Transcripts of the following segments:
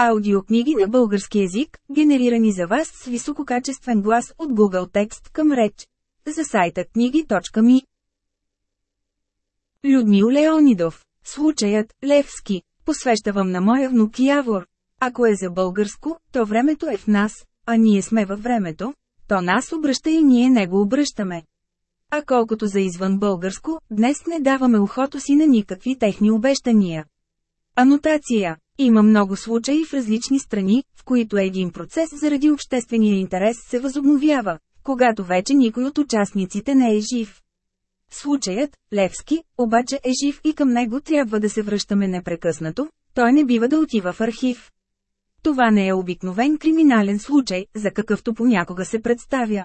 Аудиокниги на български език, генерирани за вас с висококачествен глас от Google Текст към реч. За сайта книги.ми Людмил Леонидов Случаят, Левски, посвещавам на моя внук Явор. Ако е за българско, то времето е в нас, а ние сме във времето, то нас обръща и ние не го обръщаме. А колкото за извън българско, днес не даваме ухото си на никакви техни обещания. Анотация има много случаи в различни страни, в които един процес заради обществения интерес се възобновява, когато вече никой от участниците не е жив. Случаят, Левски, обаче е жив и към него трябва да се връщаме непрекъснато, той не бива да отива в архив. Това не е обикновен криминален случай, за какъвто понякога се представя.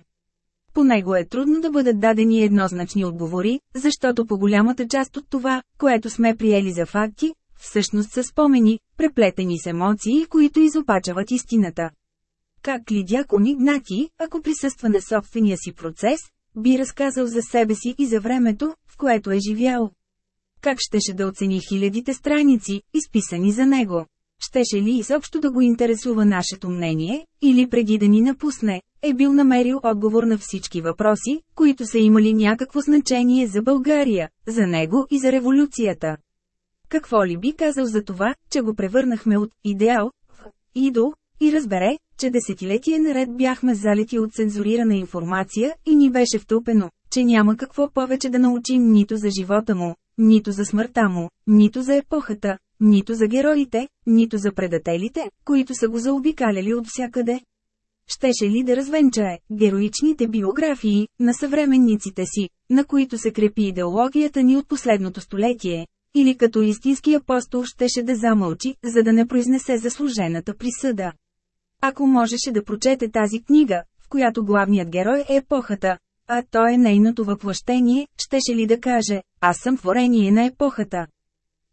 По него е трудно да бъдат дадени еднозначни отговори, защото по голямата част от това, което сме приели за факти, всъщност са спомени, преплетени с емоции, които изопачават истината. Как ли дякон Игнати, ако присъства на собствения си процес, би разказал за себе си и за времето, в което е живял? Как щеше да оцени хилядите страници, изписани за него? Щеше ли изобщо да го интересува нашето мнение, или преди да ни напусне, е бил намерил отговор на всички въпроси, които са имали някакво значение за България, за него и за революцията? Какво ли би казал за това, че го превърнахме от идеал в идол, и разбере, че десетилетия наред бяхме залети от цензурирана информация и ни беше втупено, че няма какво повече да научим нито за живота му, нито за смъртта му, нито за епохата, нито за героите, нито за предателите, които са го заобикаляли от всякъде. Щеше ли да развенчае героичните биографии на съвременниците си, на които се крепи идеологията ни от последното столетие, или като истински апостол щеше да замълчи, за да не произнесе заслужената присъда. Ако можеше да прочете тази книга, в която главният герой е епохата, а то е нейното въплъщение, щеше ли да каже, аз съм творение на епохата.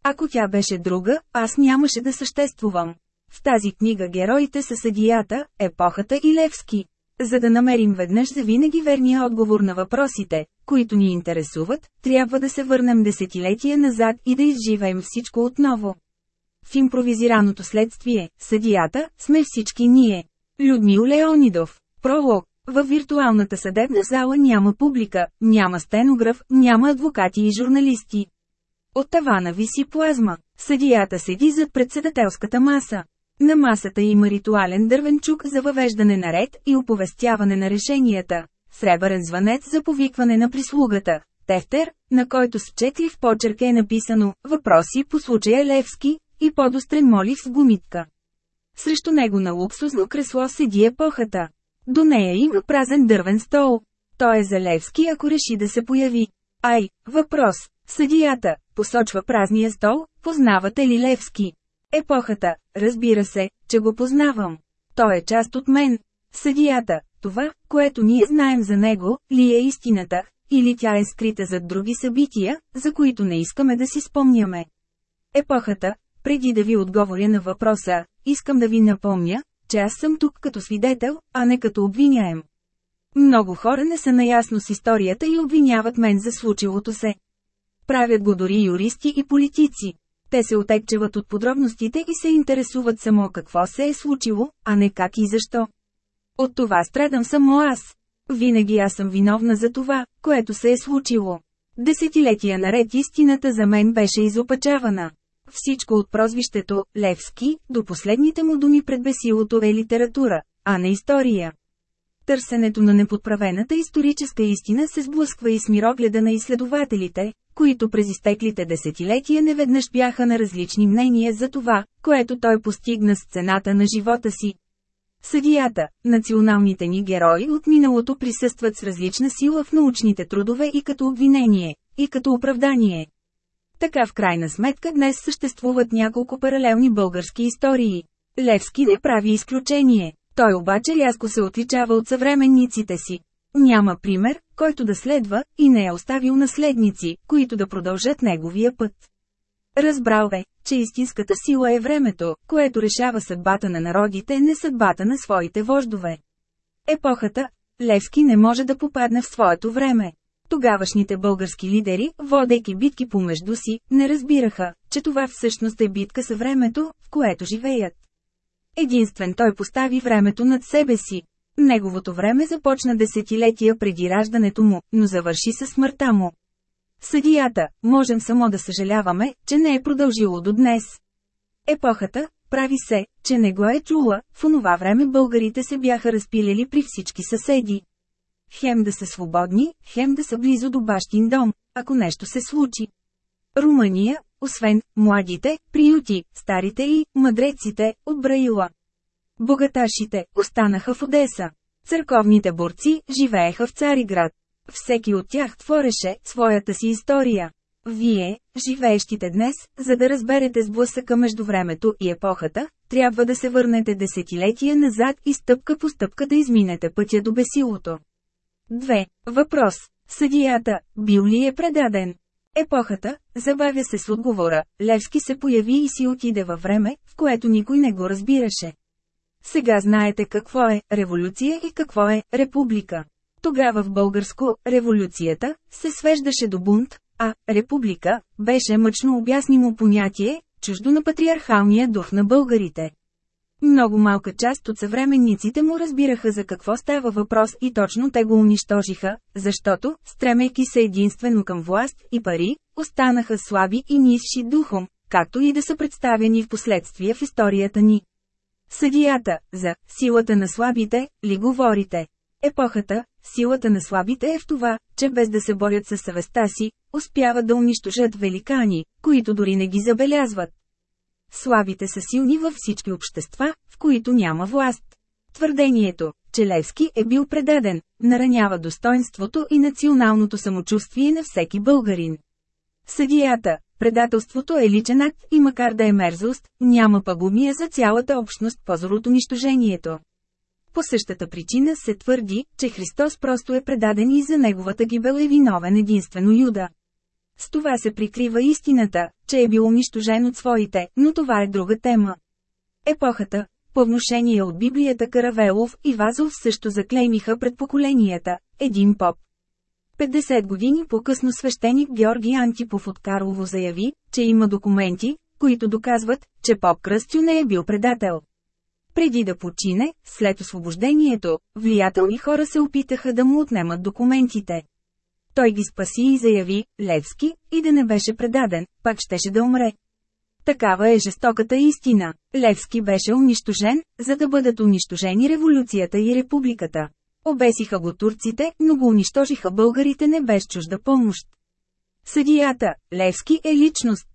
Ако тя беше друга, аз нямаше да съществувам. В тази книга героите са съдията, епохата и Левски. За да намерим веднъж за винаги верния отговор на въпросите, които ни интересуват, трябва да се върнем десетилетия назад и да изживеем всичко отново. В импровизираното следствие, съдията, сме всички ние. Людмил Леонидов. Пролог. Във виртуалната съдебна зала няма публика, няма стенограф, няма адвокати и журналисти. От тавана виси плазма. Съдията седи зад председателската маса. На масата има ритуален дървен чук за въвеждане на ред и оповестяване на решенията, сребърен звънец за повикване на прислугата, тефтер, на който с четлив почерк е написано «Въпроси по случая Левски» и подострен молив с гумитка. Срещу него на луксузно кресло седи епохата. До нея има празен дървен стол. Той е за Левски ако реши да се появи. Ай, въпрос. Съдията, посочва празния стол, познавате ли Левски? Епохата, разбира се, че го познавам. Той е част от мен. Съдията, това, което ние знаем за него, ли е истината, или тя е скрита зад други събития, за които не искаме да си спомняме. Епохата, преди да ви отговоря на въпроса, искам да ви напомня, че аз съм тук като свидетел, а не като обвиняем. Много хора не са наясно с историята и обвиняват мен за случилото се. Правят го дори юристи и политици. Те се отекчеват от подробностите и се интересуват само какво се е случило, а не как и защо. От това страдам само аз. Винаги аз съм виновна за това, което се е случило. Десетилетия наред истината за мен беше изопачавана. Всичко от прозвището «Левски» до последните му думи пред бесилото е литература, а не история. Търсенето на неподправената историческа истина се сблъсква и с мирогледа на изследователите, които през изтеклите десетилетия неведнъж бяха на различни мнения за това, което той постигна с цената на живота си. Съдията, националните ни герои от миналото присъстват с различна сила в научните трудове и като обвинение, и като оправдание. Така в крайна сметка днес съществуват няколко паралелни български истории. Левски не прави изключение. Той обаче рязко се отличава от съвременниците си. Няма пример, който да следва, и не е оставил наследници, които да продължат неговия път. Разбрал е, че истинската сила е времето, което решава съдбата на народите, не съдбата на своите вождове. Епохата, Левски не може да попадне в своето време. Тогавашните български лидери, водейки битки помежду си, не разбираха, че това всъщност е битка с времето, в което живеят. Единствен той постави времето над себе си. Неговото време започна десетилетия преди раждането му, но завърши със смъртта му. Съдията, можем само да съжаляваме, че не е продължило до днес. Епохата, прави се, че не го е чула, в онова време българите се бяха разпилили при всички съседи. Хем да са свободни, хем да са близо до бащин дом, ако нещо се случи. Румъния, освен младите, приюти, старите и мъдреците, от Браила. Богаташите останаха в Одеса. Църковните борци живееха в Цариград. Всеки от тях твореше своята си история. Вие, живеещите днес, за да разберете сблъсъка между времето и епохата, трябва да се върнете десетилетия назад и стъпка по стъпка да изминете пътя до бесилото. 2. Въпрос. Съдията, бил ли е предаден? Епохата, забавя се с отговора, Левски се появи и си отиде във време, в което никой не го разбираше. Сега знаете какво е революция и какво е република. Тогава в българско революцията се свеждаше до бунт, а република беше мъчно обяснимо понятие, чуждо на патриархалния дух на българите. Много малка част от съвременниците му разбираха за какво става въпрос и точно те го унищожиха, защото, стремейки се единствено към власт и пари, останаха слаби и нисши духом, както и да са представени в последствие в историята ни. Съдията, за силата на слабите, ли говорите? Епохата, силата на слабите е в това, че без да се борят със съвестта си, успяват да унищожат великани, които дори не ги забелязват. Слабите са силни във всички общества, в които няма власт. Твърдението, че Левски е бил предаден, наранява достоинството и националното самочувствие на всеки българин. Съдията, предателството е личен акт и макар да е мерзост, няма пагумия за цялата общност позор от унищожението. По същата причина се твърди, че Христос просто е предаден и за неговата гибел е виновен единствено Юда. С това се прикрива истината, че е бил унищожен от своите, но това е друга тема. Епохата, по внушение от Библията Каравелов и Вазов също заклеймиха пред поколенията, един поп. 50 години по-късно свещеник Георги Антипов от Карлово заяви, че има документи, които доказват, че поп Кръстю не е бил предател. Преди да почине, след освобождението, влиятелни хора се опитаха да му отнемат документите. Той ги спаси и заяви, Левски, и да не беше предаден, пак щеше да умре. Такава е жестоката истина. Левски беше унищожен, за да бъдат унищожени революцията и републиката. Обесиха го турците, но го унищожиха българите не без чужда помощ. Съдията, Левски е личност.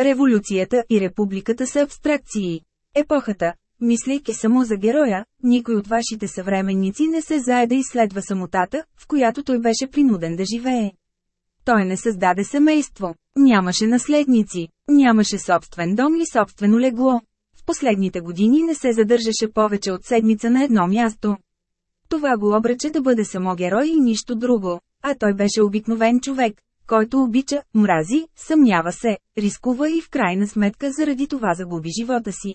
Революцията и републиката са абстракции. Епохата, Мислейки само за героя, никой от вашите съвременници не се зае да изследва самотата, в която той беше принуден да живее. Той не създаде семейство, нямаше наследници, нямаше собствен дом и собствено легло. В последните години не се задържаше повече от седмица на едно място. Това го обрече да бъде само герой и нищо друго, а той беше обикновен човек, който обича, мрази, съмнява се, рискува и в крайна сметка заради това загуби живота си.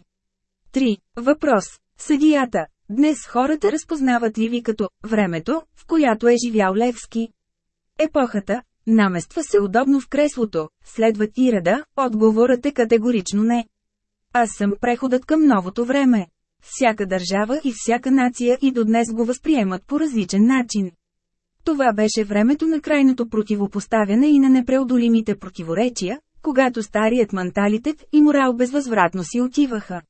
3. Въпрос. Съдията. Днес хората разпознават ли ви като «времето», в която е живял Левски? Епохата. Намества се удобно в креслото, следва ти рада, отговорът е категорично не. Аз съм преходът към новото време. Всяка държава и всяка нация и до днес го възприемат по различен начин. Това беше времето на крайното противопоставяне и на непреодолимите противоречия, когато старият менталитет и морал безвъзвратно си отиваха.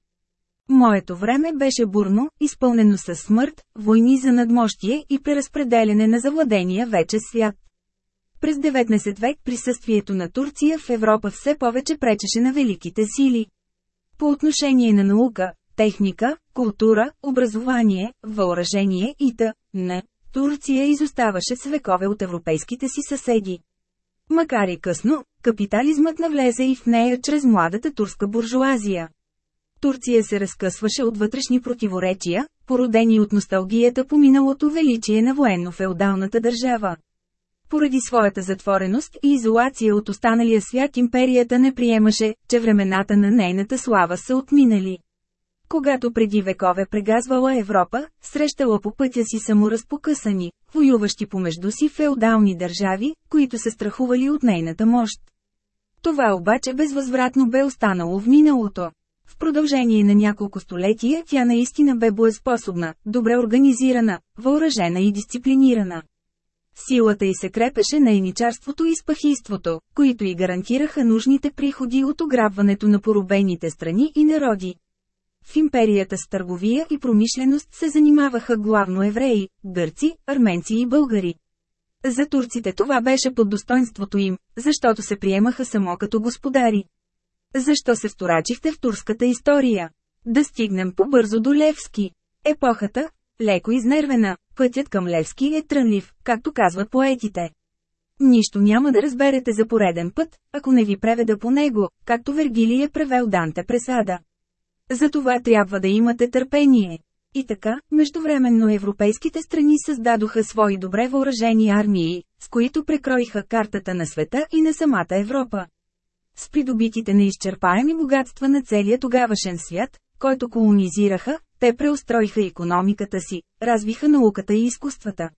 Моето време беше бурно, изпълнено със смърт, войни за надмощие и преразпределене на завладения вече свят. През 19 век присъствието на Турция в Европа все повече пречеше на великите сили. По отношение на наука, техника, култура, образование, въоръжение и т.н. Турция изоставаше с векове от европейските си съседи. Макар и късно, капитализмът навлезе и в нея чрез младата турска буржуазия. Турция се разкъсваше от вътрешни противоречия, породени от носталгията по миналото величие на военно-феодалната държава. Поради своята затвореност и изолация от останалия свят империята не приемаше, че времената на нейната слава са отминали. Когато преди векове прегазвала Европа, срещала по пътя си само разпокъсани, воюващи помежду си феодални държави, които се страхували от нейната мощ. Това обаче безвъзвратно бе останало в миналото. В продължение на няколко столетия тя наистина бе боеспособна, добре организирана, въоръжена и дисциплинирана. Силата й се крепеше на еничарството и спахийството, които й гарантираха нужните приходи от ограбването на поробените страни и народи. В империята с търговия и промишленост се занимаваха главно евреи, гърци, арменци и българи. За турците това беше под достоинството им, защото се приемаха само като господари. Защо се вторачихте в турската история? Да стигнем по-бързо до Левски. Епохата, леко изнервена, пътят към Левски е трънлив, както казват поетите. Нищо няма да разберете за пореден път, ако не ви преведа по него, както Вергилий е превел Данте Пресада. Затова трябва да имате търпение. И така, междувременно европейските страни създадоха свои добре въоръжени армии, с които прекроиха картата на света и на самата Европа. С придобитите неизчерпаеми богатства на целия тогавашен свят, който колонизираха, те преустроиха економиката си, развиха науката и изкуствата.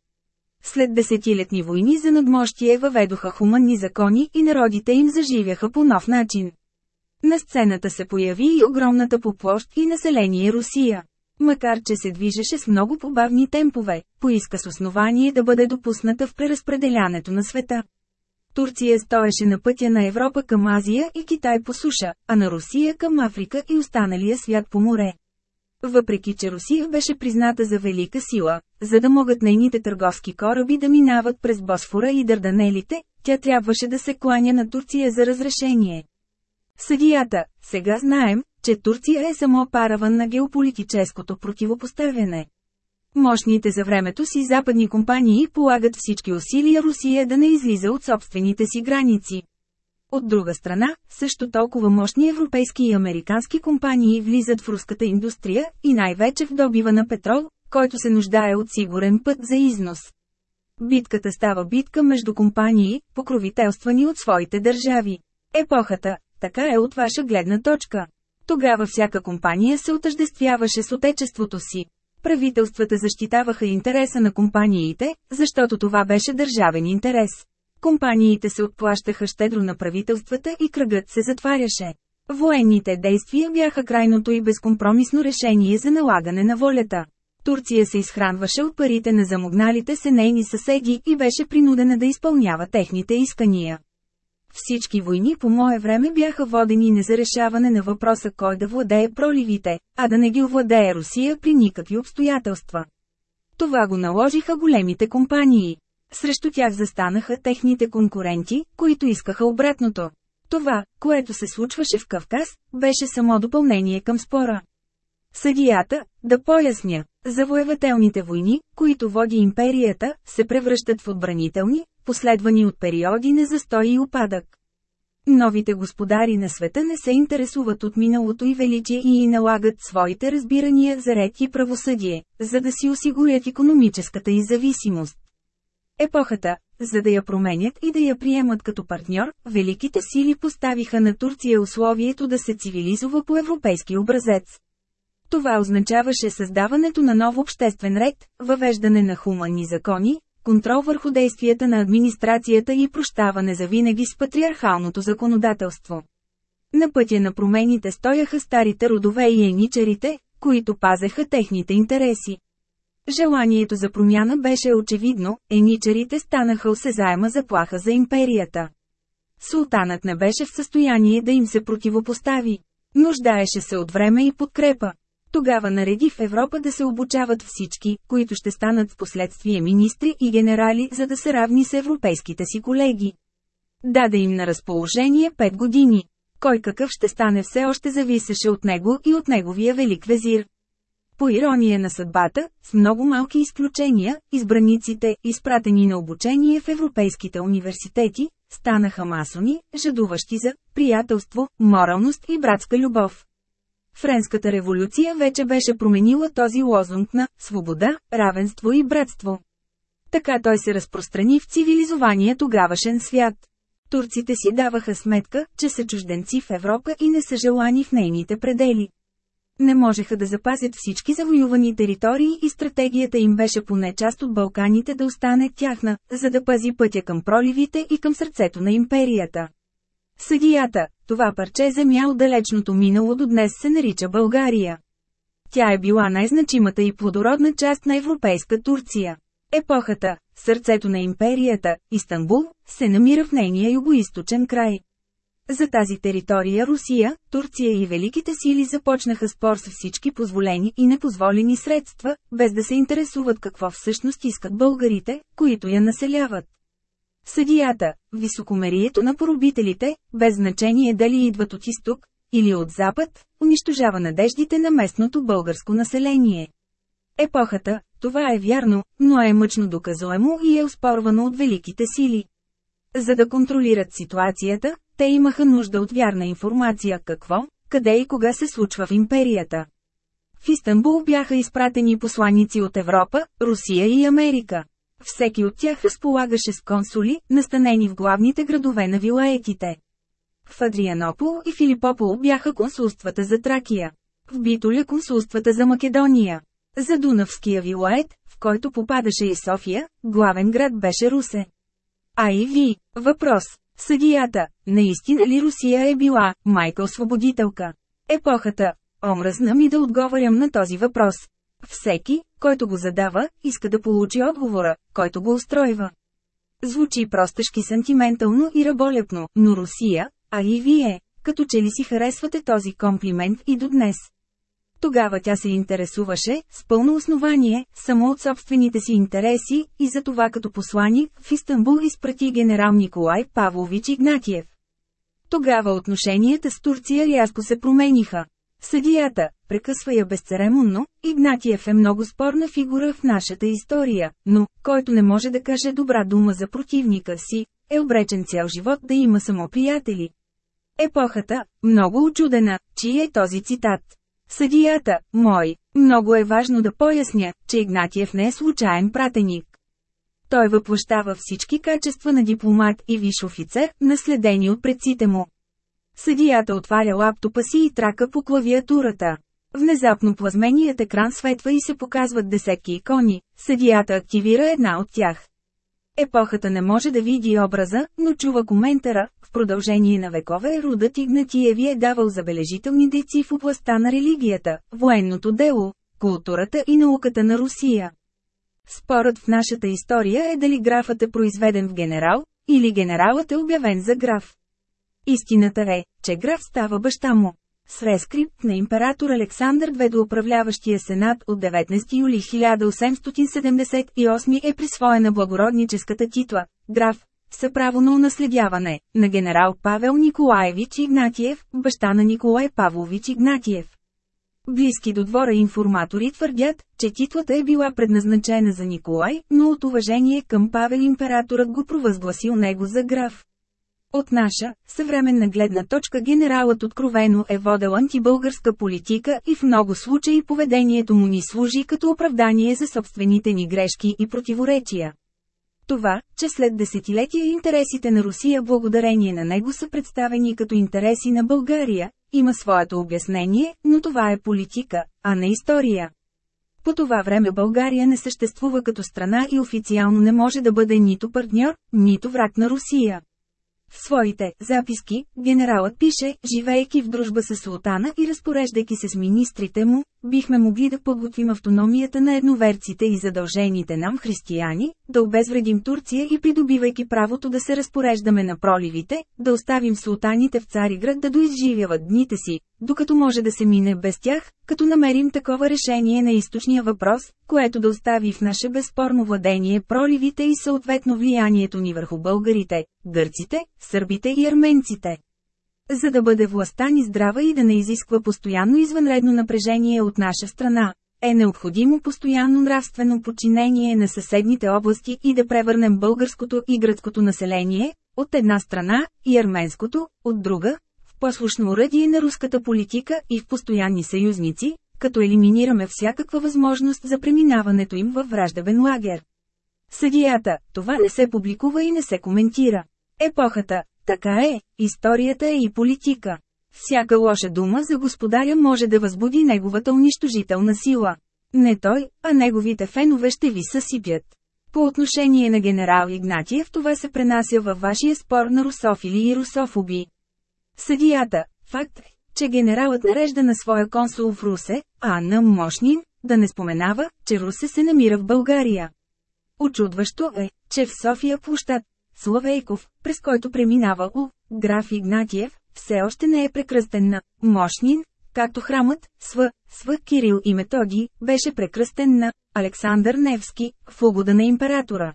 След десетилетни войни за надмощие въведоха хуманни закони и народите им заживяха по нов начин. На сцената се появи и огромната по площ и население Русия. Макар че се движеше с много побавни темпове, поиска с основание да бъде допусната в преразпределянето на света. Турция стоеше на пътя на Европа към Азия и Китай по суша, а на Русия към Африка и останалия свят по море. Въпреки че Русия беше призната за велика сила, за да могат нейните търговски кораби да минават през Босфора и Дърданелите, тя трябваше да се кланя на Турция за разрешение. Съдията, сега знаем, че Турция е само параван на геополитическото противопоставяне. Мощните за времето си западни компании полагат всички усилия Русия да не излиза от собствените си граници. От друга страна, също толкова мощни европейски и американски компании влизат в руската индустрия и най-вече в добива на петрол, който се нуждае от сигурен път за износ. Битката става битка между компании, покровителствани от своите държави. Епохата, така е от ваша гледна точка. Тогава всяка компания се отъждествяваше с отечеството си. Правителствата защитаваха интереса на компаниите, защото това беше държавен интерес. Компаниите се отплащаха щедро на правителствата и кръгът се затваряше. Военните действия бяха крайното и безкомпромисно решение за налагане на волята. Турция се изхранваше от парите на замогналите се нейни съседи и беше принудена да изпълнява техните искания. Всички войни по мое време бяха водени не за решаване на въпроса кой да владее проливите, а да не ги овладее Русия при никакви обстоятелства. Това го наложиха големите компании. Срещу тях застанаха техните конкуренти, които искаха обратното. Това, което се случваше в Кавказ, беше само допълнение към спора. Съдията, да поясня, завоевателните войни, които води империята, се превръщат в отбранителни, последвани от периоди на застой и опадък. Новите господари на света не се интересуват от миналото и величие и налагат своите разбирания за ред и правосъдие, за да си осигурят економическата и зависимост. Епохата, за да я променят и да я приемат като партньор, великите сили поставиха на Турция условието да се цивилизува по европейски образец. Това означаваше създаването на нов обществен ред, въвеждане на хуманни закони, контрол върху действията на администрацията и прощаване за винаги с патриархалното законодателство. На пътя на промените стояха старите родове и еничарите, които пазеха техните интереси. Желанието за промяна беше очевидно, еничарите станаха осезаема заплаха за империята. Султанът не беше в състояние да им се противопостави. Нуждаеше се от време и подкрепа. Тогава нареди в Европа да се обучават всички, които ще станат в последствие министри и генерали, за да се равни с европейските си колеги. Даде им на разположение 5 години. Кой какъв ще стане все още зависеше от него и от неговия велик везир. По ирония на съдбата, с много малки изключения, избраниците, изпратени на обучение в европейските университети, станаха масони, жадуващи за приятелство, моралност и братска любов. Френската революция вече беше променила този лозунг на «свобода, равенство и братство». Така той се разпространи в цивилизования тогавашен свят. Турците си даваха сметка, че са чужденци в Европа и не са желани в нейните предели. Не можеха да запазят всички завоювани територии и стратегията им беше поне част от Балканите да остане тяхна, за да пази пътя към проливите и към сърцето на империята. Съдията, това парче земя от далечното минало до днес се нарича България. Тя е била най-значимата и плодородна част на европейска Турция. Епохата, сърцето на империята, Истанбул, се намира в нейния югоисточен край. За тази територия Русия, Турция и Великите сили започнаха спор с всички позволени и непозволени средства, без да се интересуват какво всъщност искат българите, които я населяват. Съдията, високомерието на поробителите, без значение дали идват от изток или от запад, унищожава надеждите на местното българско население. Епохата, това е вярно, но е мъчно доказуемо и е оспорвано от великите сили. За да контролират ситуацията, те имаха нужда от вярна информация какво, къде и кога се случва в империята. В Истанбул бяха изпратени посланици от Европа, Русия и Америка. Всеки от тях разполагаше с консули, настанени в главните градове на вилаетите. В Адрианопол и Филипопол бяха консулствата за Тракия. В Битоля консулствата за Македония. За Дунавския вилает, в който попадаше и София, главен град беше Русе. А и ви, въпрос. Съдията, наистина ли Русия е била майка-освободителка? Епохата. Омръзна ми да отговарям на този въпрос. Всеки, който го задава, иска да получи отговора, който го устройва. Звучи простешки сантиментално и раболепно, но Русия, а и вие, като че ли си харесвате този комплимент и до днес. Тогава тя се интересуваше, с пълно основание, само от собствените си интереси, и за това като посланик в Истанбул изпрати генерал Николай Павлович Игнатиев. Тогава отношенията с Турция рязко се промениха. Съдията, прекъсва я безцеремонно, Игнатиев е много спорна фигура в нашата история, но, който не може да каже добра дума за противника си, е обречен цял живот да има само приятели. Епохата, много очудена, чий е този цитат. Съдията, мой, много е важно да поясня, че Игнатиев не е случайен пратеник. Той въплащава всички качества на дипломат и виш офицер, наследени от предците му. Съдията отваря лаптопа си и трака по клавиатурата. Внезапно плазменият екран светва и се показват десетки икони, съдията активира една от тях. Епохата не може да види образа, но чува коментара, в продължение на векове родът Игнатиеви е давал забележителни деци в областта на религията, военното дело, културата и науката на Русия. Спорът в нашата история е дали графът е произведен в генерал, или генералът е обявен за граф. Истината е, че граф става баща му. С рескрипт на император Александър II до управляващия сенат от 19 юли 1878 е присвоена благородническата титла «Граф» съправо на унаследяване, на генерал Павел Николаевич Игнатиев, баща на Николай Павлович Игнатиев. Близки до двора информатори твърдят, че титлата е била предназначена за Николай, но от уважение към Павел императорът го провъзгласил него за граф. От наша, съвременна гледна точка генералът откровено е водел антибългарска политика и в много случаи поведението му ни служи като оправдание за собствените ни грешки и противоречия. Това, че след десетилетия интересите на Русия благодарение на него са представени като интереси на България, има своето обяснение, но това е политика, а не история. По това време България не съществува като страна и официално не може да бъде нито партньор, нито враг на Русия. В своите записки, генералът пише, живеейки в дружба с султана и разпореждайки се с министрите му, бихме могли да подготвим автономията на едноверците и задължените нам християни, да обезвредим Турция и придобивайки правото да се разпореждаме на проливите, да оставим султаните в Цариград да доизживяват дните си, докато може да се мине без тях, като намерим такова решение на източния въпрос, което да остави в наше безспорно владение проливите и съответно влиянието ни върху българите, гърците, сърбите и арменците. За да бъде властта ни здрава и да не изисква постоянно извънредно напрежение от наша страна, е необходимо постоянно нравствено подчинение на съседните области и да превърнем българското и гръцкото население, от една страна, и арменското, от друга, послушно уредие на руската политика и в постоянни съюзници, като елиминираме всякаква възможност за преминаването им във враждебен лагер. Съдията, това не се публикува и не се коментира. Епохата, така е, историята е и политика. Всяка лоша дума за господаря може да възбуди неговата унищожителна сила. Не той, а неговите фенове ще ви съсипят. По отношение на генерал Игнатиев това се пренася във вашия спор на русофили и русофоби. Съдията, факт е, че генералът нарежда на своя консул в Русе, Анна Мощнин, да не споменава, че Русе се намира в България. Очудващо е, че в София площад Славейков, през който преминава У, граф Игнатиев, все още не е прекръстен на Мощнин, както храмът, Св. Св. Кирил и Методи, беше прекръстен на Александър Невски, в угода на императора.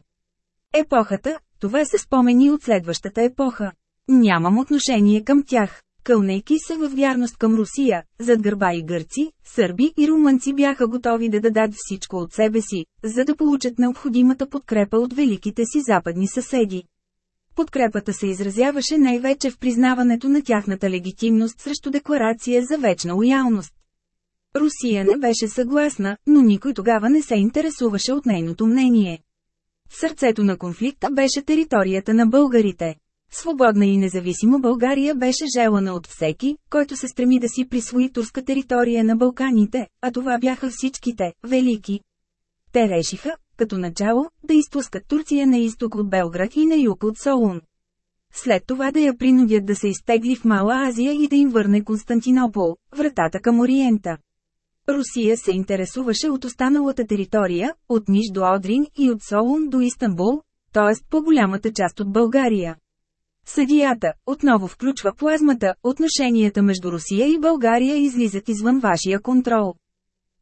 Епохата, това се спомени от следващата епоха. Нямам отношение към тях. Кълнейки се във вярност към Русия, зад гърба и гърци, сърби и румънци бяха готови да дадат всичко от себе си, за да получат необходимата подкрепа от великите си западни съседи. Подкрепата се изразяваше най-вече в признаването на тяхната легитимност срещу декларация за вечна лоялност. Русия не беше съгласна, но никой тогава не се интересуваше от нейното мнение. Сърцето на конфликта беше територията на българите. Свободна и независима България беше желана от всеки, който се стреми да си присвои турска територия на Балканите, а това бяха всичките, велики. Те решиха, като начало, да изпускат Турция на изток от Белград и на юг от Солун. След това да я принудят да се изтегли в Мала Азия и да им върне Константинопол, вратата към Ориента. Русия се интересуваше от останалата територия, от Ниш до Одрин и от Солун до Истанбул, т.е. по-голямата част от България. Съдията отново включва плазмата, отношенията между Русия и България излизат извън вашия контрол.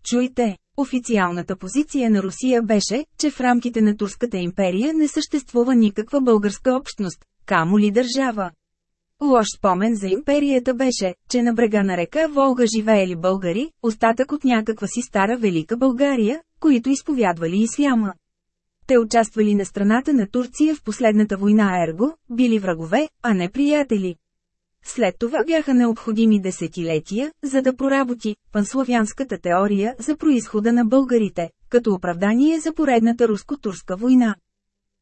Чуйте, официалната позиция на Русия беше, че в рамките на Турската империя не съществува никаква българска общност, камо ли държава. Лош спомен за империята беше, че на брега на река Волга живеели българи, остатък от някаква си стара Велика България, които изповядвали исляма. Те участвали на страната на Турция в последната война Ерго, били врагове, а не приятели. След това бяха необходими десетилетия, за да проработи панславянската теория за происхода на българите, като оправдание за поредната руско-турска война.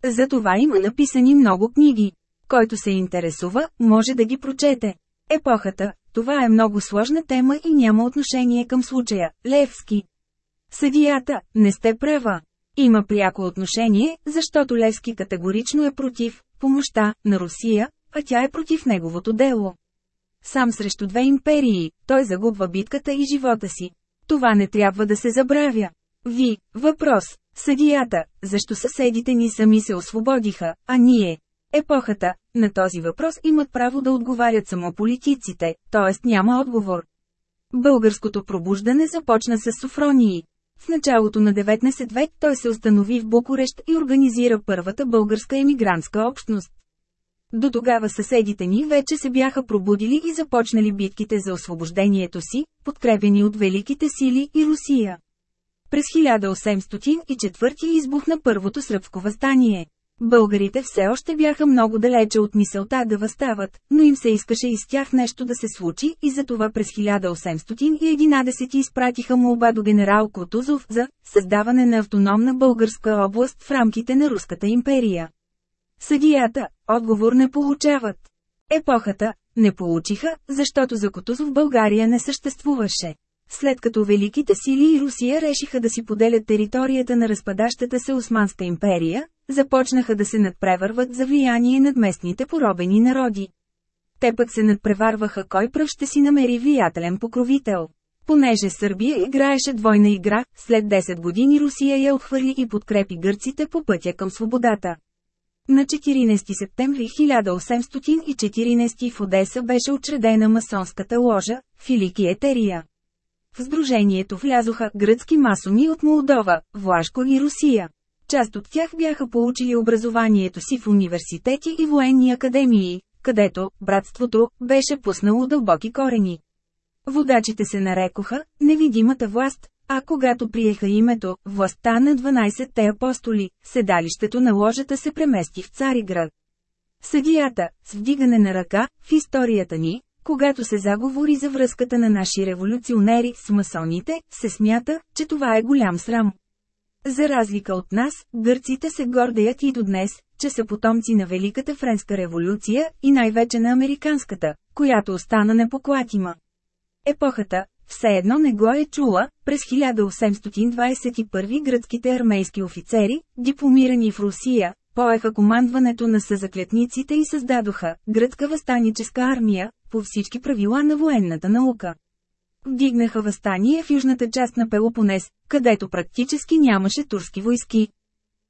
За това има написани много книги. Който се интересува, може да ги прочете. Епохата, това е много сложна тема и няма отношение към случая, Левски. Съдията, не сте права. Има пряко отношение, защото Левски категорично е против помощта на Русия, а тя е против неговото дело. Сам срещу две империи, той загубва битката и живота си. Това не трябва да се забравя. Ви, въпрос, съдията, защо съседите ни сами се освободиха, а ние? Епохата, на този въпрос имат право да отговарят само политиците, т.е. няма отговор. Българското пробуждане започна с Софронии. В началото на 19 век той се установи в Букурещ и организира първата българска емигрантска общност. До тогава съседите ни вече се бяха пробудили и започнали битките за освобождението си, подкрепени от великите сили и Русия. През 1804 избухна първото сръбско възстание. Българите все още бяха много далече от мисълта да възстават, но им се искаше и с тях нещо да се случи и затова през 1811 изпратиха молба до генерал Котузов за създаване на автономна българска област в рамките на Руската империя. Съдията, отговор не получават. Епохата, не получиха, защото за Котузов България не съществуваше. След като Великите сили и Русия решиха да си поделят територията на разпадащата се Османска империя, започнаха да се надпревърват за влияние над местните поробени народи. Те пък се надпреварваха кой пръв ще си намери влиятелен покровител. Понеже Сърбия играеше двойна игра, след 10 години Русия я отхвърли и подкрепи гърците по пътя към свободата. На 14 септември 1814 в Одеса беше учредена масонската ложа, Филики Етерия. В сдружението влязоха гръцки масони от Молдова, Влашко и Русия. Част от тях бяха получили образованието си в университети и военни академии, където братството беше пуснало дълбоки корени. Водачите се нарекоха невидимата власт, а когато приеха името властта на 12-те апостоли, седалището на ложата се премести в Цариград. Съдията, с вдигане на ръка, в историята ни, когато се заговори за връзката на наши революционери с масоните, се смята, че това е голям срам. За разлика от нас, гърците се гордеят и до днес, че са потомци на Великата Френска революция и най-вече на Американската, която остана непоклатима. Епохата, все едно не го е чула, през 1821 гръцките армейски офицери, дипломирани в Русия, поеха командването на съзаклетниците и създадоха гръцка възстаническа армия, по всички правила на военната наука. Вдигнаха възстание в южната част на Пелопонес, където практически нямаше турски войски.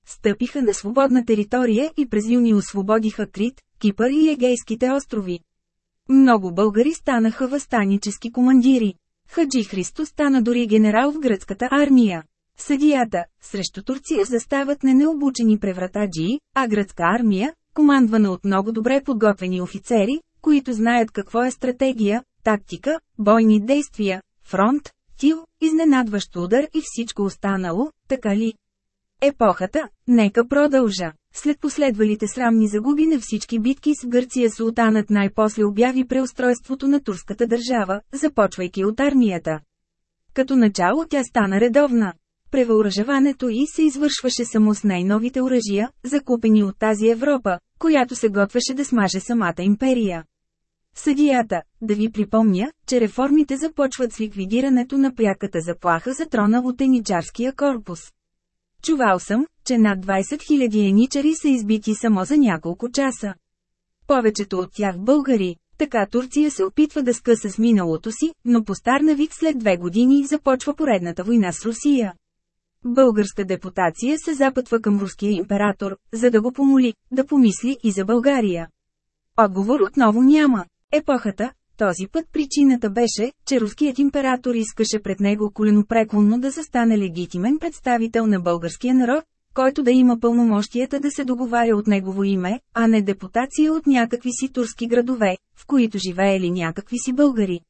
Стъпиха на свободна територия и през юни освободиха Крит, Кипър и Егейските острови. Много българи станаха възстанически командири. Хаджи Христо стана дори генерал в гръцката армия. Съдията, срещу Турция застават не необучени превратаджии, а гръцка армия, командвана от много добре подготвени офицери, които знаят какво е стратегия, тактика, бойни действия, фронт, тил, изненадващ удар и всичко останало, така ли? Епохата, нека продължа. След последвалите срамни загуби на всички битки с Гърция султанът най-после обяви преустройството на турската държава, започвайки от армията. Като начало тя стана редовна. Превъоръжаването й се извършваше само с най-новите оръжия, закупени от тази Европа, която се готвеше да смаже самата империя. Съдията, да ви припомня, че реформите започват с ликвидирането на пряката заплаха за трона от еничарския корпус. Чувал съм, че над 20 000 еничари са избити само за няколко часа. Повечето от тях българи. Така Турция се опитва да скъса с миналото си, но по стар навик след две години започва поредната война с Русия. Българска депутация се запътва към руския император, за да го помоли, да помисли и за България. Отговор отново няма. Епохата, този път причината беше, че руският император искаше пред него коленопреклонно да застане легитимен представител на българския народ, който да има пълномощията да се договаря от негово име, а не депутация от някакви си турски градове, в които живеели някакви си българи.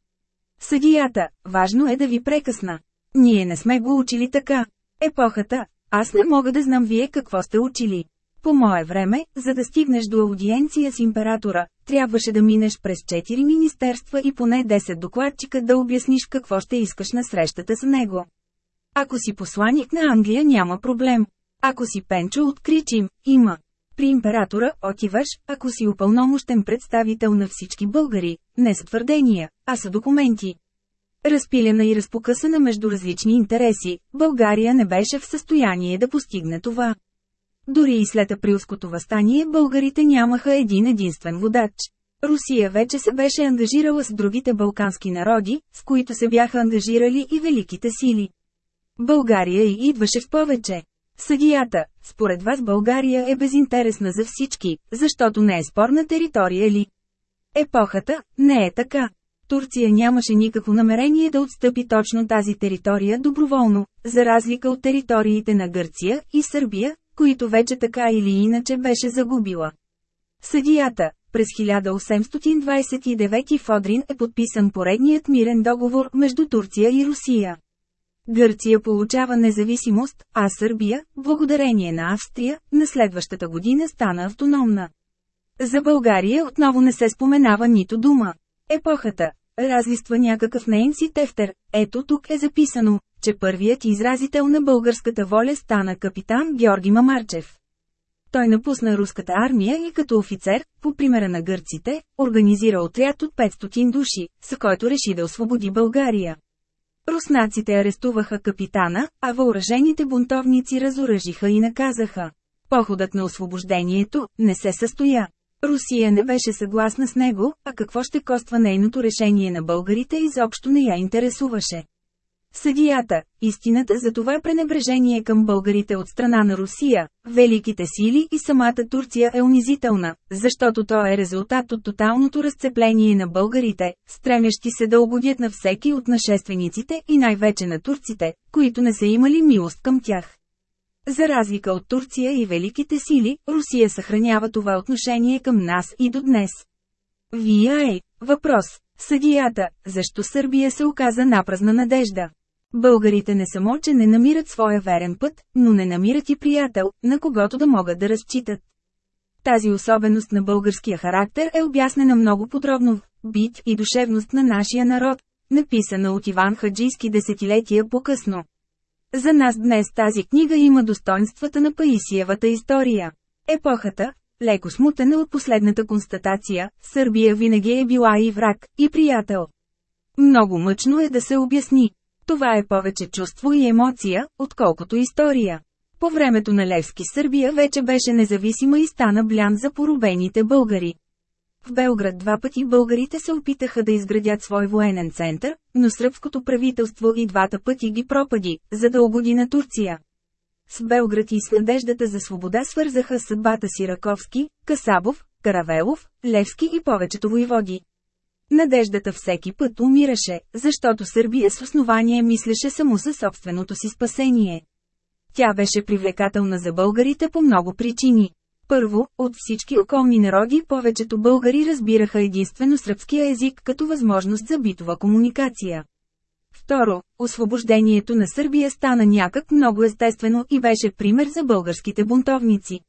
Съдията, важно е да ви прекъсна. Ние не сме го учили така. Епохата, аз не мога да знам вие какво сте учили. По мое време, за да стигнеш до аудиенция с императора, трябваше да минеш през 4 министерства и поне 10 докладчика да обясниш какво ще искаш на срещата с него. Ако си посланик на Англия няма проблем. Ако си Пенчо откричим, има. При императора отиваш, ако си упълномощен представител на всички българи, не са твърдения, а са документи. Разпилена и разпокъсана между различни интереси, България не беше в състояние да постигне това. Дори и след априлското възстание българите нямаха един единствен водач. Русия вече се беше ангажирала с другите балкански народи, с които се бяха ангажирали и великите сили. България и идваше в повече. Съдията, според вас България е безинтересна за всички, защото не е спорна територия ли? Епохата, не е така. Турция нямаше никакво намерение да отстъпи точно тази територия доброволно, за разлика от териториите на Гърция и Сърбия, които вече така или иначе беше загубила. Съдията, през 1829 в Одрин е подписан поредният мирен договор между Турция и Русия. Гърция получава независимост, а Сърбия, благодарение на Австрия, на следващата година стана автономна. За България отново не се споменава нито дума. Епохата, разлиства някакъв нейн си тефтер, ето тук е записано, че първият изразител на българската воля стана капитан Георги Мамарчев. Той напусна руската армия и като офицер, по примера на гърците, организира отряд от 500 души, с който реши да освободи България. Руснаците арестуваха капитана, а въоръжените бунтовници разоръжиха и наказаха. Походът на освобождението не се състоя. Русия не беше съгласна с него, а какво ще коства нейното решение на българите изобщо не я интересуваше. Съдията, истината за това пренебрежение към българите от страна на Русия, великите сили и самата Турция е унизителна, защото то е резултат от тоталното разцепление на българите, стремящи се да угодят на всеки от нашествениците и най-вече на турците, които не са имали милост към тях. За разлика от Турция и великите сили, Русия съхранява това отношение към нас и до днес. Вие е, въпрос, съдията, защо Сърбия се оказа напразна надежда? Българите не само, че не намират своя верен път, но не намират и приятел, на когото да могат да разчитат. Тази особеност на българския характер е обяснена много подробно в «Бит и душевност на нашия народ», написана от Иван Хаджийски десетилетия по-късно. За нас днес тази книга има достоинствата на Паисиевата история. Епохата, леко смутена от последната констатация, Сърбия винаги е била и враг, и приятел. Много мъчно е да се обясни. Това е повече чувство и емоция, отколкото история. По времето на Левски Сърбия вече беше независима и стана блян за поробените българи. В Белград два пъти българите се опитаха да изградят свой военен център, но сръбското правителство и двата пъти ги пропади, за да угоди на Турция. С Белград и с надеждата за свобода свързаха съдбата си Раковски, Касабов, Каравелов, Левски и повечето воеводи. Надеждата всеки път умираше, защото Сърбия с основание мислеше само за собственото си спасение. Тя беше привлекателна за българите по много причини. Първо, от всички околни народи повечето българи разбираха единствено сръбския език като възможност за битова комуникация. Второ, освобождението на Сърбия стана някак много естествено и беше пример за българските бунтовници.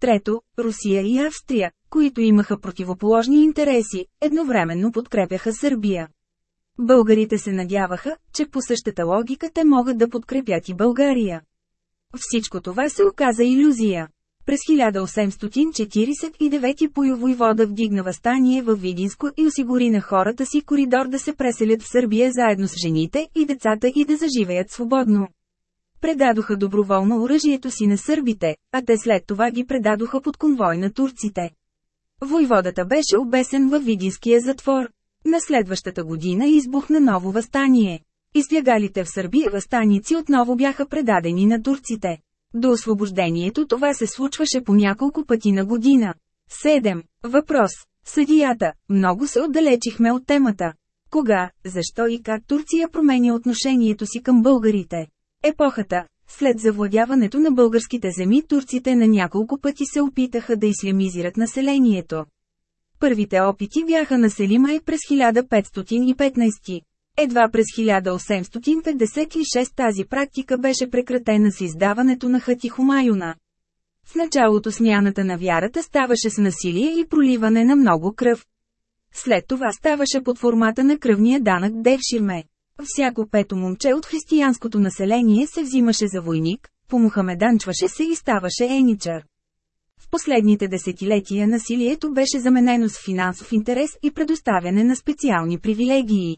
Трето, Русия и Австрия, които имаха противоположни интереси, едновременно подкрепяха Сърбия. Българите се надяваха, че по същата логика те могат да подкрепят и България. Всичко това се оказа иллюзия. През 1849 Пойо войвода вдигна възстание в Видинско и осигури на хората си коридор да се преселят в Сърбия заедно с жените и децата и да заживеят свободно. Предадоха доброволно оръжието си на сърбите, а те след това ги предадоха под конвой на турците. Войводата беше обесен във Видинския затвор. На следващата година избухна ново възстание. Избягалите в Сърбия възстаници отново бяха предадени на турците. До освобождението това се случваше по няколко пъти на година. 7. Въпрос. Съдията. Много се отдалечихме от темата. Кога, защо и как Турция променя отношението си към българите? Епохата. След завладяването на българските земи турците на няколко пъти се опитаха да ислямизират населението. Първите опити бяха на Селимай през 1515. Едва през 1856 тази практика беше прекратена с издаването на Хати Хумаюна. В началото смяната на вярата ставаше с насилие и проливане на много кръв. След това ставаше под формата на кръвния данък Девширме. Всяко пето момче от християнското население се взимаше за войник, помухамеданчваше се и ставаше еничар. В последните десетилетия насилието беше заменено с финансов интерес и предоставяне на специални привилегии.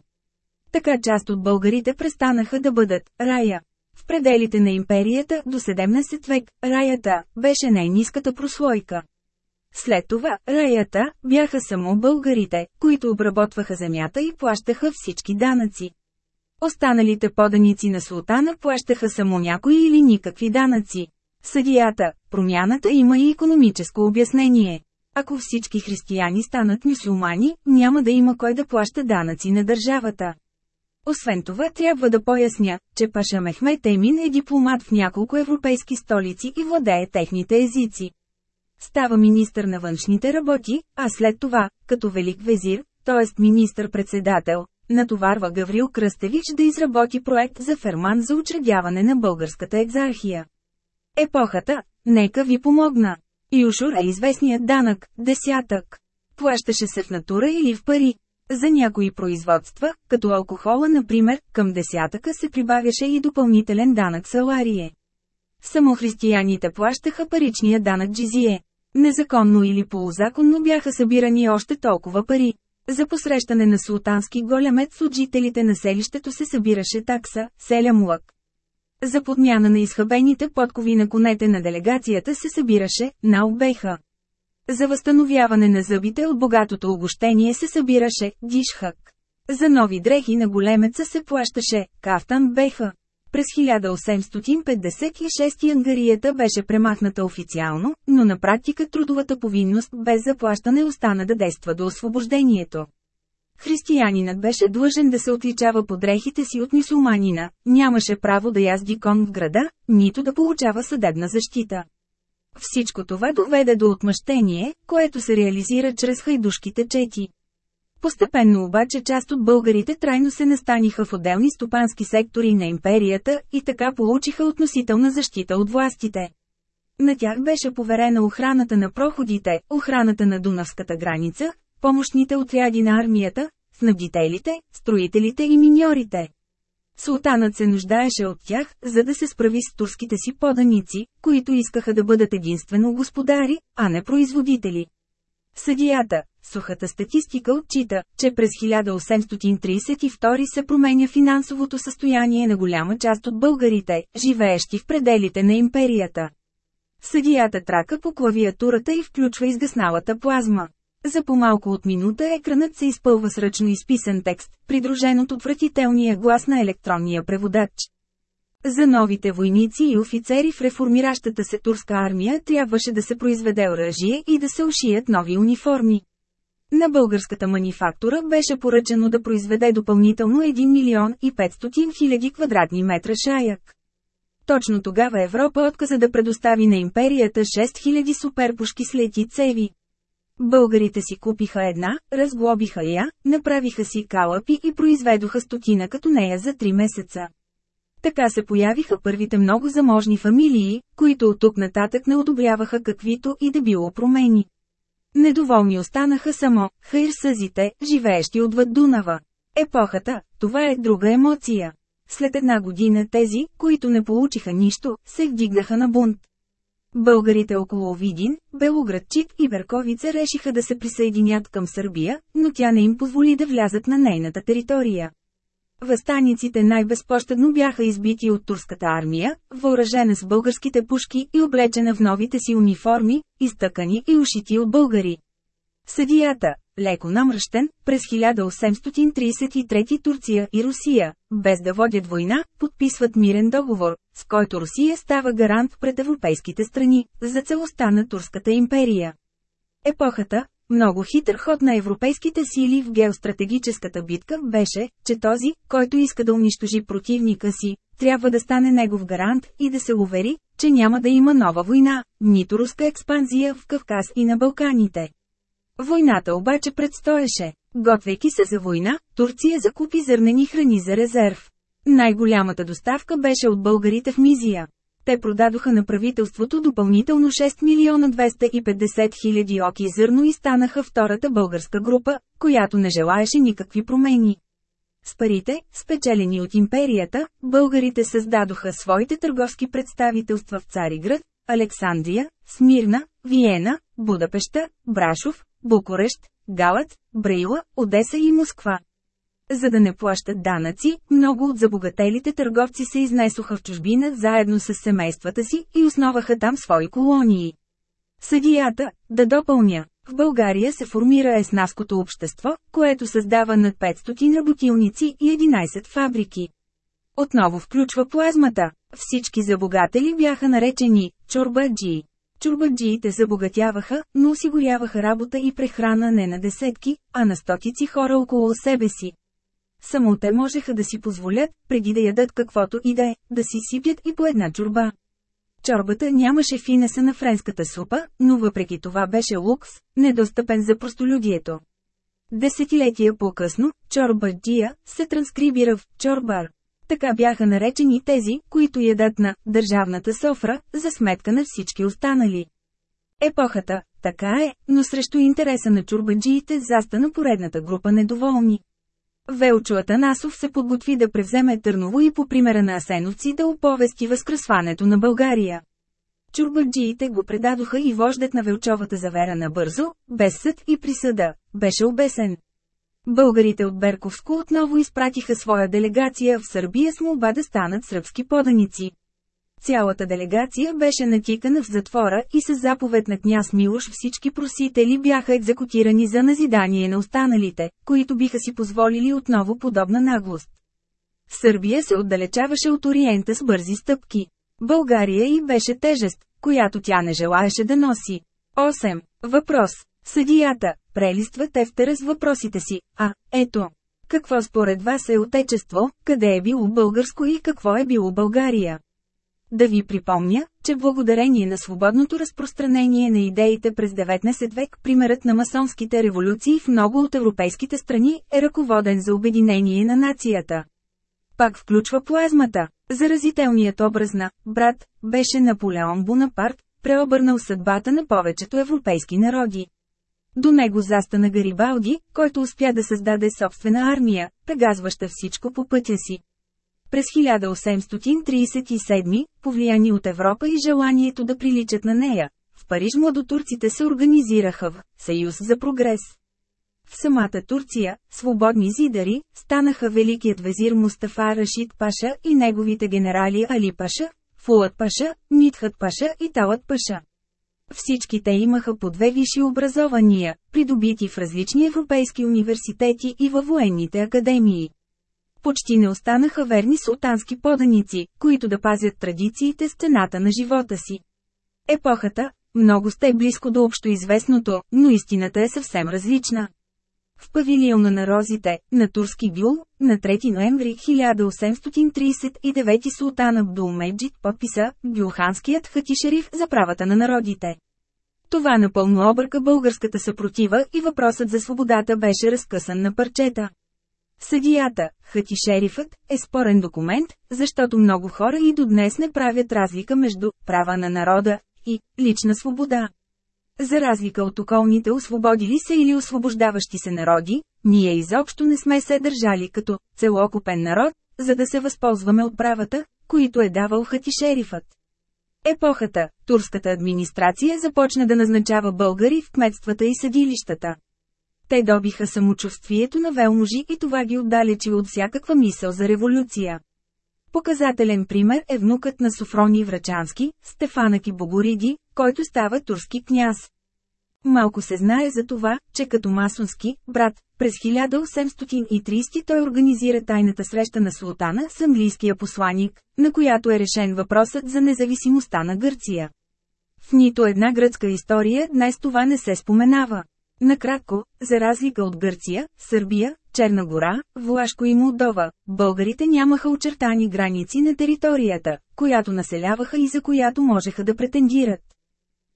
Така част от българите престанаха да бъдат «рая». В пределите на империята до 17 век раята беше най-низката прослойка. След това раята бяха само българите, които обработваха земята и плащаха всички данъци. Останалите поданици на султана плащаха само някои или никакви данъци. Съдията, промяната има и економическо обяснение. Ако всички християни станат мюсюлмани, няма да има кой да плаща данъци на държавата. Освен това трябва да поясня, че Паша Мехмет Емин е дипломат в няколко европейски столици и владее техните езици. Става министър на външните работи, а след това, като велик везир, т.е. министър-председател, натоварва Гаврил Кръстевич да изработи проект за ферман за учредяване на българската екзархия. Епохата, нека ви помогна. Юшур е известният данък, десятък. Плащаше се в натура или в пари. За някои производства, като алкохола например, към десятъка се прибавяше и допълнителен данък саларие. Само християните плащаха паричния данък джизие. Незаконно или полузаконно бяха събирани още толкова пари. За посрещане на султански голямет с жителите на селището се събираше такса, селямлък. За подмяна на изхабените подкови на конете на делегацията се събираше наубеха. За възстановяване на зъбите от богатото огощение се събираше дишхак. За нови дрехи на големеца се плащаше кафтан беха. През 1856 ангарията беше премахната официално, но на практика трудовата повинност без заплащане остана да действа до освобождението. Християнинът беше длъжен да се отличава по дрехите си от мусулманина, нямаше право да язди кон в града, нито да получава съдебна защита. Всичко това доведе до отмъщение, което се реализира чрез хайдушките чети. Постепенно обаче част от българите трайно се настаниха в отделни стопански сектори на империята и така получиха относителна защита от властите. На тях беше поверена охраната на проходите, охраната на Дунавската граница, помощните отряди на армията, снабдителите, строителите и миньорите. Султанът се нуждаеше от тях, за да се справи с турските си поданици, които искаха да бъдат единствено господари, а не производители. Съдията, сухата статистика отчита, че през 1832 се променя финансовото състояние на голяма част от българите, живеещи в пределите на империята. Съдията трака по клавиатурата и включва изгасналата плазма. За по-малко от минута екранът се изпълва с ръчно изписан текст, придружен от отвратителния глас на електронния преводач. За новите войници и офицери в реформиращата се турска армия трябваше да се произведе оръжие и да се ушият нови униформи. На българската манифактура беше поръчано да произведе допълнително 1 милион и 500 хиляди квадратни метра шаяк. Точно тогава Европа отказа да предостави на империята 6000 суперпушки с лети цеви. Българите си купиха една, разглобиха я, направиха си калапи и произведоха стотина като нея за 3 месеца. Така се появиха първите много заможни фамилии, които от тук нататък не одобряваха каквито и да било промени. Недоволни останаха само хайрсъзите, живеещи отвъд Дунава. Епохата, това е друга емоция. След една година тези, които не получиха нищо, се вдигнаха на бунт. Българите около Видин, Белоградчик и Берковица решиха да се присъединят към Сърбия, но тя не им позволи да влязат на нейната територия. Възстаниците най-безпощадно бяха избити от турската армия, въоръжена с българските пушки и облечена в новите си униформи, изтъкани и ушити от българи. Съдията, леко намръщен, през 1833 Турция и Русия, без да водят война, подписват мирен договор, с който Русия става гарант пред европейските страни, за целостта на Турската империя. Епохата, много хитър ход на европейските сили в геостратегическата битка беше, че този, който иска да унищожи противника си, трябва да стане негов гарант и да се увери, че няма да има нова война, нито руска експанзия в Кавказ и на Балканите. Войната обаче предстоеше. Готвейки се за война, Турция закупи зърнени храни за резерв. Най-голямата доставка беше от българите в Мизия. Те продадоха на правителството допълнително 6 милиона 250 хиляди оки зърно и станаха втората българска група, която не желаеше никакви промени. С парите, спечелени от империята, българите създадоха своите търговски представителства в Цариград, Александрия, Смирна, Виена, Будапеща, Брашов, Букурещ, Галът, Брейла, Одеса и Москва. За да не плащат данъци, много от забогателите търговци се изнесоха в чужбина заедно с семействата си и основаха там свои колонии. Съдията, да допълня, в България се формира еснавското общество, което създава над 500 работилници и 11 фабрики. Отново включва плазмата. Всички забогатели бяха наречени чорбаджи. Чурбаджиите забогатяваха, но осигуряваха работа и прехрана не на десетки, а на стотици хора около себе си. Само те можеха да си позволят, преди да ядат каквото и да е, да си сипят и по една чорба. Чорбата нямаше финеса на френската супа, но въпреки това беше лукс, недостъпен за простолюдието. Десетилетия по-късно, чорбаджия се транскрибира в чорбар. Така бяха наречени тези, които ядат на държавната софра, за сметка на всички останали. Епохата, така е, но срещу интереса на чурбаджиите застана поредната група недоволни. Велчо Атанасов се подготви да превземе Търново и по примера на Асеновци да оповести възкръсването на България. Чурбаджиите го предадоха и вождат на Велчовата завера набързо, без съд и присъда, беше обесен. Българите от Берковско отново изпратиха своя делегация в Сърбия с молба да станат сръбски поданици. Цялата делегация беше натикана в затвора и с заповед на княз Милош всички просители бяха екзекутирани за назидание на останалите, които биха си позволили отново подобна наглост. Сърбия се отдалечаваше от Ориента с бързи стъпки. България и беше тежест, която тя не желаеше да носи. 8. Въпрос. Съдията, прелиства Тефтера с въпросите си, а, ето. Какво според вас е отечество, къде е било българско и какво е било България? Да ви припомня, че благодарение на свободното разпространение на идеите през 19 век примерът на масонските революции в много от европейските страни е ръководен за обединение на нацията. Пак включва плазмата. Заразителният образ на «брат» беше Наполеон Бонапарт, преобърнал съдбата на повечето европейски народи. До него застана Гарибалди, който успя да създаде собствена армия, прегазваща всичко по пътя си. През 1837, повлияни от Европа и желанието да приличат на нея, В Париж младотурците се организираха в Съюз за прогрес. В самата Турция, свободни зидари, станаха великият везир Мустафа Рашид Паша и неговите генерали Али Паша, Фулат Паша, Митхат Паша и Талат Паша. Всички те имаха по две висши образования, придобити в различни европейски университети и във военните академии. Почти не останаха верни султански поданици, които да пазят традициите с цената на живота си. Епохата, много сте близко до общоизвестното, но истината е съвсем различна. В павилиона на розите, на турски гюл, на 3 ноември 1839 султан Абдул Меджид подписа Гюлханският хатишериф за правата на народите. Това напълно обърка българската съпротива и въпросът за свободата беше разкъсан на парчета. Съдията, хатишерифът, е спорен документ, защото много хора и до днес не правят разлика между права на народа и лична свобода. За разлика от околните освободили се или освобождаващи се народи, ние изобщо не сме се държали като целокупен народ, за да се възползваме от правата, които е давал хатишерифът. Епохата, турската администрация започна да назначава българи в кметствата и съдилищата. Те добиха самочувствието на велможи и това ги отдалечи от всякаква мисъл за революция. Показателен пример е внукът на Софрони Врачански, Стефанаки Богориди, който става турски княз. Малко се знае за това, че като масонски брат, през 1830 той организира тайната среща на султана с английския посланик, на която е решен въпросът за независимостта на Гърция. В нито една гръцка история днес това не се споменава. Накратко, за разлика от Гърция, Сърбия, Черна гора, Влашко и Молдова, българите нямаха очертани граници на територията, която населяваха и за която можеха да претендират.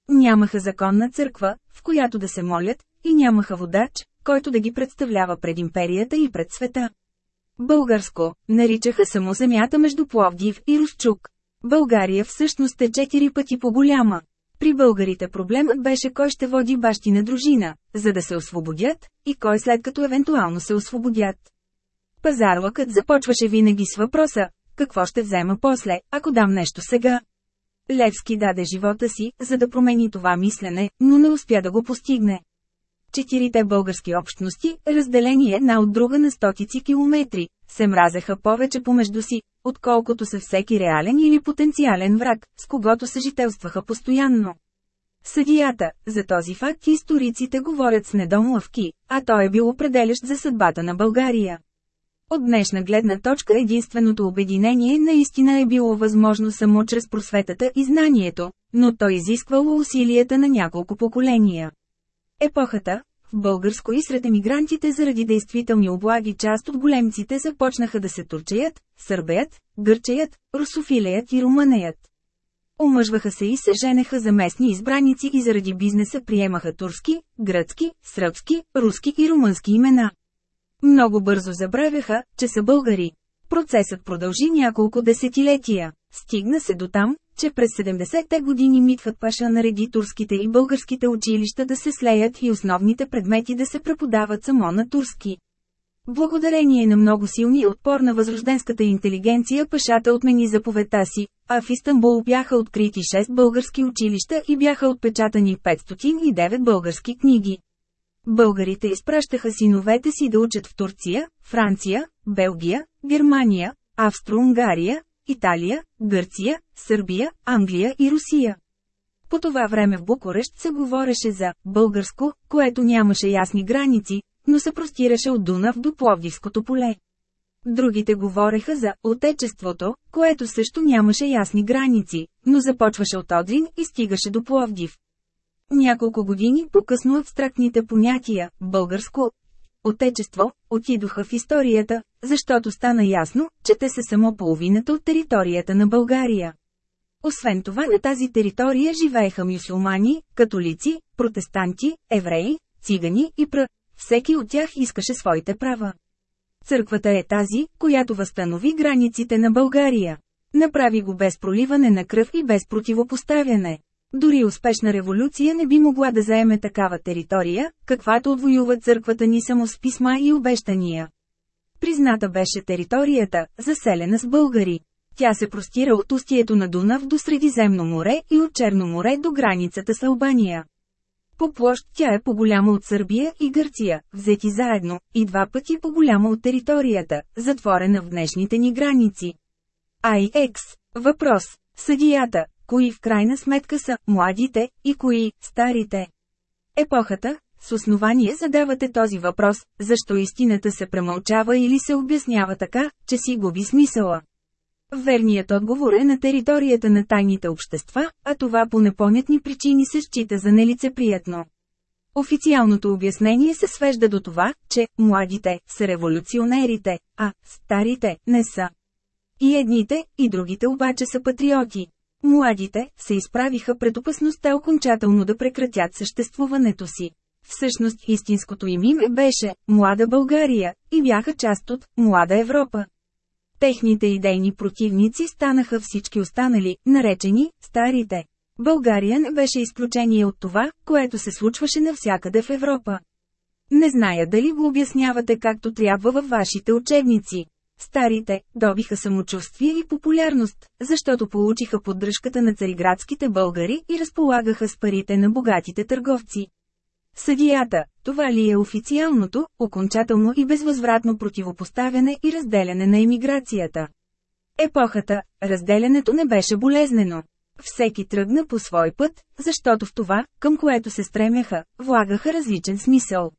Нямаха законна църква, в която да се молят, и нямаха водач, който да ги представлява пред империята и пред света. Българско, наричаха само земята между Пловдив и Русчук. България всъщност е четири пъти по-голяма. При българите проблемът беше кой ще води бащина дружина, за да се освободят, и кой след като евентуално се освободят. Пазарлъкът започваше винаги с въпроса, какво ще взема после, ако дам нещо сега. Левски даде живота си, за да промени това мислене, но не успя да го постигне. Четирите български общности, разделени една от друга на стотици километри, се мразеха повече помежду си, отколкото са всеки реален или потенциален враг, с когото съжителстваха постоянно. Съдията, за този факт историците говорят с недомлъвки, а той е бил определящ за съдбата на България. От днешна гледна точка единственото обединение наистина е било възможно само чрез просветата и знанието, но то изисквало усилията на няколко поколения. Епохата, в българско и сред емигрантите заради действителни облаги част от големците започнаха да се турчеят, сърбеят, гърчеят, русофилеят и румънеят. Омъжваха се и се женеха за местни избраници и заради бизнеса приемаха турски, гръцки, сръбски, руски и румънски имена. Много бързо забравяха, че са българи. Процесът продължи няколко десетилетия. Стигна се до там, че през 70-те години Митхът Паша нареди турските и българските училища да се слеят и основните предмети да се преподават само на турски. Благодарение на много силни отпор на възрожденската интелигенция Пашата отмени заповедта си, а в Истанбул бяха открити 6 български училища и бяха отпечатани 509 български книги. Българите изпращаха синовете си да учат в Турция, Франция, Белгия, Германия, Австро-Унгария, Италия, Гърция, Сърбия, Англия и Русия. По това време в Букурещ се говореше за «българско», което нямаше ясни граници, но се простираше от Дунав до Пловдивското поле. Другите говореха за «отечеството», което също нямаше ясни граници, но започваше от Одрин и стигаше до Пловдив. Няколко години по-късно абстрактните понятия «българско», «отечество» отидоха в историята, защото стана ясно, че те са само половината от територията на България. Освен това на тази територия живееха мюсюлмани, католици, протестанти, евреи, цигани и пр. Всеки от тях искаше своите права. Църквата е тази, която възстанови границите на България. Направи го без проливане на кръв и без противопоставяне. Дори успешна революция не би могла да заеме такава територия, каквато отвоюва църквата ни само с писма и обещания. Призната беше територията, заселена с българи. Тя се простира от устието на Дунав до Средиземно море и от Черно море до границата с Албания. По площ тя е по-голяма от Сърбия и Гърция, взети заедно, и два пъти по-голяма от територията, затворена в днешните ни граници. IX. Въпрос. Съдията, кои в крайна сметка са младите и кои старите? Епохата, с основание задавате този въпрос, защо истината се премълчава или се обяснява така, че си губи смисъла. Верният отговор е на територията на тайните общества, а това по непонятни причини се счита за нелицеприятно. Официалното обяснение се свежда до това, че младите са революционерите, а старите не са. И едните, и другите обаче са патриоти. Младите се изправиха пред опасността окончателно да прекратят съществуването си. Всъщност истинското им име беше «Млада България» и бяха част от «Млада Европа». Техните идейни противници станаха всички останали, наречени «старите». България не беше изключение от това, което се случваше навсякъде в Европа. Не зная дали го обяснявате както трябва във вашите учебници. Старите добиха самочувствие и популярност, защото получиха поддръжката на цариградските българи и разполагаха с парите на богатите търговци. Съдията, това ли е официалното, окончателно и безвъзвратно противопоставяне и разделяне на емиграцията? Епохата, разделянето не беше болезнено. Всеки тръгна по свой път, защото в това, към което се стремяха, влагаха различен смисъл.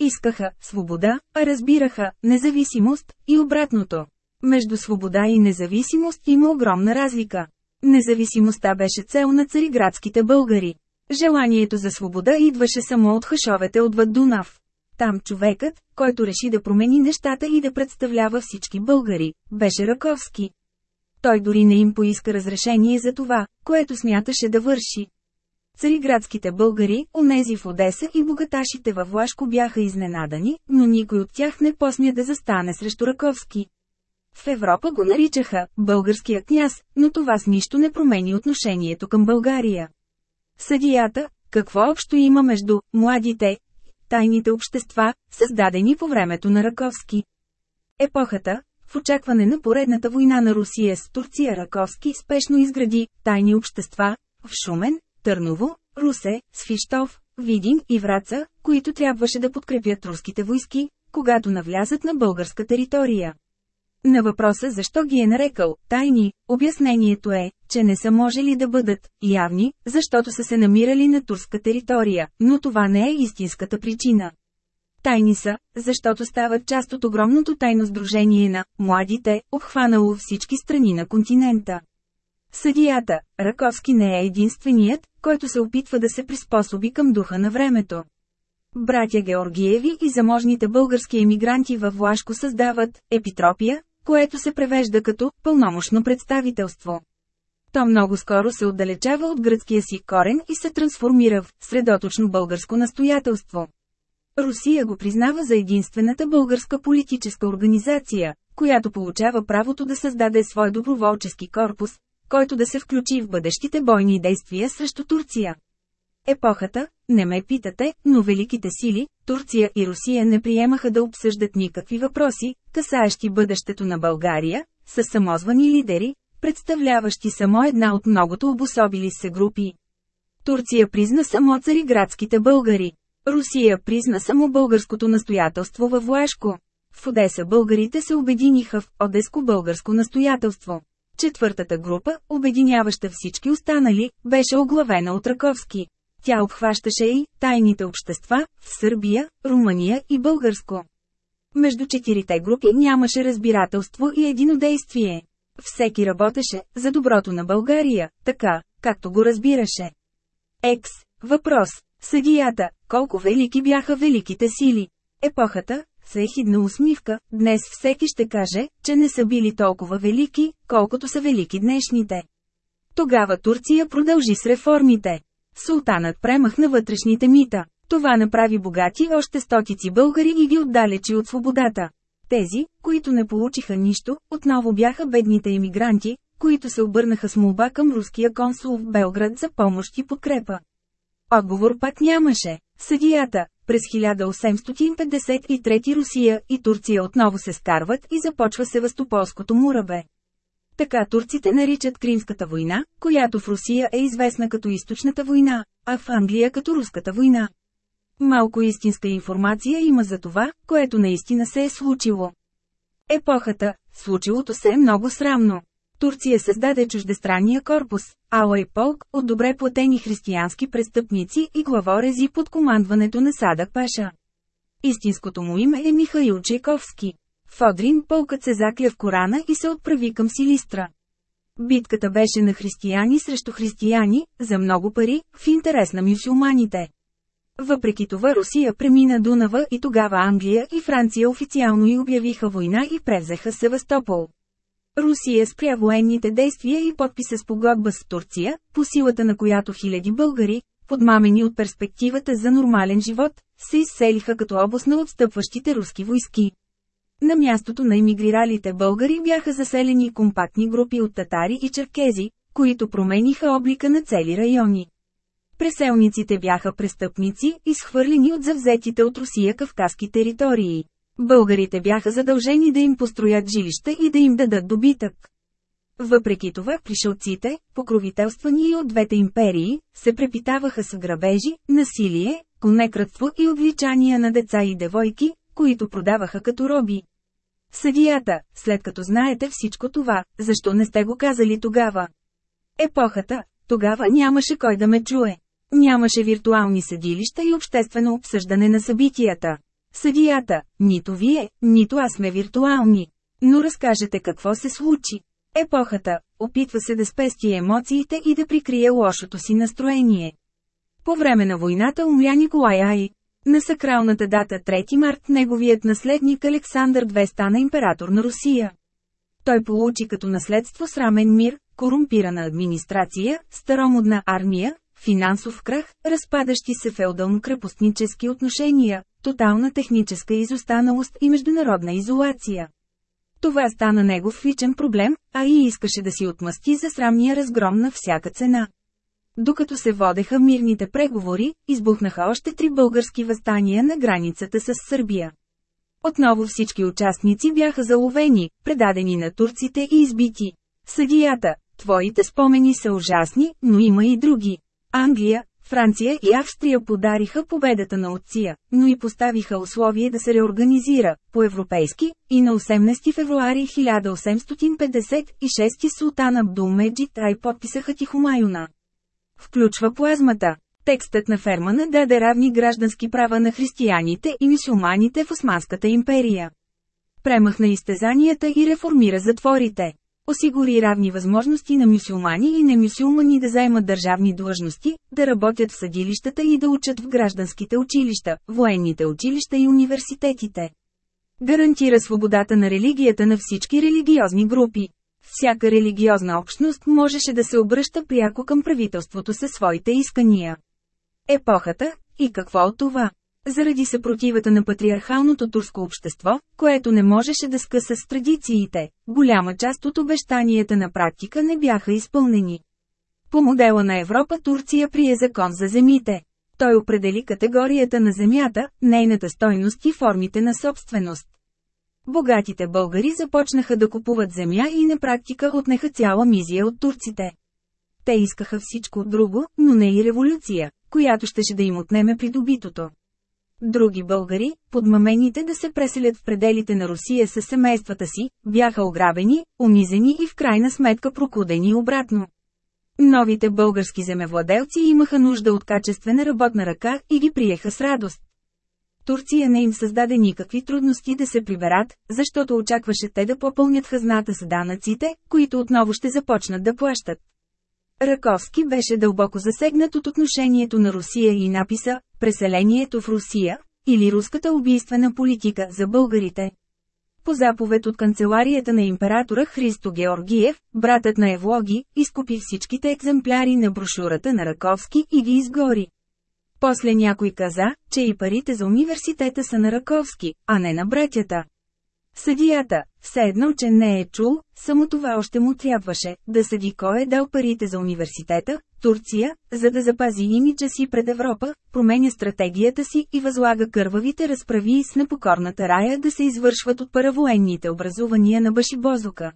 Искаха свобода, а разбираха независимост и обратното. Между свобода и независимост има огромна разлика. Независимостта беше цел на цариградските българи. Желанието за свобода идваше само от хашовете отвъд Дунав. Там човекът, който реши да промени нещата и да представлява всички българи, беше Раковски. Той дори не им поиска разрешение за това, което смяташе да върши. Цариградските българи, онези в Одеса и богаташите във Влашко бяха изненадани, но никой от тях не посмя да застане срещу Раковски. В Европа го наричаха «българския княз», но това с нищо не промени отношението към България. Съдията, какво общо има между «младите» тайните общества, създадени по времето на Раковски. Епохата, в очакване на поредната война на Русия с Турция Раковски спешно изгради тайни общества в Шумен, Търново, Русе, Свищов, Видин и Враца, които трябваше да подкрепят руските войски, когато навлязат на българска територия. На въпроса защо ги е нарекал «тайни», обяснението е, че не са можели да бъдат «явни», защото са се намирали на турска територия, но това не е истинската причина. Тайни са, защото стават част от огромното тайно сдружение на «младите», обхванало всички страни на континента. Съдията, Раковски не е единственият, който се опитва да се приспособи към духа на времето. Братя Георгиеви и заможните български емигранти във Влашко създават «Епитропия», което се превежда като «пълномощно представителство». То много скоро се отдалечава от гръцкия си корен и се трансформира в средоточно българско настоятелство. Русия го признава за единствената българска политическа организация, която получава правото да създаде свой доброволчески корпус, който да се включи в бъдещите бойни действия срещу Турция. Епохата, не ме питате, но великите сили, Турция и Русия не приемаха да обсъждат никакви въпроси, касаещи бъдещето на България, с самозвани лидери, представляващи само една от многото обособили се групи. Турция призна само цариградските българи. Русия призна само българското настоятелство във Влашко. В Одеса българите се обединиха в Одеско-българско настоятелство. Четвъртата група, обединяваща всички останали, беше оглавена от Раковски. Тя обхващаше и тайните общества в Сърбия, Румъния и Българско. Между четирите групи нямаше разбирателство и единодействие. Всеки работеше за доброто на България, така, както го разбираше. Екс. Въпрос. Съдията. Колко велики бяха великите сили? Епохата, с ехидна усмивка, днес всеки ще каже, че не са били толкова велики, колкото са велики днешните. Тогава Турция продължи с реформите. Султанът премахна вътрешните мита. Това направи богати още стотици българи и ги отдалечи от свободата. Тези, които не получиха нищо, отново бяха бедните емигранти, които се обърнаха с молба към руския консул в Белград за помощ и подкрепа. Отговор пак нямаше. Съдията, през 1853 Русия и Турция отново се скарват и започва Севастополското мурабе. Така турците наричат Кримската война, която в Русия е известна като Източната война, а в Англия като Руската война. Малко истинска информация има за това, което наистина се е случило. Епохата, случилото се е много срамно. Турция създаде чуждестранния корпус, Алай полк, от добре платени християнски престъпници и главорези под командването на Садък Паша. Истинското му име е Михаил Чайковски. В Одрин полкът се закля в Корана и се отправи към Силистра. Битката беше на християни срещу християни, за много пари, в интерес на мюсюлманите. Въпреки това Русия премина Дунава и тогава Англия и Франция официално и обявиха война и превзеха Севастопол. Русия спря военните действия и подписа с погодба с Турция, по силата на която хиляди българи, подмамени от перспективата за нормален живот, се изселиха като област на отстъпващите руски войски. На мястото на емигриралите българи бяха заселени компактни групи от татари и черкези, които промениха облика на цели райони. Преселниците бяха престъпници, изхвърлени от завзетите от Русия кавказски територии. Българите бяха задължени да им построят жилища и да им дадат добитък. Въпреки това пришелците, покровителствани и от двете империи, се препитаваха с грабежи, насилие, конекратство и отвличания на деца и девойки, които продаваха като роби. Съдията, след като знаете всичко това, защо не сте го казали тогава? Епохата, тогава нямаше кой да ме чуе. Нямаше виртуални съдилища и обществено обсъждане на събитията. Съдията, нито вие, нито аз сме виртуални. Но разкажете какво се случи. Епохата, опитва се да спести емоциите и да прикрие лошото си настроение. По време на войната умря Николай Ай. На сакралната дата 3 март неговият наследник Александър II стана император на Русия. Той получи като наследство срамен мир, корумпирана администрация, старомодна армия, финансов крах, разпадащи се феодално-крепостнически отношения, тотална техническа изостаналост и международна изолация. Това стана негов личен проблем, а и искаше да си отмъсти за срамния разгром на всяка цена. Докато се водеха мирните преговори, избухнаха още три български възстания на границата с Сърбия. Отново всички участници бяха заловени, предадени на турците и избити. Съдията, твоите спомени са ужасни, но има и други. Англия, Франция и Австрия подариха победата на отция, но и поставиха условие да се реорганизира, по-европейски, и на 18 февруари 1856 султан Абдулмеджид Ай подписаха Тихомаюна. Включва плазмата. Текстът на Фермана даде равни граждански права на християните и мисюлманите в Османската империя. Премахна изтезанията и реформира затворите. Осигури равни възможности на мюсюлмани и немюсюлмани да заемат държавни длъжности, да работят в съдилищата и да учат в гражданските училища, военните училища и университетите. Гарантира свободата на религията на всички религиозни групи. Всяка религиозна общност можеше да се обръща пряко към правителството със своите искания. Епохата, и какво от това? Заради съпротивата на патриархалното турско общество, което не можеше да скъса с традициите, голяма част от обещанията на практика не бяха изпълнени. По модела на Европа Турция прие закон за земите. Той определи категорията на земята, нейната стойност и формите на собственост. Богатите българи започнаха да купуват земя и на практика отнеха цяла мизия от турците. Те искаха всичко друго, но не и революция, която щеше да им отнеме придобитото. Други българи, подмамените да се преселят в пределите на Русия с семействата си, бяха ограбени, унизени и в крайна сметка прокудени обратно. Новите български земевладелци имаха нужда от качествена работна ръка и ги приеха с радост. Турция не им създаде никакви трудности да се приберат, защото очакваше те да попълнят хазната с данъците, които отново ще започнат да плащат. Раковски беше дълбоко засегнат от отношението на Русия и написа «Преселението в Русия» или «Руската убийствена политика за българите». По заповед от канцеларията на императора Христо Георгиев, братът на Евлоги, изкупи всичките екземпляри на брошурата на Раковски и ги изгори. После някой каза, че и парите за университета са на Раковски, а не на братята. Съдията, все едно, че не е чул, само това още му трябваше, да съди кой е дал парите за университета, Турция, за да запази имиджа си пред Европа, променя стратегията си и възлага кървавите разправи с непокорната рая да се извършват от паравоенните образувания на Башибозука.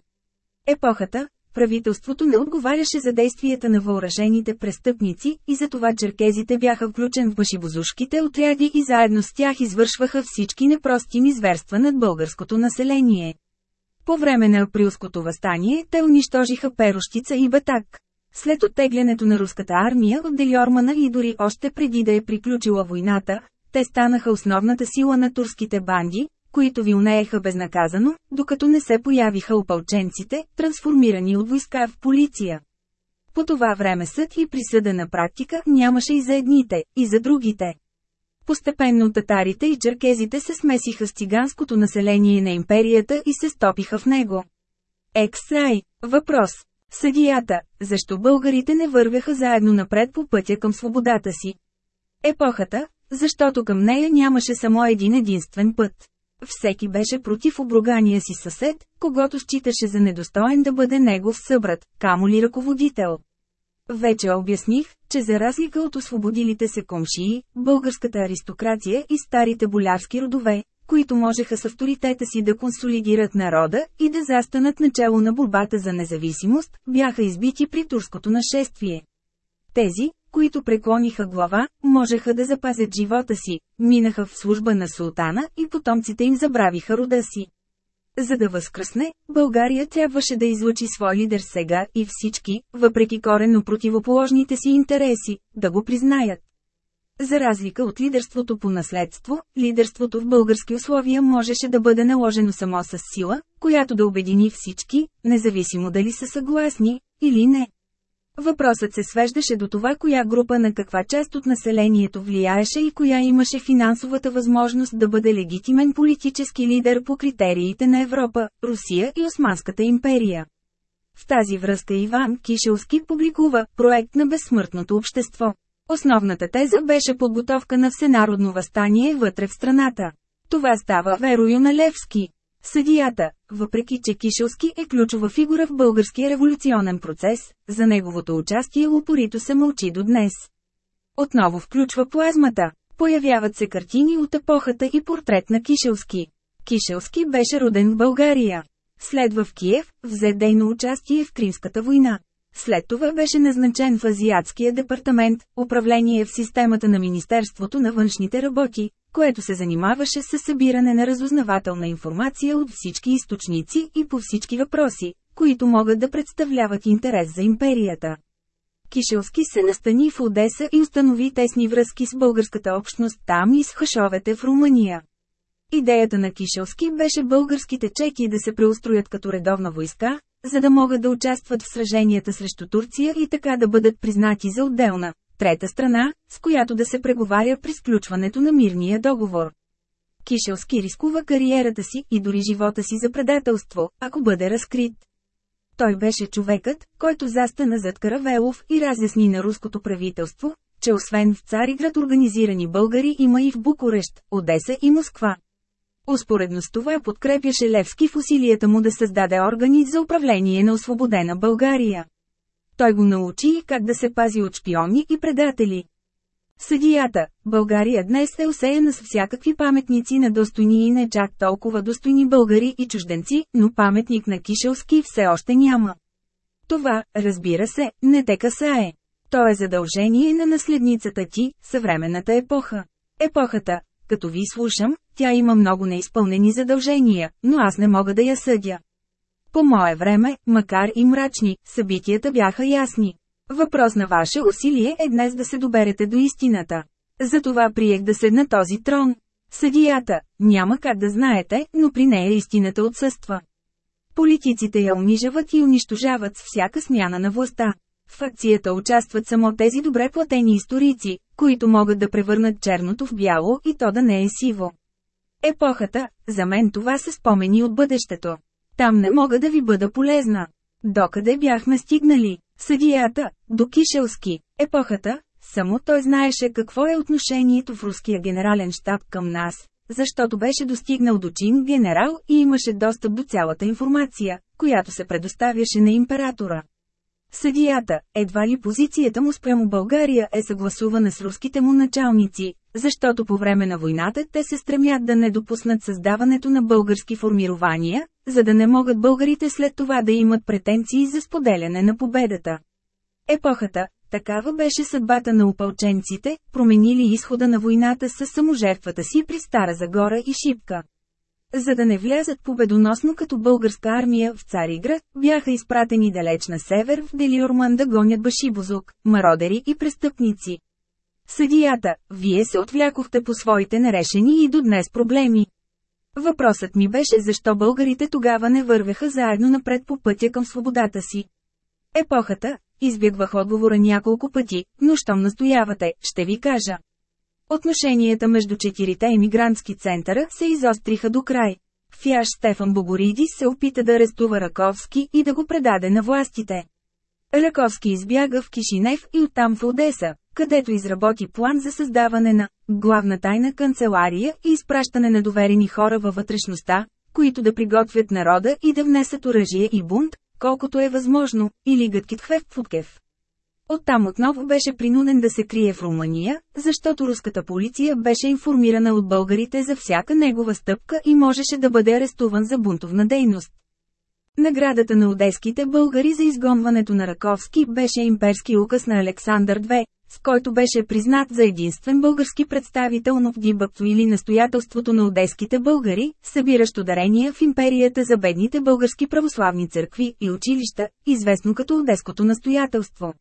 Епохата, правителството не отговаряше за действията на въоръжените престъпници и затова черкезите бяха включен в башибозушките отряди и заедно с тях извършваха всички непростими зверства над българското население. По време на априлското възстание те унищожиха Перощица и Батак. След оттеглянето на руската армия от Делиормана и дори още преди да е приключила войната, те станаха основната сила на турските банди, които вилнееха безнаказано, докато не се появиха опълченците, трансформирани от войска в полиция. По това време съд и присъда на практика нямаше и за едните, и за другите. Постепенно татарите и черкезите се смесиха с циганското население на империята и се стопиха в него. Ексай. Въпрос. Съдията. Защо българите не вървяха заедно напред по пътя към свободата си? Епохата. Защото към нея нямаше само един единствен път. Всеки беше против обругания си съсед, когато считаше за недостоен да бъде негов събрат, камо ли ръководител. Вече обясних, че за разлика от освободилите се комшии, българската аристокрация и старите болярски родове, които можеха с авторитета си да консолидират народа и да застанат начало на борбата за независимост, бяха избити при турското нашествие. Тези, които преклониха глава, можеха да запазят живота си, минаха в служба на султана и потомците им забравиха рода си. За да възкръсне, България трябваше да излучи свой лидер сега и всички, въпреки коренно противоположните си интереси, да го признаят. За разлика от лидерството по наследство, лидерството в български условия можеше да бъде наложено само с сила, която да обедини всички, независимо дали са съгласни или не. Въпросът се свеждаше до това коя група на каква част от населението влияеше и коя имаше финансовата възможност да бъде легитимен политически лидер по критериите на Европа, Русия и Османската империя. В тази връзка Иван Кишелски публикува «Проект на безсмъртното общество». Основната теза беше подготовка на всенародно възстание вътре в страната. Това става верою на Левски. Съдията, въпреки че Кишелски е ключова фигура в българския революционен процес, за неговото участие упорито се мълчи до днес. Отново включва плазмата. Появяват се картини от епохата и портрет на Кишелски. Кишелски беше роден в България. Следва в Киев, взе дейно участие в Кримската война. След това беше назначен в Азиатския департамент, управление в системата на Министерството на външните работи, което се занимаваше с събиране на разузнавателна информация от всички източници и по всички въпроси, които могат да представляват интерес за империята. Кишелски се настани в Одеса и установи тесни връзки с българската общност там и с хашовете в Румъния. Идеята на Кишелски беше българските чеки да се преустроят като редовна войска, за да могат да участват в сраженията срещу Турция и така да бъдат признати за отделна, трета страна, с която да се преговаря при сключването на мирния договор. Кишелски рискува кариерата си и дори живота си за предателство, ако бъде разкрит. Той беше човекът, който застана зад Каравелов и разясни на руското правителство, че освен в Цариград организирани българи има и в Букурещ, Одеса и Москва. Успоредно с това подкрепяше Левски в усилията му да създаде органи за управление на освободена България. Той го научи как да се пази от шпиони и предатели. Съдията, България днес е осеяна с всякакви паметници на достойни и не чак толкова достойни българи и чужденци, но паметник на Кишелски все още няма. Това, разбира се, не те касае. То е задължение на наследницата ти, съвременната епоха. Епохата, като ви слушам, тя има много неизпълнени задължения, но аз не мога да я съдя. По мое време, макар и мрачни, събитията бяха ясни. Въпрос на ваше усилие е днес да се доберете до истината. Затова приех да седна този трон. Съдията, няма как да знаете, но при нея истината отсъства. Политиците я унижават и унищожават с всяка смяна на властта. В акцията участват само тези добре платени историци, които могат да превърнат черното в бяло и то да не е сиво. Епохата, за мен това са спомени от бъдещето. Там не мога да ви бъда полезна. Докъде бяхме стигнали? Съдията, до Кишелски, епохата, само той знаеше какво е отношението в руския генерален штаб към нас, защото беше достигнал до чин генерал и имаше достъп до цялата информация, която се предоставяше на императора. Съдията, едва ли позицията му спрямо България е съгласувана с руските му началници, Защото по време на войната те се стремят да не допуснат създаването на български формирования, за да не могат българите след това да имат претенции за споделяне на победата. Епохата, такава беше съдбата на опълченците, променили изхода на войната с саможертвата си при Стара Загора и Шипка. За да не влязат победоносно като българска армия в Цариград, бяха изпратени далеч на север в Делиорман да гонят башибозук, мародери и престъпници. Съдията, вие се отвлякохте по своите нерешени и до днес проблеми. Въпросът ми беше защо българите тогава не вървеха заедно напред по пътя към свободата си. Епохата, избягвах отговора няколко пъти, но щом настоявате, ще ви кажа. Отношенията между четирите емигрантски центъра се изостриха до край. Фяж Стефан Богоридис се опита да арестува Раковски и да го предаде на властите. Раковски избяга в Кишинев и оттам в Одеса, където изработи план за създаване на главна тайна канцелария и изпращане на доверени хора във вътрешността, които да приготвят народа и да внесат оръжие и бунт, колкото е възможно, или Гъткит Хвефпуткев. Оттам отново беше принуден да се крие в Румъния, защото руската полиция беше информирана от българите за всяка негова стъпка и можеше да бъде арестуван за бунтовна дейност. Наградата на одеските българи за изгонването на Раковски беше имперски указ на Александър II, с който беше признат за единствен български представител на вдибъпто или настоятелството на одеските българи, събиращо дарения в империята за бедните български православни църкви и училища, известно като Одеското настоятелство.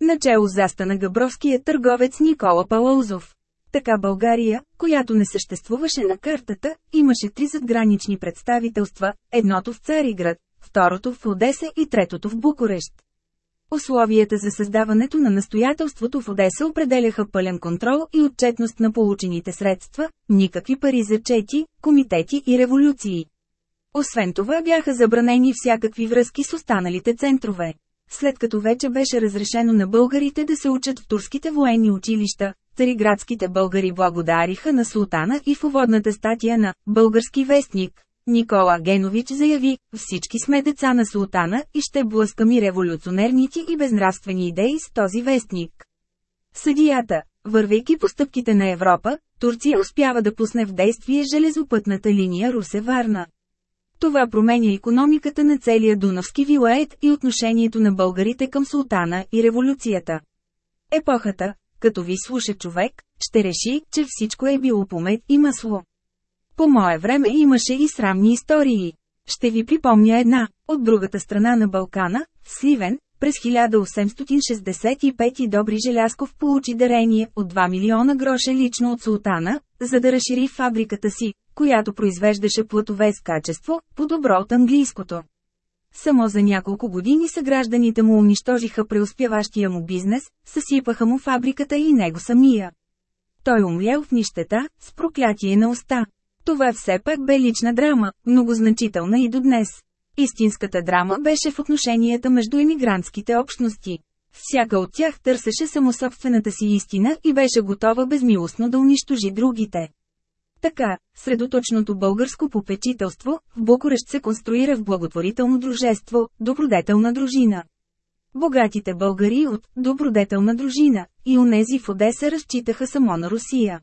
Начало застана габровският търговец Никола Палаузов. Така България, която не съществуваше на картата, имаше три задгранични представителства, едното в Цариград, второто в Одеса и третото в Букурещ. Условията за създаването на настоятелството в Одеса определяха пълен контрол и отчетност на получените средства, никакви пари за чети, комитети и революции. Освен това бяха забранени всякакви връзки с останалите центрове. След като вече беше разрешено на българите да се учат в турските военни училища, цариградските българи благодариха на султана и в уводната статия на «Български вестник». Никола Генович заяви, всички сме деца на султана и ще блъскаме революционерните и безнравствени идеи с този вестник. Съдията, вървейки по стъпките на Европа, Турция успява да пусне в действие железопътната линия Русе-Варна. Това променя економиката на целия Дунавски вилает и отношението на българите към султана и революцията. Епохата, като ви слуша човек, ще реши, че всичко е било помет и масло. По мое време имаше и срамни истории. Ще ви припомня една, от другата страна на Балкана, Сливен, през 1865 Добри Желясков получи дарение от 2 милиона гроша лично от султана, за да разшири фабриката си, която произвеждаше плътове с качество, по-добро от английското. Само за няколко години съгражданите му унищожиха преуспяващия му бизнес, съсипаха му фабриката и него самия. Той умрял в нищета, с проклятие на уста. Това все пак бе лична драма, много значителна и до днес. Истинската драма беше в отношенията между емигрантските общности. Всяка от тях търсеше само собствената си истина и беше готова безмилостно да унищожи другите. Така, средоточното българско попечителство, в Букурещ се конструира в благотворително дружество, добродетелна дружина. Богатите българи от добродетелна дружина и онези в Одеса разчитаха само на Русия.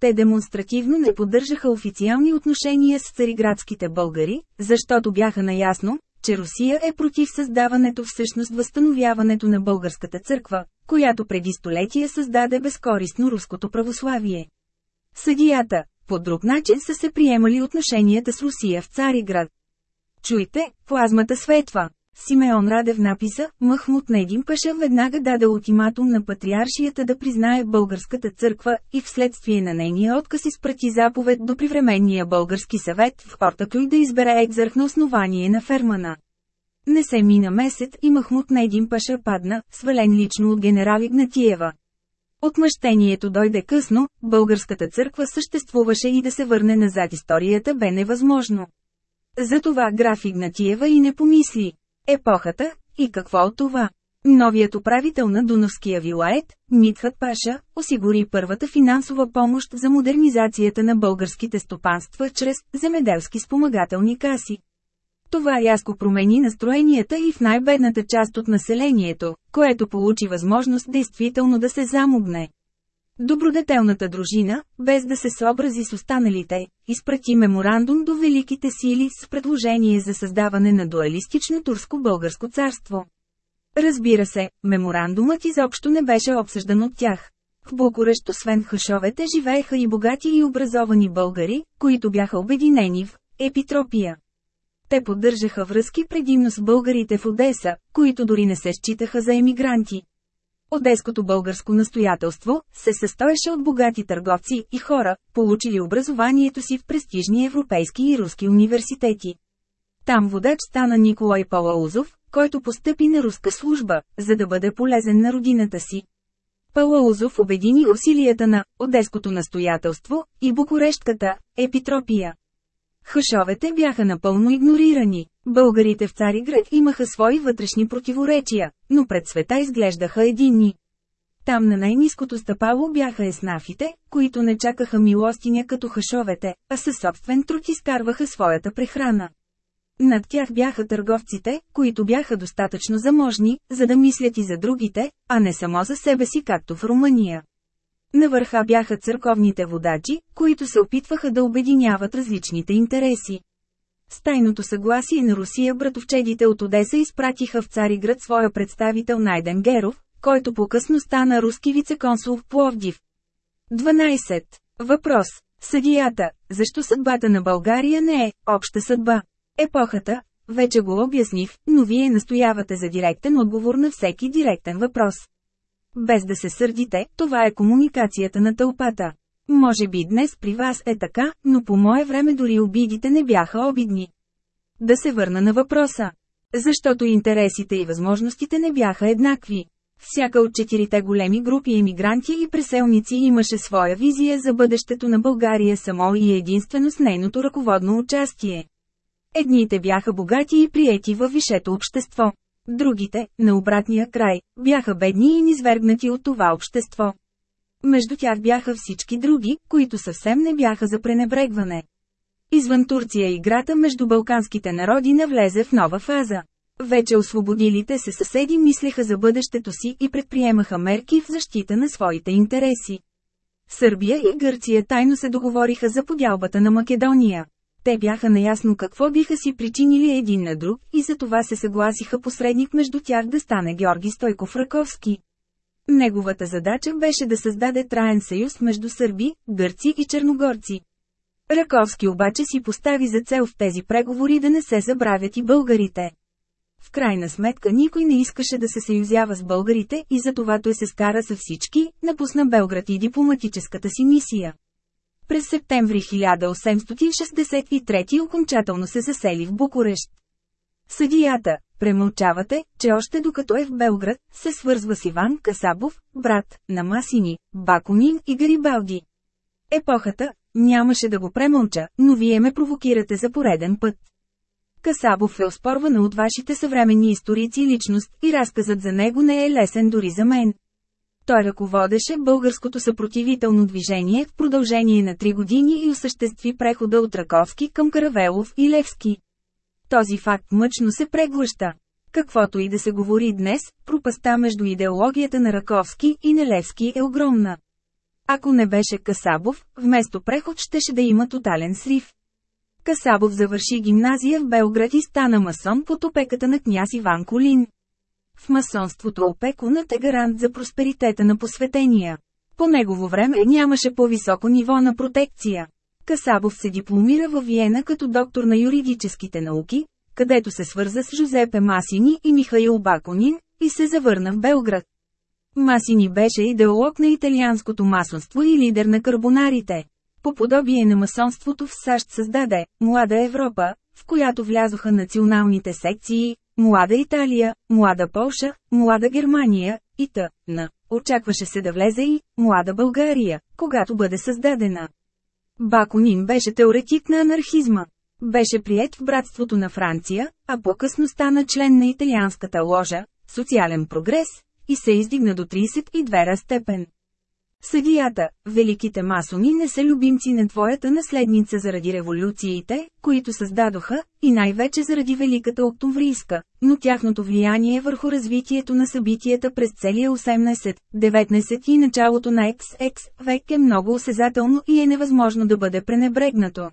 Те демонстративно не поддържаха официални отношения с цариградските българи, защото бяха наясно, че Русия е против създаването всъщност възстановяването на българската църква, която преди столетия създаде безкористно руското православие. Съдията, по друг начин са се приемали отношенията с Русия в Цариград. Чуйте, плазмата светва. Симеон Радев написа, Махмут Недим Паша веднага даде ултиматум на патриаршията да признае българската църква и вследствие на нейния отказ изпрати заповед до привременния български съвет в Ортаклюй да избере екзарх на основание на Фермана. Не се мина месец и Махмут Недим Паша падна, свален лично от генерал Игнатиева. Отмъщението дойде късно, българската църква съществуваше и да се върне назад историята бе невъзможно. Затова граф Игнатиева и не помисли. Епохата, и какво от това? Новият управител на Дунавския вилает, Митхат Паша, осигури първата финансова помощ за модернизацията на българските стопанства чрез земеделски спомагателни каси. Това рязко промени настроенията и в най-бедната част от населението, което получи възможност действително да се замогне. Добродетелната дружина, без да се съобрази с останалите, изпрати меморандум до великите сили с предложение за създаване на дуалистично турско-българско царство. Разбира се, меморандумът изобщо не беше обсъждан от тях. В Букурещ освен хашовете живееха и богати и образовани българи, които бяха обединени в епитропия. Те поддържаха връзки предимно с българите в Одеса, които дори не се считаха за емигранти. Одеското българско настоятелство се състоеше от богати търговци и хора, получили образованието си в престижни европейски и руски университети. Там водач стана Николай Палаузов, който постъпи на руска служба, за да бъде полезен на родината си. Палаузов обедини усилията на Одеското настоятелство и Букурештката епитропия. Хъшовете бяха напълно игнорирани. Българите в Цариград имаха свои вътрешни противоречия, но пред света изглеждаха единни. Там на най-низкото стъпало бяха еснафите, които не чакаха милостиня като хашовете, а със собствен труд изкарваха своята прехрана. Над тях бяха търговците, които бяха достатъчно заможни, за да мислят и за другите, а не само за себе си както в Румъния. На върха бяха църковните водачи, които се опитваха да обединяват различните интереси. С тайното съгласие на Русия братовчедите от Одеса изпратиха в Цариград своя представител Найден Геров, който по-късно стана руски вицеконсул в Пловдив. 12. Въпрос. Съдията, защо съдбата на България не е обща съдба? Епохата, вече го обясних, но вие настоявате за директен отговор на всеки директен въпрос. Без да се сърдите, това е комуникацията на тълпата. Може би днес при вас е така, но по мое време дори обидите не бяха обидни. Да се върна на въпроса. Защото интересите и възможностите не бяха еднакви. Всяка от четирите големи групи емигранти и преселници имаше своя визия за бъдещето на България само и единствено с нейното ръководно участие. Едните бяха богати и приети във висшето общество. Другите, на обратния край, бяха бедни и низвергнати от това общество. Между тях бяха всички други, които съвсем не бяха за пренебрегване. Извън Турция играта между балканските народи навлезе в нова фаза. Вече освободилите се съседи мислеха за бъдещето си и предприемаха мерки в защита на своите интереси. Сърбия и Гърция тайно се договориха за подялбата на Македония. Те бяха наясно какво биха си причинили един на друг и за това се съгласиха посредник между тях да стане Георги Стойков Раковски. Неговата задача беше да създаде траен съюз между сърби, гърци и черногорци. Раковски обаче си постави за цел в тези преговори да не се забравят и българите. В крайна сметка никой не искаше да се съюзява с българите и за това той се скара с всички, напусна Белград и дипломатическата си мисия. През септември 1863 окончателно се засели в Букурещ. Съдията, премълчавате, че още докато е в Белград, се свързва с Иван Касабов, брат на Масини, Бакунин и Гарибалди. Епохата, нямаше да го премълча, но вие ме провокирате за пореден път. Касабов е оспорвана от вашите съвременни историци личност и разказът за него не е лесен дори за мен. Той ръководеше българското съпротивително движение в продължение на три години и осъществи прехода от Раковски към Каравелов и Левски. Този факт мъчно се преглъща. Каквото и да се говори днес, пропаста между идеологията на Раковски и на Левски е огромна. Ако не беше Касабов, вместо преход щеше да има тотален срив. Касабов завърши гимназия в Белград и стана масон под опеката на княз Иван Колин. В масонството опекунът е гарант за просперитета на посветения. По негово време нямаше по-високо ниво на протекция. Касабов се дипломира във Виена като доктор на юридическите науки, където се свърза с Жозепе Масини и Михаил Баконин, и се завърна в Белград. Масини беше идеолог на италианското масонство и лидер на карбонарите. По подобие на масонството в САЩ създаде «Млада Европа», в която влязоха националните секции, Млада Италия, Млада Полша, Млада Германия и т.н. Очакваше се да влезе и Млада България, когато бъде създадена. Бакунин беше теоретик на анархизма. Беше прият в братството на Франция, а по-късно стана член на италианската ложа, социален прогрес, и се издигна до 32 степен. Съдията, великите масони не са любимци на твоята наследница заради революциите, които създадоха, и най-вече заради Великата Октомврийска, но тяхното влияние върху развитието на събитията през целия 18, 19 и началото на XX век е много осезателно и е невъзможно да бъде пренебрегнато.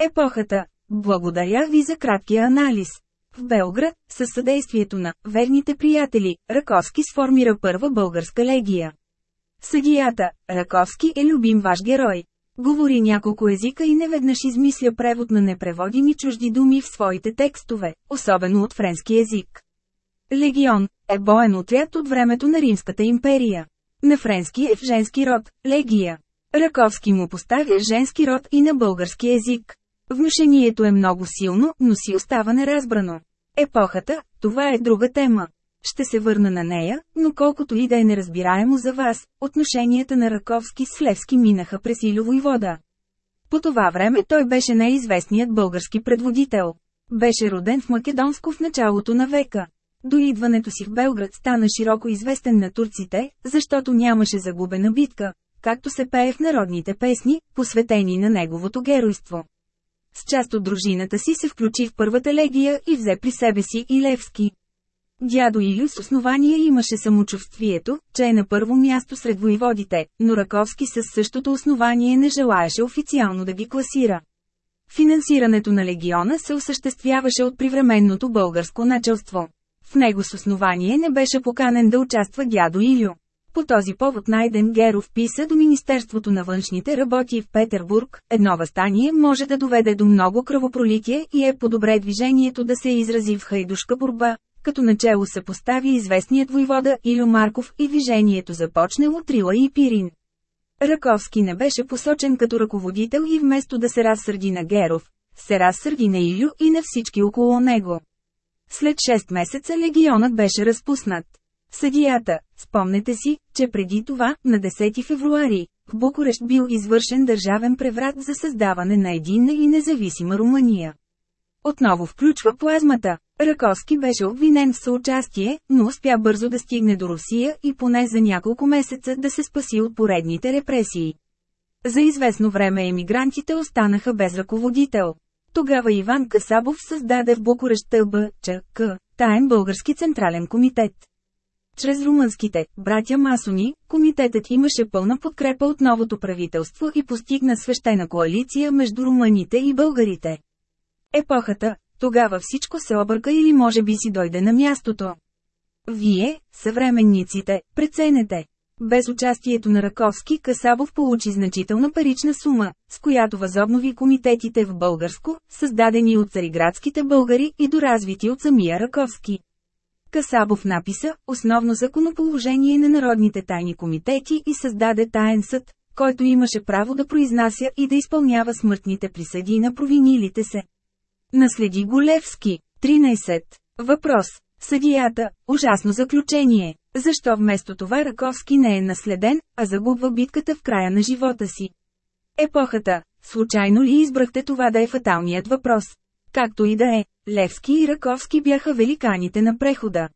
Епохата. Благодаря ви за краткия анализ. В Белград, със съдействието на «верните приятели», Раковски сформира първа българска легия. Съдията, Раковски е любим ваш герой. Говори няколко езика и неведнъж измисля превод на непреводими чужди думи в своите текстове, особено от френски език. Легион е боен отряд от времето на Римската империя. На френски е в женски род – легия. Раковски му поставя женски род и на български език. Внушението е много силно, но си остава неразбрано. Епохата – това е друга тема. Ще се върна на нея, но колкото и да е неразбираемо за вас, отношенията на Раковски с Левски минаха през Илово и вода. По това време той беше най-известният български предводител. Беше роден в Македонско в началото на века. До идването си в Белград стана широко известен на турците, защото нямаше загубена битка, както се пее в народните песни, посветени на неговото геройство. С част от дружината си се включи в първата легия и взе при себе си и Левски. Дядо Илю с основание имаше самочувствието, че е на първо място сред воеводите, но Раковски със същото основание не желаеше официално да ги класира. Финансирането на легиона се осъществяваше от привременното българско началство. В него с основание не беше поканен да участва дядо Илю. По този повод Найден Геров писа до Министерството на външните работи в Петербург, едно възстание може да доведе до много кръвопролитие и е по-добре движението да се изрази в хайдушка борба, като начало се постави известният войвода Илю Марков и движението започне от Рила и Пирин. Раковски не беше посочен като ръководител и вместо да се разсърди на Геров, се разсърди на Илю и на всички около него. След 6 месеца легионът беше разпуснат. Съдията, спомнете си, че преди това, на 10 февруари, в Букурещ бил извършен държавен преврат за създаване на единна и независима Румъния. Отново включва плазмата. Раковски беше обвинен в съучастие, но успя бързо да стигне до Русия и поне за няколко месеца да се спаси от поредните репресии. За известно време емигрантите останаха без ръководител. Тогава Иван Касабов създаде в Букурещ ТБ, Таен български централен комитет. Чрез румънските братя масони, комитетът имаше пълна подкрепа от новото правителство и постигна свещена коалиция между румъните и българите. Епохата, тогава всичко се обърка или може би си дойде на мястото. Вие, съвременниците, преценете. Без участието на Раковски Касабов получи значителна парична сума, с която възобнови комитетите в българско, създадени от цариградските българи и доразвити от самия Раковски. Касабов написа основно законоположение на народните тайни комитети и създаде таен съд, който имаше право да произнася и да изпълнява смъртните присъди на провинилите се. Наследи Голевски. 13. Въпрос. Съдията. Ужасно заключение. Защо вместо това Раковски не е наследен, а загубва битката в края на живота си? Епохата. Случайно ли избрахте това да е фаталният въпрос? Както и да е, Левски и Раковски бяха великаните на прехода.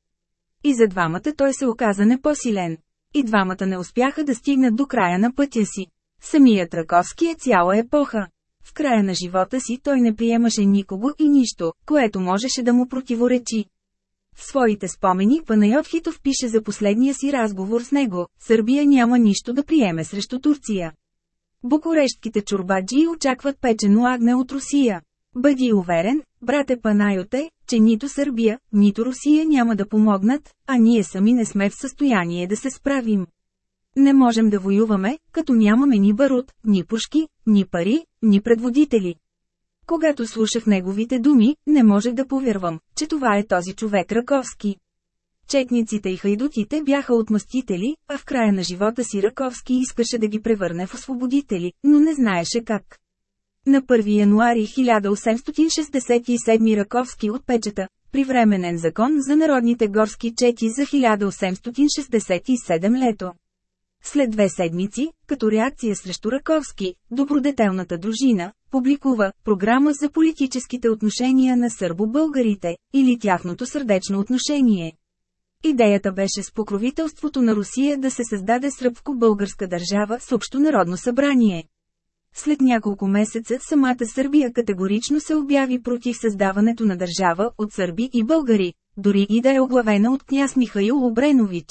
И за двамата той се оказа непосилен. И двамата не успяха да стигнат до края на пътя си. Самият Раковски е цяла епоха. В края на живота си той не приемаше никого и нищо, което можеше да му противоречи. В своите спомени Панайот Хитов пише за последния си разговор с него, Сърбия няма нищо да приеме срещу Турция. Букурештките чурбаджи очакват печено агне от Русия. Бъди уверен, брате Панайоте, че нито Сърбия, нито Русия няма да помогнат, а ние сами не сме в състояние да се справим. Не можем да воюваме, като нямаме ни барут, ни пушки, ни пари, ни предводители. Когато слушах неговите думи, не можех да повярвам, че това е този човек Раковски. Четниците и хайдутите бяха отмъстители, а в края на живота си Раковски искаше да ги превърне в освободители, но не знаеше как. На 1 януари 1867 Раковски отпечата, привременен закон за народните горски чети за 1867 лето. След две седмици, като реакция срещу Раковски, добродетелната дружина, публикува програма за политическите отношения на сърбо-българите, или тяхното сърдечно отношение. Идеята беше с покровителството на Русия да се създаде сръбско-българска държава с общо народно събрание. След няколко месеца самата Сърбия категорично се обяви против създаването на държава от сърби и българи, дори и да е оглавена от княз Михаил Обренович.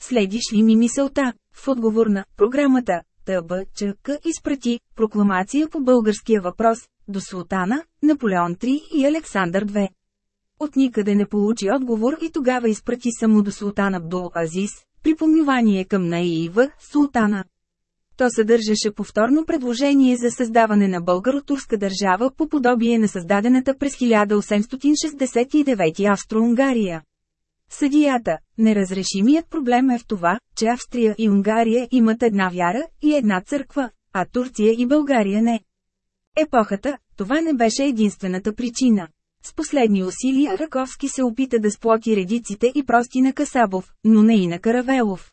Следиш ли ми мисълта? В отговор на програмата, ТБЧК изпрати прокламация по българския въпрос до султана, Наполеон III и Александър II. От никъде не получи отговор и тогава изпрати само до султан Абдул Азис, припомнювание към Наива, султана. То съдържаше повторно предложение за създаване на българо-турска държава по подобие на създадената през 1869 Австро-Унгария. Съдията, неразрешимият проблем е в това, че Австрия и Унгария имат една вяра и една църква, а Турция и България не. Епохата, това не беше единствената причина. С последни усилия Раковски се опита да сплоти редиците и прости на Касабов, но не и на Каравелов.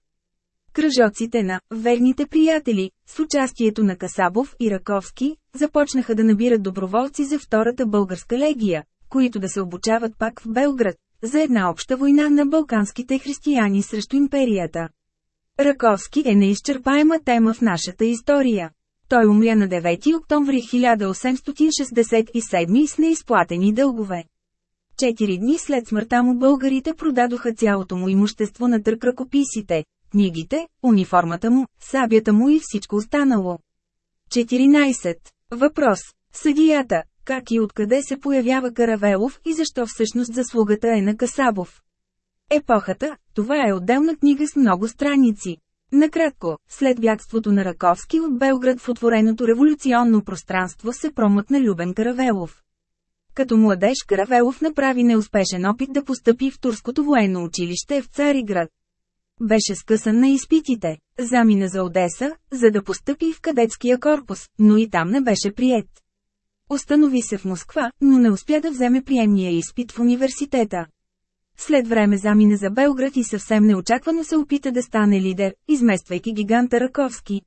Кръжоците на «верните приятели» с участието на Касабов и Раковски започнаха да набират доброволци за Втората българска легия, които да се обучават пак в Белград, за една обща война на балканските християни срещу империята. Раковски е неизчерпаема тема в нашата история. Той умря на 9 октомври 1867 с неизплатени дългове. Четири дни след смъртта му българите продадоха цялото му имущество на търкракописите, книгите, униформата му, сабята му и всичко останало. 14. Въпрос. Съдията, как и откъде се появява Каравелов и защо всъщност заслугата е на Касабов. Епохата, това е отделна книга с много страници. Накратко, след бягството на Раковски от Белград в отвореното революционно пространство се промъкна Любен Каравелов. Като младеж Каравелов направи неуспешен опит да постъпи в Турското военно училище в Цариград. Беше скъсан на изпитите, замина за Одеса, за да постъпи в кадетския корпус, но и там не беше прият. Установи се в Москва, но не успя да вземе приемния изпит в университета. След време замина за Белград и съвсем неочаквано се опита да стане лидер, измествайки гиганта Раковски.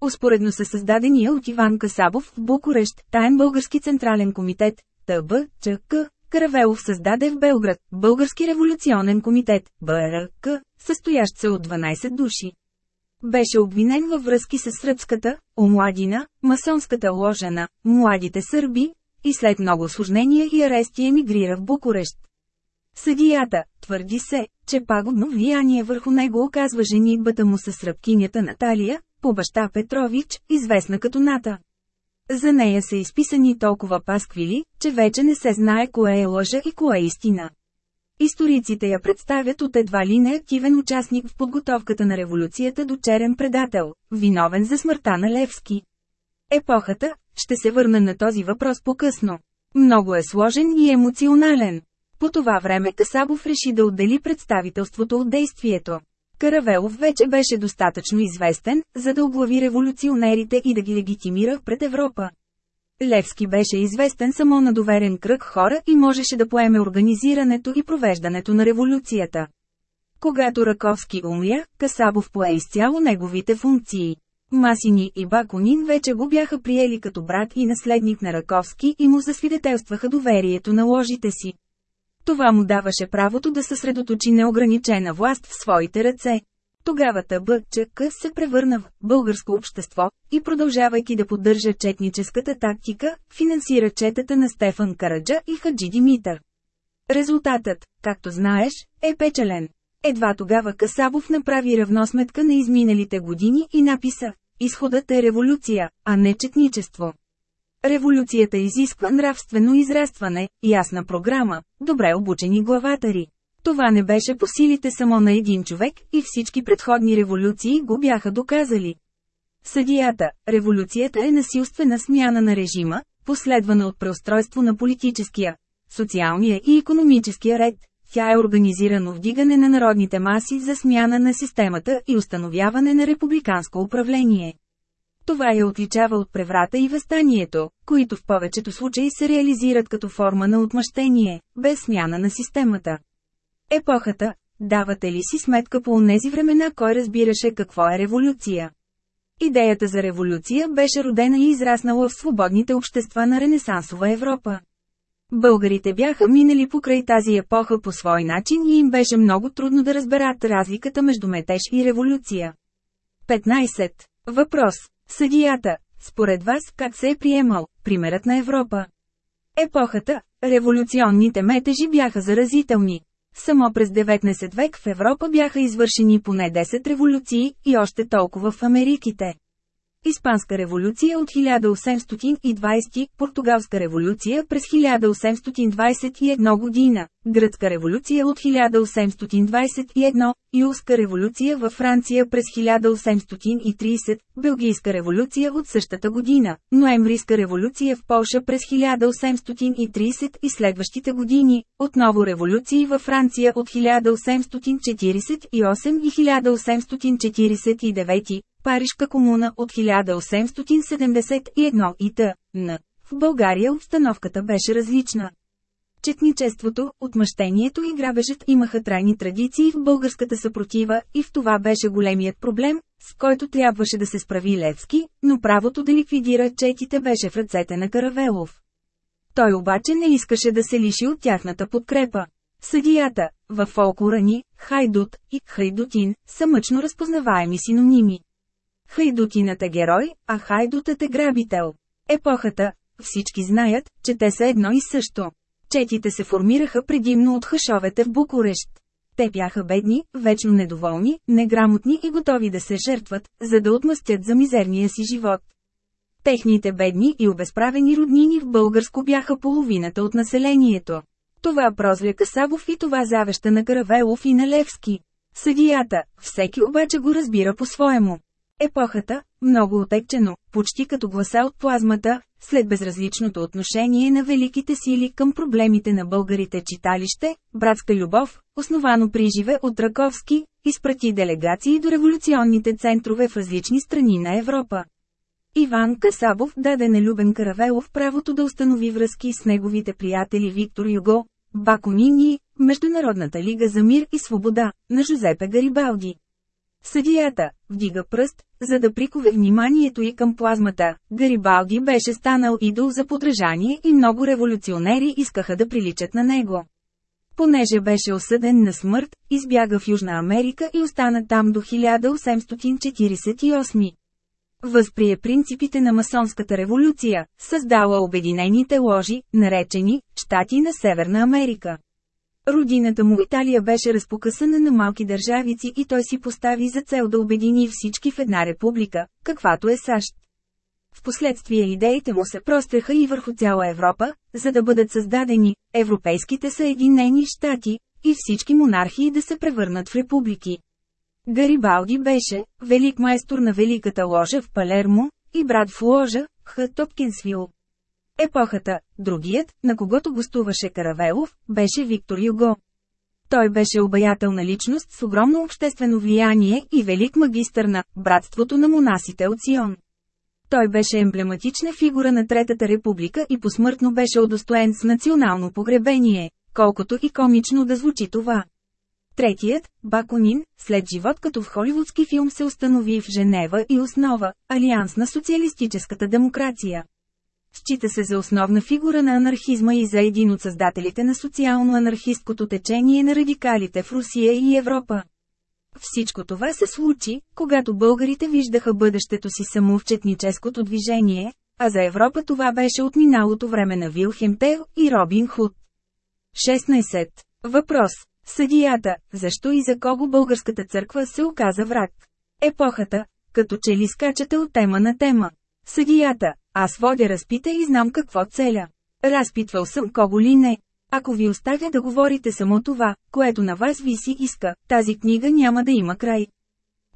Успоредно със създадения от Иван Касабов в Букурещ, Таен български централен комитет, ТБ, ЧК, Каравелов създаде в Белград Български революционен комитет, БРК, състоящ се от 12 души. Беше обвинен във връзки с сръбската, омладина, масонската ложа на младите сърби, и след много осложнения и арести емигрира в Букурещ. Съдията, твърди се, че пагубно влияние върху него оказва женитбата му с сръбкинята Наталия, по баща Петрович, известна като Ната. За нея са изписани толкова пасквили, че вече не се знае кое е лъжа и кое е истина. Историците я представят от едва ли не активен участник в подготовката на революцията до черен предател, виновен за смъртта на Левски. Епохата, ще се върна на този въпрос по-късно. Много е сложен и емоционален. По това време Касабов реши да отдели представителството от действието. Каравелов вече беше достатъчно известен, за да оглави революционерите и да ги легитимира пред Европа. Левски беше известен само на доверен кръг хора и можеше да поеме организирането и провеждането на революцията. Когато Раковски умря, Касабов пое изцяло неговите функции. Масини и Бакунин вече го бяха приели като брат и наследник на Раковски и му засвидетелстваха доверието на ложите си. Това му даваше правото да съсредоточи неограничена власт в своите ръце. Тогава ТБЧК се превърна в българско общество и продължавайки да поддържа четническата тактика, финансира четата на Стефан Караджа и Хаджи Димитър. Резултатът, както знаеш, е печелен. Едва тогава Касабов направи равносметка на изминалите години и написа «Изходът е революция, а не четничество». Революцията изисква нравствено израстване, ясна програма, добре обучени главатари. Това не беше по силите само на един човек и всички предходни революции го бяха доказали. Съдията, революцията е насилствена смяна на режима, последвана от преустройство на политическия, социалния и економическия ред. Тя е организирано вдигане на народните маси за смяна на системата и установяване на републиканско управление. Това я отличава от преврата и възстанието, които в повечето случаи се реализират като форма на отмъщение, без смяна на системата. Епохата, давате ли си сметка по онези времена кой разбираше какво е революция? Идеята за революция беше родена и израснала в свободните общества на Ренесансова Европа. Българите бяха минали покрай тази епоха по свой начин и им беше много трудно да разберат разликата между метеж и революция. 15. Въпрос. Съдията. Според вас как се е приемал примерът на Европа? Епохата, революционните метежи бяха заразителни. Само през 19 век в Европа бяха извършени поне 10 революции и още толкова в Америките. Испанска революция от 1820, Португалска революция през 1821 година, Гръцка революция от 1821, Юлска революция във Франция през 1830, Белгийска революция от същата година, Ноемврийска революция в Полша през 1830 и следващите години, отново революции във Франция от 1848 и 1849, Парижка комуна от 1871 и т.н. В България обстановката беше различна. Четничеството, отмъщението и грабежът имаха трайни традиции в българската съпротива и в това беше големият проблем, с който трябваше да се справи Левски, но правото да ликвидира четите беше в ръцете на Каравелов. Той обаче не искаше да се лиши от тяхната подкрепа. Съдията, във фолклора ни, хайдут и хайдутин са мъчно разпознаваеми синоними. Хайдутинът е герой, а хайдутът е грабител. Епохата, всички знаят, че те са едно и също. Четите се формираха предимно от хашовете в Букурещ. Те бяха бедни, вечно недоволни, неграмотни и готови да се жертват, за да отмъстят за мизерния си живот. Техните бедни и обезправени роднини в българско бяха половината от населението. Това прозля Касабов и това завеща на Каравелов и на Левски. Съдията, всеки обаче го разбира по-своему. Епохата, много отекчено, почти като гласа от плазмата, след безразличното отношение на великите сили към проблемите на българите читалище, братска любов, основано при живе от Раковски, изпрати делегации до революционните центрове в различни страни на Европа. Иван Касабов даде на Любен Каравелов правото да установи връзки с неговите приятели Виктор Юго, Баконини, Международната лига за мир и свобода, на Жозепе Гарибалди. Съдията, вдига пръст, за да прикове вниманието и към плазмата. Гарибалди беше станал идол за подражание и много революционери искаха да приличат на него. Понеже беше осъден на смърт, избяга в Южна Америка и остана там до 1848. Възприе принципите на масонската революция, създала обединените ложи, наречени «Штати на Северна Америка». Родината му Италия беше разпокъсана на малки държавици и той си постави за цел да обедини всички в една република, каквато е САЩ. Впоследствие идеите му се простеха и върху цяла Европа, за да бъдат създадени Европейските Съединени щати и всички монархии да се превърнат в републики. Гарибалди беше велик майстор на Великата ложа в Палермо и брат в ложа, Х. Топкинсвил. Епохата, другият, на когото гостуваше Каравелов, беше Виктор Юго. Той беше обаятелна личност с огромно обществено влияние и велик магистър на «Братството на монасите от Сион». Той беше емблематична фигура на Третата република и посмъртно беше удостоен с национално погребение, колкото и комично да звучи това. Третият, Баконин, след живот като в холивудски филм се установи в Женева и основа – Алианс на социалистическата демокрация. Счита се за основна фигура на анархизма и за един от създателите на социално-анархисткото течение на радикалите в Русия и Европа. Всичко това се случи, когато българите виждаха бъдещето си само в четническото движение, а за Европа това беше от миналото време на Вилхем Тел и Робин Худ. 16. Въпрос. Съдията, защо и за кого българската църква се оказа враг? Епохата, като че ли скачате от тема на тема. Съдията, аз водя разпита и знам какво целя. Разпитвал съм кого ли не. Ако ви оставя да говорите само това, което на вас ви си иска, тази книга няма да има край.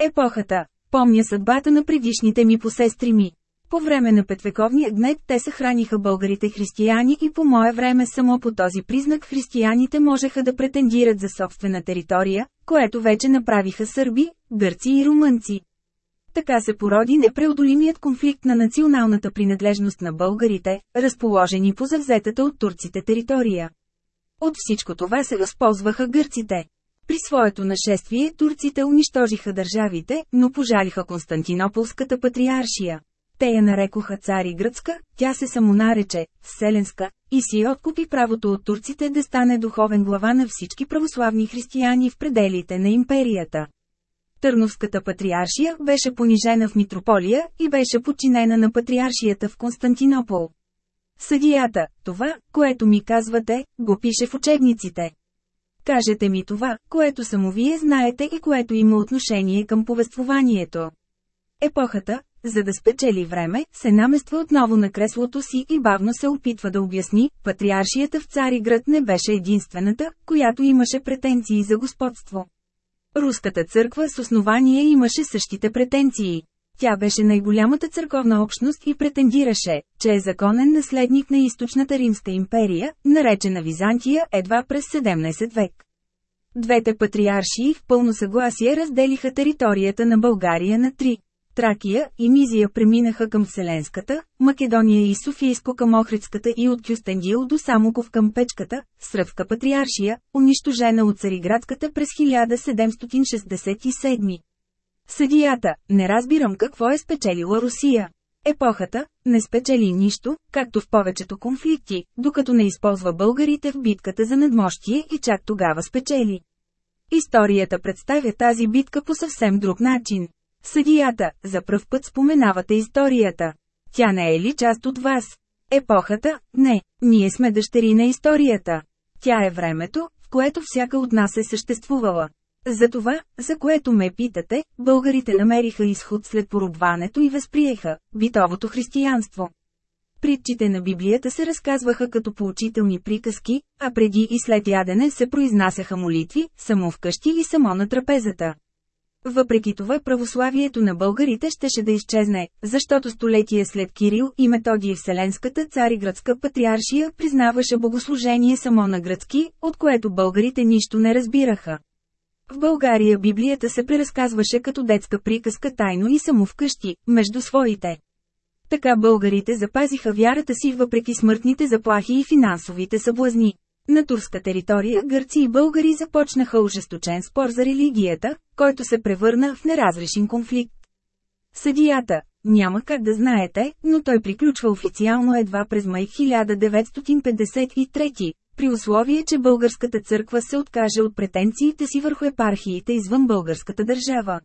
Епохата. Помня съдбата на предишните ми посестри ми. По време на петвековния гнет те съхраниха българите християни и по мое време само по този признак християните можеха да претендират за собствена територия, което вече направиха сърби, гърци и румънци. Така се породи непреодолимият конфликт на националната принадлежност на българите, разположени по завзетата от турците територия. От всичко това се възползваха гърците. При своето нашествие турците унищожиха държавите, но пожалиха Константинополската патриаршия. Те я нарекоха цари гръцка, тя се самонарече Вселенска, и си откупи правото от турците да стане духовен глава на всички православни християни в пределите на империята. Търновската патриаршия беше понижена в митрополия и беше подчинена на патриаршията в Константинопол. Съдията, това, което ми казвате, го пише в учебниците. Кажете ми това, което само вие знаете и което има отношение към повествованието. Епохата, за да спечели време, се намества отново на креслото си и бавно се опитва да обясни, патриаршията в Цариград не беше единствената, която имаше претенции за господство. Руската църква с основание имаше същите претенции. Тя беше най-голямата църковна общност и претендираше, че е законен наследник на източната Римска империя, наречена Византия едва през 17 век. Двете патриаршии в пълно съгласие разделиха територията на България на три. Тракия и Мизия преминаха към Вселенската, Македония и Софийско към Охридската и от Кюстендил до Самоков към Печката, Сръбска патриаршия, унищожена от Цариградската през 1767. Съдията, не разбирам какво е спечелила Русия. Епохата, не спечели нищо, както в повечето конфликти, докато не използва българите в битката за надмощие и чак тогава спечели. Историята представя тази битка по съвсем друг начин. Съдията, за пръв път споменавате историята. Тя не е ли част от вас? Епохата? Не, ние сме дъщери на историята. Тя е времето, в което всяка от нас е съществувала. За това, за което ме питате, българите намериха изход след порубването и възприеха битовото християнство. Притчите на Библията се разказваха като поучителни приказки, а преди и след ядене се произнасяха молитви, само вкъщи и само на трапезата. Въпреки това православието на българите щеше да изчезне, защото столетия след Кирил и Методий Вселенската цариградска патриаршия признаваше богослужение само на гръцки, от което българите нищо не разбираха. В България Библията се преразказваше като детска приказка тайно и само вкъщи, между своите. Така българите запазиха вярата си въпреки смъртните заплахи и финансовите съблазни. На турска територия гърци и българи започнаха ожесточен спор за религията, който се превърна в неразрешен конфликт. Съдията, няма как да знаете, но той приключва официално едва през май 1953, при условие, че българската църква се откаже от претенциите си върху епархиите извън българската държава.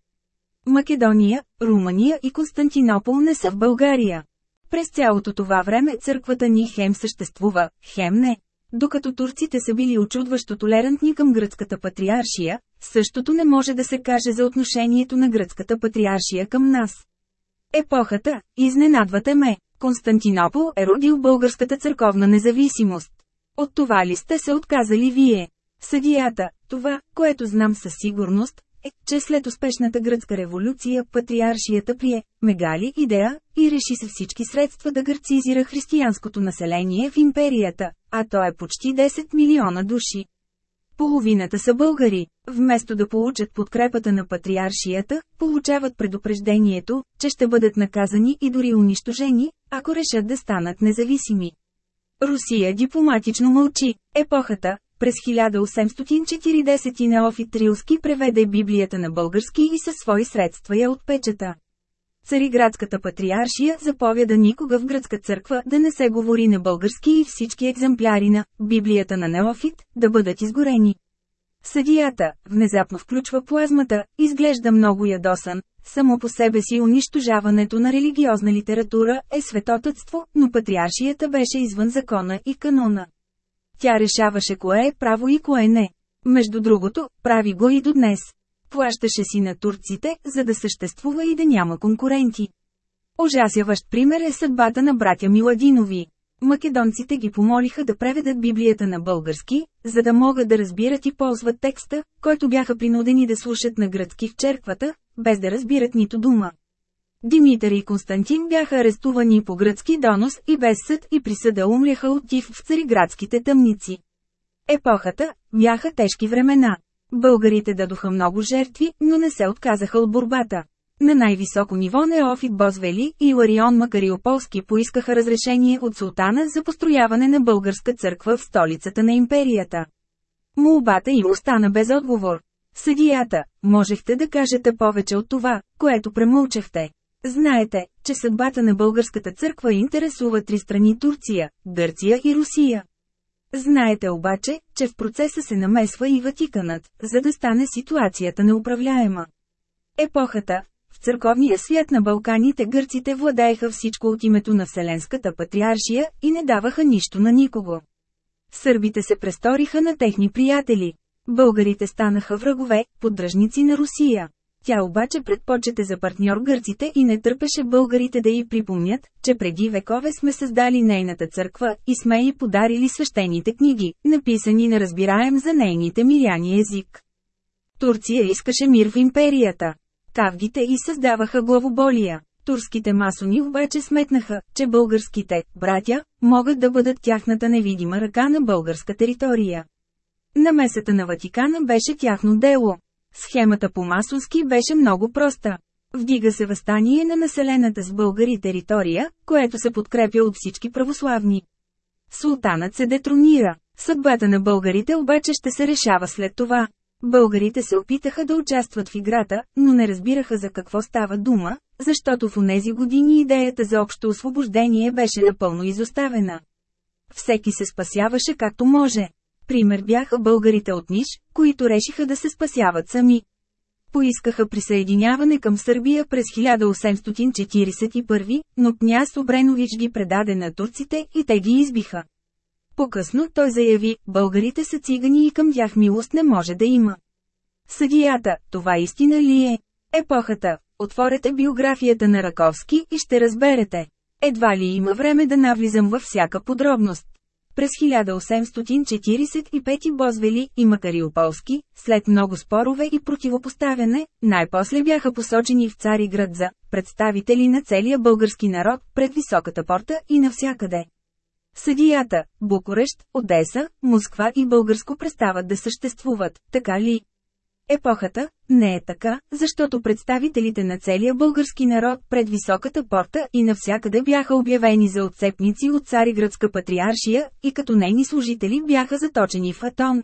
Македония, Румъния и Константинопол не са в България. През цялото това време църквата ни хем съществува, хем не. Докато турците са били очудващо толерантни към гръцката патриаршия, същото не може да се каже за отношението на гръцката патриаршия към нас. Епохата, изненадвате ме, Константинопол е родил българската църковна независимост. От това ли сте се отказали вие? Съдията, това, което знам със сигурност, е, че след успешната гръцка революция патриаршията прие мегали идея и реши с всички средства да гърцизира християнското население в империята, а то е почти 10 милиона души. Половината са българи. Вместо да получат подкрепата на патриаршията, получават предупреждението, че ще бъдат наказани и дори унищожени, ако решат да станат независими. Русия дипломатично мълчи. Епохата, през 1840 Неофит Трилски преведе Библията на български и със свои средства я отпечата. Цариградската патриаршия заповяда никога в гръцка църква да не се говори на български и всички екземпляри на Библията на Неофит да бъдат изгорени. Съдията, внезапно включва плазмата, изглежда много ядосан, само по себе си унищожаването на религиозна литература е светотътство, но патриаршията беше извън закона и канона. Тя решаваше кое е право и кое не. Между другото, прави го и до днес. Плащаше си на турците, за да съществува и да няма конкуренти. Ужасяващ пример е съдбата на братя Миладинови. Македонците ги помолиха да преведат Библията на български, за да могат да разбират и ползват текста, който бяха принудени да слушат на гръцки в черквата, без да разбират нито дума. Димитър и Константин бяха арестувани по гръцки донос и без съд и присъда умряха от тиф в цариградските тъмници. Епохата бяха тежки времена. Българите дадоха много жертви, но не се отказаха от борбата. На най-високо ниво Неофит Бозвели и Ларион Макариополски поискаха разрешение от султана за построяване на българска църква в столицата на империята. Молбата им остана без отговор. Съдията, можехте да кажете повече от това, което премълчахте. Знаете, че съдбата на българската църква интересува три страни Турция, Гърция и Русия. Знаете обаче, че в процеса се намесва и Ватиканът, за да стане ситуацията неуправляема. Епохата, в църковния свят на Балканите гърците владееха всичко от името на Вселенската патриаршия и не даваха нищо на никого. Сърбите се престориха на техни приятели. Българите станаха врагове, поддръжници на Русия. Тя обаче предпочете за партньор гърците и не търпеше българите да й припомнят, че преди векове сме създали нейната църква и сме й подарили свещените книги, написани на разбираем за нейните миряни език. Турция искаше мир в империята. Тавгите и създаваха главоболия. Турските масони обаче сметнаха, че българските братя могат да бъдат тяхната невидима ръка на българска територия. Намесата на Ватикана беше тяхно дело. Схемата по масонски беше много проста. Вдига се възстание на населената с българи територия, което се подкрепя от всички православни. Султанът се детронира. Съдбата на българите обаче ще се решава след това. Българите се опитаха да участват в играта, но не разбираха за какво става дума, защото в онези години идеята за общо освобождение беше напълно изоставена. Всеки се спасяваше както може. Пример бяха българите от Ниш, които решиха да се спасяват сами. Поискаха присъединяване към Сърбия през 1841, но княз Обренович ги предаде на турците и те ги избиха. По-късно той заяви, българите са цигани и към тях милост не може да има. Съдията, това истина ли е? Епохата, отворете биографията на Раковски и ще разберете. Едва ли има време да навлизам във всяка подробност. През 1845 Бозвели и Макариополски, след много спорове и противопоставяне, най-после бяха посочени в Цариград за представители на целия български народ пред високата порта и навсякъде. Съдията, Букурещ, Одеса, Москва и Българско престават да съществуват, така ли? Епохата не е така, защото представителите на целия български народ пред високата порта и навсякъде бяха обявени за отцепници от Цариградска патриаршия и като нейни служители бяха заточени в Атон.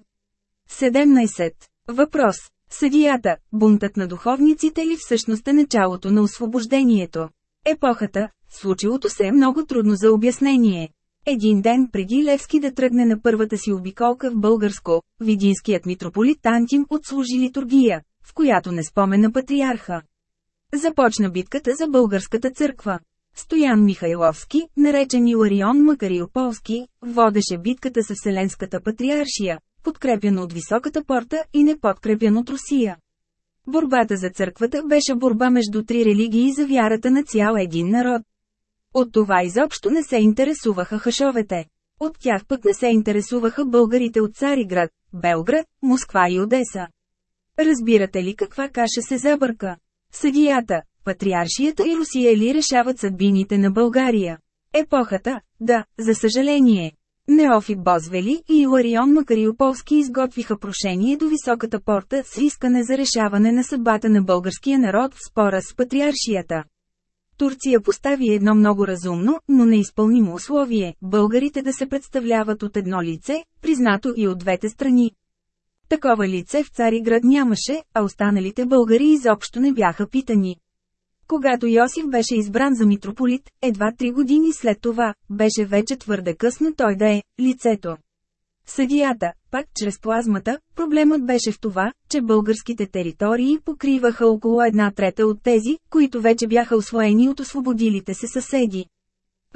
17. Въпрос. Съдията, бунтът на духовниците ли всъщност е началото на освобождението? Епохата, случилото се е много трудно за обяснение. Един ден преди Левски да тръгне на първата си обиколка в Българско, видинският митрополит Антим отслужи литургия, в която не спомена патриарха. Започна битката за българската църква. Стоян Михайловски, наречен Иларион Макариополски, водеше битката с Вселенската патриаршия, подкрепян от високата порта и не подкрепян от Русия. Борбата за църквата беше борба между три религии за вярата на цял един народ. От това изобщо не се интересуваха хашовете. От тях пък не се интересуваха българите от Цариград, Белград, Москва и Одеса. Разбирате ли каква каша се забърка? Съдията, патриаршията и Русия ли решават съдбините на България? Епохата, да, за съжаление. Неофит Бозвели и Иларион Макариополски изготвиха прошение до високата порта с искане за решаване на съдбата на българския народ в спора с патриаршията. Турция постави едно много разумно, но неизпълнимо условие – българите да се представляват от едно лице, признато и от двете страни. Такова лице в Цариград нямаше, а останалите българи изобщо не бяха питани. Когато Йосиф беше избран за митрополит, едва три години след това, беше вече твърде късно той да е лицето. Съдията, пак чрез плазмата, проблемът беше в това, че българските територии покриваха около една трета от тези, които вече бяха освоени от освободилите се съседи.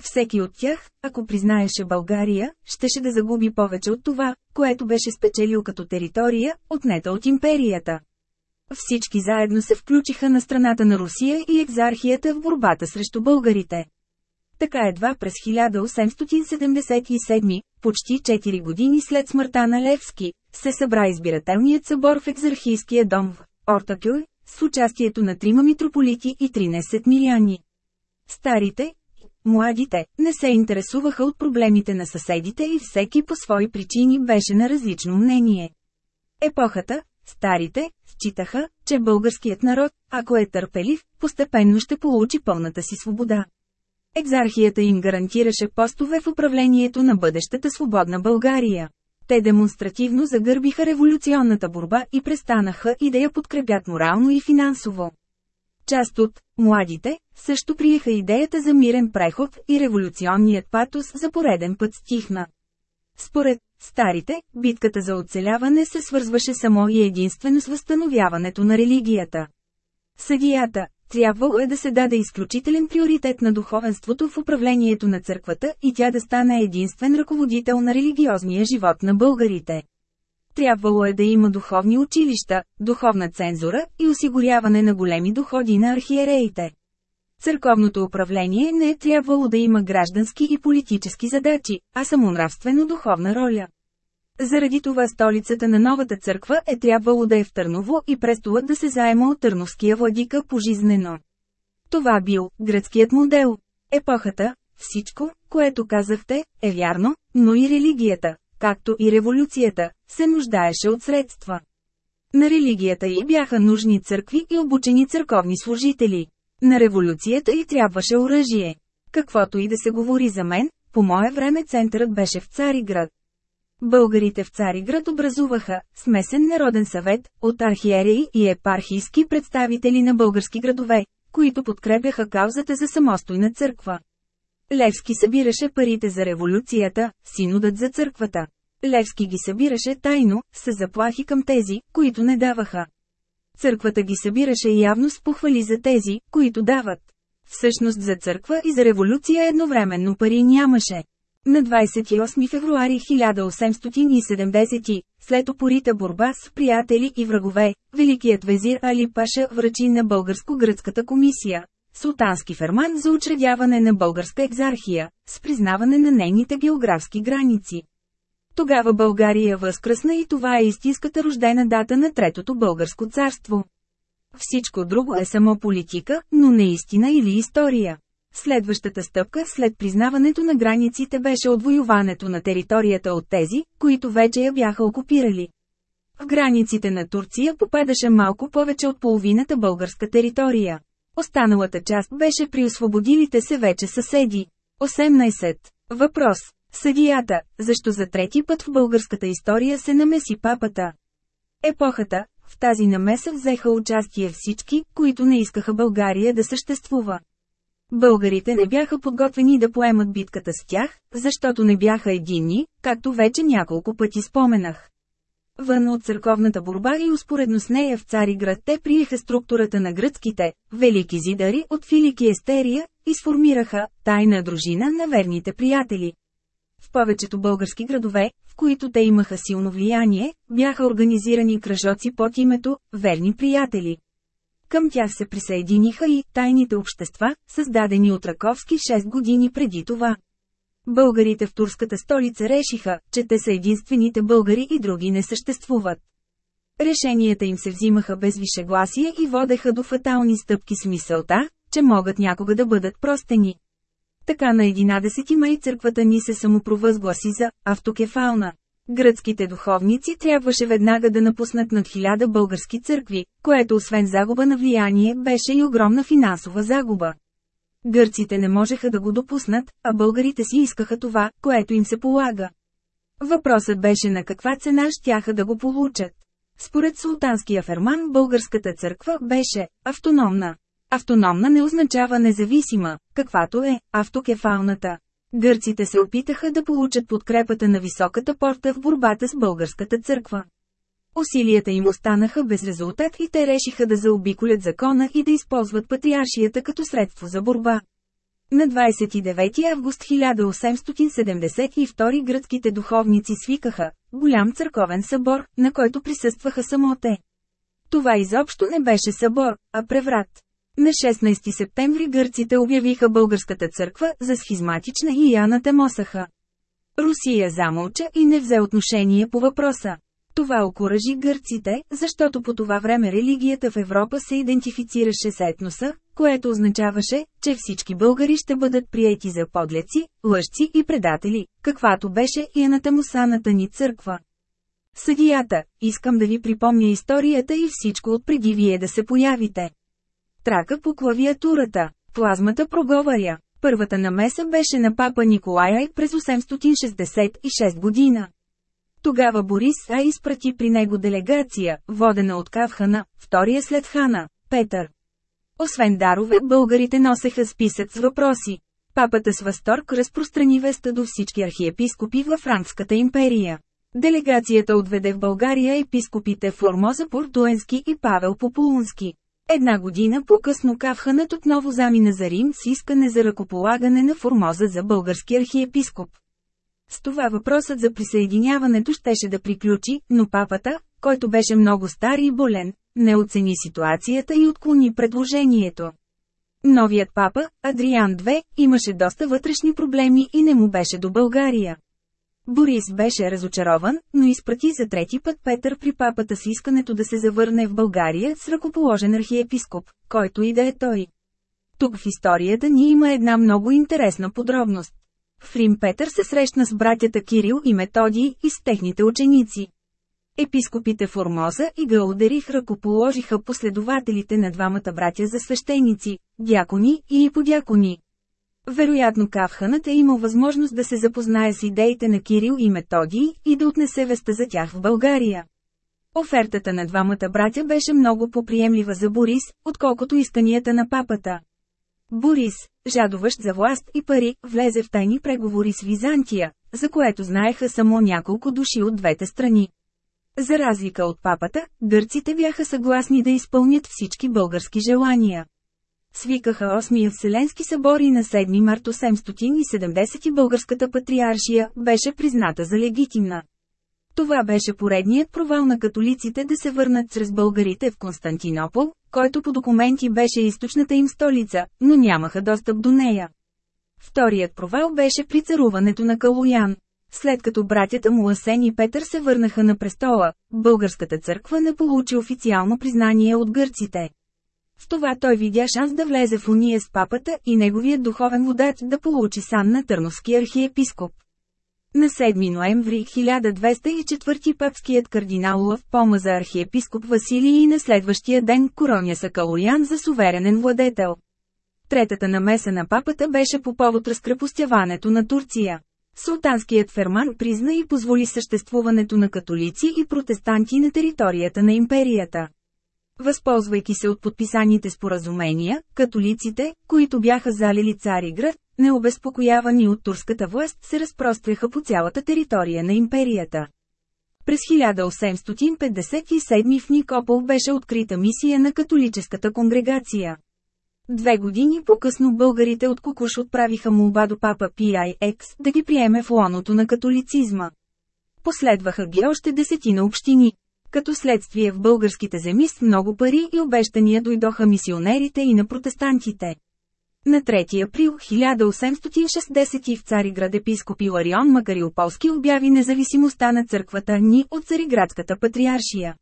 Всеки от тях, ако признаеше България, щеше да загуби повече от това, което беше спечелил като територия, отнета от империята. Всички заедно се включиха на страната на Русия и екзархията в борбата срещу българите. Така едва през 1877, почти 4 години след смъртта на Левски, се събра избирателният събор в екзархийския дом в Ортакюй, с участието на трима митрополити и 13 милиони. Старите, младите, не се интересуваха от проблемите на съседите и всеки по свои причини беше на различно мнение. Епохата, старите, считаха, че българският народ, ако е търпелив, постепенно ще получи пълната си свобода. Екзархията им гарантираше постове в управлението на бъдещата свободна България. Те демонстративно загърбиха революционната борба и престанаха и да я подкрепят морално и финансово. Част от «младите» също приеха идеята за мирен преход и революционният патос за пореден път стихна. Според старите, битката за оцеляване се свързваше само и единствено с възстановяването на религията. Съдията, трябвало е да се даде изключителен приоритет на духовенството в управлението на църквата и тя да стане единствен ръководител на религиозния живот на българите. Трябвало е да има духовни училища, духовна цензура и осигуряване на големи доходи на архиереите. Църковното управление не е трябвало да има граждански и политически задачи, а само нравствено духовна роля. Заради това столицата на новата църква е трябвало да е в Търново и престолът да се заема от търновския владика пожизнено. Това бил гръцкият модел. Епохата, всичко, което казахте, е вярно, но и религията, както и революцията, се нуждаеше от средства. На религията й бяха нужни църкви и обучени църковни служители. На революцията й трябваше оръжие. Каквото и да се говори за мен, по мое време центърът беше в Цариград. Българите в Цариград образуваха смесен народен съвет от архиереи и епархийски представители на български градове, които подкрепяха каузата за самостойна църква. Левски събираше парите за революцията, синодът за църквата. Левски ги събираше тайно, с заплахи към тези, които не даваха. Църквата ги събираше явно с похвали за тези, които дават. Всъщност за църква и за революция едновременно пари нямаше. На 28 февруари 1870, след опорита борба с приятели и врагове, великият везир Али Паша връчи на Българско-гръцката комисия, султански ферман за учредяване на българска екзархия, с признаване на нейните географски граници. Тогава България възкръсна и това е истинската рождена дата на Третото българско царство. Всичко друго е само политика, но не истина или история. Следващата стъпка след признаването на границите беше отвоюването на територията от тези, които вече я бяха окупирали. В границите на Турция попадаше малко повече от половината българска територия. Останалата част беше при освободилите се вече съседи. 18. Въпрос. Съдията, защо за трети път в българската история се намеси папата? Епохата, в тази намеса взеха участие всички, които не искаха България да съществува. Българите не бяха подготвени да поемат битката с тях, защото не бяха единни, както вече няколко пъти споменах. Вън от църковната борба и успоредно с нея в Цариград те приеха структурата на гръцките, велики зидари от Филики Естерия, и сформираха тайна дружина на верните приятели. В повечето български градове, в които те имаха силно влияние, бяха организирани кръжоци под името «Верни приятели». Към тях се присъединиха и тайните общества, създадени от Раковски 6 години преди това. Българите в турската столица решиха, че те са единствените българи и други не съществуват. Решенията им се взимаха без вишегласие и водеха до фатални стъпки с мисълта, че могат някога да бъдат простени. Така на 11 май църквата ни се самопровъзгласи за автокефална. Гръцките духовници трябваше веднага да напуснат над хиляда български църкви, което освен загуба на влияние беше и огромна финансова загуба. Гърците не можеха да го допуснат, а българите си искаха това, което им се полага. Въпросът беше на каква цена щяха да го получат. Според султанския ферман българската църква беше автономна. Автономна не означава независима, каквато е автокефалната. Гърците се опитаха да получат подкрепата на високата порта в борбата с българската църква. Усилията им останаха без резултат и те решиха да заобиколят закона и да използват патриаршията като средство за борба. На 29 август 1872 гръцките духовници свикаха голям църковен събор, на който присъстваха само те. Това изобщо не беше събор, а преврат. На 16 септември гърците обявиха българската църква за схизматична и я Темосаха. Русия замълча и не взе отношение по въпроса. Това окоръжи гърците, защото по това време религията в Европа се идентифицираше с етноса, което означаваше, че всички българи ще бъдат приети за подлеци, лъжци и предатели, каквато беше и анатемосаната ни църква. Съдията, искам да ви припомня историята и всичко от преди вие да се появите. Трака по клавиатурата. Плазмата проговаря. Първата намеса беше на папа Николай през 866 година. Тогава Борис А изпрати при него делегация, водена от Кавхана, втория след Хана, Петър. Освен дарове, българите носеха списък с въпроси. Папата с възторг разпространи веста до всички архиепископи във Франската империя. Делегацията отведе в България епископите Формоза Портуенски и Павел Популунски. Една година по-късно Кавханът отново замина за Рим с искане за ръкополагане на Формоза за български архиепископ. С това въпросът за присъединяването щеше да приключи, но папата, който беше много стар и болен, не оцени ситуацията и отклони предложението. Новият папа, Адриан II, имаше доста вътрешни проблеми и не му беше до България. Борис беше разочарован, но изпрати за трети път Петър при папата с искането да се завърне в България с ръкоположен архиепископ, който и да е той. Тук в историята ни има една много интересна подробност. В Рим Петър се срещна с братята Кирил и Методий и с техните ученици. Епископите Формоза и Гаудерих ръкоположиха последователите на двамата братя за свещеници, дякони и иподякони. Вероятно Кавханът е имал възможност да се запознае с идеите на Кирил и Методий и да отнесе веста за тях в България. Офертата на двамата братя беше много поприемлива за Борис, отколкото исканията на папата. Борис, жадуващ за власт и пари, влезе в тайни преговори с Византия, за което знаеха само няколко души от двете страни. За разлика от папата, гърците бяха съгласни да изпълнят всички български желания. Свикаха 8 Вселенски събори на 7 март 870 и българската патриаршия беше призната за легитимна. Това беше поредният провал на католиците да се върнат чрез българите в Константинопол, който по документи беше източната им столица, но нямаха достъп до нея. Вторият провал беше при царуването на Калуян. След като братята му Асен и Петър се върнаха на престола, българската църква не получи официално признание от гърците. В това той видя шанс да влезе в уния с папата и неговият духовен водач да получи сан на Търновски архиепископ. На 7 ноември 1204 папският кардинал Лъв помаза архиепископ Василий и на следващия ден короня са Калоян за суверенен владетел. Третата намеса на папата беше по повод разкрепостяването на Турция. Султанският ферман призна и позволи съществуването на католици и протестанти на територията на империята. Възползвайки се от подписаните споразумения, католиците, които бяха залили Цариград, необезпокоявани от турската власт се разпростряха по цялата територия на империята. През 1857 в Никопол беше открита мисия на католическата конгрегация. Две години по-късно българите от Кукуш отправиха молба до папа PIX да ги приеме в лоното на католицизма. Последваха ги още десетина общини. Като следствие в българските земи с много пари и обещания дойдоха мисионерите и на протестантите. На 3 април 1860 в Цариград епископ Иларион Макариополски обяви независимостта на църквата ни от Цариградската патриаршия.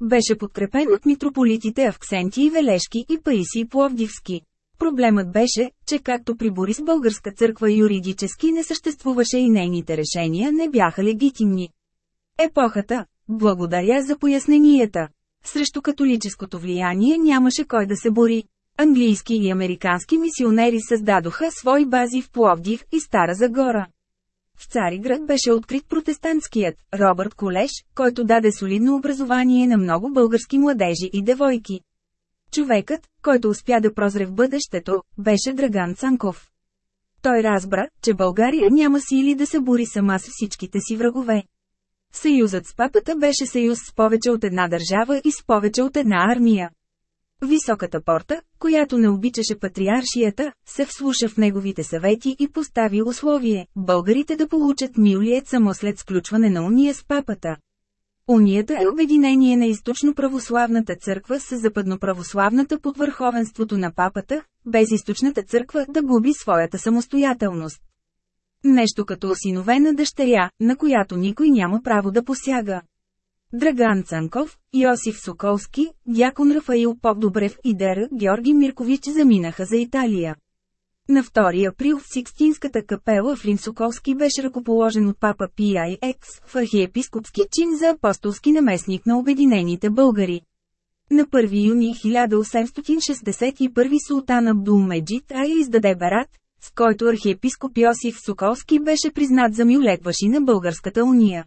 Беше подкрепен от митрополитите Авксенти и Велешки и Паиси Пловдивски. Проблемът беше, че както при Борис българска църква юридически не съществуваше и нейните решения не бяха легитимни. Епохата, благодаря за поясненията. Срещу католическото влияние нямаше кой да се бори. Английски и американски мисионери създадоха свои бази в Пловдив и Стара Загора. В Цариград беше открит протестантският Робърт Колеш, който даде солидно образование на много български младежи и девойки. Човекът, който успя да прозре в бъдещето, беше Драган Цанков. Той разбра, че България няма сили да се бори сама с всичките си врагове. Съюзът с папата беше съюз с повече от една държава и с повече от една армия. Високата порта, която не обичаше патриаршията, се вслуша в неговите съвети и постави условие – българите да получат милиет само след сключване на уния с папата. Унията е обединение на източно-православната църква с западно-православната под върховенството на папата, без източната църква да губи своята самостоятелност. Нещо като осиновена дъщеря, на която никой няма право да посяга. Драган Цанков, Йосиф Соколски, Дякон Рафаил Попдобрев и Дера Георги Миркович заминаха за Италия. На 2 април в Сикстинската капела в Рим Соколски беше ръкоположен от папа PIX в архиепископски чин за апостолски наместник на Обединените българи. На 1 юни 1861 султан Абдул Меджид Ай издаде барат, с който архиепископ Йосиф Соколски беше признат за мюлекваши на Българската уния.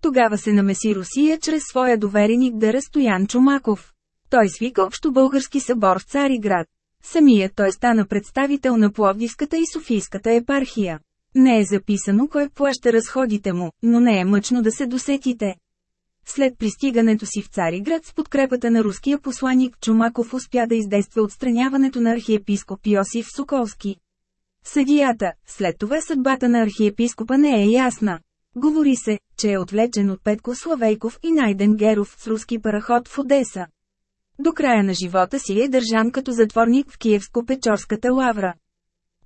Тогава се намеси Русия чрез своя довереник Дъра Стоян Чумаков. Той свика общо български събор в Цариград. Самият той стана представител на Пловдивската и Софийската епархия. Не е записано кой плаща разходите му, но не е мъчно да се досетите. След пристигането си в Цариград с подкрепата на руския посланик Чумаков успя да издейства отстраняването на архиепископ Йосиф Соколски. Съдията, след това съдбата на архиепископа не е ясна. Говори се, че е отвлечен от Петко Славейков и Найден Геров с руски параход в Одеса. До края на живота си е държан като затворник в Киевско-Печорската лавра.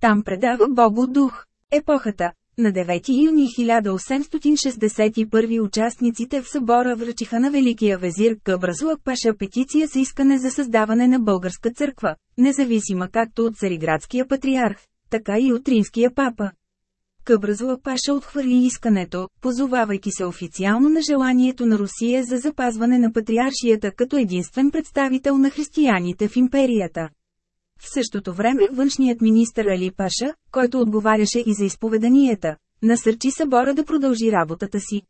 Там предава Богу дух. Епохата, на 9 юни 1861 участниците в събора връчиха на Великия везир Къбразуак Паша петиция за искане за създаване на българска църква, независима както от цариградския патриарх, така и от римския папа. Къбразуак Паша отхвърли искането, позовавайки се официално на желанието на Русия за запазване на патриаршията като единствен представител на християните в империята. В същото време външният министър Али Паша, който отговаряше и за изповеданията, насърчи събора да продължи работата си.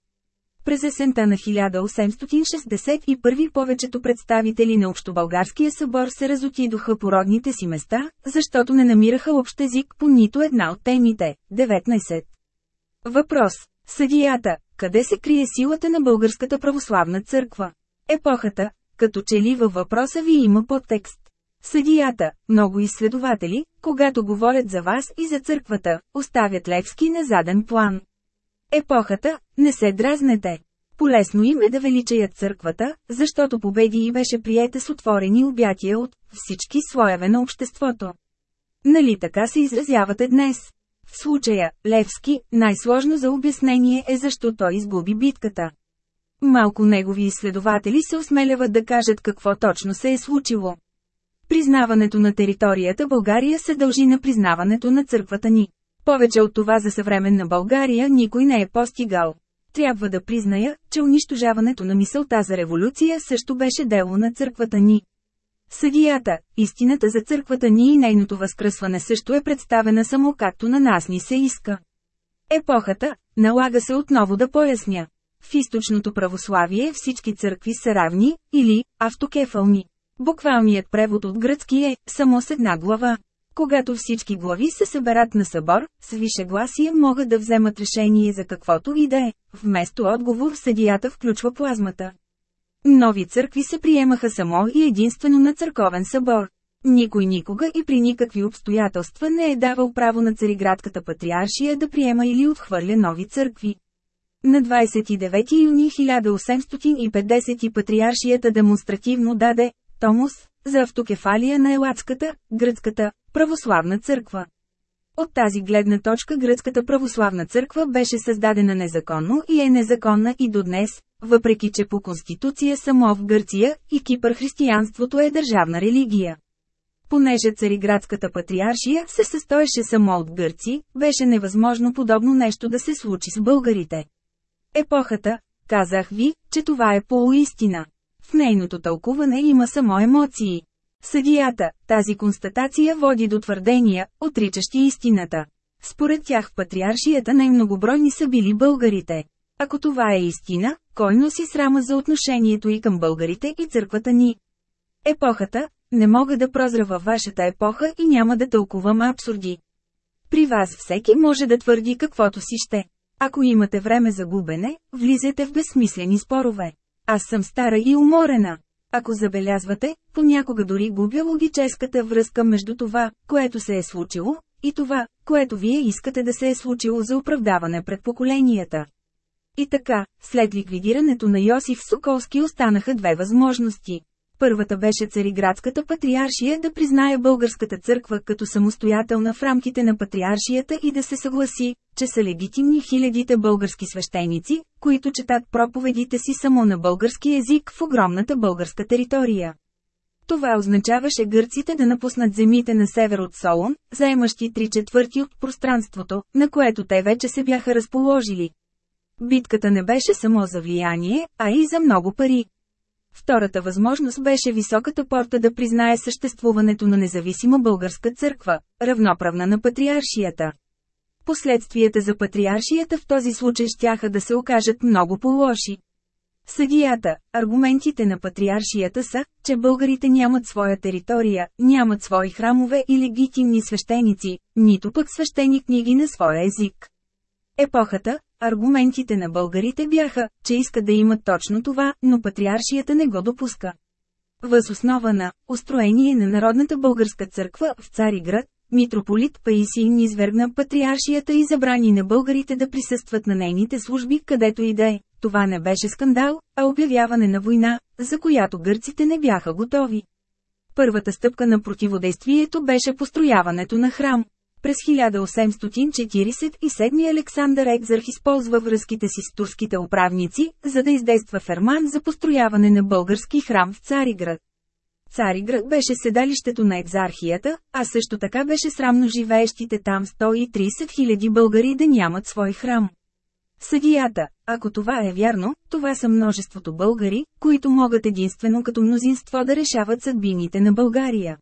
През есента на 1861 повечето представители на Общобългарския събор се разотидоха по родните си места, защото не намираха общ език по нито една от темите. 19. Въпрос. Съдията. Къде се крие силата на Българската православна църква? Епохата. Като че ли във въпроса ви има подтекст. Съдията, много изследователи, когато говорят за вас и за църквата, оставят Левски на заден план. Епохата, не се дразнете. Полесно им е да величаят църквата, защото победи и беше приета с отворени обятия от всички слоеве на обществото. Нали така се изразявате днес? В случая, Левски, най-сложно за обяснение е защо той изгуби битката. Малко негови изследователи се осмеляват да кажат какво точно се е случило. Признаването на територията България се дължи на признаването на църквата ни. Повече от това за съвременна България никой не е постигал. Трябва да призная, че унищожаването на мисълта за революция също беше дело на църквата ни. Съдията, истината за църквата ни и нейното възкръсване също е представена само както на нас ни се иска. Епохата, налага се отново да поясня. В източното православие всички църкви са равни, или автокефални. Буквалният превод от гръцки е «само с една глава». Когато всички глави се съберат на събор, с вишегласие могат да вземат решение за каквото и да е, вместо отговор съдията включва плазмата. Нови църкви се приемаха само и единствено на църковен събор. Никой никога и при никакви обстоятелства не е давал право на цариградската патриаршия да приема или отхвърля нови църкви. На 29 юни 1850 патриаршията демонстративно даде Томос, за автокефалия на Елатската, гръцката, православна църква. От тази гледна точка гръцката православна църква беше създадена незаконно и е незаконна и до днес, въпреки че по конституция само в Гърция и Кипър християнството е държавна религия. Понеже цариградската патриаршия се състоеше само от гърци, беше невъзможно подобно нещо да се случи с българите. Епохата, казах ви, че това е полуистина. В нейното тълкуване има само емоции. Съдията, тази констатация води до твърдения, отричащи истината. Според тях в патриаршията най-многобройни са били българите. Ако това е истина, кой носи срама за отношението и към българите и църквата ни? Епохата, не мога да прозра във вашата епоха и няма да тълкувам абсурди. При вас всеки може да твърди каквото си ще. Ако имате време за губене, влизайте в безсмислени спорове. Аз съм стара и уморена. Ако забелязвате, понякога дори губя логическата връзка между това, което се е случило, и това, което вие искате да се е случило за оправдаване пред поколенията. И така, след ликвидирането на Йосиф Соколски останаха две възможности. Първата беше цариградската патриаршия да признае българската църква като самостоятелна в рамките на патриаршията и да се съгласи, че са легитимни хилядите български свещеници, които четат проповедите си само на български език в огромната българска територия. Това означаваше гърците да напуснат земите на север от Солон, заемащи три четвърти от пространството, на което те вече се бяха разположили. Битката не беше само за влияние, а и за много пари. Втората възможност беше високата порта да признае съществуването на независима българска църква, равноправна на патриаршията. Последствията за патриаршията в този случай щяха да се окажат много по-лоши. Съдията, аргументите на патриаршията са, че българите нямат своя територия, нямат свои храмове и легитимни свещеници, нито пък свещени книги на своя език. Епохата, аргументите на българите бяха, че искат да имат точно това, но патриаршията не го допуска. Въз основа на устроение на Народната българска църква в Цариград, митрополит Паисий извергна патриаршията и забрани на българите да присъстват на нейните служби където и да е. Това не беше скандал, а обявяване на война, за която гърците не бяха готови. Първата стъпка на противодействието беше построяването на храм. През 1847 Александър Екзарх използва връзките си с турските управници, за да издейства ферман за построяване на български храм в Цариград. Цариград беше седалището на екзархията, а също така беше срамно живеещите там 130 000 българи да нямат свой храм. Съдията, ако това е вярно, това са множеството българи, които могат единствено като мнозинство да решават съдбините на България.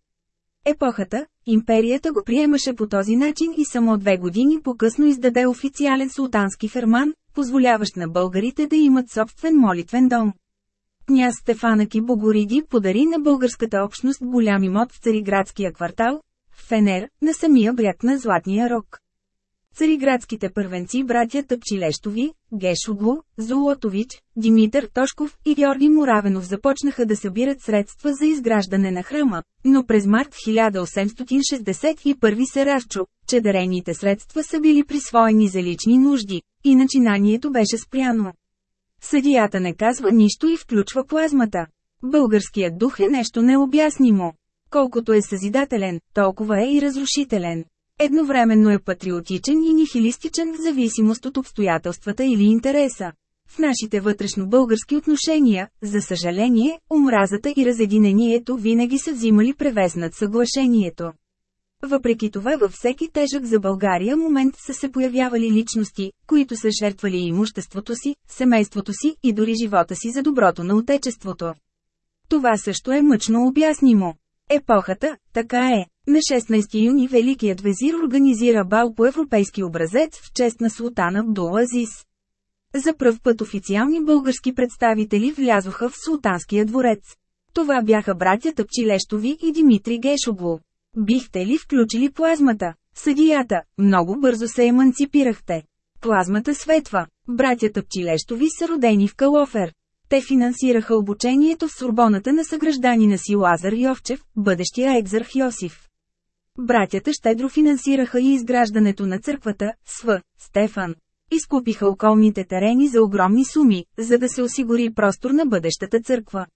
Епохата, империята го приемаше по този начин и само две години по-късно издаде официален султански ферман, позволяващ на българите да имат собствен молитвен дом. Княз Стефанаки Богориди подари на българската общност голям имот в Цариградския квартал, в Фенер, на самия бряг на Златния рок. Цариградските първенци братя Тъпчилещови, Гешоглу, Золотович, Димитър Тошков и Георги Муравенов започнаха да събират средства за изграждане на храма, но през март 1861 се разчу, че дарените средства са били присвоени за лични нужди, и начинанието беше спряно. Съдията не казва нищо и включва плазмата. Българският дух е нещо необяснимо. Колкото е съзидателен, толкова е и разрушителен. Едновременно е патриотичен и нихилистичен в зависимост от обстоятелствата или интереса. В нашите вътрешно-български отношения, за съжаление, омразата и разединението винаги са взимали превес над съглашението. Въпреки това във всеки тежък за България момент са се появявали личности, които са жертвали имуществото си, семейството си и дори живота си за доброто на отечеството. Това също е мъчно обяснимо. Епохата, така е. На 16 юни Великият везир организира бал по европейски образец в чест на султана Абдул Азис. За пръв път официални български представители влязоха в султанския дворец. Това бяха братята Пчилещови и Димитри Гешоглу. Бихте ли включили плазмата? Съдията, много бързо се еманципирахте. Плазмата светва. Братята Пчилещови са родени в Калофер. Те финансираха обучението в Сорбоната на съгражданина си Лазар Йовчев, бъдещия екзарх Йосиф. Братята щедро финансираха и изграждането на църквата, Св. Стефан. Изкупиха околните терени за огромни суми, за да се осигури простор на бъдещата църква.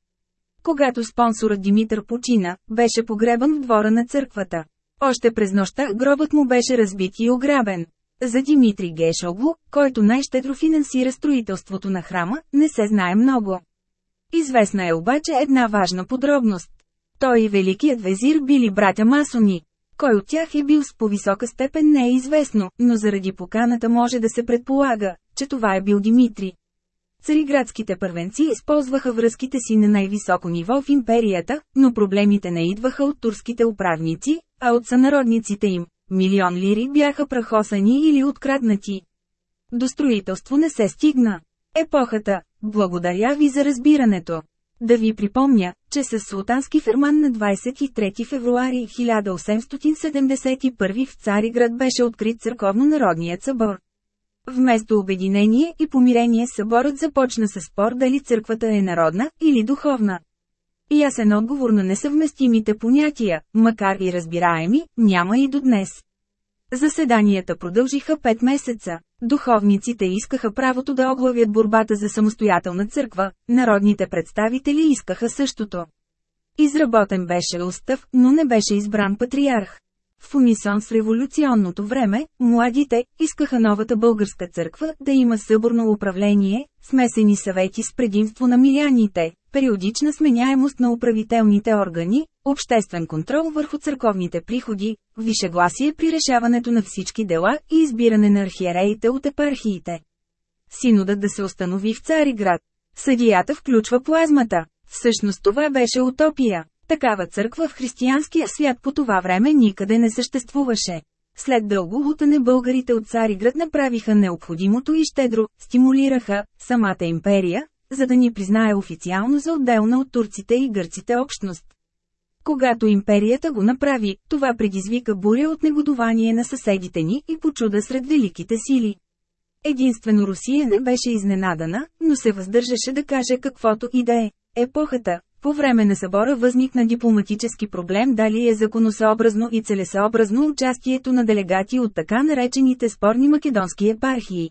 Когато спонсорът Димитър почина, беше погребан в двора на църквата. Още през нощта гробът му беше разбит и ограбен. За Димитри Гешоглу, който най-щедро финансира строителството на храма, не се знае много. Известна е обаче една важна подробност. Той и Великият везир били братя масони. Кой от тях е бил с по-висока степен не е известно, но заради поканата може да се предполага, че това е бил Димитри. Цариградските първенци използваха връзките си на най-високо ниво в империята, но проблемите не идваха от турските управници, а от сънародниците им. Милион лири бяха прахосани или откраднати. До строителство не се стигна. Епохата, благодаря ви за разбирането. Да ви припомня, че с султански ферман на 23 февруари 1871 в Цариград беше открит църковно-народният събор. Вместо обединение и помирение съборът започна с спор дали църквата е народна или духовна. Ясен отговор на несъвместимите понятия, макар и разбираеми, няма и до днес. Заседанията продължиха 5 месеца. Духовниците искаха правото да оглавят борбата за самостоятелна църква, народните представители искаха същото. Изработен беше устав, но не беше избран патриарх. В унисон с революционното време, младите искаха новата българска църква да има съборно управление, смесени съвети с предимство на миляните, периодична сменяемост на управителните органи, обществен контрол върху църковните приходи, вишегласие при решаването на всички дела и избиране на архиереите от епархиите. Синодът да се установи в Цариград. Съдията включва плазмата. Всъщност това беше утопия. Такава църква в християнския свят по това време никъде не съществуваше. След дълго лутане българите от Цариград направиха необходимото и щедро, стимулираха самата империя, за да ни признае официално за отделна от турците и гърците общност. Когато империята го направи, това предизвика буря от негодование на съседите ни и почуда сред великите сили. Единствено Русия не беше изненадана, но се въздържаше да каже каквото и да е. Епохата, по време на събора възникна дипломатически проблем дали е законосъобразно и целесъобразно участието на делегати от така наречените спорни македонски епархии.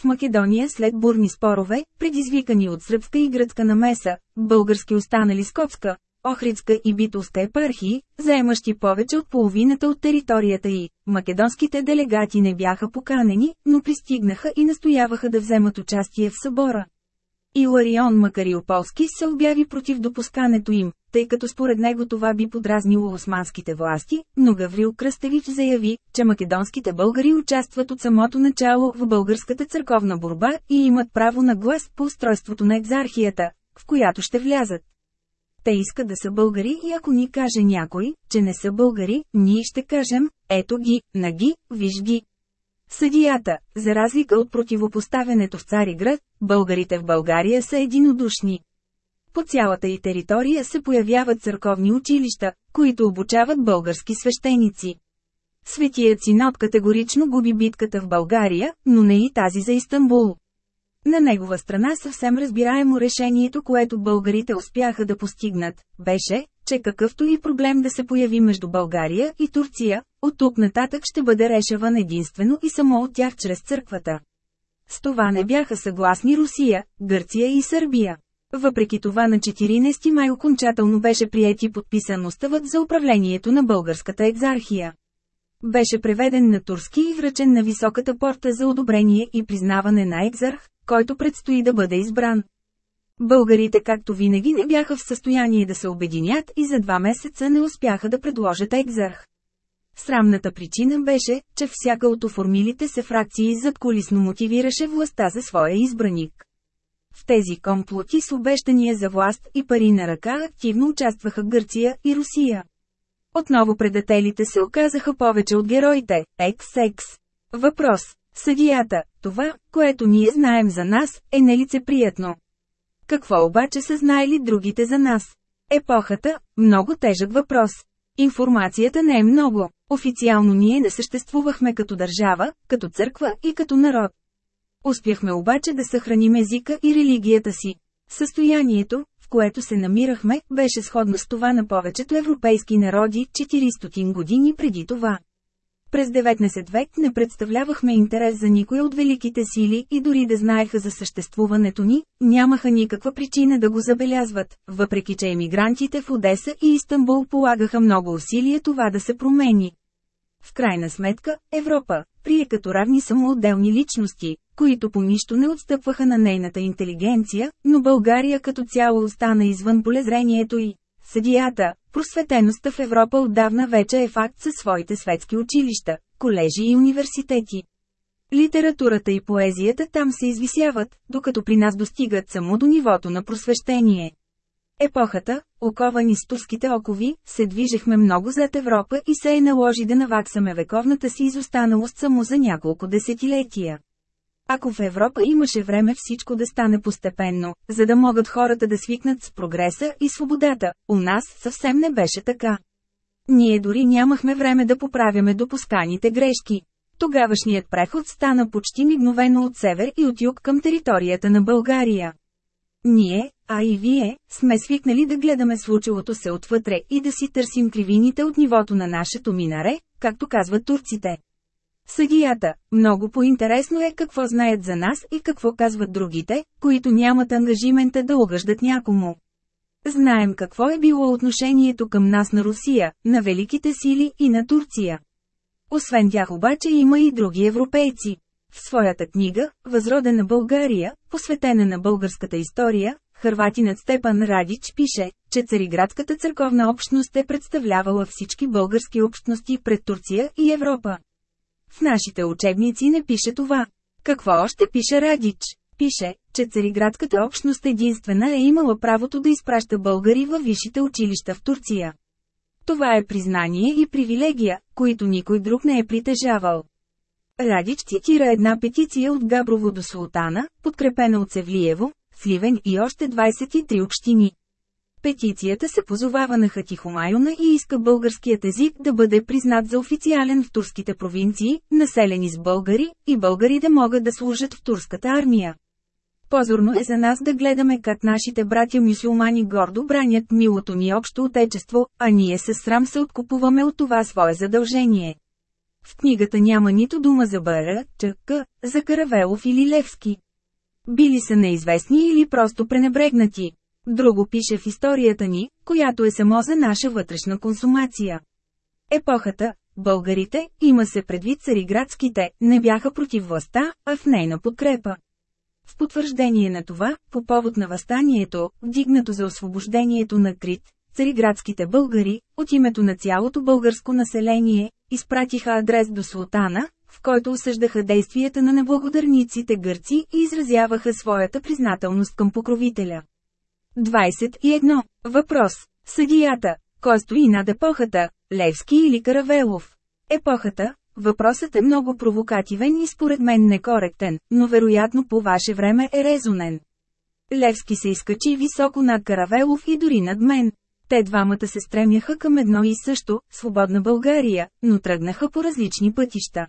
В Македония след бурни спорове, предизвикани от сръбска и гръцка намеса, български останали Скопска, Охридска и Битулска епархии, заемащи повече от половината от територията й. Македонските делегати не бяха поканени, но пристигнаха и настояваха да вземат участие в събора. Иларион Макариополски се обяви против допускането им, тъй като според него това би подразнило османските власти, но Гаврил Кръстевич заяви, че македонските българи участват от самото начало в българската църковна борба и имат право на глас по устройството на екзархията, в която ще влязат. Те искат да са българи и ако ни каже някой, че не са българи, ние ще кажем, ето ги, наги, виж ги. Съдията, за разлика от противопоставянето в Цариград, българите в България са единодушни. По цялата и територия се появяват църковни училища, които обучават български свещеници. Светият синод категорично губи битката в България, но не и тази за Истанбул. На негова страна съвсем разбираемо решението, което българите успяха да постигнат, беше, че какъвто и проблем да се появи между България и Турция, от тук нататък ще бъде решаван единствено и само от тях чрез църквата. С това не бяха съгласни Русия, Гърция и Сърбия. Въпреки това на 14 май окончателно беше прият и подписан уставът за управлението на българската екзархия. Беше преведен на турски и връчен на високата порта за одобрение и признаване на екзарх, който предстои да бъде избран. Българите както винаги не бяха в състояние да се обединят и за два месеца не успяха да предложат екзарх. Срамната причина беше, че всяка от оформилите се фракции задколисно мотивираше властта за своя избраник. В тези комплоти с обещания за власт и пари на ръка активно участваха Гърция и Русия. Отново предателите се оказаха повече от героите, екс-екс. Въпрос. Съдията, това, което ние знаем за нас, е нелицеприятно. Какво обаче са знаели другите за нас? Епохата – много тежък въпрос. Информацията не е много. Официално ние не съществувахме като държава, като църква и като народ. Успяхме обаче да съхраним езика и религията си. Състоянието, в което се намирахме, беше сходно с това на повечето европейски народи 400 години преди това. През 19 век не представлявахме интерес за никой от великите сили и дори да знаеха за съществуването ни, нямаха никаква причина да го забелязват, въпреки че емигрантите в Одеса и Истанбул полагаха много усилия това да се промени. В крайна сметка, Европа, прие като равни само отделни личности, които по нищо не отстъпваха на нейната интелигенция, но България като цяло остана извън полезрението й. Съдията, просветеността в Европа отдавна вече е факт със своите светски училища, колежи и университети. Литературата и поезията там се извисяват, докато при нас достигат само до нивото на просвещение. Епохата, оковани с турските окови, се движехме много зад Европа и се е наложи да наваксаме вековната си изостаналост само за няколко десетилетия. Ако в Европа имаше време всичко да стане постепенно, за да могат хората да свикнат с прогреса и свободата, у нас съвсем не беше така. Ние дори нямахме време да поправяме допусканите грешки. Тогавашният преход стана почти мигновено от север и от юг към територията на България. Ние, а и вие, сме свикнали да гледаме случилото се отвътре и да си търсим кривините от нивото на нашето минаре, както казват турците. Съдията, много по-интересно е какво знаят за нас и какво казват другите, които нямат ангажимента да угъждат някому. Знаем какво е било отношението към нас на Русия, на великите сили и на Турция. Освен тях обаче има и други европейци. В своята книга, Възродена България, посветена на българската история, Хърватинът Степан Радич пише, че Цариградската църковна общност е представлявала всички български общности пред Турция и Европа. В нашите учебници не пише това. Какво още пише Радич? Пише, че Цариградската общност единствена е имала правото да изпраща българи във висшите училища в Турция. Това е признание и привилегия, които никой друг не е притежавал. Радич цитира една петиция от Габрово до Султана, подкрепена от Севлиево, Сливен и още 23 общини. Петицията се позовава на Хатихомайона и иска българският език да бъде признат за официален в турските провинции, населени с българи, и българи да могат да служат в турската армия. Позорно е за нас да гледаме как нашите братя мюсюлмани гордо бранят милото ни общо отечество, а ние със срам се откупуваме от това свое задължение. В книгата няма нито дума за Бъра, ЧК, за Каравелов или Левски. Били са неизвестни или просто пренебрегнати. Друго пише в историята ни, която е само за наша вътрешна консумация. Епохата, българите, има се предвид цариградските, не бяха против властта, а в нейна подкрепа. В потвърждение на това, по повод на възстанието, вдигнато за освобождението на Крит, цариградските българи, от името на цялото българско население, изпратиха адрес до султана, в който осъждаха действията на неблагодарниците гърци и изразяваха своята признателност към покровителя. 21. Въпрос. Съдията. Кой стои над епохата, Левски или Каравелов? Епохата, Въпросът е много провокативен и според мен некоректен, но вероятно по ваше време е резонен. Левски се изкачи високо над Каравелов и дори над мен. Те двамата се стремяха към едно и също – свободна България, но тръгнаха по различни пътища.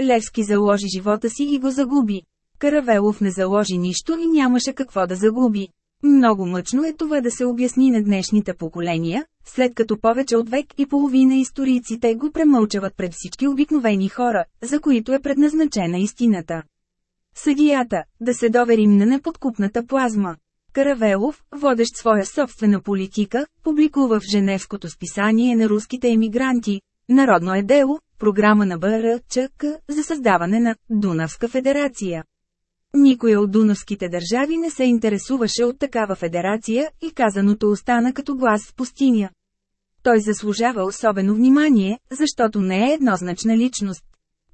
Левски заложи живота си и го загуби. Каравелов не заложи нищо и нямаше какво да загуби. Много мъчно е това да се обясни на днешните поколения, след като повече от век и половина историците го премълчават пред всички обикновени хора, за които е предназначена истината. Съдията, да се доверим на неподкупната плазма. Каравелов, водещ своя собствена политика, публикува в Женевското списание на руските емигранти, Народно е дело, програма на БРЧК за създаване на Дунавска федерация. Никоя от дуновските държави не се интересуваше от такава федерация и казаното остана като глас в пустиня. Той заслужава особено внимание, защото не е еднозначна личност.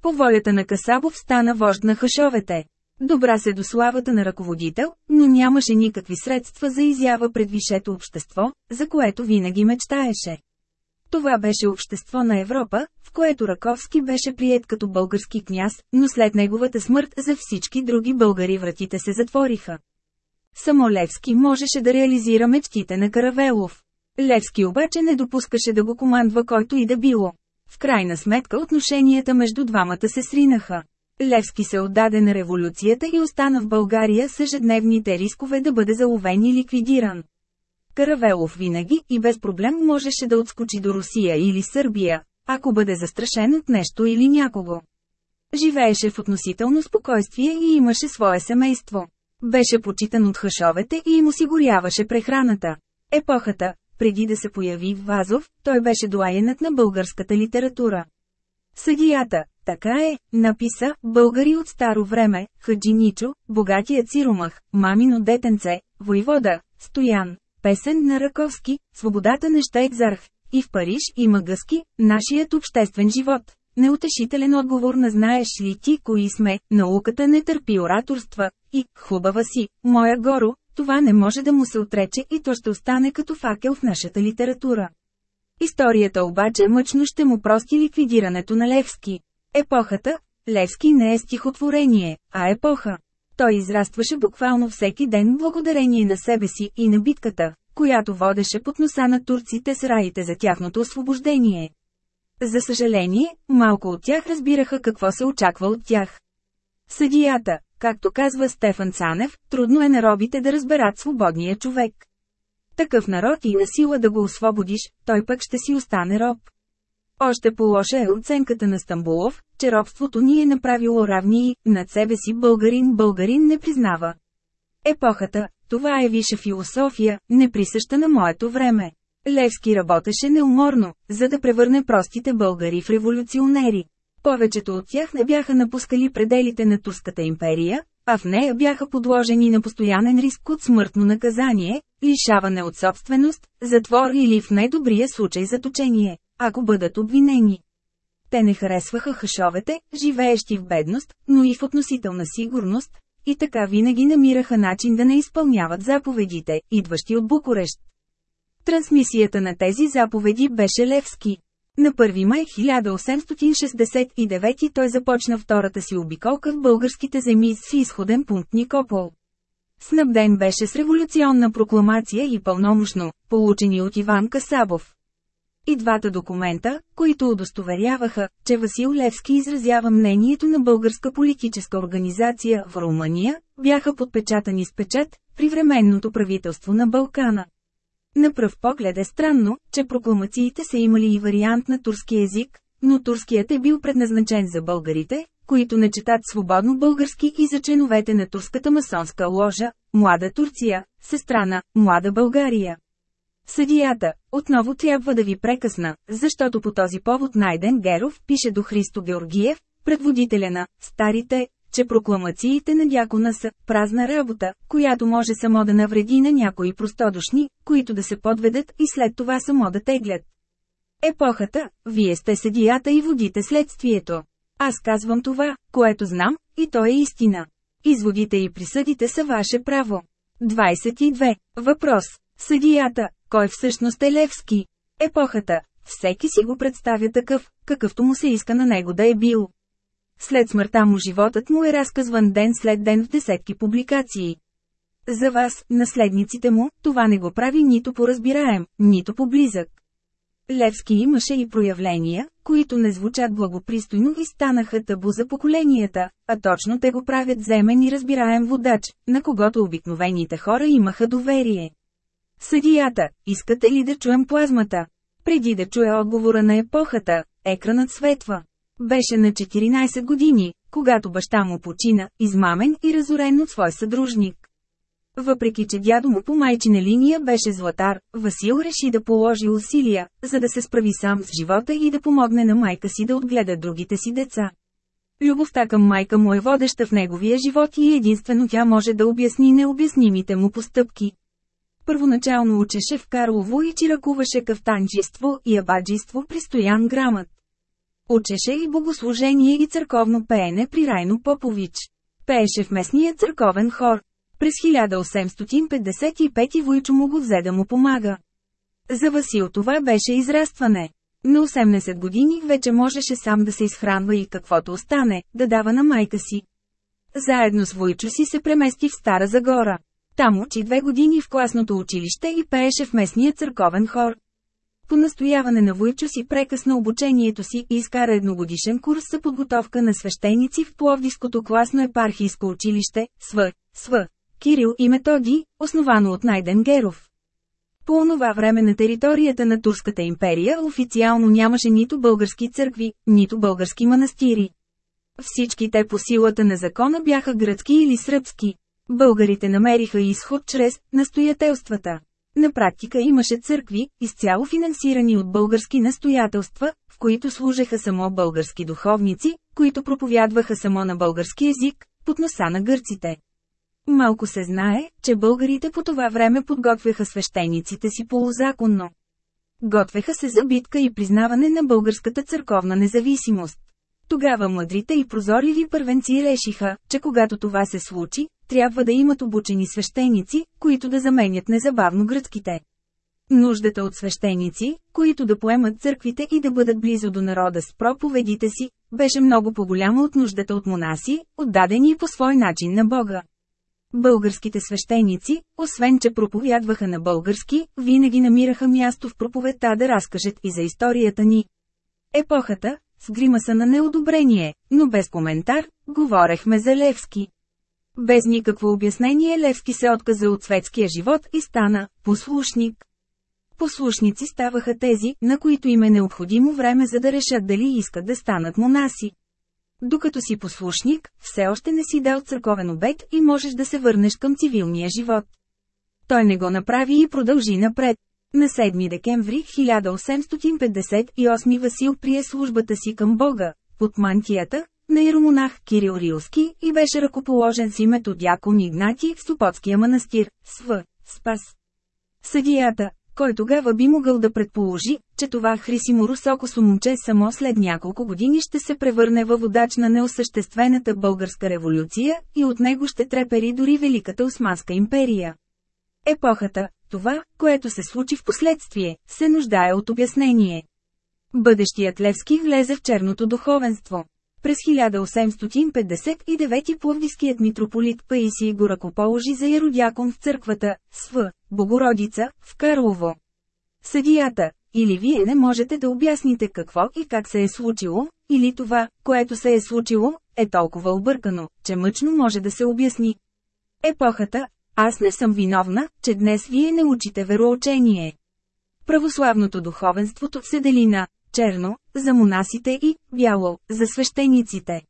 По волята на Касабов стана вожд на хашовете. Добра се до славата на ръководител, но нямаше никакви средства за изява пред висшето общество, за което винаги мечтаеше. Това беше общество на Европа, в което Раковски беше прият като български княз, но след неговата смърт за всички други българи вратите се затвориха. Само Левски можеше да реализира мечтите на Каравелов. Левски обаче не допускаше да го командва който и да било. В крайна сметка отношенията между двамата се сринаха. Левски се отдаде на революцията и остана в България с ежедневните рискове да бъде заловен и ликвидиран. Каравелов винаги и без проблем можеше да отскочи до Русия или Сърбия, ако бъде застрашен от нещо или някого. Живееше в относително спокойствие и имаше свое семейство. Беше почитан от хашовете и им осигуряваше прехраната. Епохата, преди да се появи Вазов, той беше доаенът на българската литература. Съдията, така е, написа, българи от старо време, Хаджиничо, богатият сиромах, мамино детенце, войвода, Стоян, Песен на Раковски, свободата не ще. И в Париж има гъски, нашият обществен живот. Неутешителен отговор на знаеш ли ти кои сме, науката не търпи ораторства, и, хубава си, моя горо, това не може да му се отрече и то ще остане като факел в нашата литература. Историята обаче мъчно ще му прости ликвидирането на Левски. Епохата, Левски не е стихотворение, а епоха. Той израстваше буквално всеки ден благодарение на себе си и на битката, която водеше под носа на турците с раите за тяхното освобождение. За съжаление, малко от тях разбираха какво се очаква от тях. Съдията, както казва Стефан Цанев, трудно е на робите да разберат свободния човек. Такъв народ и на сила да го освободиш, той пък ще си остане роб. Още по-лоша е оценката на Стамбулов, че робството ни е направило равни и, над себе си българин българин не признава. Епохата, това е виша философия, не присъща на моето време. Левски работеше неуморно, за да превърне простите българи в революционери. Повечето от тях не бяха напускали пределите на Турската империя, а в нея бяха подложени на постоянен риск от смъртно наказание, лишаване от собственост, затвор или в най-добрия случай заточение ако бъдат обвинени. Те не харесваха хашовете, живеещи в бедност, но и в относителна сигурност, и така винаги намираха начин да не изпълняват заповедите, идващи от Букурещ. Трансмисията на тези заповеди беше Левски. На 1 май 1869 той започна втората си обиколка в българските земи с изходен пункт Никопол. снабден беше с революционна прокламация и пълномощно, получени от Иван Касабов. И двата документа, които удостоверяваха, че Васил Левски изразява мнението на българска политическа организация в Румъния, бяха подпечатани с печат при временното правителство на Балкана. На пръв поглед е странно, че прокламациите са имали и вариант на турски език, но турският е бил предназначен за българите, които не четат свободно български и за членовете на турската масонска ложа, Млада Турция, сестра на Млада България. Съдията, отново трябва да ви прекъсна, защото по този повод Найден Геров пише до Христо Георгиев, предводителя на «Старите», че прокламациите на дякона са «празна работа», която може само да навреди на някои простодушни, които да се подведат и след това само да теглят. Епохата, вие сте съдията и водите следствието. Аз казвам това, което знам, и то е истина. Изводите и присъдите са ваше право. 22. Въпрос. Съдията, кой всъщност е Левски? Епохата. Всеки си го представя такъв, какъвто му се иска на него да е бил. След смъртта му животът му е разказван ден след ден в десетки публикации. За вас, наследниците му, това не го прави нито по-разбираем, нито по-близък. Левски имаше и проявления, които не звучат благопристойно и станаха табу за поколенията, а точно те го правят земен и разбираем водач, на когото обикновените хора имаха доверие. Съдията, искате ли да чуем плазмата? Преди да чуя отговора на епохата, екранът светва. Беше на 14 години, когато баща му почина, измамен и разорен от свой съдружник. Въпреки че дядо му по майчина линия беше златар, Васил реши да положи усилия, за да се справи сам с живота и да помогне на майка си да отгледа другите си деца. Любовта към майка му е водеща в неговия живот и единствено тя може да обясни необяснимите му постъпки. Първоначално учеше в Карлово и чиракуваше кафтанджиство и абаджиство при Стоян Грамът. Учеше и богослужение и църковно пеене при Райно Попович. Пееше в местния църковен хор. През 1855 Войчо му го взе да му помага. За Васил това беше израстване. На 18 години вече можеше сам да се изхранва и каквото остане, да дава на майка си. Заедно с Войчо си се премести в Стара Загора. Там учи две години в класното училище и пееше в местния църковен хор. По настояване на Войчо си прекъсна обучението си и изкара едногодишен курс за подготовка на свещеници в Пловдивското класно епархийско училище, СВ, СВ, Кирил и Методи, основано от Найден Геров. По онова време на територията на Турската империя официално нямаше нито български църкви, нито български манастири. Всички те по силата на закона бяха гръцки или сръбски. Българите намериха изход чрез настоятелствата. На практика имаше църкви, изцяло финансирани от български настоятелства, в които служеха само български духовници, които проповядваха само на български език, под носа на гърците. Малко се знае, че българите по това време подготвяха свещениците си полузаконно. Готвеха се за битка и признаване на българската църковна независимост. Тогава мъдрите и прозорливи първенци решиха, че когато това се случи, трябва да имат обучени свещеници, които да заменят незабавно гръцките. Нуждата от свещеници, които да поемат църквите и да бъдат близо до народа с проповедите си, беше много по-голяма от нуждата от монаси, отдадени по свой начин на Бога. Българските свещеници, освен че проповядваха на български, винаги намираха място в проповедта да разкажат и за историята ни. Епохата, с гримаса на неодобрение, но без коментар, говорехме за Левски. Без никакво обяснение Левски се отказа от светския живот и стана послушник. Послушници ставаха тези, на които им е необходимо време за да решат дали искат да станат монаси. Докато си послушник, все още не си дал църковен обед и можеш да се върнеш към цивилния живот. Той не го направи и продължи напред. На 7 декември 1858 Васил прие службата си към Бога, под мантията, на иеромонах Кирил Рилски и беше ръкоположен с името дякон Игнати в Сопотския манастир, СВ, Спас. Съдията, кой тогава би могъл да предположи, че това хрисимо русокосо момче само след няколко години ще се превърне във водач на неосъществената българска революция и от него ще трепери дори Великата Османска империя. Епохата, това, което се случи в последствие, се нуждае от обяснение. Бъдещият Левски влезе в черното духовенство. През 1859 пловдиският митрополит Паисий го ръкоположи за яродякон в църквата, СВ, Богородица, в Карлово. Съдията, или вие не можете да обясните какво и как се е случило, или това, което се е случило, е толкова объркано, че мъчно може да се обясни. Епохата, аз не съм виновна, че днес вие не учите вероучение. Православното духовенството се дели на черно, за монасите и бяло, за свещениците.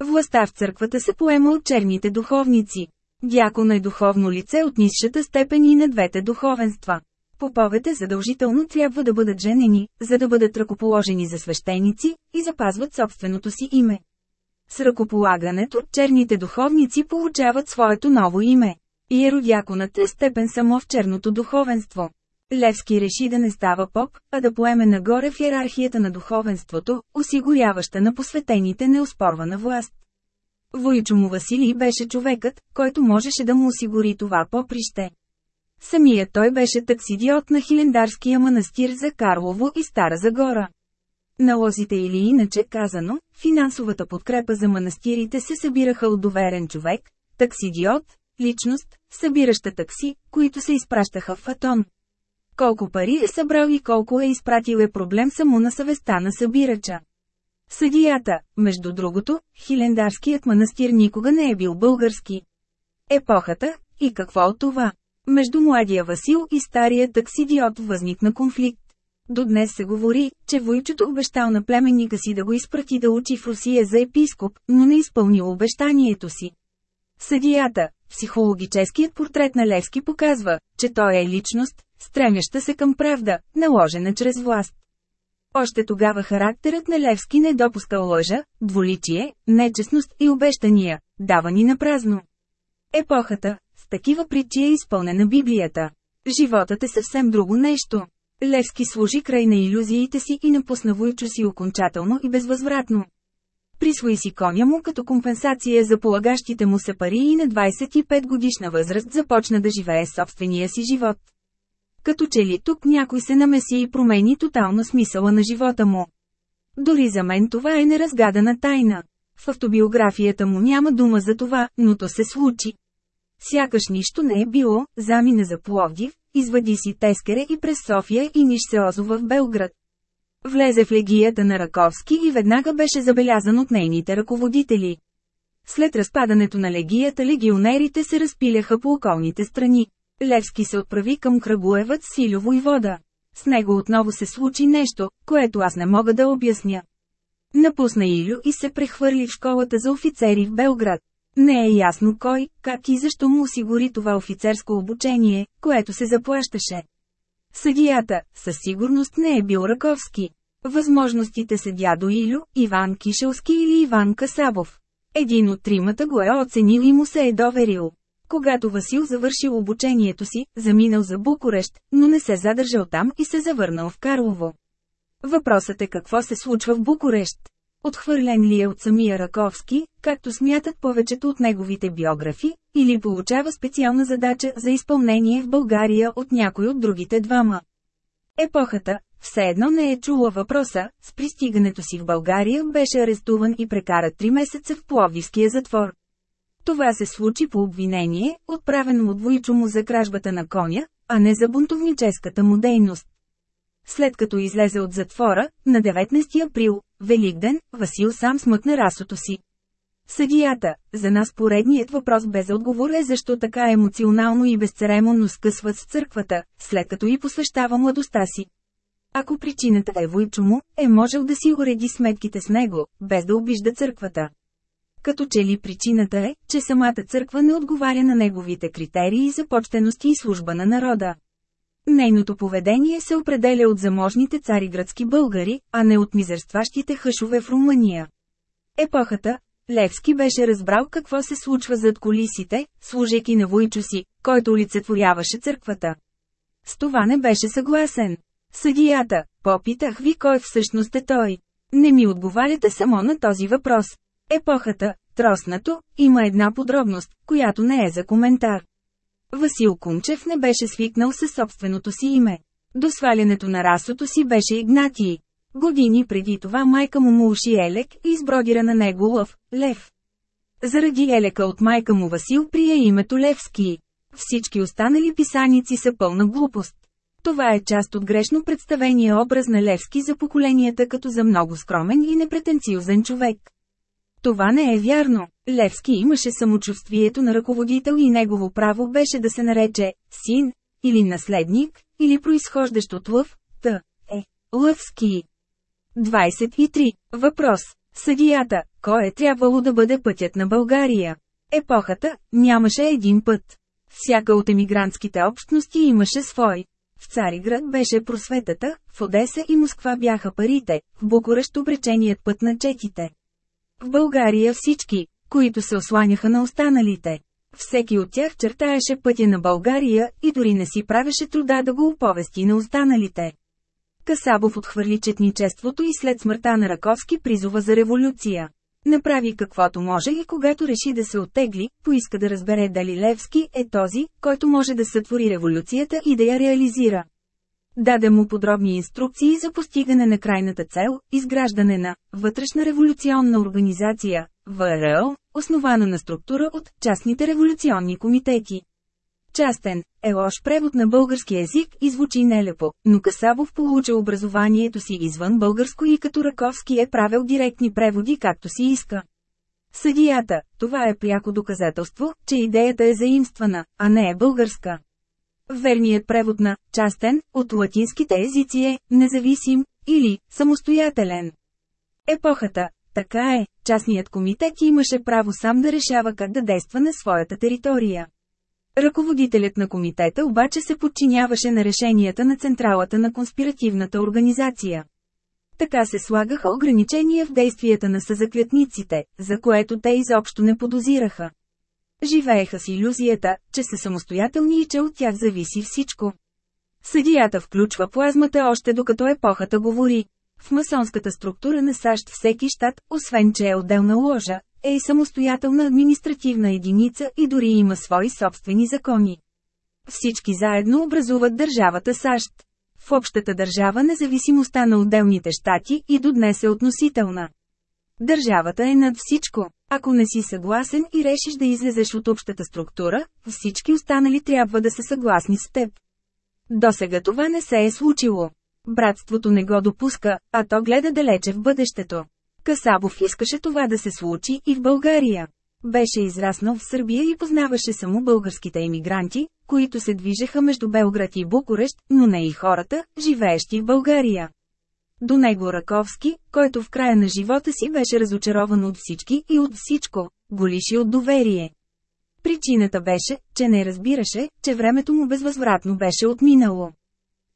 Властта в църквата се поема от черните духовници. Дякон е духовно лице от нисшата степен и на двете духовенства. Поповете задължително трябва да бъдат женени, за да бъдат ръкоположени за свещеници и запазват собственото си име. С ръкополагането, черните духовници получават своето ново име. Иеродяконът е степен само в черното духовенство. Левски реши да не става поп, а да поеме нагоре в иерархията на духовенството, осигуряваща на посветените неоспорвана власт. Войчо му Василий беше човекът, който можеше да му осигури това поприще. Самият той беше таксидиот на Хилендарския манастир за Карлово и Стара Загора. Налозите или иначе казано, финансовата подкрепа за манастирите се събираха от доверен човек, таксидиот, личност, събираща такси, които се изпращаха в Атон. Колко пари е събрал и колко е изпратил е проблем само на съвестта на събирача. Съдията, между другото, Хилендарският манастир никога не е бил български. Епохата, и какво от това? Между младия Васил и стария таксидиот възникна конфликт. До днес се говори, че Войчето обещал на племенника си да го изпрати да учи в Русия за епископ, но не изпълнил обещанието си. Съдията, психологическият портрет на Левски показва, че той е личност, стремяща се към правда, наложена чрез власт. Още тогава характерът на Левски не допускал лъжа, дволичие, нечестност и обещания, давани на празно. Епохата, с такива притчи е изпълнена Библията. Животът е съвсем друго нещо. Левски служи край на иллюзиите си и напусна Войчо си окончателно и безвъзвратно. Присвои си коня му като компенсация за полагащите му се пари и на 25 годишна възраст започна да живее собствения си живот. Като че ли тук някой се намеси и промени тотално смисъла на живота му. Дори за мен това е неразгадана тайна. В автобиографията му няма дума за това, но то се случи. Сякаш нищо не е било, замина за Пловдив, извади си Тескере и през София и ниш се озова в Белград. Влезе в легията на Раковски и веднага беше забелязан от нейните ръководители. След разпадането на легията легионерите се разпиляха по околните страни. Левски се отправи към Крагуевът Силово и вода. С него отново се случи нещо, което аз не мога да обясня. Напусна Илю и се прехвърли в школата за офицери в Белград. Не е ясно кой, как и защо му осигури това офицерско обучение, което се заплащаше. Съдията, със сигурност не е бил Раковски. Възможностите са дядо Илю, Иван Кишелски или Иван Касабов. Един от тримата го е оценил и му се е доверил. Когато Васил завършил обучението си, заминал за Букурещ, но не се задържал там и се завърнал в Карлово. Въпросът е какво се случва в Букурещ. Отхвърлен ли е от самия Раковски, както смятат повечето от неговите биографи, или получава специална задача за изпълнение в България от някой от другите двама. Епохата, все едно не е чула въпроса, с пристигането си в България беше арестуван и прекара три месеца в Пловдивския затвор. Това се случи по обвинение, отправено от Войчо му за кражбата на коня, а не за бунтовническата му дейност. След като излезе от затвора, на 19 април, Великден, Васил сам смъкна расото си. Съдията, за нас поредният въпрос без отговор е защо така емоционално и безцеремонно скъсват с църквата, след като и посвещава младостта си. Ако причината е Войчо му, е можел да си уреди сметките с него, без да обижда църквата. Като че ли причината е, че самата църква не отговаря на неговите критерии за почтеност и служба на народа. Нейното поведение се определя от заможните цариградски българи, а не от мизерстващите хъшове в Румъния. Епохата, Левски беше разбрал какво се случва зад колисите, служейки на Войчо си, който олицетворяваше църквата. С това не беше съгласен. Съдията, попитах ви кой всъщност е той. Не ми отговаряте само на този въпрос. Епохата, троснато, има една подробност, която не е за коментар. Васил Кунчев не беше свикнал със собственото си име. До свалянето на расото си беше Игнатий. Години преди това майка му му уши Елек и избродира на него лъв, лев. Заради Елека от майка му Васил прие името Левски. Всички останали писаници са пълна глупост. Това е част от грешно представение образ на Левски за поколенията като за много скромен и непретенциозен човек. Това не е вярно. Левски имаше самочувствието на ръководител и негово право беше да се нарече «син» или «наследник» или «произхождащ от лъв», т. е «лъвски». 23. Въпрос. Съдията, кой е трябвало да бъде пътят на България? Епохата, нямаше един път. Всяка от емигрантските общности имаше свой. В Цариград беше просветата, в Одеса и Москва бяха парите, в Букурещ обреченият път на четите. В България всички, които се осланяха на останалите. Всеки от тях чертаеше пътя на България и дори не си правеше труда да го оповести на останалите. Касабов отхвърли четничеството и след смъртта на Раковски призова за революция. Направи каквото може и когато реши да се оттегли, поиска да разбере дали Левски е този, който може да сътвори революцията и да я реализира. Даде му подробни инструкции за постигане на крайната цел – изграждане на вътрешна революционна организация, ВРО, основана на структура от частните революционни комитети. Частен, е лош превод на български език и звучи нелепо, но Касабов получи образованието си извън българско и като Раковски е правил директни преводи както си иска. Съдията, това е пряко доказателство, че идеята е заимствана, а не е българска. Верният превод на «частен» от латинските езици е «независим» или «самостоятелен». Епохата, така е, частният комитет имаше право сам да решава как да действа на своята територия. Ръководителят на комитета обаче се подчиняваше на решенията на централата на конспиративната организация. Така се слагаха ограничения в действията на съзаклятниците, за което те изобщо не подозираха. Живееха с иллюзията, че са самостоятелни и че от тях зависи всичко. Съдията включва плазмата още докато епохата говори. В масонската структура на САЩ всеки щат, освен че е отделна ложа, е и самостоятелна административна единица и дори има свои собствени закони. Всички заедно образуват държавата САЩ. В общата държава независимостта на отделните щати и до днес е относителна. Държавата е над всичко. Ако не си съгласен и решиш да излезеш от общата структура, всички останали трябва да са съгласни с теб. До сега това не се е случило. Братството не го допуска, а то гледа далече в бъдещето. Касабов искаше това да се случи и в България. Беше израснал в Сърбия и познаваше само българските емигранти, които се движеха между Белград и Букурещ, но не и хората, живеещи в България. До него Раковски, който в края на живота си беше разочарован от всички и от всичко, го лиши от доверие. Причината беше, че не разбираше, че времето му безвъзвратно беше отминало.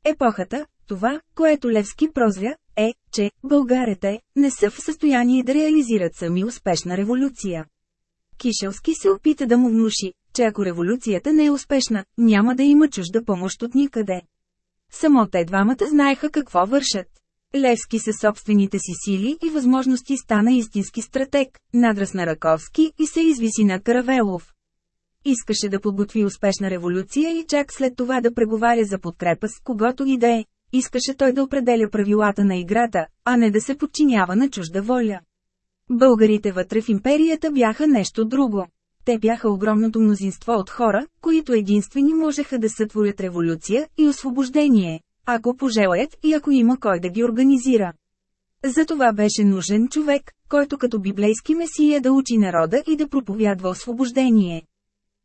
Епохата, това, което Левски прозря, е, че българите не са в състояние да реализират сами успешна революция. Кишелски се опита да му внуши, че ако революцията не е успешна, няма да има чужда помощ от никъде. Само те двамата знаеха какво вършат. Левски със собствените си сили и възможности стана истински стратег, надръс на Раковски и се извиси на Каравелов. Искаше да подготви успешна революция и чак след това да преговаря за подкрепа с когото и да е. Искаше той да определя правилата на играта, а не да се подчинява на чужда воля. Българите вътре в империята бяха нещо друго. Те бяха огромното мнозинство от хора, които единствени можеха да сътворят революция и освобождение, ако пожелаят и ако има кой да ги организира. За това беше нужен човек, който като библейски месия да учи народа и да проповядва освобождение.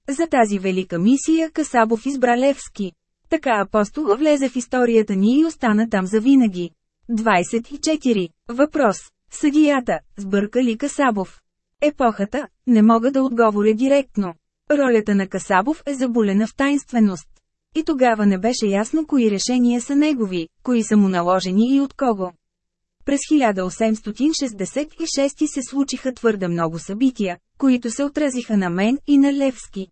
За тази велика мисия Касабов избра Левски. Така апостола влезе в историята ни и остана там завинаги. 24. Въпрос. Съдията, сбърка ли Касабов? Епохата, не мога да отговоря директно. Ролята на Касабов е заболена в тайнственост. И тогава не беше ясно кои решения са негови, кои са му наложени и от кого. През 1866 се случиха твърде много събития, които се отразиха на мен и на Левски.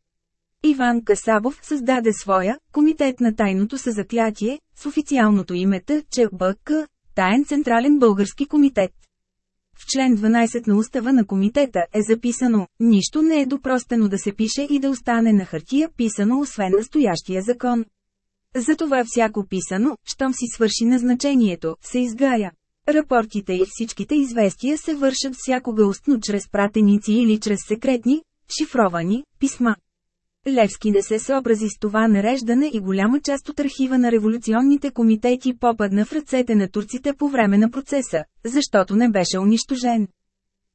Иван Касабов създаде своя «Комитет на тайното съзаклятие» с официалното име ЧБК – Таен Централен български комитет. В член 12 на устава на комитета е записано «Нищо не е допростено да се пише и да остане на хартия писано освен настоящия закон». Затова всяко писано, щом си свърши назначението, се изгая. Рапортите и всичките известия се вършат всякога устно чрез пратеници или чрез секретни, шифровани, писма. Левски не се съобрази с това нареждане и голяма част от архива на революционните комитети попадна в ръцете на турците по време на процеса, защото не беше унищожен.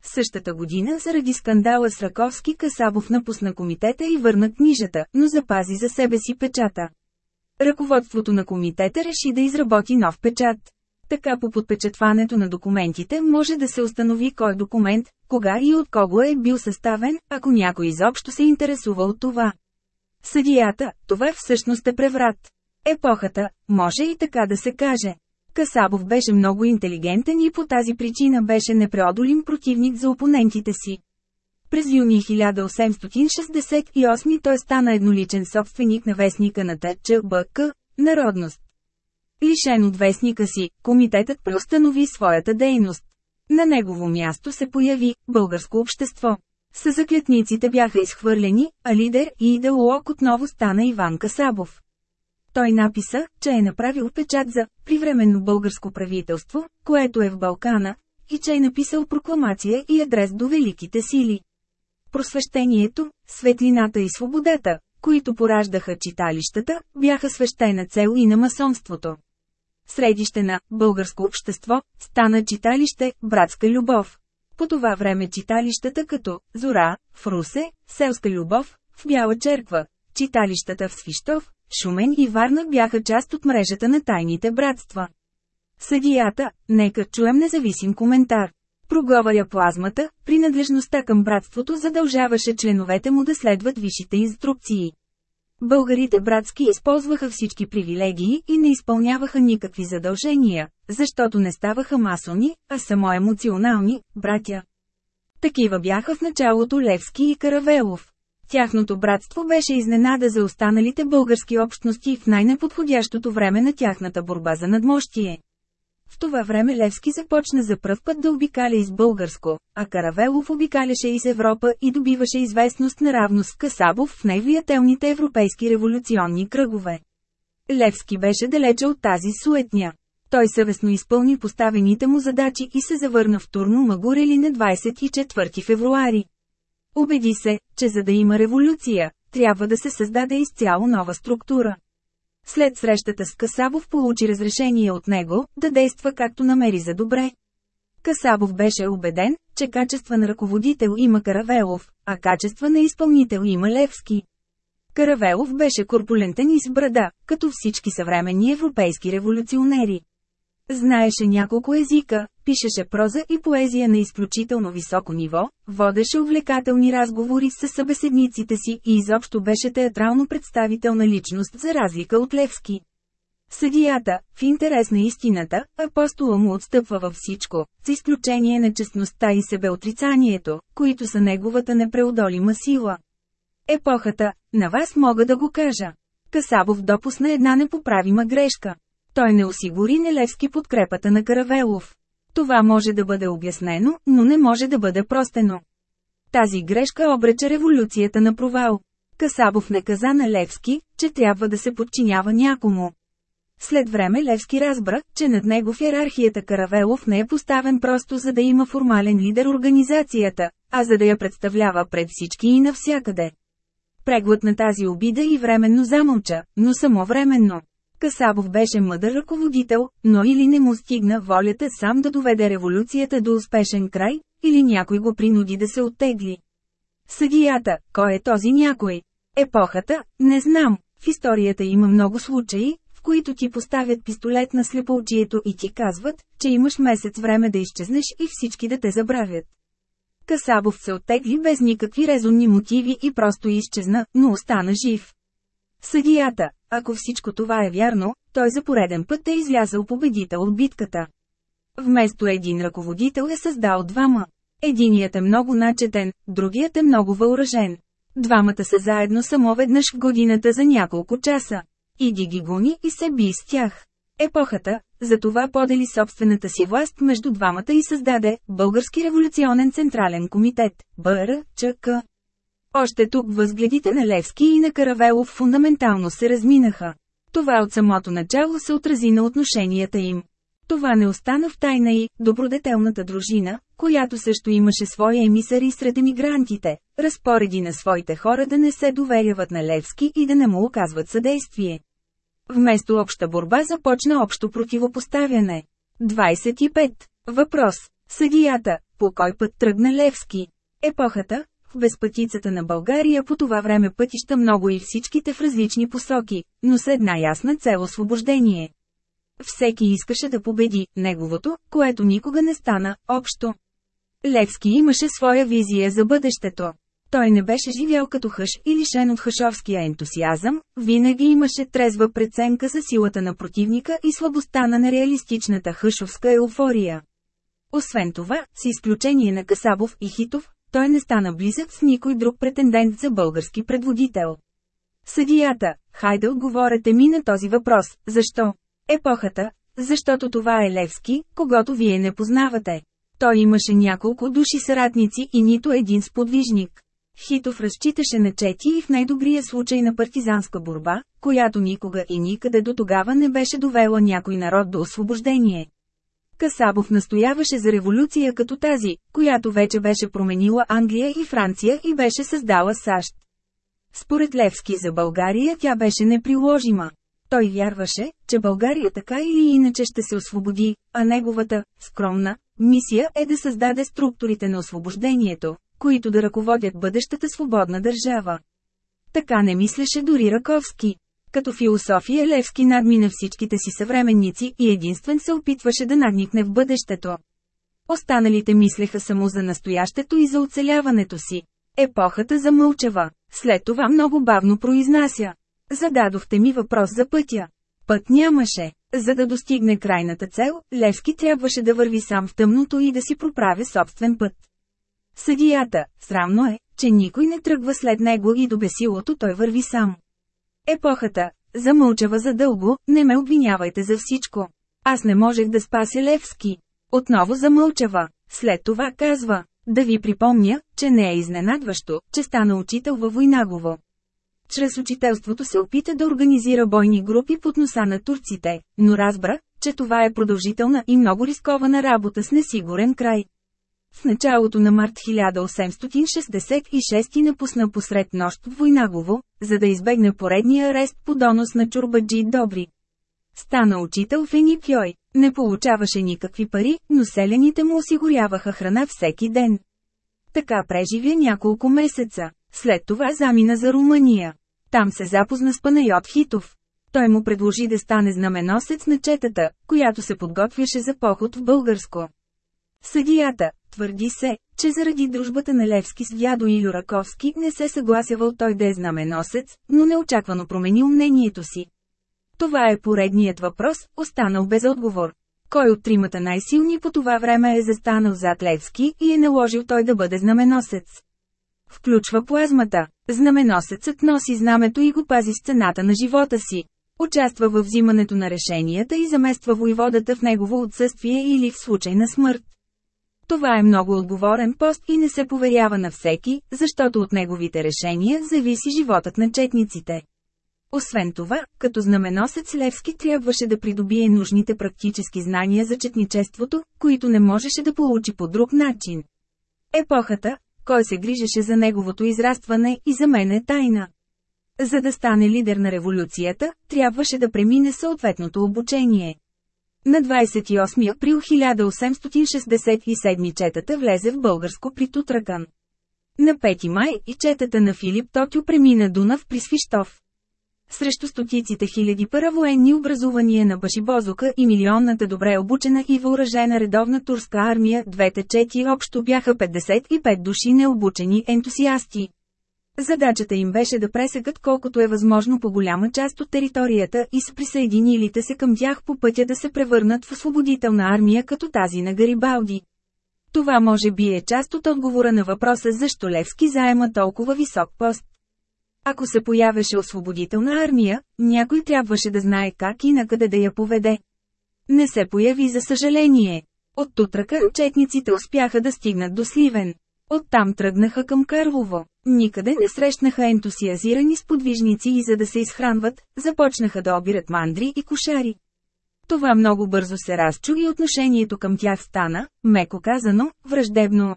Същата година заради скандала с Раковски Касабов напусна комитета и върна книжата, но запази за себе си печата. Ръководството на комитета реши да изработи нов печат. Така по подпечатването на документите може да се установи кой документ, кога и от кого е бил съставен, ако някой изобщо се интересува от това. Съдията, това всъщност е преврат. Епохата, може и така да се каже. Касабов беше много интелигентен и по тази причина беше непреодолим противник за опонентите си. През юни 1868 той стана едноличен собственик на вестника на ТЧБК «Народност». Лишен от вестника си, комитетът преустанови своята дейност. На негово място се появи българско общество. С заклетниците бяха изхвърлени, а лидер и идеолог отново стана Иван Касабов. Той написа, че е направил печат за «Привременно българско правителство», което е в Балкана, и че е написал прокламация и адрес до великите сили. Просвещението, светлината и свободата, които пораждаха читалищата, бяха свещена цел и на масонството. Средище на българско общество стана читалище «Братска любов». По това време читалищата като «Зора», в Русе, «Селска любов», в Бяла черква, читалищата в Свищов, Шумен и Варна бяха част от мрежата на тайните братства. Съдията, нека чуем независим коментар. Проговаря плазмата, принадлежността към братството задължаваше членовете му да следват висшите инструкции. Българите братски използваха всички привилегии и не изпълняваха никакви задължения, защото не ставаха масони, а само емоционални, братя. Такива бяха в началото Левски и Каравелов. Тяхното братство беше изненада за останалите български общности в най-неподходящото време на тяхната борба за надмощие. В това време Левски започна за пръв път да обикаля из българско, а Каравелов обикаляше из Европа и добиваше известност наравно с Касабов в най-влиятелните европейски революционни кръгове. Левски беше далече от тази суетня. Той съвестно изпълни поставените му задачи и се завърна в Турно Магурели на 24 февруари. Убеди се, че за да има революция, трябва да се създаде изцяло нова структура. След срещата с Касабов получи разрешение от него, да действа както намери за добре. Касабов беше убеден, че качества на ръководител има Каравелов, а качества на изпълнител има Левски. Каравелов беше корпулентен и с брада, като всички съвременни европейски революционери. Знаеше няколко езика, пишеше проза и поезия на изключително високо ниво, водеше увлекателни разговори с събеседниците си и изобщо беше театрално представителна личност за разлика от Левски. Съдията, в интерес на истината, апостола му отстъпва във всичко, с изключение на честността и себеотрицанието, които са неговата непреодолима сила. Епохата, на вас мога да го кажа. Касабов допусна една непоправима грешка. Той не осигури Нелевски подкрепата на Каравелов. Това може да бъде обяснено, но не може да бъде простено. Тази грешка обрече революцията на провал. Касабов не каза на Левски, че трябва да се подчинява някому. След време Левски разбра, че над него в иерархията Каравелов не е поставен просто за да има формален лидер организацията, а за да я представлява пред всички и навсякъде. Преглът на тази обида и временно замълча, но само временно. Касабов беше мъдър ръководител, но или не му стигна волята сам да доведе революцията до успешен край, или някой го принуди да се оттегли. Съдията, кой е този някой? Епохата, не знам. В историята има много случаи, в които ти поставят пистолет на слепоочието и ти казват, че имаш месец време да изчезнеш и всички да те забравят. Касабов се оттегли без никакви резонни мотиви и просто изчезна, но остана жив. Съдията, ако всичко това е вярно, той за пореден път е излязъл победител от битката. Вместо един ръководител е създал двама. Единият е много начетен, другият е много въоръжен. Двамата са заедно само веднъж в годината за няколко часа. Иди ги гони и се би с тях. Епохата, затова подели собствената си власт между двамата и създаде Български революционен централен комитет, БРЧК. Още тук възгледите на Левски и на Каравелов фундаментално се разминаха. Това от самото начало се отрази на отношенията им. Това не остана в тайна и добродетелната дружина, която също имаше свои емисари сред емигрантите, разпореди на своите хора да не се доверяват на Левски и да не му оказват съдействие. Вместо обща борба започна общо противопоставяне. 25. Въпрос. Съдията, по кой път тръгна Левски? Епохата, в безпътицата на България по това време пътища много и всичките в различни посоки, но с една ясна цел освобождение. Всеки искаше да победи неговото, което никога не стана, общо. Левски имаше своя визия за бъдещето. Той не беше живял като хъш и лишен от хъшовския ентусиазъм, винаги имаше трезва преценка за силата на противника и слабостта на нереалистичната хъшовска еуфория. Освен това, с изключение на Касабов и Хитов, той не стана близък с никой друг претендент за български предводител. Съдията, хайде отговорете ми на този въпрос, защо? Епохата, защото това е Левски, когато вие не познавате. Той имаше няколко души съратници и нито един сподвижник. Хитов разчиташе на чети и в най-добрия случай на партизанска борба, която никога и никъде до тогава не беше довела някой народ до освобождение. Касабов настояваше за революция като тази, която вече беше променила Англия и Франция и беше създала САЩ. Според Левски за България тя беше неприложима. Той вярваше, че България така или иначе ще се освободи, а неговата, скромна, мисия е да създаде структурите на освобождението, които да ръководят бъдещата свободна държава. Така не мислеше дори Раковски. Като философия Левски надмина всичките си съвременници и единствен се опитваше да надникне в бъдещето. Останалите мислеха само за настоящето и за оцеляването си. Епохата замълчава. След това много бавно произнася. Зададохте ми въпрос за пътя. Път нямаше. За да достигне крайната цел, Левски трябваше да върви сам в тъмното и да си проправя собствен път. Съдията, срамно е, че никой не тръгва след него и до бесилото той върви сам. Епохата, замълчава задълго, не ме обвинявайте за всичко. Аз не можех да спася Левски. Отново замълчава. След това казва, да ви припомня, че не е изненадващо, че стана учител във Войнагово. Чрез учителството се опита да организира бойни групи под носа на турците, но разбра, че това е продължителна и много рискована работа с несигурен край. В началото на март 1866 напусна посред нощ в Войнагово, за да избегне поредния арест по донос на Чурбаджи Добри. Стана учител в Енипьой, не получаваше никакви пари, но селените му осигуряваха храна всеки ден. Така преживя няколко месеца. След това замина за Румъния. Там се запозна с Панайот Хитов. Той му предложи да стане знаменосец на четата, която се подготвяше за поход в Българско. Съдията, твърди се, че заради дружбата на Левски с дядо и Юраковски не се съгласявал той да е знаменосец, но неочаквано променил мнението си. Това е поредният въпрос, останал без отговор. Кой от тримата най-силни по това време е застанал зад Левски и е наложил той да бъде знаменосец? Включва плазмата. Знаменосецът носи знамето и го пази с цената на живота си. Участва във взимането на решенията и замества войводата в негово отсъствие или в случай на смърт. Това е много отговорен пост и не се поверява на всеки, защото от неговите решения зависи животът на четниците. Освен това, като знаменосец Левски трябваше да придобие нужните практически знания за четничеството, които не можеше да получи по друг начин. Епохата, кой се грижеше за неговото израстване и за мен е тайна. За да стане лидер на революцията, трябваше да премине съответното обучение. На 28 април 1867 четата влезе в българско при Тутракан. На 5 май и четата на Филип Тотю премина Дунав при Свищов. Срещу стотиците хиляди паравоенни образувания на Башибозука и милионната добре обучена и въоръжена редовна турска армия, двете чети общо бяха 55 души необучени ентусиасти. Задачата им беше да пресекат колкото е възможно по голяма част от територията и с присъединилите се към тях по пътя да се превърнат в освободителна армия като тази на Гарибалди. Това може би е част от отговора на въпроса защо Левски заема толкова висок пост. Ако се появеше освободителна армия, някой трябваше да знае как и на къде да я поведе. Не се появи за съжаление. От Тутрака четниците успяха да стигнат до Сливен. Оттам тръгнаха към Карлово. Никъде не срещнаха ентусиазирани сподвижници и за да се изхранват, започнаха да обират мандри и кошари. Това много бързо се разчу и отношението към тях стана, меко казано, враждебно.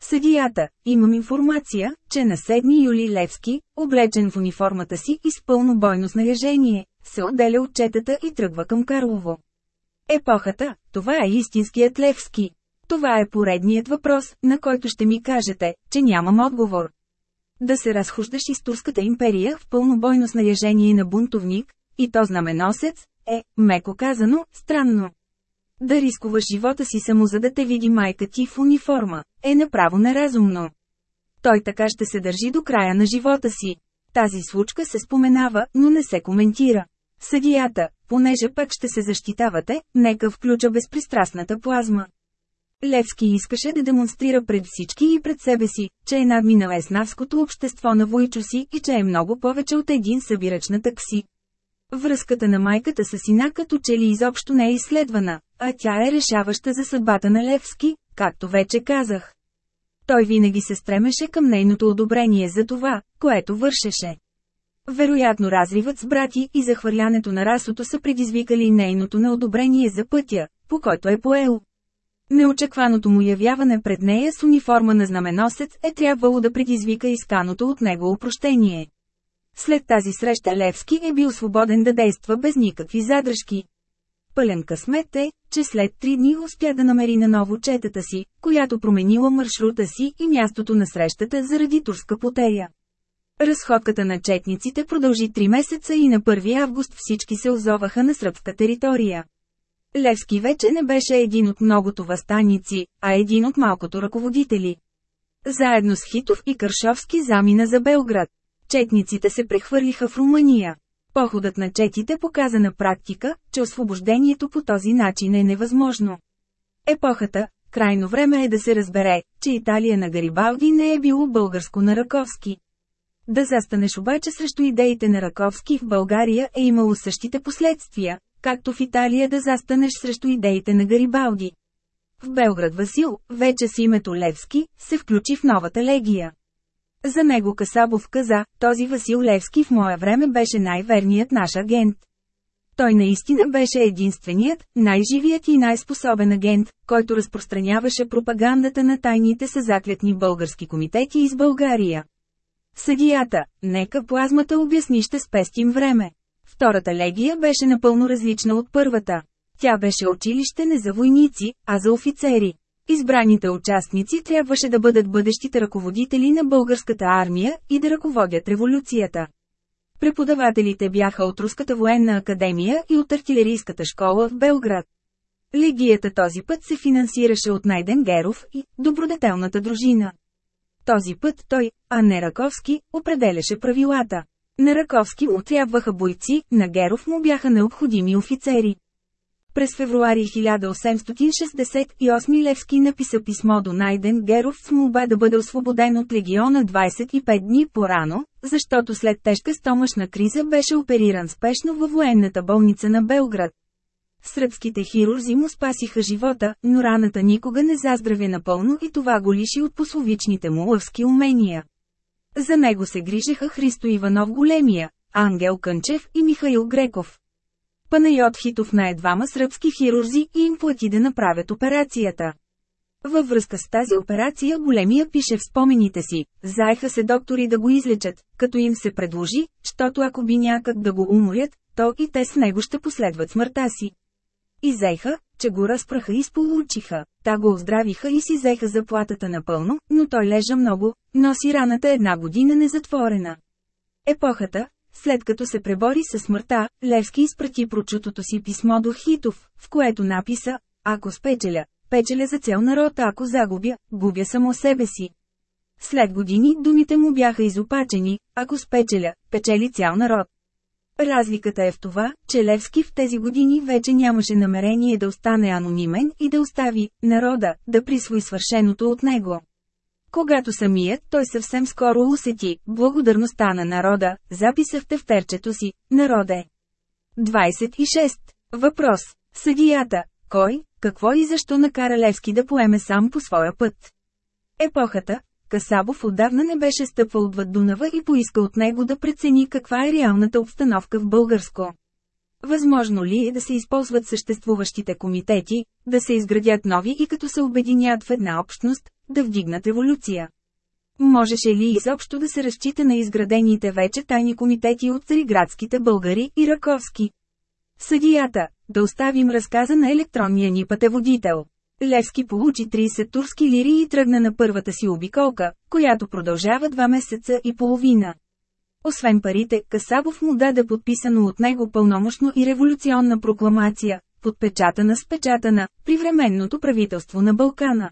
Съдията, имам информация, че на 7 юли Левски, облечен в униформата си и с пълно бойно снаряжение, се отделя от четата и тръгва към Карлово. Епохата, това е истинският Левски. Това е поредният въпрос, на който ще ми кажете, че нямам отговор. Да се разхождаш из Турската империя в пълно бойно снаряжение на бунтовник, и то знаменосец, е, меко казано, странно. Да рискуваш живота си само за да те види майка ти в униформа, е направо неразумно. Той така ще се държи до края на живота си. Тази случка се споменава, но не се коментира. Съдията, понеже пък ще се защитавате, нека включа безпристрастната плазма. Левски искаше да демонстрира пред всички и пред себе си, че е надминал еснавското общество на Войчо си и че е много повече от един събирач на такси. Връзката на майката с сина като че ли изобщо не е изследвана, а тя е решаваща за съдбата на Левски, както вече казах. Той винаги се стремеше към нейното одобрение за това, което вършеше. Вероятно разривът с брати и захвърлянето на расото са предизвикали нейното неодобрение за пътя, по който е поел. Неочакваното му явяване пред нея с униформа на знаменосец е трябвало да предизвика исканото от него опрощение. След тази среща Левски е бил свободен да действа без никакви задръжки. Пълен късмет е, че след три дни успя да намери на ново четата си, която променила маршрута си и мястото на срещата заради турска потеря. Разходката на четниците продължи три месеца и на 1 август всички се озоваха на сръбска територия. Левски вече не беше един от многото възстаници, а един от малкото ръководители. Заедно с Хитов и Каршовски замина за Белград. Четниците се прехвърлиха в Румъния. Походът на четите показа на практика, че освобождението по този начин е невъзможно. Епохата, крайно време е да се разбере, че Италия на Гарибалди не е било българско на Раковски. Да застанеш обаче срещу идеите на Раковски в България е имало същите последствия, както в Италия да застанеш срещу идеите на Гарибалди. В Белград Васил, вече с името Левски, се включи в новата легия. За него Касабов каза, този Васил Левски в мое време беше най-верният наш агент. Той наистина беше единственият, най-живият и най-способен агент, който разпространяваше пропагандата на тайните са заклятни български комитети из България. Съдията, нека плазмата обясни ще спестим време. Втората легия беше напълно различна от първата. Тя беше училище не за войници, а за офицери. Избраните участници трябваше да бъдат бъдещите ръководители на българската армия и да ръководят революцията. Преподавателите бяха от Руската военна академия и от артилерийската школа в Белград. Легията този път се финансираше от Найден Геров и добродетелната дружина. Този път той, а не Раковски, определяше правилата. На Раковски му трябваха бойци, на Геров му бяха необходими офицери. През февруари 1868 Левски написа писмо до Найден Геров с молба да бъде освободен от легиона 25 дни по-рано, защото след тежка стомашна криза беше опериран спешно във военната болница на Белград. Сръбските хирурзи му спасиха живота, но раната никога не заздравя напълно и това го лиши от пословичните му лъвски умения. За него се грижеха Христо Иванов Големия, Ангел Кънчев и Михаил Греков. Панайот Хитов на едвама сръбски хирурзи и им плати да направят операцията. Във връзка с тази операция големия пише в спомените си, заеха се доктори да го излечат, като им се предложи, защото ако би някак да го уморят, то и те с него ще последват смъртта си. И взеха, че го разпраха и сполучиха, та го оздравиха и си взеха заплатата напълно, но той лежа много, носи раната една година незатворена. Епохата, след като се пребори със смъртта, Левски изпрати прочутото си писмо до Хитов, в което написа, ако спечеля, печеля за цел народ, ако загубя, губя само себе си. След години думите му бяха изопачени, ако спечеля, печели цял народ. Разликата е в това, че Левски в тези години вече нямаше намерение да остане анонимен и да остави народа да присвои свършеното от него. Когато самият той съвсем скоро усети благодарността на народа, записа в тефтерчето си «Народе». 26. Въпрос. Съдията. Кой, какво и защо накара Левски да поеме сам по своя път? Епохата, Касабов отдавна не беше стъпвал отвъд Дунава и поиска от него да прецени каква е реалната обстановка в Българско. Възможно ли е да се използват съществуващите комитети, да се изградят нови и като се обединят в една общност, да вдигнат еволюция? Можеше ли изобщо да се разчита на изградените вече тайни комитети от цариградските българи и раковски? Съдията, да оставим разказа на електронния ни пътеводител. Левски получи 30 турски лири и тръгна на първата си обиколка, която продължава два месеца и половина. Освен парите, Касабов му даде подписано от него пълномощно и революционна прокламация, подпечатана с печатана, при временното правителство на Балкана.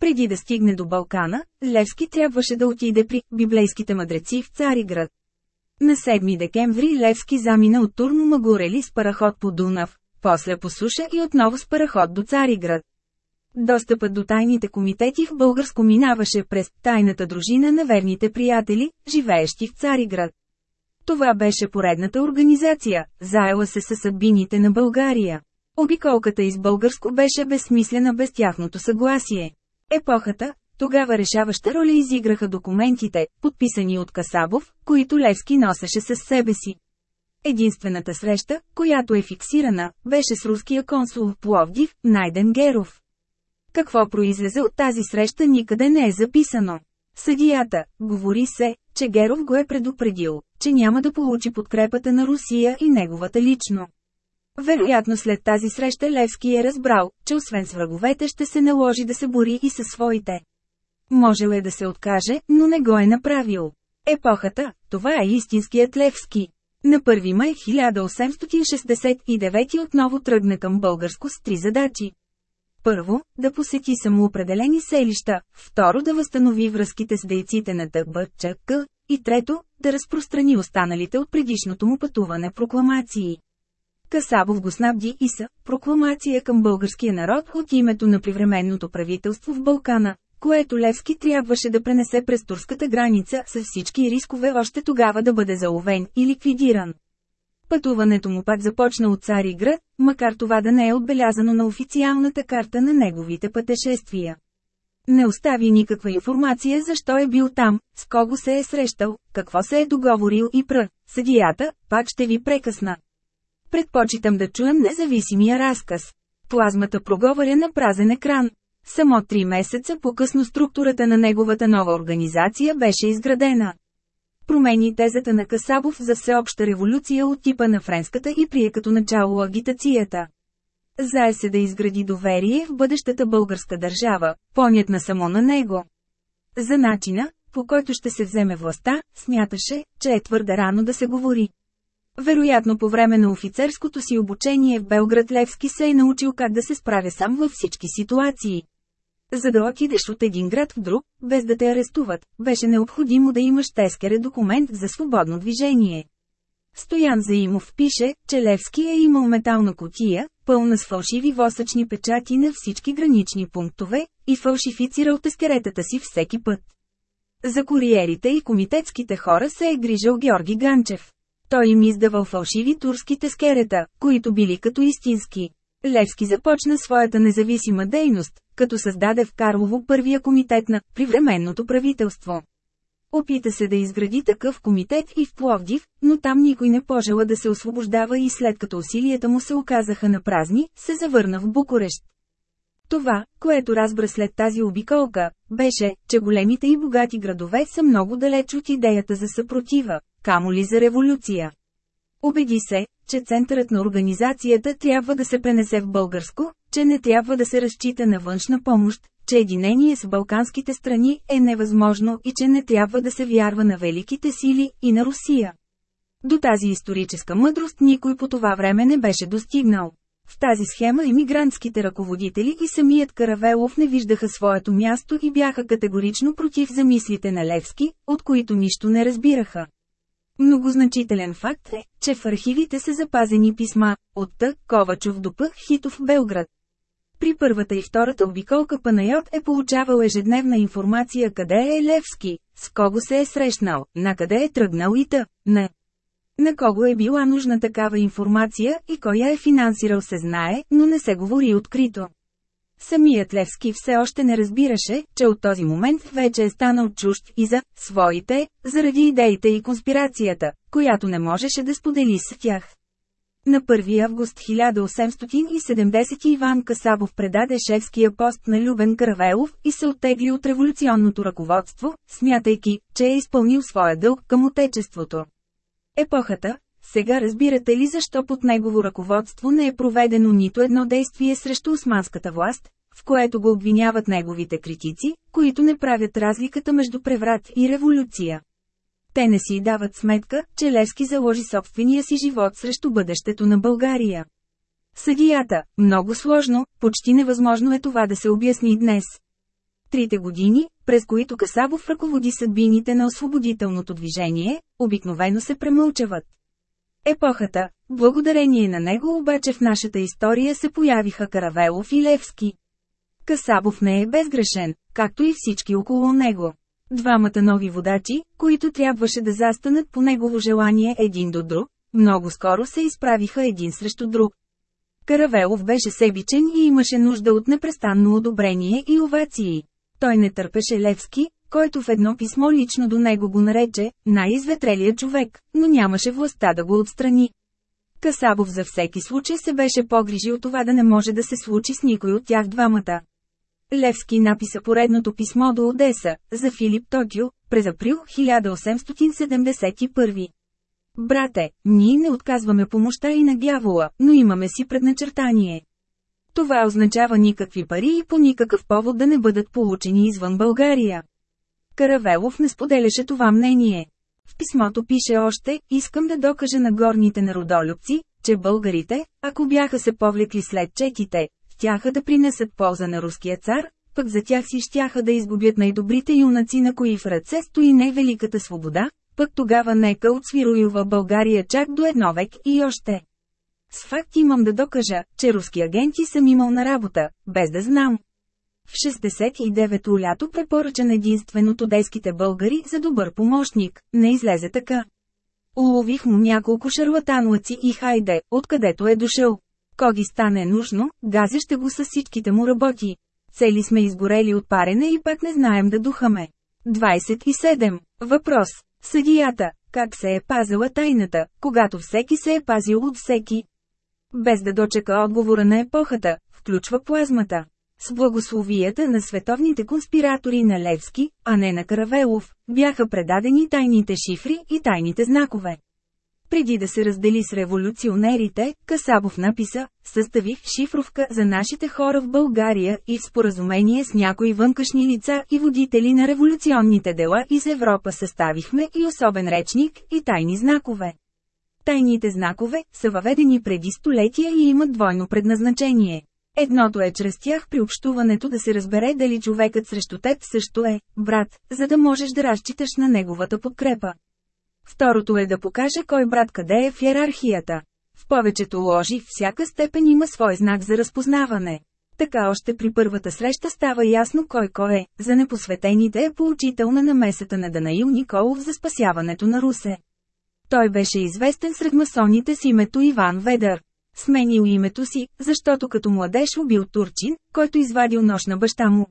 Преди да стигне до Балкана, Левски трябваше да отиде при библейските мъдреци в Цариград. На 7 декември Левски замина от Турно Магорели с параход по Дунав, после по суша и отново с параход до Цариград. Достъпът до тайните комитети в българско минаваше през тайната дружина на верните приятели, живеещи в Цариград. Това беше поредната организация, заела се със съдбините на България. Обиколката из българско беше безсмислена без тяхното съгласие. Епохата, тогава решаваща роля изиграха документите, подписани от Касабов, които Левски носеше със себе си. Единствената среща, която е фиксирана, беше с руския консул в Пловдив, Найден Геров. Какво произлезе от тази среща никъде не е записано. Съдията, говори се, че Геров го е предупредил, че няма да получи подкрепата на Русия и неговата лично. Вероятно след тази среща Левски е разбрал, че освен с враговете ще се наложи да се бори и със своите. Можел е да се откаже, но не го е направил. Епохата, това е истинският Левски. На 1 май 1869 отново тръгна към българско с три задачи. Първо, да посети самоопределени селища, второ да възстанови връзките с дейците на ДБЧК, и трето, да разпространи останалите от предишното му пътуване прокламации. Касабов го снабди и са прокламация към българския народ от името на привременното правителство в Балкана, което Левски трябваше да пренесе през турската граница с всички рискове още тогава да бъде заловен и ликвидиран. Пътуването му пак започна от Цариград, макар това да не е отбелязано на официалната карта на неговите пътешествия. Не остави никаква информация защо е бил там, с кого се е срещал, какво се е договорил и пр. Съдията, пак ще ви прекъсна. Предпочитам да чуем независимия разказ. Плазмата проговаря на празен екран. Само три месеца по-късно структурата на неговата нова организация беше изградена. Промени тезата на Касабов за всеобща революция от типа на френската и прие като начало агитацията. Зае се да изгради доверие в бъдещата българска държава, понятна само на него. За начина, по който ще се вземе властта, смяташе, че е твърде рано да се говори. Вероятно по време на офицерското си обучение в Белград Левски се е научил как да се справя сам във всички ситуации. За да отидеш от един град в друг, без да те арестуват, беше необходимо да имаш тескере документ за свободно движение. Стоян Заимов пише, че Левски е имал метална котия, пълна с фалшиви восъчни печати на всички гранични пунктове, и фалшифицирал тескеретата си всеки път. За куриерите и комитетските хора се е грижал Георги Ганчев. Той им издавал фалшиви турски тескерета, които били като истински. Левски започна своята независима дейност, като създаде в Карлово първия комитет на привременното правителство. Опита се да изгради такъв комитет и в Пловдив, но там никой не пожела да се освобождава и след като усилията му се оказаха на празни, се завърна в Букурещ. Това, което разбра след тази обиколка, беше, че големите и богати градове са много далеч от идеята за съпротива, камо ли за революция. Убеди се, че центърът на организацията трябва да се пренесе в българско, че не трябва да се разчита на външна помощ, че единение с балканските страни е невъзможно и че не трябва да се вярва на великите сили и на Русия. До тази историческа мъдрост никой по това време не беше достигнал. В тази схема емигрантските ръководители и самият Каравелов не виждаха своето място и бяха категорично против замислите на Левски, от които нищо не разбираха. Многозначителен факт е, че в архивите са запазени писма, от Т. Ковачов до П. Хитов Белград. При първата и втората обиколка Панайот е получавал ежедневна информация къде е Левски, с кого се е срещнал, на къде е тръгнал и т. на. На кого е била нужна такава информация и кой я е финансирал се знае, но не се говори открито. Самият Левски все още не разбираше, че от този момент вече е станал чужд и за своите, заради идеите и конспирацията, която не можеше да сподели с тях. На 1 август 1870 Иван Касабов предаде шефския пост на Любен Каравелов и се оттегли от революционното ръководство, смятайки, че е изпълнил своя дълг към отечеството. Епохата, сега разбирате ли защо под негово ръководство не е проведено нито едно действие срещу османската власт, в което го обвиняват неговите критици, които не правят разликата между преврат и революция. Те не си дават сметка, че Левски заложи собствения си живот срещу бъдещето на България. Съдията – много сложно, почти невъзможно е това да се обясни днес. Трите години, през които Касабов ръководи съдбините на освободителното движение, обикновено се премълчават. Епохата, благодарение на него обаче в нашата история се появиха Каравелов и Левски. Касабов не е безгрешен, както и всички около него. Двамата нови водачи, които трябваше да застанат по негово желание един до друг, много скоро се изправиха един срещу друг. Каравелов беше себичен и имаше нужда от непрестанно одобрение и овации. Той не търпеше Левски, който в едно писмо лично до него го нарече «най-изветрелият човек», но нямаше властта да го отстрани. Касабов за всеки случай се беше погрижил това да не може да се случи с никой от тях двамата. Левски написа поредното писмо до Одеса, за Филип Токио, през април 1871. Брате, ние не отказваме помощта и на дявола, но имаме си предначертание. Това означава никакви пари и по никакъв повод да не бъдат получени извън България. Каравелов не споделяше това мнение. В писмото пише още, искам да докажа на горните народолюбци, че българите, ако бяха се повлекли след чеките, щяха да принесат полза на руския цар, пък за тях си щяха да изгубят най-добрите юнаци на кои в ръце стои най-великата свобода, пък тогава нека отсвируюва България чак до едно век и още. С факт имам да докажа, че руски агенти съм имал на работа, без да знам. В 69-то лято препоръчан единствено тодейските българи за добър помощник, не излезе така. Улових му няколко шарлатанлаци и хайде, откъдето е дошъл. Коги стане нужно, газя ще го с всичките му работи. Цели сме изгорели от парене и пак не знаем да духаме. 27. Въпрос. Съдията. Как се е пазила тайната, когато всеки се е пазил от всеки? Без да дочека отговора на епохата, включва плазмата. С благословията на световните конспиратори на Левски, а не на Каравелов, бяха предадени тайните шифри и тайните знакове. Преди да се раздели с революционерите, Касабов написа, съставих шифровка за нашите хора в България и в споразумение с някои вънкашни лица и водители на революционните дела из Европа съставихме и особен речник и тайни знакове. Тайните знакове са въведени преди столетия и имат двойно предназначение. Едното е чрез тях при общуването да се разбере дали човекът срещу теб също е брат, за да можеш да разчиташ на неговата подкрепа. Второто е да покаже кой брат къде е в иерархията. В повечето ложи всяка степен има свой знак за разпознаване. Така още при първата среща става ясно кой кой е, за непосветените е поучителна намесата на Данаил Николов за спасяването на Русе. Той беше известен сред масоните с името Иван Ведър. Сменил името си, защото като младеж убил турчин, който извадил нож на баща му.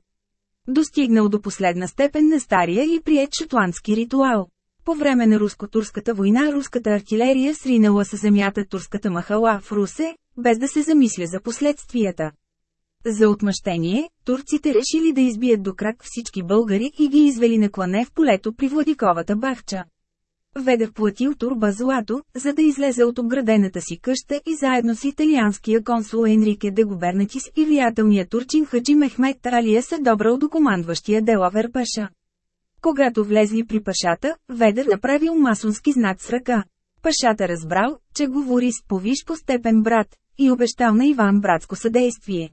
Достигнал до последна степен на стария и прият шотландски ритуал. По време на руско-турската война руската артилерия сринала със земята турската махала в Русе, без да се замисля за последствията. За отмъщение, турците решили да избият до крак всички българи и ги извели на клане в полето при Владиковата бахча. Ведер платил турба злато, за да излезе от обградената си къща и заедно с италианския консул Енрике де Губернатис и влиятелния турчин Хаджи Мехмет Алия се добрал до командващия Делавер Паша. Когато влезли при Пашата, Ведер направил масонски знак с ръка. Пашата разбрал, че говори с повиш по степен брат, и обещал на Иван братско съдействие.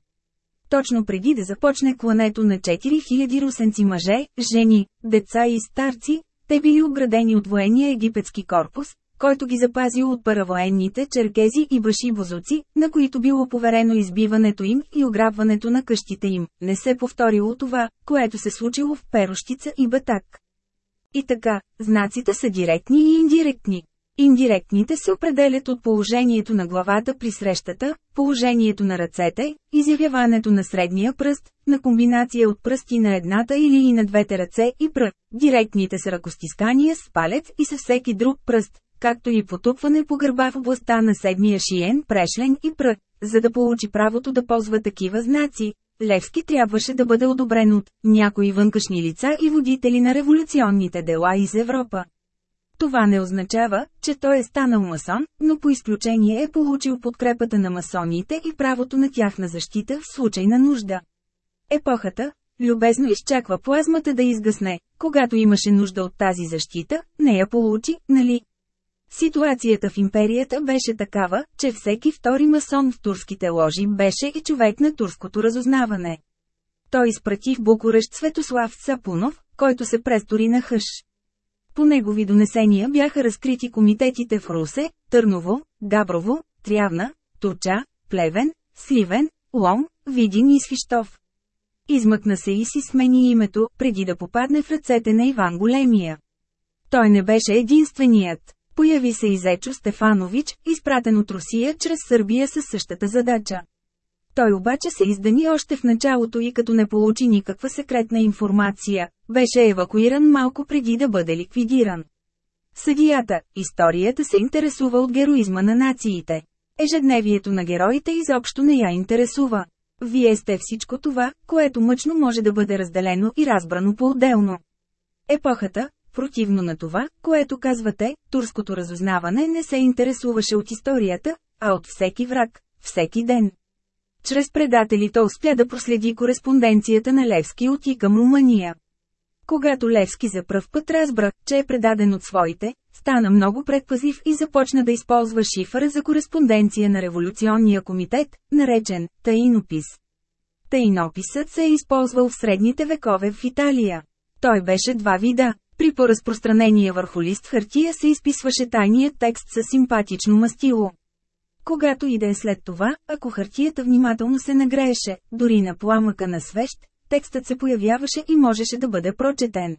Точно преди да започне клането на 4000 русенци мъже, жени, деца и старци, те били обградени от военния египетски корпус, който ги запазил от паравоенните черкези и баши бозуци, на които било поверено избиването им и ограбването на къщите им. Не се повторило това, което се случило в Перощица и Батак. И така, знаците са директни и индиректни. Индиректните се определят от положението на главата при срещата, положението на ръцете, изявяването на средния пръст, на комбинация от пръсти на едната или и на двете ръце и пръст. Директните са ръкостискания с палец и със всеки друг пръст, както и потупване по гърба в областта на седмия шиен, прешлен и пръ. За да получи правото да ползва такива знаци, Левски трябваше да бъде одобрен от някои вънкашни лица и водители на революционните дела из Европа. Това не означава, че той е станал масон, но по изключение е получил подкрепата на масоните и правото на тяхна защита в случай на нужда. Епохата, любезно изчаква плазмата да изгасне, когато имаше нужда от тази защита, не я получи, нали? Ситуацията в империята беше такава, че всеки втори масон в турските ложи беше и човек на турското разузнаване. Той изпрати в Букурещ Светослав Сапунов, който се престори на хъш. По негови донесения бяха разкрити комитетите в Русе, Търново, Габрово, Трявна, Турча, Плевен, Сливен, Лом, Видин и Свищов. Измъкна се и си смени името, преди да попадне в ръцете на Иван Големия. Той не беше единственият. Появи се и Зечо Стефанович, изпратен от Русия чрез Сърбия със същата задача. Той обаче се издани още в началото и като не получи никаква секретна информация, беше евакуиран малко преди да бъде ликвидиран. Съдията, историята се интересува от героизма на нациите. Ежедневието на героите изобщо не я интересува. Вие сте всичко това, което мъчно може да бъде разделено и разбрано по-отделно. Епохата, противно на това, което казвате, турското разузнаване не се интересуваше от историята, а от всеки враг, всеки ден. Чрез предателите успя да проследи кореспонденцията на Левски от и към Румъния. Когато Левски за пръв път разбра, че е предаден от своите, стана много предпазив и започна да използва шифъра за кореспонденция на революционния комитет, наречен «Таинопис». Таинописът се е използвал в средните векове в Италия. Той беше два вида. При поразпространение върху лист хартия се изписваше тайният текст с симпатично мастило. Когато и да е след това, ако хартията внимателно се нагрееше, дори на пламъка на свещ, текстът се появяваше и можеше да бъде прочетен.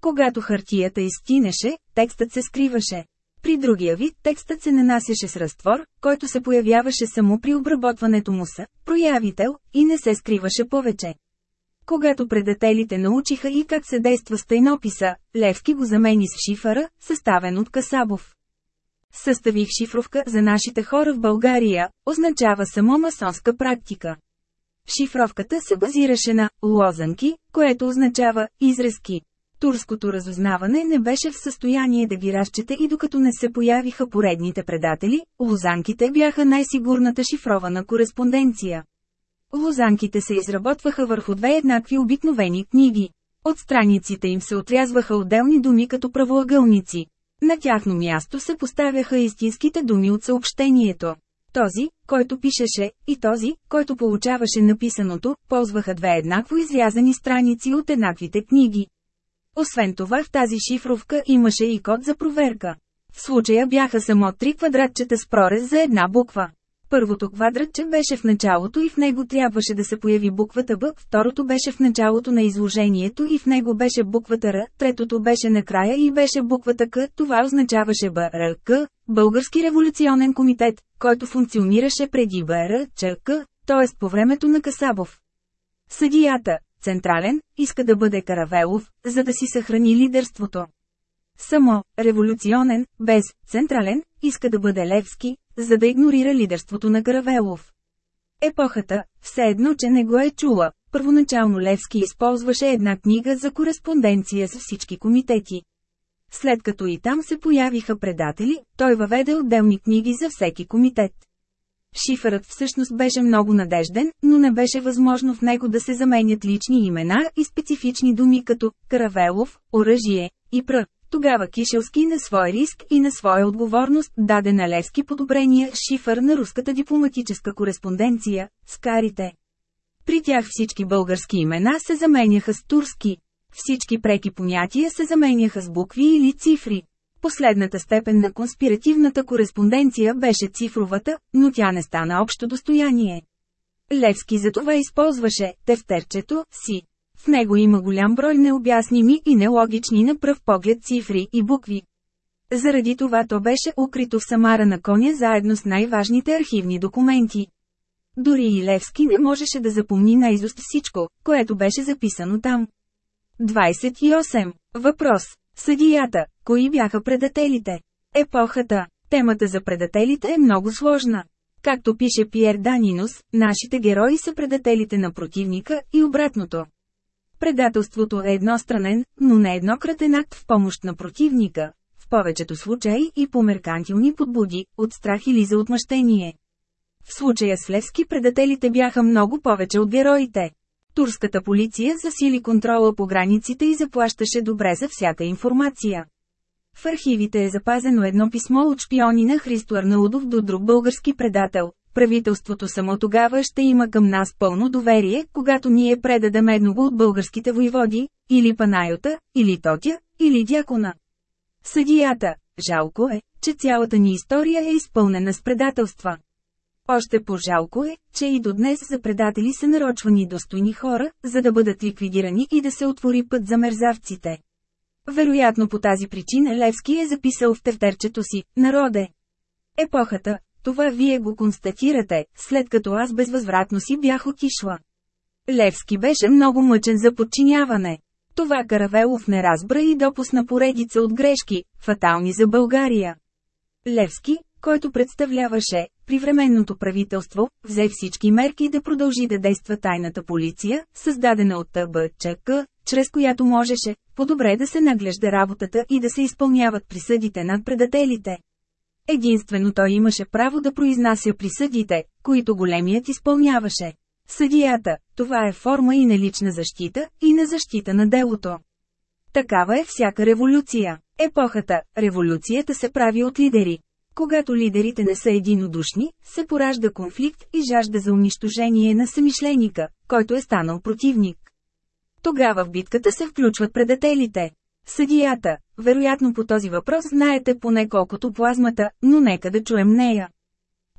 Когато хартията изтинеше, текстът се скриваше. При другия вид текстът се нанасяше с разтвор, който се появяваше само при обработването му с проявител и не се скриваше повече. Когато предателите научиха и как се действа с тайнописа, Левски го замени с шифъра, съставен от Касабов. Съставих шифровка за нашите хора в България, означава само масонска практика. Шифровката се базираше на лозанки, което означава изрезки. Турското разузнаване не беше в състояние да ги разчете и докато не се появиха поредните предатели, лозанките бяха най-сигурната шифрована кореспонденция. Лозанките се изработваха върху две еднакви обикновени книги. От страниците им се отрязваха отделни думи като правоъгълници. На тяхно място се поставяха истинските думи от съобщението. Този, който пишеше, и този, който получаваше написаното, ползваха две еднакво изрязани страници от еднаквите книги. Освен това в тази шифровка имаше и код за проверка. В случая бяха само три квадратчета с прорез за една буква. Първото квадратче беше в началото и в него трябваше да се появи буквата Б, второто беше в началото на изложението и в него беше буквата Р, третото беше накрая и беше буквата К, това означаваше БРК, Български революционен комитет, който функционираше преди БРЧК, т.е. по времето на Касабов. Съдията, централен, иска да бъде Каравелов, за да си съхрани лидерството. Само, революционен, без, централен, иска да бъде Левски, за да игнорира лидерството на Каравелов. Епохата, все едно, че не го е чула, първоначално Левски използваше една книга за кореспонденция с всички комитети. След като и там се появиха предатели, той въведе отделни книги за всеки комитет. Шифърът всъщност беше много надежден, но не беше възможно в него да се заменят лични имена и специфични думи като «Каравелов», «Оръжие» и «Пр». Тогава Кишелски на свой риск и на своя отговорност даде на Левски подобрения шифър на руската дипломатическа кореспонденция – скарите. При тях всички български имена се заменяха с турски. Всички преки понятия се заменяха с букви или цифри. Последната степен на конспиративната кореспонденция беше цифровата, но тя не стана общо достояние. Левски затова използваше тефтерчето си. В него има голям брой необясними и нелогични на пръв поглед цифри и букви. Заради това то беше укрито в Самара на коня заедно с най-важните архивни документи. Дори и Левски не можеше да запомни наизуст всичко, което беше записано там. 28. Въпрос. Съдията. Кои бяха предателите? Епохата. Темата за предателите е много сложна. Както пише Пиер Данинус, нашите герои са предателите на противника и обратното. Предателството е едностранен, но не еднократен акт в помощ на противника, в повечето случаи и по меркантилни подбуди, от страх или за отмъщение. В случая с Левски предателите бяха много повече от героите. Турската полиция засили контрола по границите и заплащаше добре за всяка информация. В архивите е запазено едно писмо от шпионина Христо Арнаудов до друг български предател. Правителството само тогава ще има към нас пълно доверие, когато ние предадем едного от българските войводи, или Панайота, или Тотя, или Дякона. Съдията, жалко е, че цялата ни история е изпълнена с предателства. Още по-жалко е, че и до днес за предатели са нарочвани достойни хора, за да бъдат ликвидирани и да се отвори път за мерзавците. Вероятно по тази причина Левски е записал в тефтерчето си «Народе». Епохата, това вие го констатирате, след като аз безвъзвратно си бях отишла. Левски беше много мъчен за подчиняване. Това Каравелов не разбра и допусна поредица от грешки, фатални за България. Левски, който представляваше при временното правителство, взе всички мерки да продължи да действа тайната полиция, създадена от ТБЧК, чрез която можеше по-добре да се наглежда работата и да се изпълняват присъдите над предателите. Единствено той имаше право да произнася присъдите, които големият изпълняваше. Съдията, това е форма и на лична защита, и на защита на делото. Такава е всяка революция. Епохата, революцията се прави от лидери. Когато лидерите не са единодушни, се поражда конфликт и жажда за унищожение на самишленика, който е станал противник. Тогава в битката се включват предателите. Съдията, вероятно по този въпрос знаете поне колкото плазмата, но нека да чуем нея.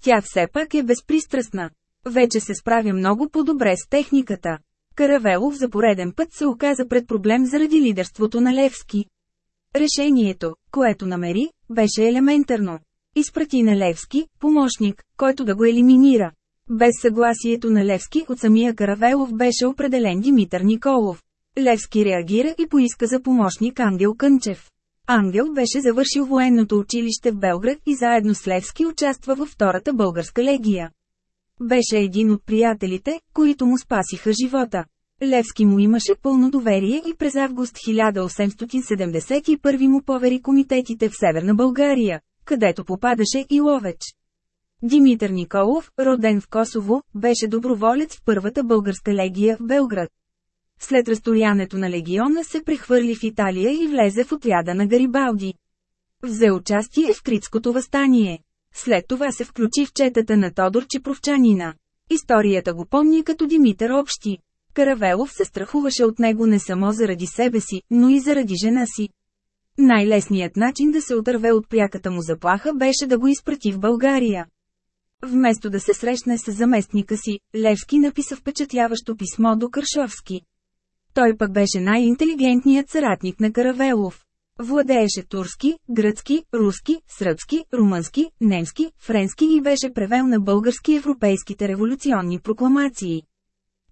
Тя все пак е безпристрастна. Вече се справя много по-добре с техниката. Каравелов за пореден път се оказа пред проблем заради лидерството на Левски. Решението, което намери, беше елементарно. Изпрати на Левски, помощник, който да го елиминира. Без съгласието на Левски от самия Каравелов беше определен Димитър Николов. Левски реагира и поиска за помощник Ангел Кънчев. Ангел беше завършил военното училище в Белград и заедно с Левски участва във Втората българска легия. Беше един от приятелите, които му спасиха живота. Левски му имаше пълно доверие и през август 1871 му повери комитетите в Северна България, където попадаше и Ловеч. Димитър Николов, роден в Косово, беше доброволец в първата българска легия в Белград. След разстоянето на легиона се прехвърли в Италия и влезе в отряда на Гарибалди. Взе участие в Критското възстание. След това се включи в четата на Тодор Чепровчанина. Историята го помни като Димитър Общи. Каравелов се страхуваше от него не само заради себе си, но и заради жена си. Най-лесният начин да се отърве от пряката му заплаха беше да го изпрати в България. Вместо да се срещне с заместника си, Левски написа впечатляващо писмо до Кършовски. Той пък беше най-интелигентният съратник на Каравелов. Владееше турски, гръцки, руски, сръбски, румънски, немски, френски и беше превел на български европейските революционни прокламации.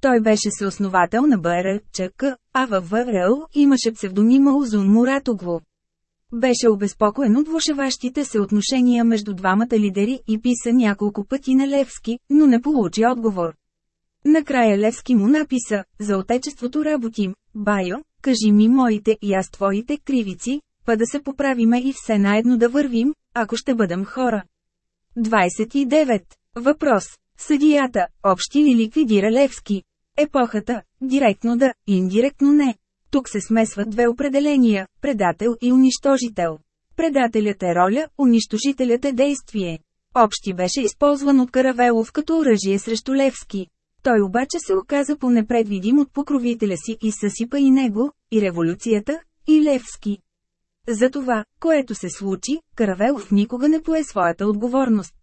Той беше съосновател на БРЧК, а във ВРЛ имаше псевдонима Озун Муратогло. Беше обезпокоен от влушеващите се отношения между двамата лидери и писа няколко пъти на Левски, но не получи отговор. Накрая Левски му написа, за отечеството работим, Байо, кажи ми моите и аз твоите кривици, па да се поправиме и все наедно да вървим, ако ще бъдем хора. 29. Въпрос. Съдията, общи ли ликвидира Левски? Епохата, директно да, индиректно не. Тук се смесват две определения – предател и унищожител. Предателят е роля, унищожителят е действие. Общи беше използван от Каравелов като оръжие срещу Левски. Той обаче се оказа по непредвидим от покровителя си и съсипа и него, и революцията, и Левски. За това, което се случи, Каравелов никога не пое своята отговорност.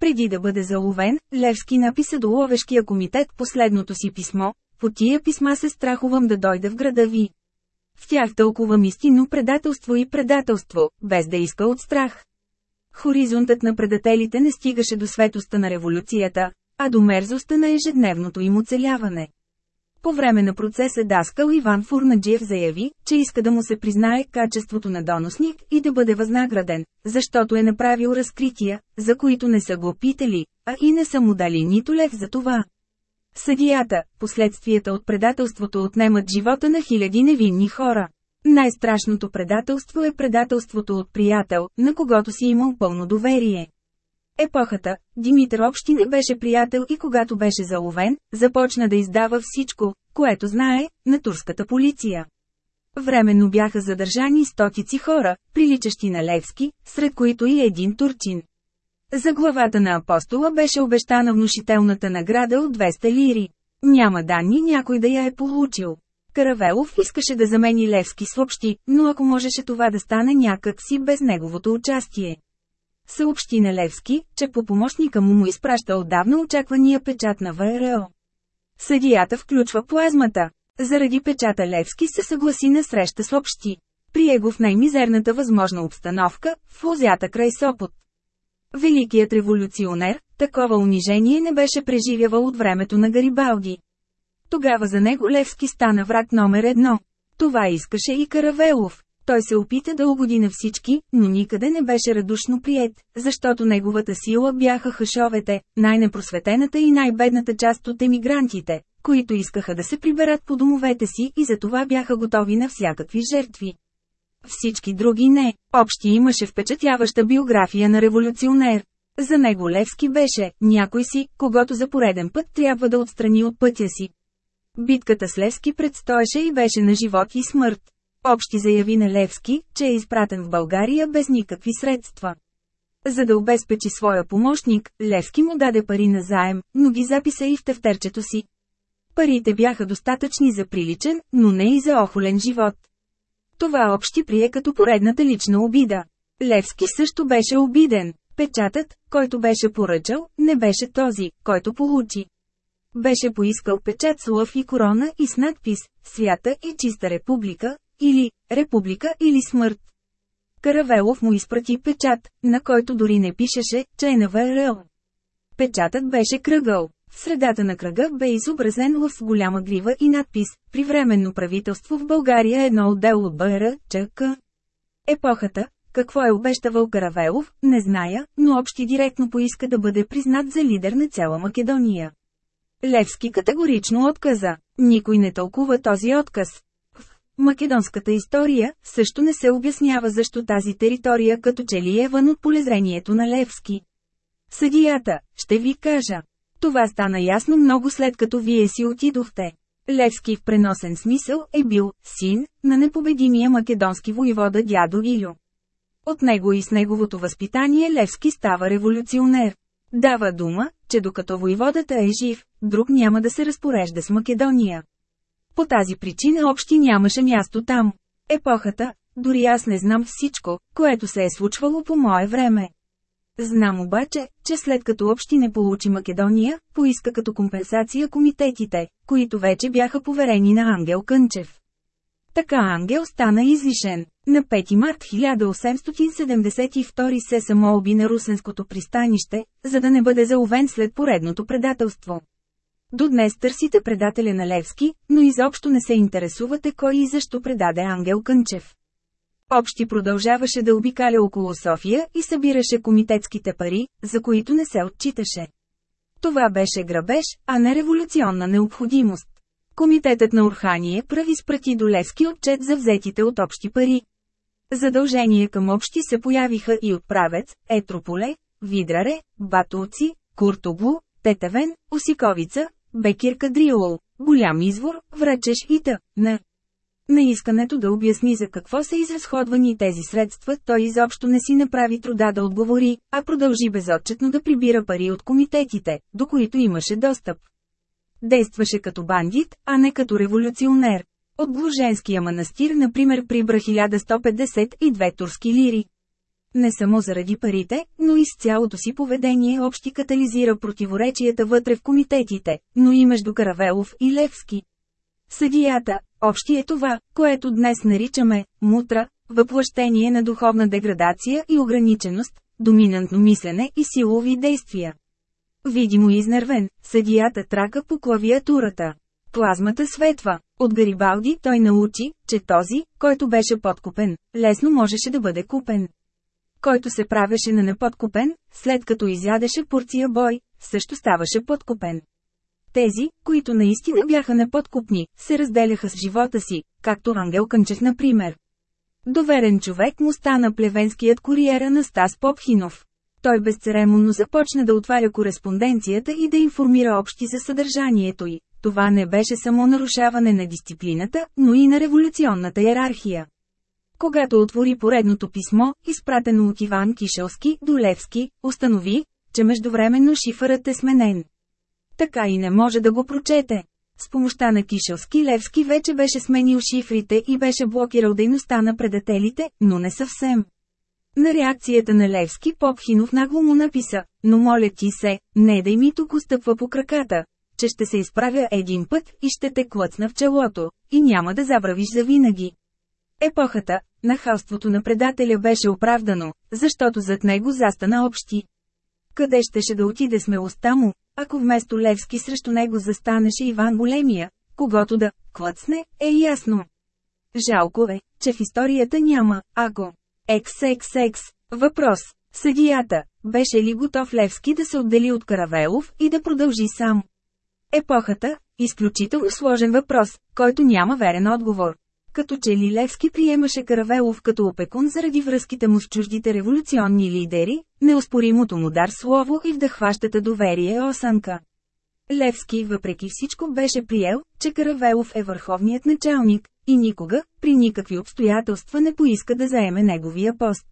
Преди да бъде заловен, Левски написа до ловешкия комитет последното си писмо, по тия писма се страхувам да дойда в града ви. В тях тълкувам истинно предателство и предателство, без да иска от страх. Хоризонтът на предателите не стигаше до светоста на революцията, а до мерзостта на ежедневното им оцеляване. По време на процеса Даскал Иван Фурнаджиев заяви, че иска да му се признае качеството на доносник и да бъде възнаграден, защото е направил разкрития, за които не са го питали, а и не са му дали нито лев за това. Съдията, последствията от предателството отнемат живота на хиляди невинни хора. Най-страшното предателство е предателството от приятел, на когото си имал пълно доверие. Епохата, Димитър Общи не беше приятел и когато беше заловен, започна да издава всичко, което знае, на турската полиция. Временно бяха задържани стотици хора, приличащи на Левски, сред които и един турчин. За главата на апостола беше обещана внушителната награда от 200 лири. Няма данни някой да я е получил. Каравелов искаше да замени Левски с общи, но ако можеше това да стане някак си без неговото участие. Съобщи на Левски, че по помощника му му изпраща отдавна очаквания печат на ВРО. Съдията включва плазмата. Заради печата Левски се съгласи на среща с общи. Прие го в най-мизерната възможна обстановка, в лозята край Сопот. Великият революционер, такова унижение не беше преживявал от времето на Гарибалди. Тогава за него Левски стана враг номер едно. Това искаше и Каравелов. Той се опита да угоди на всички, но никъде не беше радушно прият, защото неговата сила бяха хашовете, най-непросветената и най-бедната част от емигрантите, които искаха да се приберат по домовете си и за това бяха готови на всякакви жертви. Всички други не. Общи имаше впечатляваща биография на революционер. За него Левски беше някой си, когато за пореден път трябва да отстрани от пътя си. Битката с Левски предстоеше и беше на живот и смърт. Общи заяви на Левски, че е изпратен в България без никакви средства. За да обезпечи своя помощник, Левски му даде пари на заем, но ги записа и в тефтерчето си. Парите бяха достатъчни за приличен, но не и за охолен живот. Това общи прие като поредната лична обида. Левски също беше обиден. Печатът, който беше поръчал, не беше този, който получи. Беше поискал печат с лъв и корона и с надпис «Свята и чиста република» или «Република или смърт». Каравелов му изпрати печат, на който дори не пишеше, че е на ВРЛ. Печатът беше кръгъл. В средата на кръга бе изобразен лъв с голяма грива и надпис «При временно правителство в България едно отдел от БР, ЧК». Епохата, какво е обещавал Каравелов, не зная, но общи директно поиска да бъде признат за лидер на цяла Македония. Левски категорично отказа. Никой не тълкува този отказ. Македонската история също не се обяснява защо тази територия като че ли е вън от полезрението на Левски. Съдията, ще ви кажа. Това стана ясно много след като вие си отидохте. Левски в преносен смисъл е бил син на непобедимия македонски воевода дядо Илю. От него и с неговото възпитание Левски става революционер. Дава дума, че докато воеводата е жив, друг няма да се разпорежда с Македония. По тази причина общи нямаше място там. Епохата, дори аз не знам всичко, което се е случвало по мое време. Знам обаче, че след като общи не получи Македония, поиска като компенсация комитетите, които вече бяха поверени на Ангел Кънчев. Така Ангел стана излишен. На 5 март 1872 се самооби на Русенското пристанище, за да не бъде заловен след поредното предателство. До днес търсите предателя на Левски, но изобщо не се интересувате кой и защо предаде Ангел Кънчев. Общи продължаваше да обикаля около София и събираше комитетските пари, за които не се отчиташе. Това беше грабеж, а не революционна необходимост. Комитетът на Орхание прави спрати до Левски отчет за взетите от общи пари. Задължения към общи се появиха и от правец, Етрополе, Видраре, Батулци, Куртоглу, Тетевен, Осиковица, Бекир Кадриол, Голям извор, Врачеш и т.н. На искането да обясни за какво са изразходвани тези средства, той изобщо не си направи труда да отговори, а продължи безотчетно да прибира пари от комитетите, до които имаше достъп. Действаше като бандит, а не като революционер. От Глуженския манастир, например, прибра 1152 турски лири. Не само заради парите, но и с цялото си поведение общи катализира противоречията вътре в комитетите, но и между Каравелов и Левски. Съдията, общи е това, което днес наричаме мутра, въплъщение на духовна деградация и ограниченост, доминантно мислене и силови действия. Видимо изнервен, съдията трака по клавиатурата. Плазмата светва. От Гарибалди той научи, че този, който беше подкупен, лесно можеше да бъде купен. Който се правеше на неподкупен, след като изядеше порция бой, също ставаше подкупен. Тези, които наистина бяха неподкупни, се разделяха с живота си, както Ангел Кънчев например. Доверен човек му стана плевенският куриера на Стас Попхинов. Той безцеремонно започна да отваря кореспонденцията и да информира общи за съдържанието й. Това не беше само нарушаване на дисциплината, но и на революционната иерархия. Когато отвори поредното писмо, изпратено от Иван Кишелски до Левски, установи, че междувременно шифърът е сменен. Така и не може да го прочете. С помощта на Кишелски Левски вече беше сменил шифрите и беше блокирал дейността на предателите, но не съвсем. На реакцията на Левски Попхинов нагло му написа, но моля ти се, не дай ми тук стъпва по краката, че ще се изправя един път и ще те клъцна в челото, и няма да забравиш завинаги. Епохата, на халството на предателя беше оправдано, защото зад него застана общи. Къде щеше да отиде смелостта му, ако вместо Левски срещу него застанеше Иван Големия, когато да клъцне, е ясно. Жалко е, че в историята няма, ако. XXX. Въпрос. Съдията, беше ли готов Левски да се отдели от Каравелов и да продължи сам? Епохата – изключително сложен въпрос, който няма верен отговор. Като че ли Левски приемаше Каравелов като опекун заради връзките му с чуждите революционни лидери, неоспоримото му дар слово и вдъхващата доверие осанка. Левски въпреки всичко беше приел, че Каравелов е върховният началник, и никога, при никакви обстоятелства не поиска да заеме неговия пост.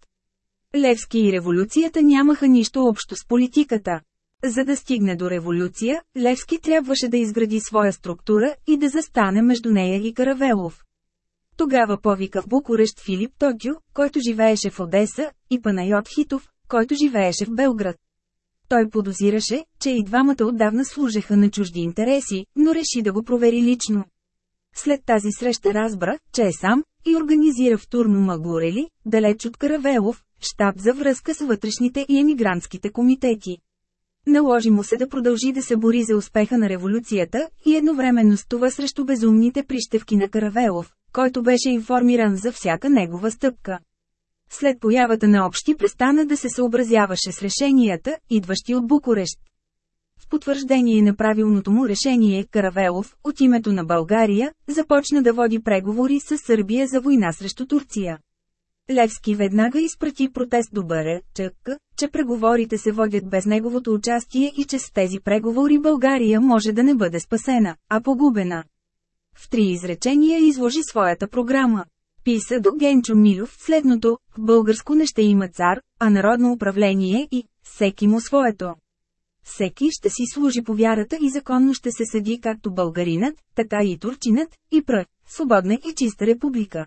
Левски и революцията нямаха нищо общо с политиката. За да стигне до революция, Левски трябваше да изгради своя структура и да застане между нея и Каравелов. Тогава повика в Букурещ Филип Токио, който живееше в Одеса, и Панайот Хитов, който живееше в Белград. Той подозираше, че и двамата отдавна служеха на чужди интереси, но реши да го провери лично. След тази среща разбра, че е сам, и организира в Турно Магурели, далеч от Каравелов, щаб за връзка с вътрешните и емигрантските комитети. Наложи му се да продължи да се бори за успеха на революцията и едновременно с това срещу безумните прищевки на Каравелов, който беше информиран за всяка негова стъпка. След появата на общи престана да се съобразяваше с решенията, идващи от Букурещ. В потвърждение на правилното му решение, Каравелов, от името на България, започна да води преговори с Сърбия за война срещу Турция. Левски веднага изпрати протест до ЧК, че преговорите се водят без неговото участие и че с тези преговори България може да не бъде спасена, а погубена. В три изречения изложи своята програма. Писа до Генчо Милов следното, в българско не ще има цар, а народно управление и, всеки му своето. Всеки ще си служи по вярата и законно ще се съди както българинът, така и турчинът, и пръ, свободна и чиста република.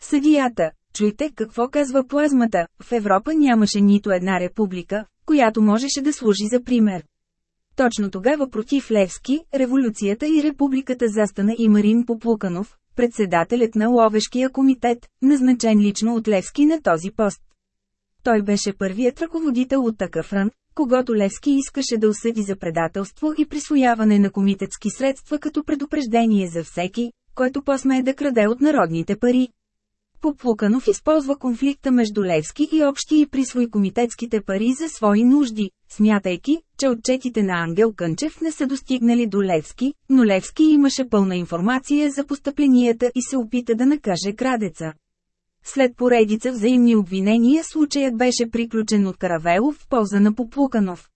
Съдията, чуйте какво казва плазмата, в Европа нямаше нито една република, която можеше да служи за пример. Точно тогава против Левски, революцията и републиката застана и Марин Поплуканов, председателят на Ловешкия комитет, назначен лично от Левски на този пост. Той беше първият ръководител от такъв ран, когато Левски искаше да осъди за предателство и присвояване на комитетски средства като предупреждение за всеки, който посмее да краде от народните пари. Поплуканов използва конфликта между Левски и Общи и присвои комитетските пари за свои нужди, смятайки, че отчетите на Ангел Кънчев не са достигнали до Левски, но Левски имаше пълна информация за постъпленията и се опита да накаже крадеца. След поредица взаимни обвинения случаят беше приключен от Каравелов в полза на Поплуканов.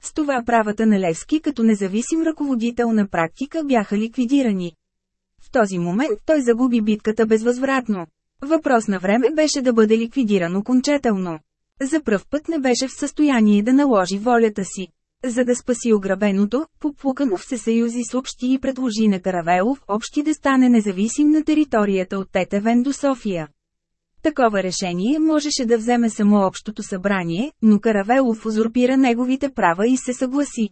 С това правата на Левски като независим ръководител на практика бяха ликвидирани. В този момент той загуби битката безвъзвратно. Въпрос на време беше да бъде ликвидиран окончателно. За пръв път не беше в състояние да наложи волята си. За да спаси ограбеното, Попуканов се съюзи с общи и предложи на Каравелов общи да стане независим на територията от Тетевен до София. Такова решение можеше да вземе само общото събрание, но Каравелов узурпира неговите права и се съгласи.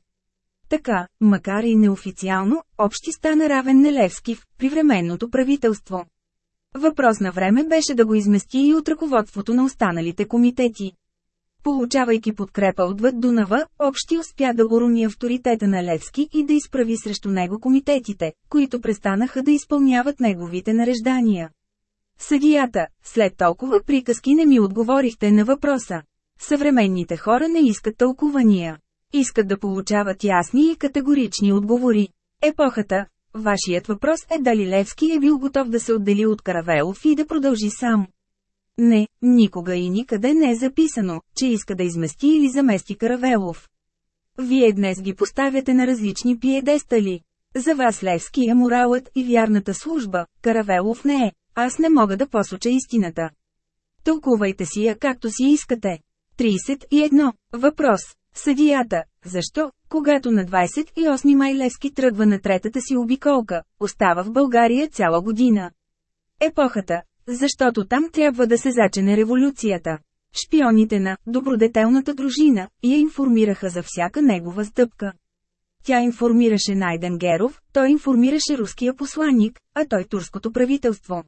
Така, макар и неофициално, общи стана равен на Левски в привременното правителство. Въпрос на време беше да го измести и от ръководството на останалите комитети. Получавайки подкрепа отвъд Дунава, Общи успя да урони авторитета на Левски и да изправи срещу него комитетите, които престанаха да изпълняват неговите нареждания. Съдията, след толкова приказки не ми отговорихте на въпроса. Съвременните хора не искат тълкувания. Искат да получават ясни и категорични отговори. Епохата, вашият въпрос е дали Левски е бил готов да се отдели от Каравелов и да продължи сам. Не, никога и никъде не е записано, че иска да измести или замести Каравелов. Вие днес ги поставяте на различни пиедестали. За вас Левски е моралът и вярната служба, Каравелов не е. Аз не мога да посоча истината. Тълкувайте си я както си искате. 31. Въпрос. Съдията. Защо, когато на 28 май Левски тръгва на третата си обиколка, остава в България цяла година? Епохата. Защото там трябва да се зачене революцията. Шпионите на добродетелната дружина я информираха за всяка негова стъпка. Тя информираше Найден Геров, той информираше руския посланник, а той турското правителство.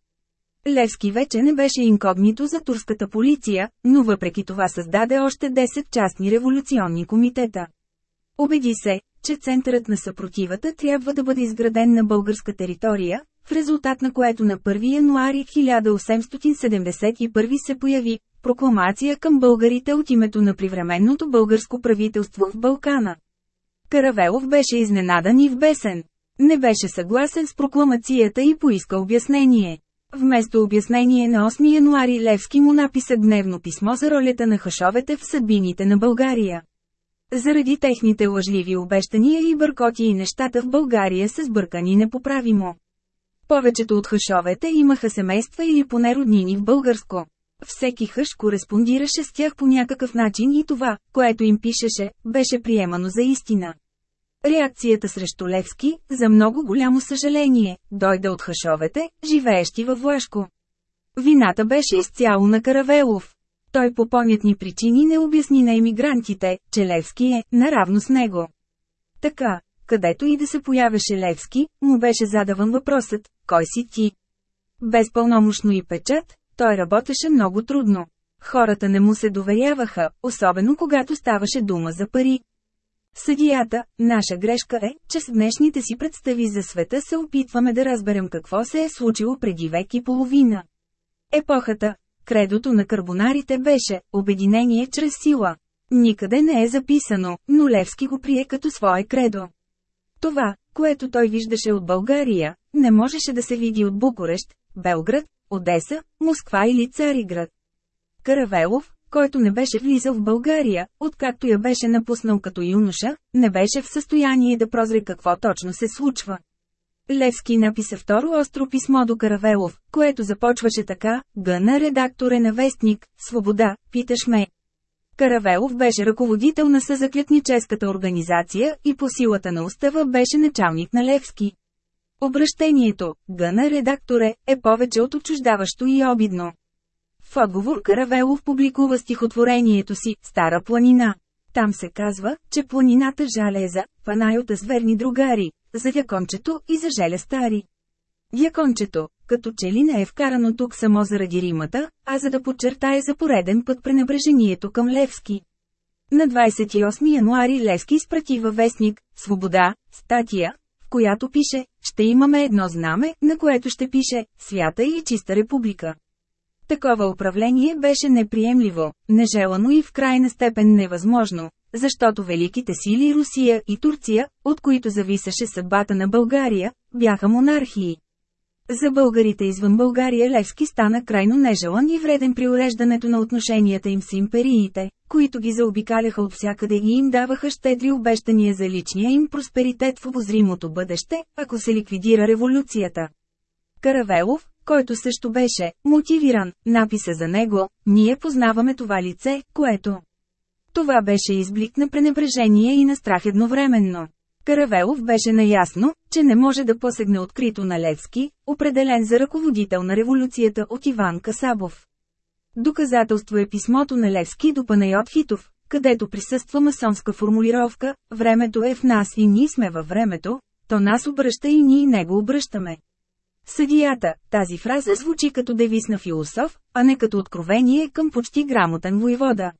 Левски вече не беше инкогнито за турската полиция, но въпреки това създаде още 10 частни революционни комитета. Убеди се, че центърът на съпротивата трябва да бъде изграден на българска територия, в резултат на което на 1 януари 1871 се появи прокламация към българите от името на привременното българско правителство в Балкана. Каравелов беше изненадан и в бесен. Не беше съгласен с прокламацията и поиска обяснение. Вместо обяснение на 8 януари Левски му написа дневно писмо за ролята на хашовете в съдбините на България. Заради техните лъжливи обещания и бъркоти и нещата в България са сбъркани непоправимо. Повечето от хашовете имаха семейства или поне роднини в българско. Всеки хъш кореспондираше с тях по някакъв начин и това, което им пишеше, беше приемано за истина. Реакцията срещу Левски, за много голямо съжаление, дойде от хашовете, живеещи във Влашко. Вината беше изцяло на Каравелов. Той по понятни причини не обясни на емигрантите, че Левски е наравно с него. Така, където и да се появеше Левски, му беше задаван въпросът, кой си ти? Без пълномощно и печат, той работеше много трудно. Хората не му се доверяваха, особено когато ставаше дума за пари. Съдията, наша грешка е, че с днешните си представи за света се опитваме да разберем какво се е случило преди век и половина. Епохата, кредото на карбонарите беше обединение чрез сила. Никъде не е записано, но Левски го прие като свое кредо. Това, което той виждаше от България, не можеше да се види от Букурещ, Белград, Одеса, Москва или Цариград. Каравелов, който не беше влизал в България, откакто я беше напуснал като юноша, не беше в състояние да прозре какво точно се случва. Левски написа второ остро писмо до Каравелов, което започваше така, гъна редактор е на вестник, свобода, питаш ме. Каравелов беше ръководител на съзаклетническата организация и по силата на устава беше началник на Левски. Обращението, гъна редакторе, е повече от отчуждаващо и обидно. В отговор Каравелов публикува стихотворението си «Стара планина». Там се казва, че планината жалеза, панайота с верни другари, за дякончето и за желя стари. Дякончето, като че ли не е вкарано тук само заради римата, а за да подчертае за пореден път пренебрежението към Левски. На 28 януари Левски изпрати във вестник «Свобода» статия, в която пише «Ще имаме едно знаме, на което ще пише «Свята и чиста република». Такова управление беше неприемливо, нежелано и в крайна степен невъзможно, защото великите сили Русия и Турция, от които зависеше съдбата на България, бяха монархии. За българите извън България Левски стана крайно нежелан и вреден при уреждането на отношенията им с империите, които ги заобикаляха от всякъде и им даваха щедри обещания за личния им просперитет в обозримото бъдеще, ако се ликвидира революцията. Каравелов, който също беше мотивиран, написа за него, ние познаваме това лице, което. Това беше изблик на пренебрежение и на страх едновременно. Каравелов беше наясно, че не може да посегне открито на Левски, определен за ръководител на революцията от Иван Касабов. Доказателство е писмото на Левски до Панайот Хитов, където присъства масонска формулировка «Времето е в нас и ние сме във времето», то нас обръща и ние него обръщаме. Съдията, тази фраза звучи като девиз на философ, а не като откровение към почти грамотен войвода.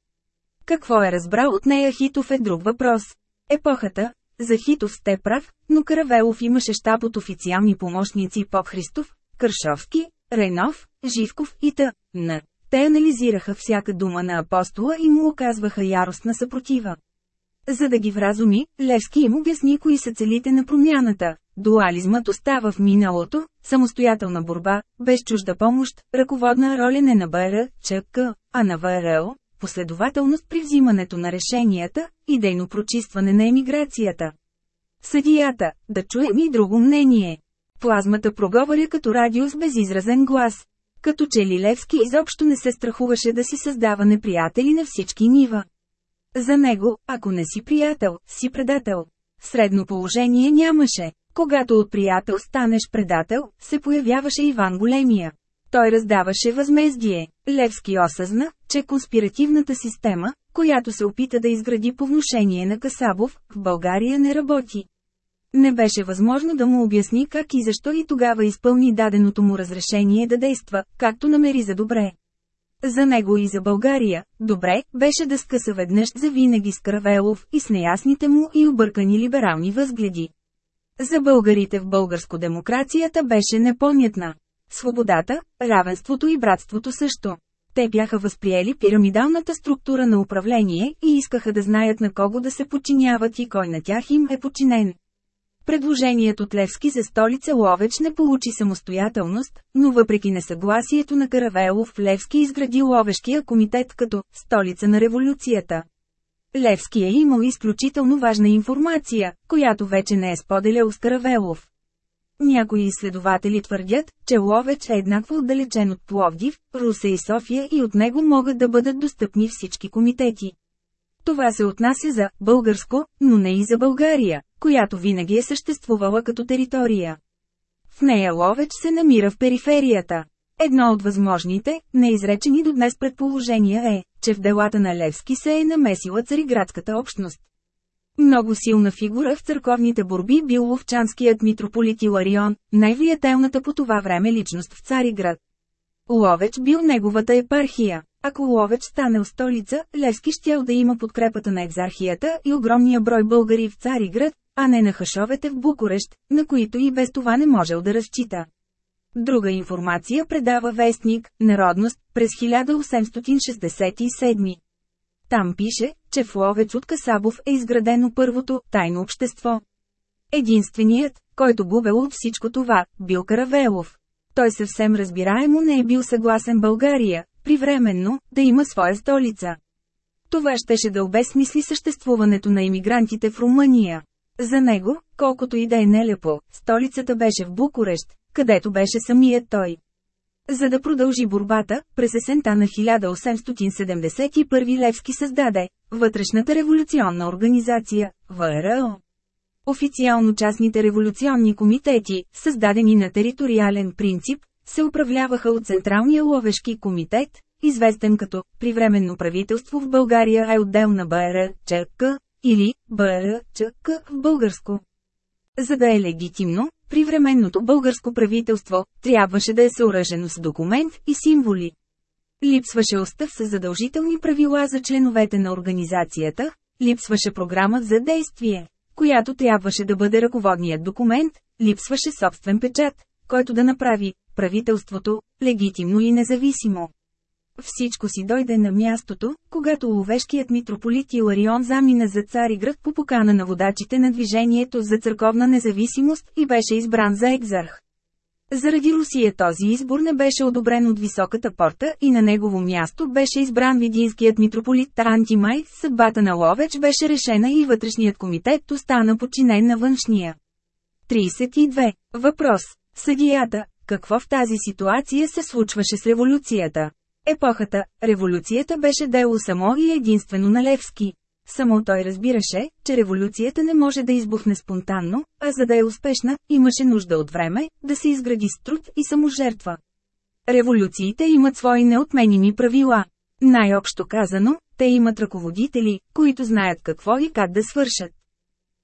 Какво е разбрал от нея Хитов е друг въпрос. Епохата, за Хитов сте прав, но Каравелов имаше щаб от официални помощници Поп Христов, Кършовски, Рейнов, Живков и т.н. Те анализираха всяка дума на апостола и му оказваха яростна съпротива. За да ги вразуми, Левски им обясни кои са целите на промяната. Дуализмът остава в миналото, самостоятелна борба, без чужда помощ, ръководна роля не на БР, ЧК, а на ВРО, последователност при взимането на решенията, идейно прочистване на емиграцията. Съдията, да чуем и друго мнение. Плазмата проговоря като радио с безизразен глас. Като че ли Левски изобщо не се страхуваше да си създава неприятели на всички нива. За него, ако не си приятел, си предател. Средно положение нямаше. Когато от приятел станеш предател, се появяваше Иван Големия. Той раздаваше възмездие. Левски осъзна, че конспиративната система, която се опита да изгради по внушение на Касабов, в България не работи. Не беше възможно да му обясни как и защо и тогава изпълни даденото му разрешение да действа, както намери за добре. За него и за България, добре, беше да скъса веднъж за винаги с Кравелов и с неясните му и объркани либерални възгледи. За българите в българско демокрацията беше непонятна. Свободата, равенството и братството също. Те бяха възприели пирамидалната структура на управление и искаха да знаят на кого да се подчиняват и кой на тях им е подчинен. Предложението от Левски за столица Ловеч не получи самостоятелност, но въпреки несъгласието на Каравелов Левски изгради Ловешкия комитет като «столица на революцията». Левски е имал изключително важна информация, която вече не е споделял с Каравелов. Някои изследователи твърдят, че Ловеч е еднакво отдалечен от Пловдив, Русе и София и от него могат да бъдат достъпни всички комитети. Това се отнася за българско, но не и за България, която винаги е съществувала като територия. В нея Ловеч се намира в периферията. Едно от възможните, неизречени до днес предположения е, че в делата на Левски се е намесила цариградската общност. Много силна фигура в църковните борби бил ловчанският митрополит Иларион, най-влиятелната по това време личност в Цариград. Ловеч бил неговата епархия. Ако Ловеч стане в столица, Левски щял да има подкрепата на екзархията и огромния брой българи в Цариград, а не на хашовете в Букурещ, на които и без това не можел да разчита. Друга информация предава вестник «Народност» през 1867. Там пише, че в Ловец от Касабов е изградено първото «тайно общество». Единственият, който губел от всичко това, бил Каравелов. Той съвсем разбираемо не е бил съгласен България, привременно, да има своя столица. Това щеше да обесмисли съществуването на иммигрантите в Румъния. За него, колкото и да е нелепо, столицата беше в Букурещ, където беше самият той. За да продължи борбата, през есента на 1871 Левски създаде Вътрешната революционна организация, ВРО. Официално частните революционни комитети, създадени на териториален принцип, се управляваха от Централния ловешки комитет, известен като «Привременно правителство в България е отдел на БРЧК» или БРЧК в българско. За да е легитимно, привременното българско правителство трябваше да е съоръжено с документ и символи. Липсваше устав с задължителни правила за членовете на организацията, липсваше програма за действие, която трябваше да бъде ръководният документ, липсваше собствен печат, който да направи правителството легитимно и независимо. Всичко си дойде на мястото, когато ловешкият митрополит Иларион замина за Цариград по покана на водачите на движението за църковна независимост и беше избран за екзарх. Заради Русия този избор не беше одобрен от високата порта и на негово място беше избран видинският митрополит Тарантимай, съдбата на Ловеч беше решена и вътрешният комитет остана подчинен на външния. 32. Въпрос. Съдията. Какво в тази ситуация се случваше с революцията? Епохата, революцията беше дело само и единствено на Левски. Само той разбираше, че революцията не може да избухне спонтанно, а за да е успешна, имаше нужда от време, да се изгради с труд и саможертва. Революциите имат свои неотменими правила. Най-общо казано, те имат ръководители, които знаят какво и как да свършат.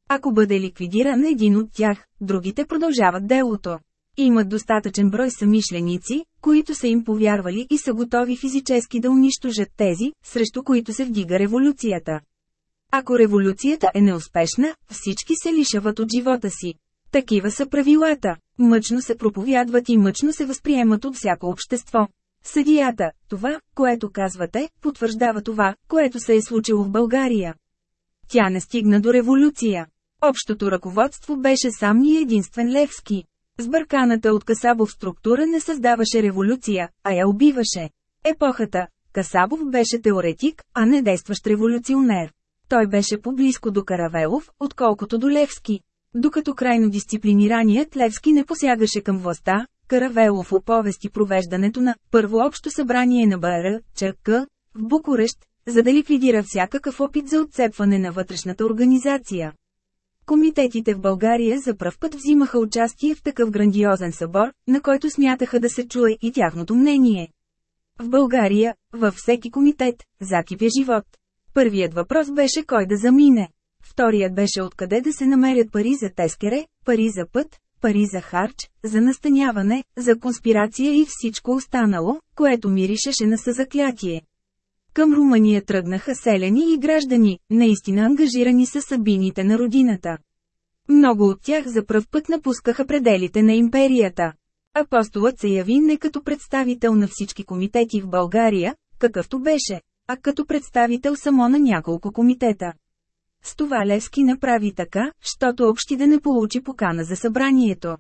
Ако бъде ликвидиран един от тях, другите продължават делото. Имат достатъчен брой самишленици, които са им повярвали и са готови физически да унищожат тези, срещу които се вдига революцията. Ако революцията е неуспешна, всички се лишават от живота си. Такива са правилата. Мъчно се проповядват и мъчно се възприемат от всяко общество. Съдията, това, което казвате, потвърждава това, което се е случило в България. Тя не стигна до революция. Общото ръководство беше сам и единствен Левски. Сбърканата от Касабов структура не създаваше революция, а я убиваше. Епохата, Касабов беше теоретик, а не действащ революционер. Той беше по-близко до Каравелов, отколкото до Левски. Докато крайно дисциплинираният Левски не посягаше към властта, Каравелов оповести провеждането на първо общо събрание на БР, ЧК, в Букурещ, за да ликвидира всякакъв опит за отцепване на вътрешната организация. Комитетите в България за пръв път взимаха участие в такъв грандиозен събор, на който смятаха да се чуе и тяхното мнение. В България, във всеки комитет, закипя живот. Първият въпрос беше кой да замине. Вторият беше откъде да се намерят пари за тескере, пари за път, пари за харч, за настаняване, за конспирация и всичко останало, което миришеше на съзаклятие. Към Румъния тръгнаха селени и граждани, наистина ангажирани с събините на родината. Много от тях за пръв път напускаха пределите на империята. Апостолът се яви не като представител на всички комитети в България, какъвто беше, а като представител само на няколко комитета. С това Левски направи така, щото общи да не получи покана за събранието.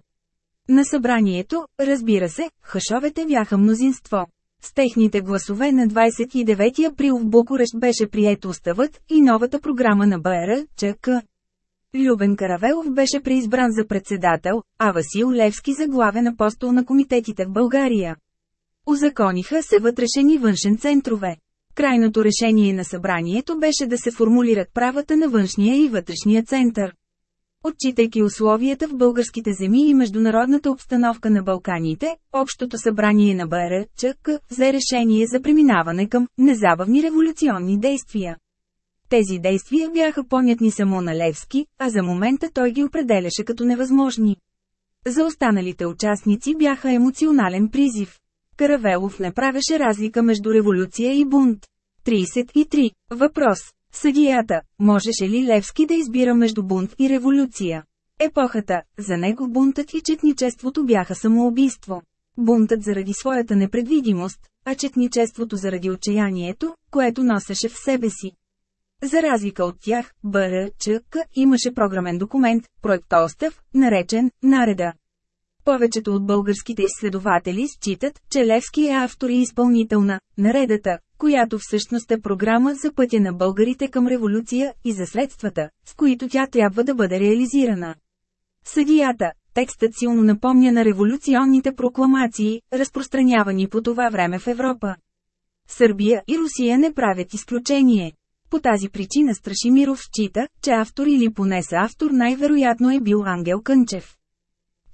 На събранието, разбира се, хашовете бяха мнозинство. С техните гласове на 29 април в Букурещ беше прието уставът и новата програма на БР, ЧК. Любен Каравелов беше преизбран за председател, а Васил Левски за главен апостол на комитетите в България. Узакониха се вътрешен и външен центрове. Крайното решение на събранието беше да се формулират правата на външния и вътрешния център. Отчитайки условията в българските земи и международната обстановка на Балканите, Общото събрание на БРЧК взе решение за преминаване към незабавни революционни действия. Тези действия бяха понятни само на Левски, а за момента той ги определяше като невъзможни. За останалите участници бяха емоционален призив. Каравелов не правеше разлика между революция и бунт. 33. Въпрос. Съдията, можеше ли Левски да избира между бунт и революция? Епохата, за него бунтът и четничеството бяха самоубийство. Бунтът заради своята непредвидимост, а четничеството заради отчаянието, което носеше в себе си. За разлика от тях, БРЧК имаше програмен документ, проектостав, наречен «Нареда». Повечето от българските изследователи считат, че Левски е автор и изпълнител на «Наредата», която всъщност е програма за пътя на българите към революция и за средствата, с които тя трябва да бъде реализирана. Съдията, текстът силно напомня на революционните прокламации, разпространявани по това време в Европа. Сърбия и Русия не правят изключение. По тази причина Страшимиров счита, че автор или поне са автор най-вероятно е бил Ангел Кънчев.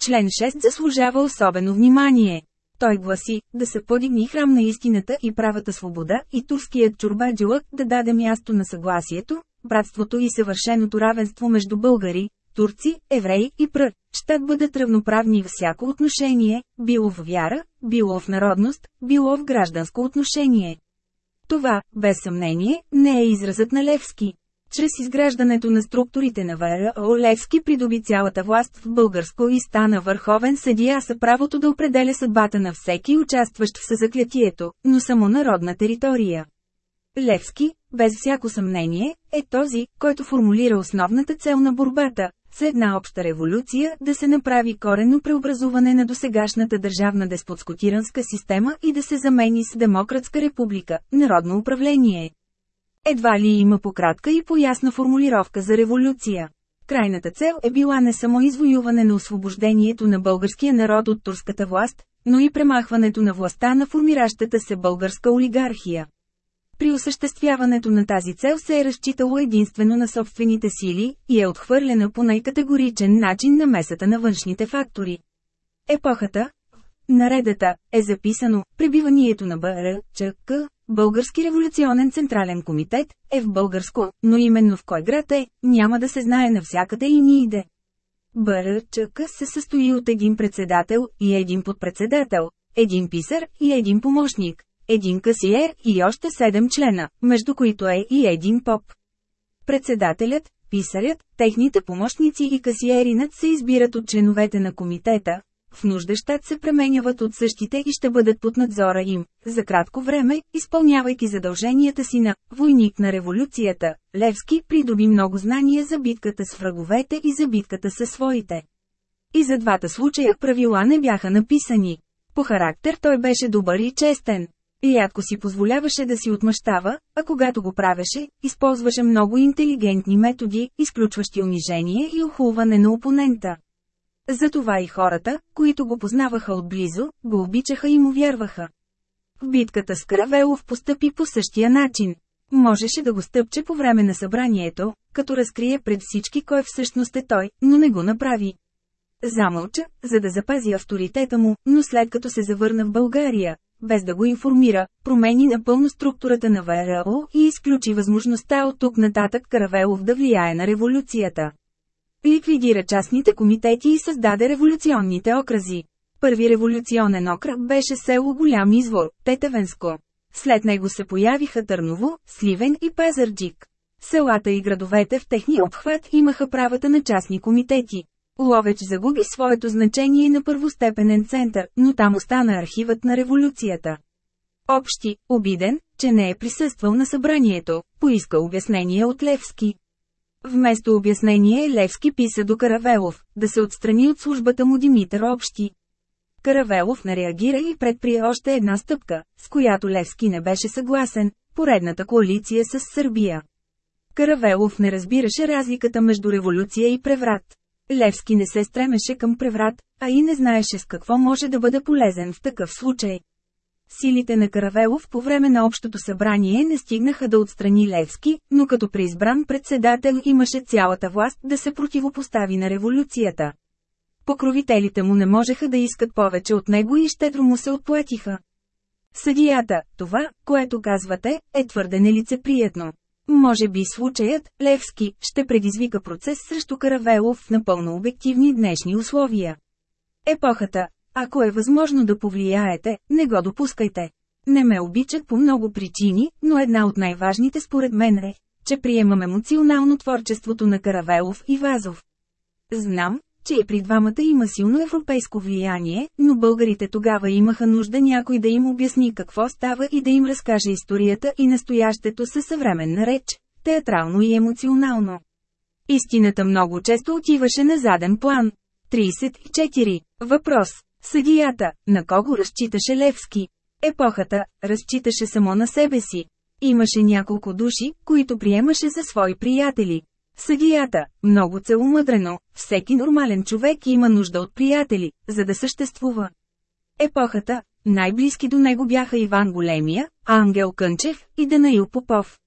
Член 6 заслужава особено внимание. Той гласи, да се подигни храм на истината и правата свобода и турският чурбаджилък да даде място на съгласието, братството и съвършеното равенство между българи, турци, евреи и пр. Щат бъдат равноправни всяко отношение, било в вяра, било в народност, било в гражданско отношение. Това, без съмнение, не е изразът на Левски. Чрез изграждането на структурите на ВРО Левски придоби цялата власт в българско и стана върховен съдия с правото да определя съдбата на всеки участващ в съзаклятието, но само народна територия. Левски, без всяко съмнение, е този, който формулира основната цел на борбата, с една обща революция да се направи коренно преобразуване на досегашната държавна деспотско-тиранска система и да се замени с демократска република, народно управление. Едва ли има пократка и поясна формулировка за революция. Крайната цел е била не само извоюване на освобождението на българския народ от турската власт, но и премахването на властта на формиращата се българска олигархия. При осъществяването на тази цел се е разчитало единствено на собствените сили и е отхвърлена по най-категоричен начин на месата на външните фактори. Епохата, наредата, е записано, пребиванието на БР, ЧК, Български революционен централен комитет, е в българско, но именно в кой град е, няма да се знае навсякъде и ни иде. БРЧК се състои от един председател и един подпредседател, един писар и един помощник, един касиер и още седем члена, между които е и един поп. Председателят, писарят, техните помощници и касиеринът се избират от членовете на комитета, в нужда щат се пременяват от същите и ще бъдат под надзора им, за кратко време, изпълнявайки задълженията си на «войник на революцията», Левски придоби много знания за битката с враговете и за битката със своите. И за двата случая правила не бяха написани. По характер той беше добър и честен. И рядко си позволяваше да си отмъщава, а когато го правеше, използваше много интелигентни методи, изключващи унижение и охулване на опонента. Затова и хората, които го познаваха отблизо, го обичаха и му вярваха. В битката с Кравелов постъпи по същия начин. Можеше да го стъпче по време на събранието, като разкрие пред всички кой всъщност е той, но не го направи. Замълча, за да запази авторитета му, но след като се завърна в България, без да го информира, промени напълно структурата на ВМРО и изключи възможността от тук нататък Каравелов да влияе на революцията. Ликвидира частните комитети и създаде революционните окрази. Първи революционен окръг беше село Голям извор, Тетевенско. След него се появиха Търново, Сливен и Пазарджик. Селата и градовете в техния обхват имаха правата на частни комитети. Ловеч загуби своето значение на първостепенен център, но там остана архивът на революцията. Общи, обиден, че не е присъствал на събранието, поиска обяснение от Левски. Вместо обяснение Левски писа до Каравелов, да се отстрани от службата му Димитър Общи. Каравелов не реагира и предприе още една стъпка, с която Левски не беше съгласен – поредната коалиция с Сърбия. Каравелов не разбираше разликата между революция и преврат. Левски не се стремеше към преврат, а и не знаеше с какво може да бъде полезен в такъв случай. Силите на Каравелов по време на общото събрание не стигнаха да отстрани Левски, но като преизбран председател имаше цялата власт да се противопостави на революцията. Покровителите му не можеха да искат повече от него и щедро му се отплатиха. Съдията, това, което казвате, е твърде нелицеприятно. Може би случаят, Левски, ще предизвика процес срещу Каравелов в напълно обективни днешни условия. Епохата, ако е възможно да повлияете, не го допускайте. Не ме обичат по много причини, но една от най-важните според мен е, че приемам емоционално творчеството на Каравелов и Вазов. Знам, че и при двамата има силно европейско влияние, но българите тогава имаха нужда някой да им обясни какво става и да им разкаже историята и настоящето със съвременна реч, театрално и емоционално. Истината много често отиваше на заден план. 34. Въпрос. Съдията, на кого разчиташе Левски? Епохата, разчиташе само на себе си. Имаше няколко души, които приемаше за свои приятели. Съдията, много целомъдрено, всеки нормален човек има нужда от приятели, за да съществува. Епохата, най-близки до него бяха Иван Големия, Ангел Кънчев и Данаил Попов.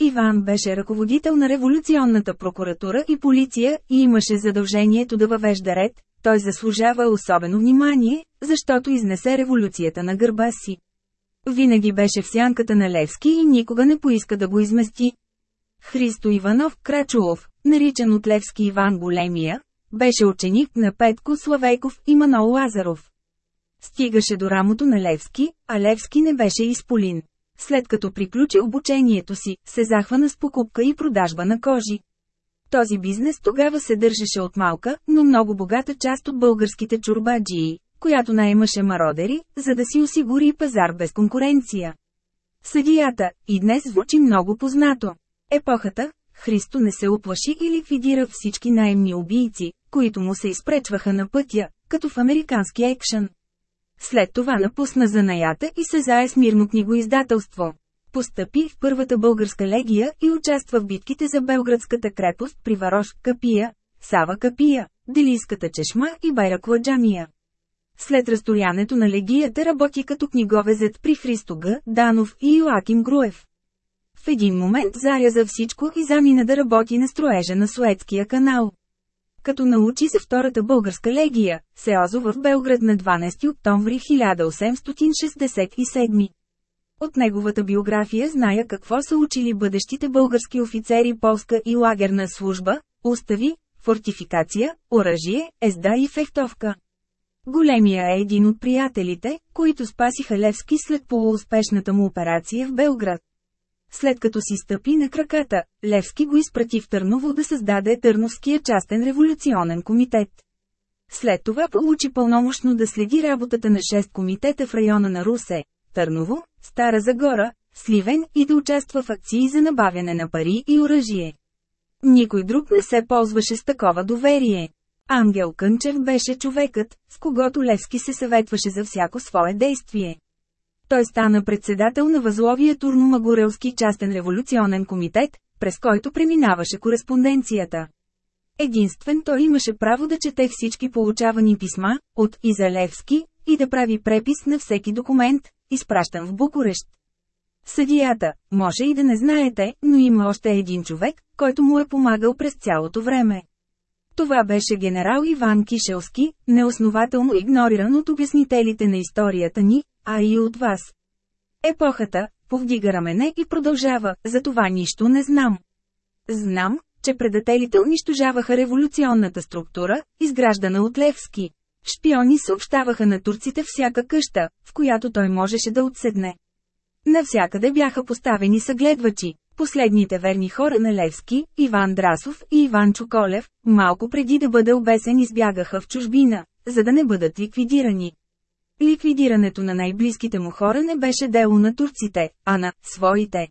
Иван беше ръководител на революционната прокуратура и полиция и имаше задължението да въвежда ред, той заслужава особено внимание, защото изнесе революцията на гърба си. Винаги беше в сянката на Левски и никога не поиска да го измести. Христо Иванов Крачулов, наричан от Левски Иван Големия, беше ученик на Петко Славейков и Манол Лазаров. Стигаше до рамото на Левски, а Левски не беше изполин. След като приключи обучението си, се захвана с покупка и продажба на кожи. Този бизнес тогава се държеше от малка, но много богата част от българските чурбаджии, която наемаше мародери, за да си осигури пазар без конкуренция. Съдията, и днес звучи много познато. Епохата, Христо не се оплаши и ликвидира всички наемни убийци, които му се изпречваха на пътя, като в американски екшън. След това напусна занаята и се зае с мирно книгоиздателство. Постъпи в първата българска легия и участва в битките за Белградската крепост при Варош, Капия, Сава Капия, Делийската чешма и Байракладжамия. След разстоянето на легията работи като книговезет при Христо Г. Данов и Йоаким Груев. В един момент заряза всичко и замина да работи на строежа на Суетския канал. Като научи за Втората българска легия, се озова в Белград на 12 октомври 1867. От неговата биография зная какво са учили бъдещите български офицери полска и лагерна служба, устави, фортификация, оръжие, езда и фехтовка. Големия е един от приятелите, които спасиха Левски след полууспешната му операция в Белград. След като си стъпи на краката, Левски го изпрати в Търново да създаде Търновския частен революционен комитет. След това получи пълномощно да следи работата на 6 комитета в района на Русе, Търново, Стара Загора, Сливен и да участва в акции за набавяне на пари и оръжие. Никой друг не се ползваше с такова доверие. Ангел Кънчев беше човекът, с когото Левски се съветваше за всяко свое действие. Той стана председател на възловия Турно-Магорелски частен революционен комитет, през който преминаваше кореспонденцията. Единствен той имаше право да чете всички получавани писма, от Изалевски, и да прави препис на всеки документ, изпращан в Букурещ. Съдията, може и да не знаете, но има още един човек, който му е помагал през цялото време. Това беше генерал Иван Кишелски, неоснователно игнориран от обяснителите на историята ни, а и от вас. Епохата, повдига рамене и продължава, за това нищо не знам. Знам, че предателите унищожаваха революционната структура, изграждана от Левски. Шпиони съобщаваха на турците всяка къща, в която той можеше да отседне. Навсякъде бяха поставени съгледвачи. Последните верни хора на Левски, Иван Драсов и Иван Чуколев, малко преди да бъде обесен избягаха в чужбина, за да не бъдат ликвидирани. Ликвидирането на най-близките му хора не беше дело на турците, а на своите.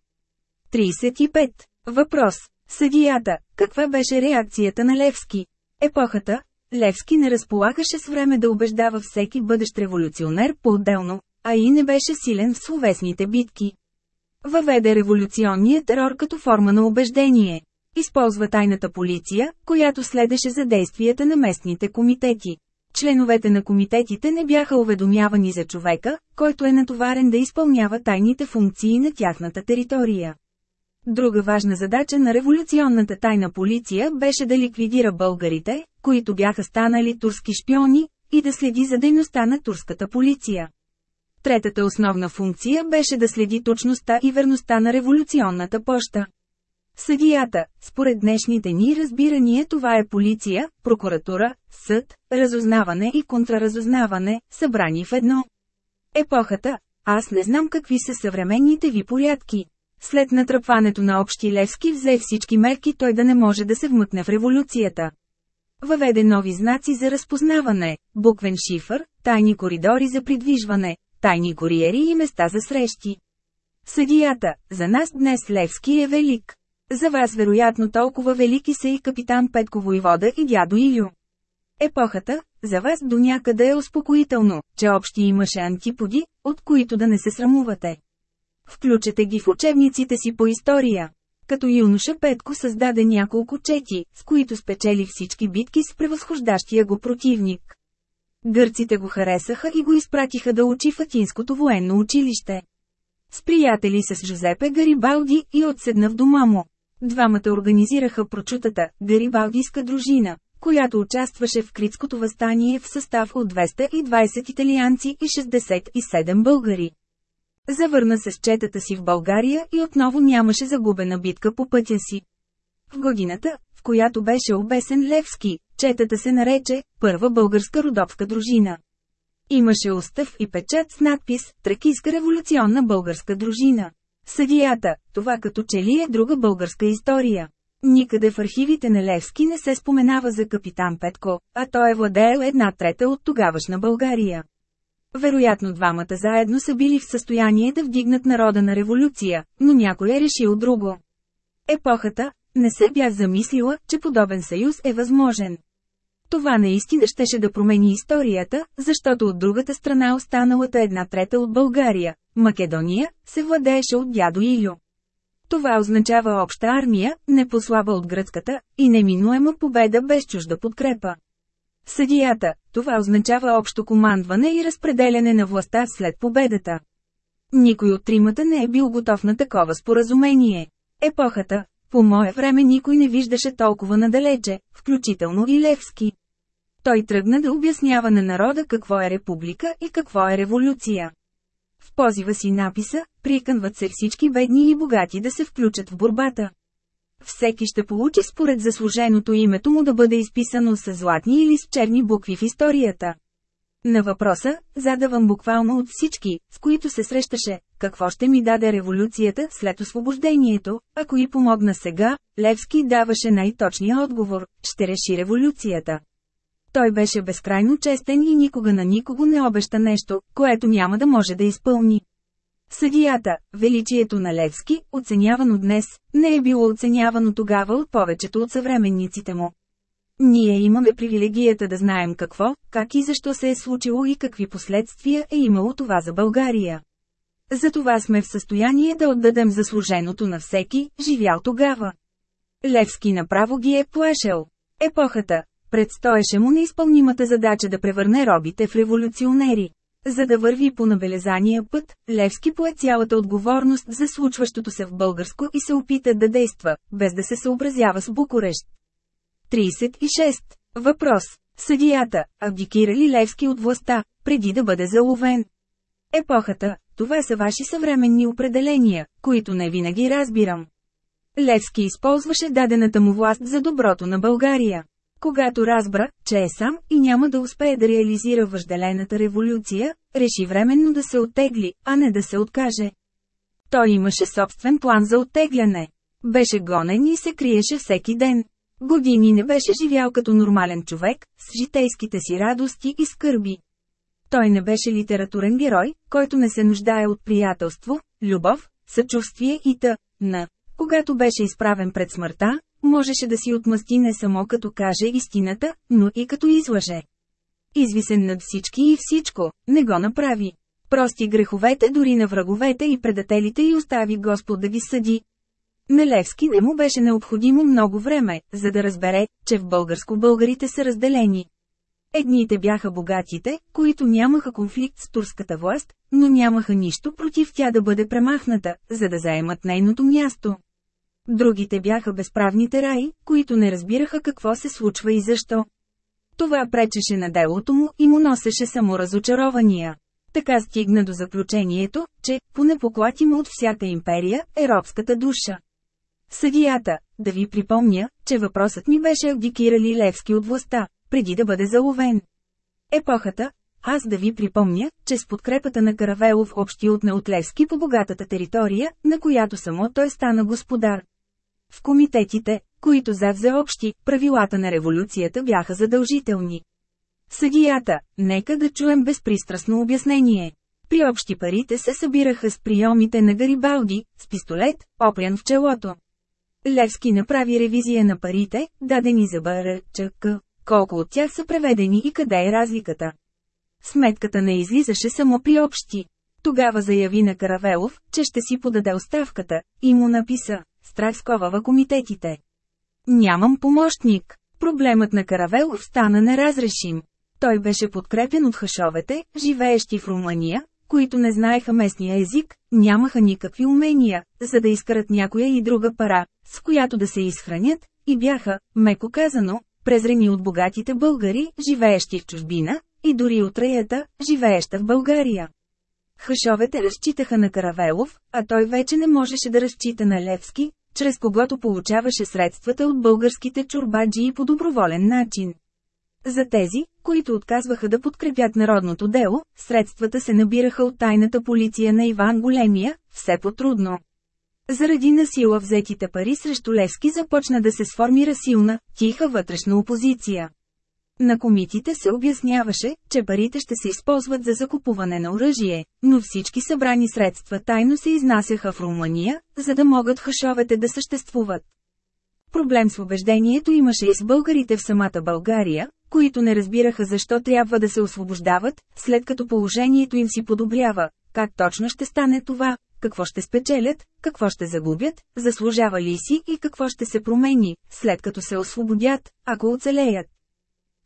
35. Въпрос. Съдията. Каква беше реакцията на Левски? Епохата. Левски не разполагаше с време да убеждава всеки бъдещ революционер по-отделно, а и не беше силен в словесните битки. Въведе революционния терор като форма на убеждение. Използва тайната полиция, която следеше за действията на местните комитети. Членовете на комитетите не бяха уведомявани за човека, който е натоварен да изпълнява тайните функции на тяхната територия. Друга важна задача на революционната тайна полиция беше да ликвидира българите, които бяха станали турски шпиони, и да следи за дейността на турската полиция. Третата основна функция беше да следи точността и верността на революционната поща. Съдията, според днешните ни разбирания това е полиция, прокуратура, съд, разузнаване и контраразузнаване, събрани в едно. Епохата, аз не знам какви са съвременните ви порядки. След натръпването на общи Левски взе всички мерки той да не може да се вмъкне в революцията. Въведе нови знаци за разпознаване, буквен шифър, тайни коридори за придвижване, тайни куриери и места за срещи. Съдията, за нас днес Левски е велик. За вас вероятно толкова велики са и капитан Петко Войвода и дядо Илю. Епохата, за вас до някъде е успокоително, че общи имаше антиподи, от които да не се срамувате. Включете ги в учебниците си по история. Като юноша Петко създаде няколко чети, с които спечели всички битки с превъзхождащия го противник. Гърците го харесаха и го изпратиха да учи в Атинското военно училище. С приятели с Жозепе Гарибалди и отседна в дома му. Двамата организираха прочутата Гарибалдийска дружина, която участваше в Критското възстание в състав от 220 италианци и 67 българи. Завърна се с четата си в България и отново нямаше загубена битка по пътя си. В годината, в която беше обесен Левски, четата се нарече «Първа българска родовска дружина». Имаше устав и печат с надпис «Тракийска революционна българска дружина». Съдията, това като че ли е друга българска история. Никъде в архивите на Левски не се споменава за капитан Петко, а той е владеел една трета от тогавашна България. Вероятно двамата заедно са били в състояние да вдигнат народа на революция, но някой е решил друго. Епохата, не се бях замислила, че подобен съюз е възможен. Това наистина щеше да промени историята, защото от другата страна останалата една трета от България, Македония, се владееше от дядо Илю. Това означава обща армия, не послаба от гръцката, и неминуема победа без чужда подкрепа. Съдията, това означава общо командване и разпределяне на властта след победата. Никой от тримата не е бил готов на такова споразумение. Епохата, по мое време никой не виждаше толкова надалече, включително и Левски. Той тръгна да обяснява на народа какво е република и какво е революция. В позива си написа, приканват се всички бедни и богати да се включат в борбата. Всеки ще получи според заслуженото името му да бъде изписано с златни или с черни букви в историята. На въпроса, задавам буквално от всички, с които се срещаше, какво ще ми даде революцията след освобождението, ако и помогна сега, Левски даваше най-точния отговор – ще реши революцията. Той беше безкрайно честен и никога на никого не обеща нещо, което няма да може да изпълни. Съдията, величието на Левски, оценявано днес, не е било оценявано тогава от повечето от съвременниците му. Ние имаме привилегията да знаем какво, как и защо се е случило и какви последствия е имало това за България. Затова сме в състояние да отдадем заслуженото на всеки, живял тогава. Левски направо ги е плашел. Епохата. Предстоеше му неизпълнимата задача да превърне робите в революционери. За да върви по набелезания път, Левски пое цялата отговорност за случващото се в българско и се опита да действа, без да се съобразява с Букурещ. 36. Въпрос. Съдията, абдикира ли Левски от властта, преди да бъде заловен? Епохата, това са ваши съвременни определения, които не винаги разбирам. Левски използваше дадената му власт за доброто на България. Когато разбра, че е сам и няма да успее да реализира въжделената революция, реши временно да се оттегли, а не да се откаже. Той имаше собствен план за оттегляне. Беше гонен и се криеше всеки ден. Години не беше живял като нормален човек, с житейските си радости и скърби. Той не беше литературен герой, който не се нуждае от приятелство, любов, съчувствие и т.н. Когато беше изправен пред смъртта, можеше да си отмъсти не само като каже истината, но и като излъже. Извисен над всички и всичко, не го направи. Прости греховете дори на враговете и предателите и остави Господ да ги съди. Мелевски не му беше необходимо много време, за да разбере, че в българско българите са разделени. Едните бяха богатите, които нямаха конфликт с турската власт, но нямаха нищо против тя да бъде премахната, за да заемат нейното място. Другите бяха безправните раи, които не разбираха какво се случва и защо. Това пречеше на делото му и му носеше само разочарования. Така стигна до заключението, че, поне поклатимо от всяка империя, е робската душа. Съдията, да ви припомня, че въпросът ми беше абдикирали Левски от властта, преди да бъде заловен. Епохата, аз да ви припомня, че с подкрепата на Каравелов общи от Левски по богатата територия, на която само той стана господар. В комитетите, които завзе общи, правилата на революцията бяха задължителни. Съдията, нека да чуем безпристрастно обяснение. При общи парите се събираха с приемите на Гарибалди, с пистолет, опрян в челото. Левски направи ревизия на парите, дадени за БРЧК, колко от тях са преведени и къде е разликата. Сметката не излизаше само при общи. Тогава заяви на Каравелов, че ще си подаде оставката, и му написа, страх сковава комитетите. Нямам помощник. Проблемът на Каравелов стана неразрешим. Той беше подкрепен от хашовете, живеещи в Румъния, които не знаеха местния език, нямаха никакви умения, за да изкарат някоя и друга пара, с която да се изхранят, и бяха, меко казано, презрени от богатите българи, живеещи в чужбина, и дори от раята, живееща в България. Хашовете разчитаха на Каравелов, а той вече не можеше да разчита на Левски, чрез когото получаваше средствата от българските чурбаджии по доброволен начин. За тези, които отказваха да подкрепят народното дело, средствата се набираха от тайната полиция на Иван Големия, все по-трудно. Заради насила взетите пари срещу Левски започна да се сформира силна, тиха вътрешна опозиция. На комитите се обясняваше, че парите ще се използват за закупуване на оръжие, но всички събрани средства тайно се изнасяха в Румъния, за да могат хашовете да съществуват. Проблем с убеждението имаше и с българите в самата България, които не разбираха защо трябва да се освобождават, след като положението им си подобрява, как точно ще стане това, какво ще спечелят, какво ще загубят, заслужава ли си и какво ще се промени, след като се освободят, ако оцелеят.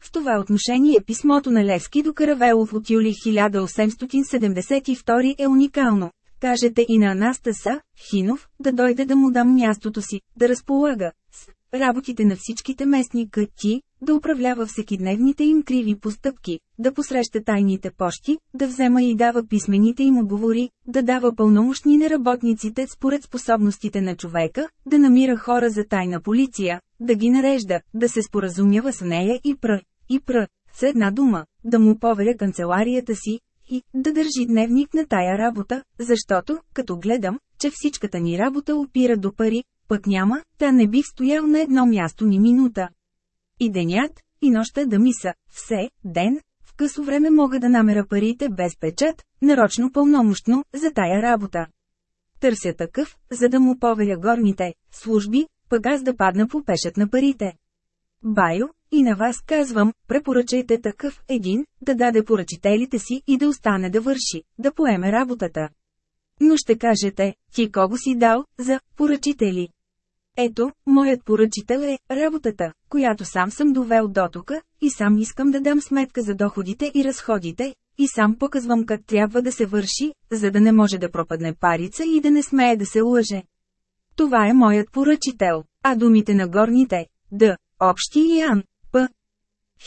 В това отношение писмото на Левски до Каравелов от юли 1872 е уникално. Кажете и на Анастаса, Хинов, да дойде да му дам мястото си, да разполага с работите на всичките местни къти, да управлява всекидневните им криви постъпки, да посреща тайните пощи, да взема и дава писмените им отговори, да дава пълномощни на работниците според способностите на човека, да намира хора за тайна полиция, да ги нарежда, да се споразумява с нея и пр. и пр. с една дума, да му поверя канцеларията си, и да държи дневник на тая работа, защото, като гледам, че всичката ни работа опира до пари, пък няма, та не бих стоял на едно място ни минута. И денят, и нощта да миса, все, ден, в късо време мога да намеря парите без печат, нарочно пълномощно, за тая работа. Търся такъв, за да му поверя горните служби, пък аз да падна по пешът на парите. Байо, и на вас казвам, препоръчайте такъв един, да даде поръчителите си и да остане да върши, да поеме работата. Но ще кажете, ти кого си дал, за поръчители? Ето, моят поръчител е работата, която сам съм довел до тука, и сам искам да дам сметка за доходите и разходите, и сам показвам как трябва да се върши, за да не може да пропадне парица и да не смее да се лъже. Това е моят поръчител, а думите на горните, Д, общи и Ан, П.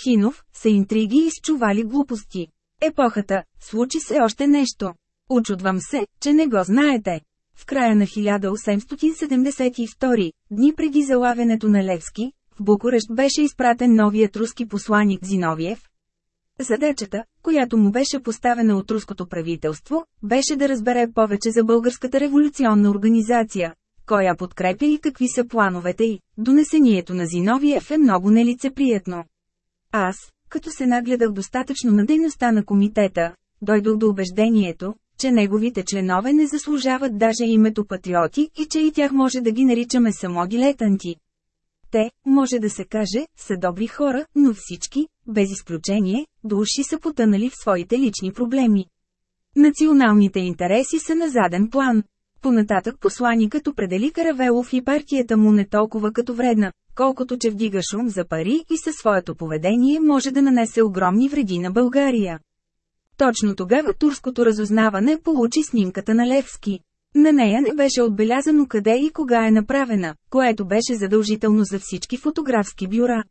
Хинов, са интриги и изчували глупости. Епохата, случи се още нещо. Очудвам се, че не го знаете. В края на 1872, дни преди залавянето на Левски, в Букурещ беше изпратен новият руски посланик Зиновиев. Задачата, която му беше поставена от руското правителство, беше да разбере повече за българската революционна организация, коя подкрепя и какви са плановете й. Донесението на Зиновиев е много нелицеприятно. Аз, като се нагледах достатъчно на дейността на комитета, дойдох до убеждението, че неговите членове не заслужават даже името патриоти и че и тях може да ги наричаме само дилетанти. Те, може да се каже, са добри хора, но всички, без изключение, души са потънали в своите лични проблеми. Националните интереси са на заден план. Понататък посланикът определи Каравелов и партията му не толкова като вредна, колкото че вдига шум за пари и със своето поведение може да нанесе огромни вреди на България. Точно тогава турското разузнаване получи снимката на Левски. На нея не беше отбелязано къде и кога е направена, което беше задължително за всички фотографски бюра.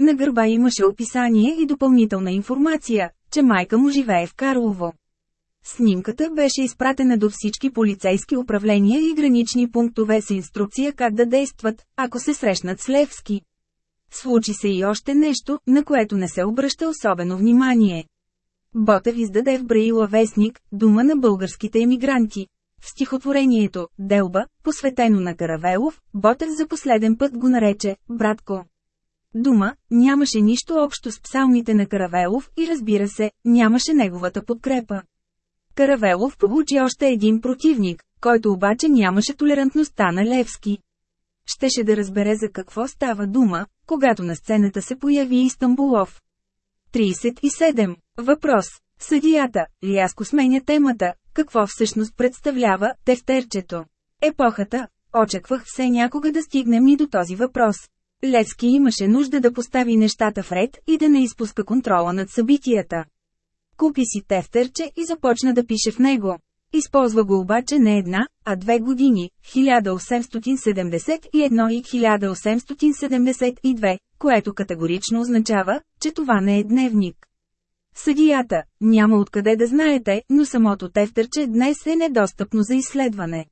На гърба имаше описание и допълнителна информация, че майка му живее в Карлово. Снимката беше изпратена до всички полицейски управления и гранични пунктове с инструкция как да действат, ако се срещнат с Левски. Случи се и още нещо, на което не се обръща особено внимание. Ботев издаде в Браила вестник, дума на българските емигранти. В стихотворението «Делба», посветено на Каравелов, Ботев за последен път го нарече «братко». Дума, нямаше нищо общо с псалмите на Каравелов и разбира се, нямаше неговата подкрепа. Каравелов получи още един противник, който обаче нямаше толерантността на Левски. Щеше да разбере за какво става дума, когато на сцената се появи Истанбулов. 37. Въпрос. Съдията, рязко сменя темата, какво всъщност представлява тефтерчето? Епохата, очаквах все някога да стигнем и до този въпрос. Левски имаше нужда да постави нещата в ред и да не изпуска контрола над събитията. Купи си тефтерче и започна да пише в него. Използва го обаче не една, а две години, 1871 и 1872, което категорично означава, че това не е дневник. Съдията, няма откъде да знаете, но самото тефтерче днес е недостъпно за изследване.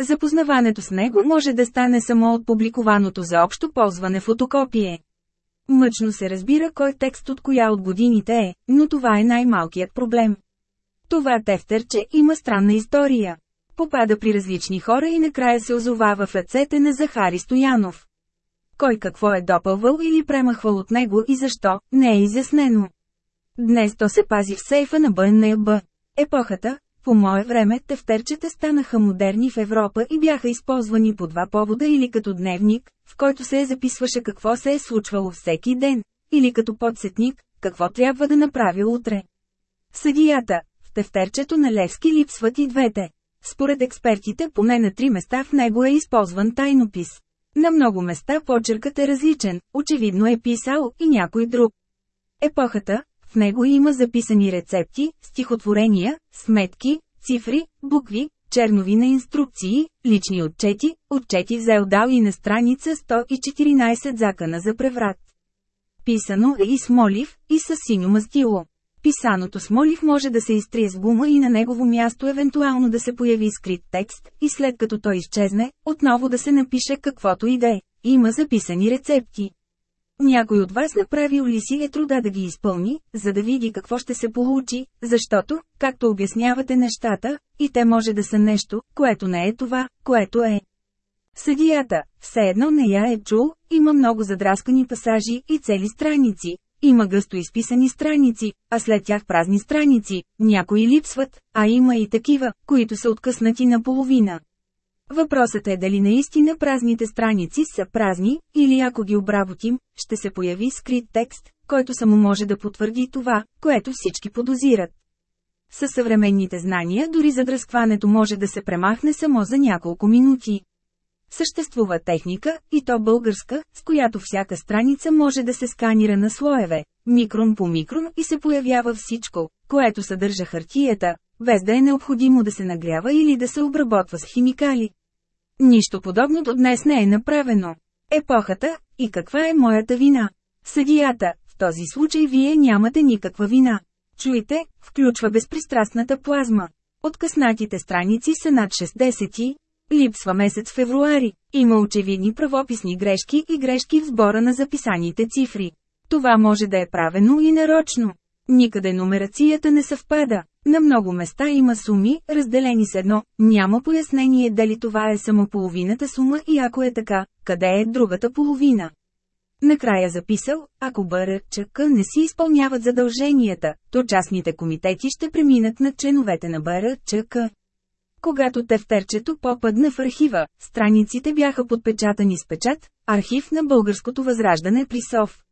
Запознаването с него може да стане само от публикуваното за общо ползване фотокопие. Мъчно се разбира кой текст от коя от годините е, но това е най-малкият проблем. Това тефтерче има странна история. Попада при различни хора и накрая се озовава в ръцете на Захари Стоянов. Кой какво е допълвал или премахвал от него и защо, не е изяснено. Днес то се пази в сейфа на БНБ. Епохата, по мое време тефтерчета станаха модерни в Европа и бяха използвани по два повода или като дневник, в който се записваше какво се е случвало всеки ден, или като подсетник, какво трябва да направи утре. Съдията, в тефтерчето на Левски липсват и двете. Според експертите поне на три места в него е използван тайнопис. На много места почеркът е различен, очевидно е писал и някой друг. Епохата, в него има записани рецепти, стихотворения, сметки, цифри, букви, чернови на инструкции, лични отчети, отчети за Елдал и на страница 114 закана за преврат. Писано е и с молив, и с синьо мастило. Писаното с молив може да се изтрие с гума и на негово място евентуално да се появи скрит текст, и след като той изчезне, отново да се напише каквото и да е. Има записани рецепти. Някой от вас направил ли си е труда да ги изпълни, за да види какво ще се получи, защото, както обяснявате нещата, и те може да са нещо, което не е това, което е. Съдията, все едно не я е чул, има много задраскани пасажи и цели страници, има гъсто изписани страници, а след тях празни страници, някои липсват, а има и такива, които са откъснати наполовина. Въпросът е дали наистина празните страници са празни, или ако ги обработим, ще се появи скрит текст, който само може да потвърди това, което всички подозират. Със съвременните знания дори задръскването може да се премахне само за няколко минути. Съществува техника, и то българска, с която всяка страница може да се сканира на слоеве, микрон по микрон и се появява всичко, което съдържа хартията, без да е необходимо да се нагрява или да се обработва с химикали. Нищо подобно до днес не е направено. Епохата, и каква е моята вина? Съдията, в този случай вие нямате никаква вина. Чуйте, включва безпристрастната плазма. Откъснатите страници са над 60 Липсва месец февруари. Има очевидни правописни грешки и грешки в сбора на записаните цифри. Това може да е правено и нарочно. Никъде номерацията не съвпада. На много места има суми, разделени с едно, няма пояснение дали това е само половината сума и ако е така, къде е другата половина. Накрая записал, ако БРЧК не си изпълняват задълженията, то частните комитети ще преминат на членовете на БРЧК. Когато тефтерчето попадна в архива, страниците бяха подпечатани с печат, архив на Българското възраждане при СОВ.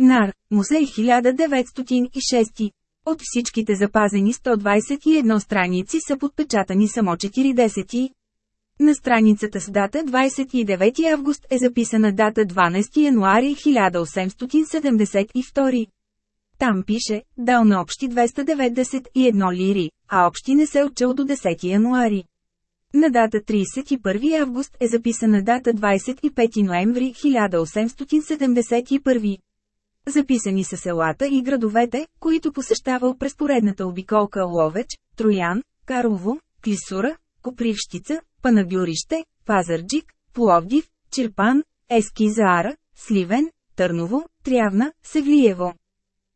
НАР, музей 1906. От всичките запазени 121 страници са подпечатани само 40. На страницата с дата 29 август е записана дата 12 януари 1872. Там пише, дал на общи 291 лири, а общи не се отчел до 10 януари. На дата 31 август е записана дата 25 ноември 1871. Записани са селата и градовете, които посещавал през поредната обиколка Ловеч, Троян, Карлово, Клисура, Копривщица, Панагюрище, Пазарджик, Пловдив, Черпан, Ескизаара, Сливен, Търново, Трявна, Севлиево.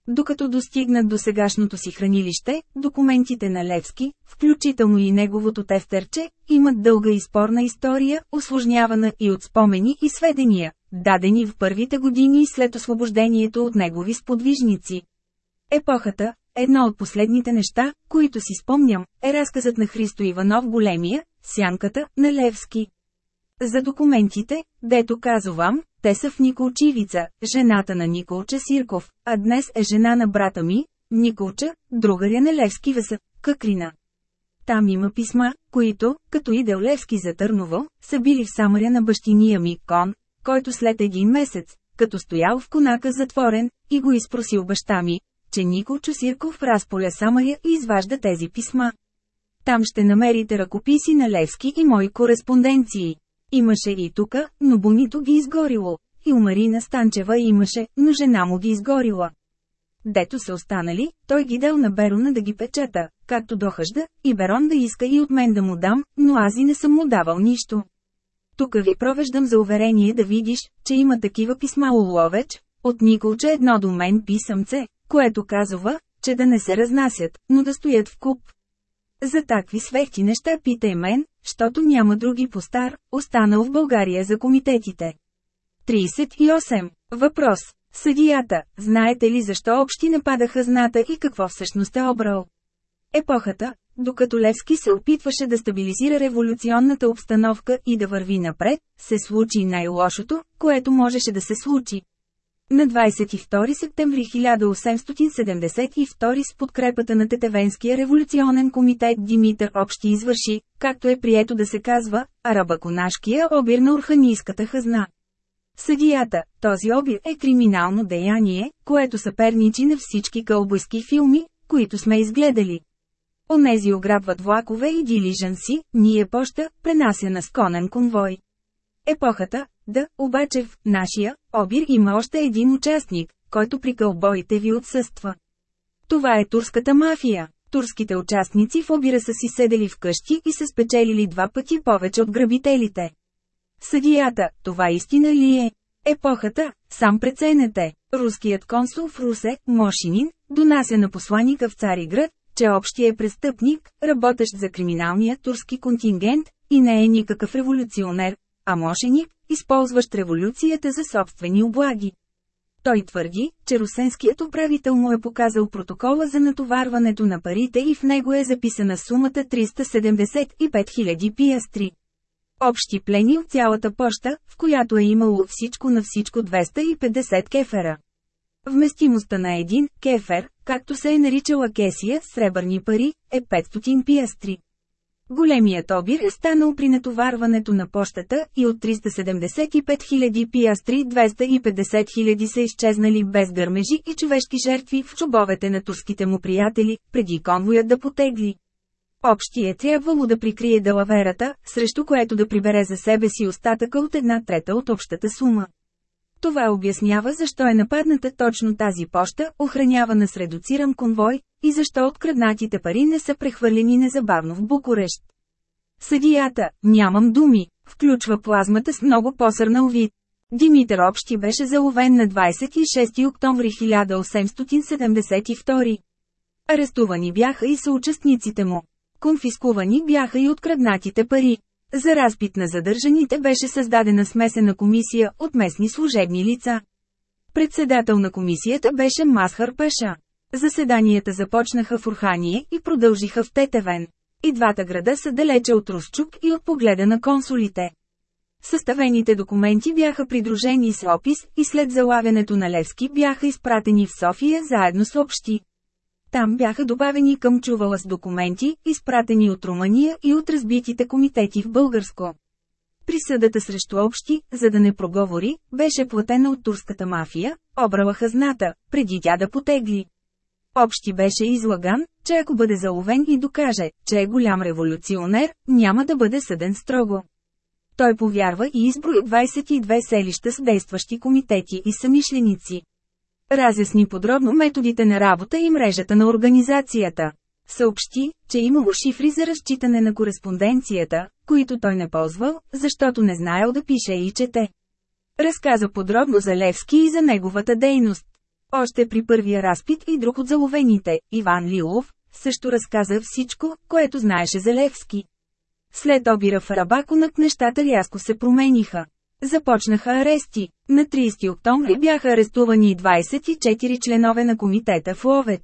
Докато достигнат до сегашното си хранилище, документите на Левски, включително и неговото тефтерче, имат дълга и спорна история, осложнявана и от спомени и сведения, дадени в първите години след освобождението от негови сподвижници. Епохата, едно от последните неща, които си спомням, е разказът на Христо Иванов Големия, Сянката, на Левски. За документите, дето казвам, те са в Николчивица, жената на Николча Сирков, а днес е жена на брата ми, Николча, другаря на Левски Веса, Къкрина. Там има писма, които, като идел Левски за Търново, са били в Самаря на бащиния ми кон, който след един месец, като стоял в конака затворен, и го изпросил баща ми, че Николчо Сирков разполя Самаря и изважда тези писма. Там ще намерите ръкописи на Левски и мои кореспонденции. Имаше и тука, но Бонито ги изгорило. И у Марина Станчева имаше, но жена му ги изгорила. Дето са останали, той ги дал на Берона да ги печата, както дохъжда, и Берон да иска и от мен да му дам, но аз и не съм му давал нищо. Тука ви провеждам за уверение да видиш, че има такива писма уловеч, от Николче едно до мен писъмце, което казва, че да не се разнасят, но да стоят в куп. За такви свехти неща питай мен, щото няма други постар, останал в България за комитетите. 38. Въпрос. Съдията, знаете ли защо общи нападаха зната и какво всъщност е обрал? Епохата, докато Левски се опитваше да стабилизира революционната обстановка и да върви напред, се случи най-лошото, което можеше да се случи. На 22 септември 1872 с подкрепата на Тетевенския революционен комитет Димитър Общи извърши, както е прието да се казва, арабаконашкия обир на Урханийската хазна. Съдията, този обир е криминално деяние, което съперничи на всички кълбойски филми, които сме изгледали. Онези ограбват влакове и дилижанси, ние поща, пренася на сконен конвой. Епохата, да, обаче в нашия обир има още един участник, който при кълбоите ви отсъства. Това е турската мафия. Турските участници в обира са си седели вкъщи и са спечелили два пъти повече от грабителите. Съдията, това истина ли е? Епохата, сам преценете, руският консул в Русе, Мошинин, донася на посланика в Цариград, че общия е престъпник, работещ за криминалния турски контингент, и не е никакъв революционер, а мошеник, използващ революцията за собствени облаги. Той твърди, че русенският управител му е показал протокола за натоварването на парите и в него е записана сумата 375 000 пиастри. Общи плени от цялата поща, в която е имало всичко на всичко 250 кефера. Вместимостта на един кефер, както се е наричала кесия сребърни пари, е 500 пиастри. Големият обир е станал при натоварването на пощата и от 375 000 пиастри 250 000 са изчезнали без гърмежи и човешки жертви в чубовете на турските му приятели, преди конвоят да потегли. Общи е трябвало да прикрие далаверата, срещу което да прибере за себе си остатъка от една трета от общата сума. Това обяснява защо е нападната точно тази поща, охранявана с редуциран конвой, и защо откраднатите пари не са прехвърлени незабавно в Букурещ. Съдията, нямам думи, включва плазмата с много посърнал вид. Димитър Общи беше заловен на 26 октомври 1872. Арестувани бяха и съучастниците му. Конфискувани бяха и откраднатите пари. За разпит на задържаните беше създадена смесена комисия от местни служебни лица. Председател на комисията беше Масхар Пеша. Заседанията започнаха в Урхание и продължиха в Тетевен. И двата града са далече от Русчук и от погледа на консулите. Съставените документи бяха придружени с опис и след залавянето на Левски бяха изпратени в София заедно с общи. Там бяха добавени към чувала с документи, изпратени от Румъния и от разбитите комитети в Българско. Присъдата срещу общи, за да не проговори, беше платена от турската мафия, обрала хазната, преди тя да потегли. Общи беше излаган, че ако бъде заловен и докаже, че е голям революционер, няма да бъде съден строго. Той повярва и изброи 22 селища с действащи комитети и самишленици. Разясни подробно методите на работа и мрежата на организацията. Съобщи, че имало шифри за разчитане на кореспонденцията, които той не ползвал, защото не знаел да пише и чете. Разказа подробно за Левски и за неговата дейност. Още при първия разпит и друг от заловените, Иван Лилов, също разказа всичко, което знаеше за Левски. След обира в Рабаконък нещата рязко се промениха. Започнаха арести. На 30 октомври бяха арестувани 24 членове на комитета в Ловеч.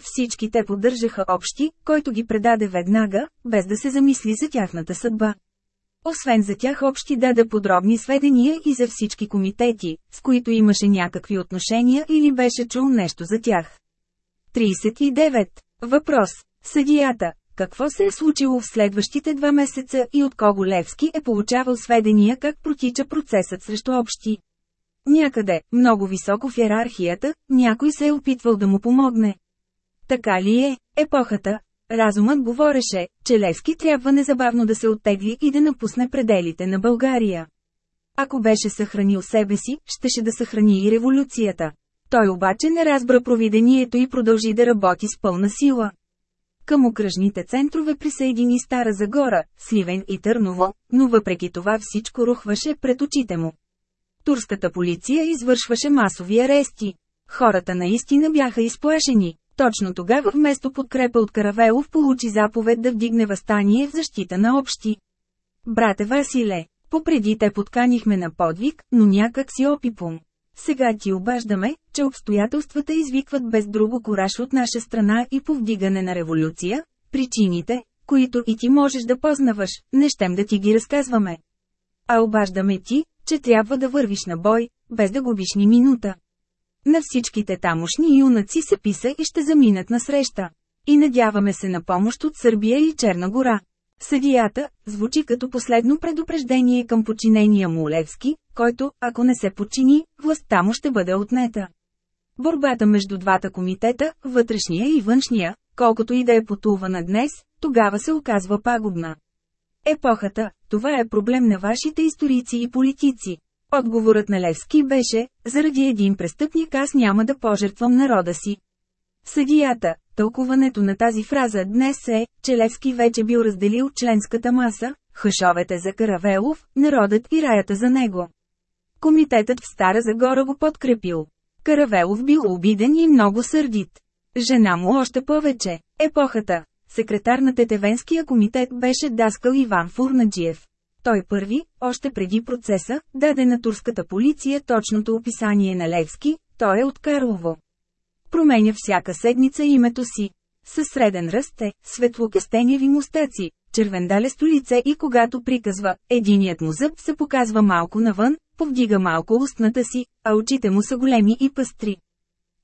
Всички те поддържаха общи, който ги предаде веднага, без да се замисли за тяхната съдба. Освен за тях общи даде подробни сведения и за всички комитети, с които имаше някакви отношения или беше чул нещо за тях. 39. Въпрос. Съдията. Какво се е случило в следващите два месеца и от кого Левски е получавал сведения как протича процесът срещу общи? Някъде, много високо в иерархията, някой се е опитвал да му помогне. Така ли е, епохата, Разумът говореше, че Левски трябва незабавно да се оттегли и да напусне пределите на България. Ако беше съхранил себе си, щеше да съхрани и революцията. Той обаче не разбра провидението и продължи да работи с пълна сила. Към окръжните центрове присъедини Стара Загора, Сливен и Търново, но въпреки това всичко рухваше пред очите му. Турската полиция извършваше масови арести. Хората наистина бяха изплашени. Точно тогава вместо подкрепа от Каравелов получи заповед да вдигне възстание в защита на общи. Брате Василе, попреди те подканихме на подвиг, но някак си опипом. Сега ти обаждаме, че обстоятелствата извикват без друго кораж от наша страна и повдигане на революция, причините, които и ти можеш да познаваш, не щем да ти ги разказваме. А обаждаме ти, че трябва да вървиш на бой, без да губиш ни минута. На всичките тамошни юнаци се писа и ще заминат на среща. И надяваме се на помощ от Сърбия и Черна гора. Съдията, звучи като последно предупреждение към подчинения му Левски, който, ако не се подчини, властта му ще бъде отнета. Борбата между двата комитета, вътрешния и външния, колкото и да е потулвана днес, тогава се оказва пагубна. Епохата, това е проблем на вашите историци и политици. Отговорът на Левски беше, заради един престъпник аз няма да пожертвам народа си. Съдията, тълкуването на тази фраза днес е, че Левски вече бил разделил членската маса, хъшовете за Каравелов, народът и раята за него. комитетът в Стара Загора го подкрепил. Каравелов бил обиден и много сърдит. Жена му още повече. Епохата. Секретар на Тетевенския комитет беше Даскал Иван Фурнаджиев. Той първи, още преди процеса, даде на турската полиция точното описание на Левски, той е от Карлово. Променя всяка седмица името си. Със среден ръст е, светлокестеневи мустаци, червендалесто лице и когато приказва, единият му зъб се показва малко навън, повдига малко устната си, а очите му са големи и пъстри.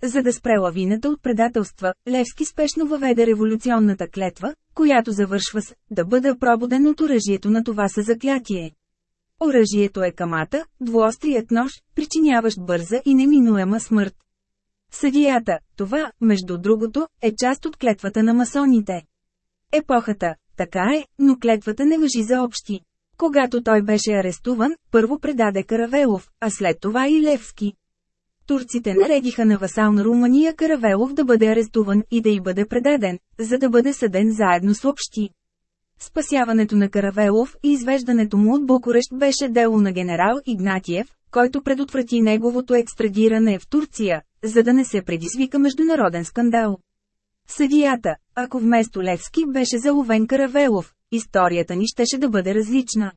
За да спре лавината от предателства, Левски спешно въведе революционната клетва, която завършва с «да бъда пробуден от оръжието на това със заклятие». Оръжието е камата, двуострият нож, причиняващ бърза и неминуема смърт. Съдията, това, между другото, е част от клетвата на масоните. Епохата, така е, но клетвата не въжи за общи. Когато той беше арестуван, първо предаде Каравелов, а след това и Левски. Турците наредиха на васална Румъния Каравелов да бъде арестуван и да й бъде предаден, за да бъде съден заедно с общи. Спасяването на Каравелов и извеждането му от Букурещ беше дело на генерал Игнатиев, който предотврати неговото екстрадиране в Турция, за да не се предизвика международен скандал. Съдията, ако вместо Левски беше заловен Каравелов, историята ни щеше да бъде различна.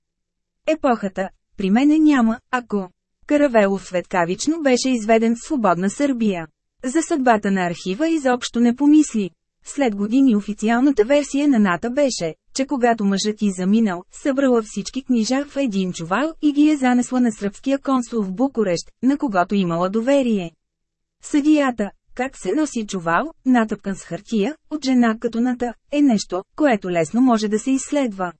Епохата, при мене няма, ако Каравелов светкавично беше изведен в свободна Сърбия. За съдбата на архива изобщо не помисли. След години официалната версия на НАТО беше, че когато мъжът и заминал, събрала всички книжа в един чувал и ги е занесла на сръбския консул в Букурещ, на когото имала доверие. Съдията, как се носи чувал, натъпкан с хартия, от жена като ната, е нещо, което лесно може да се изследва.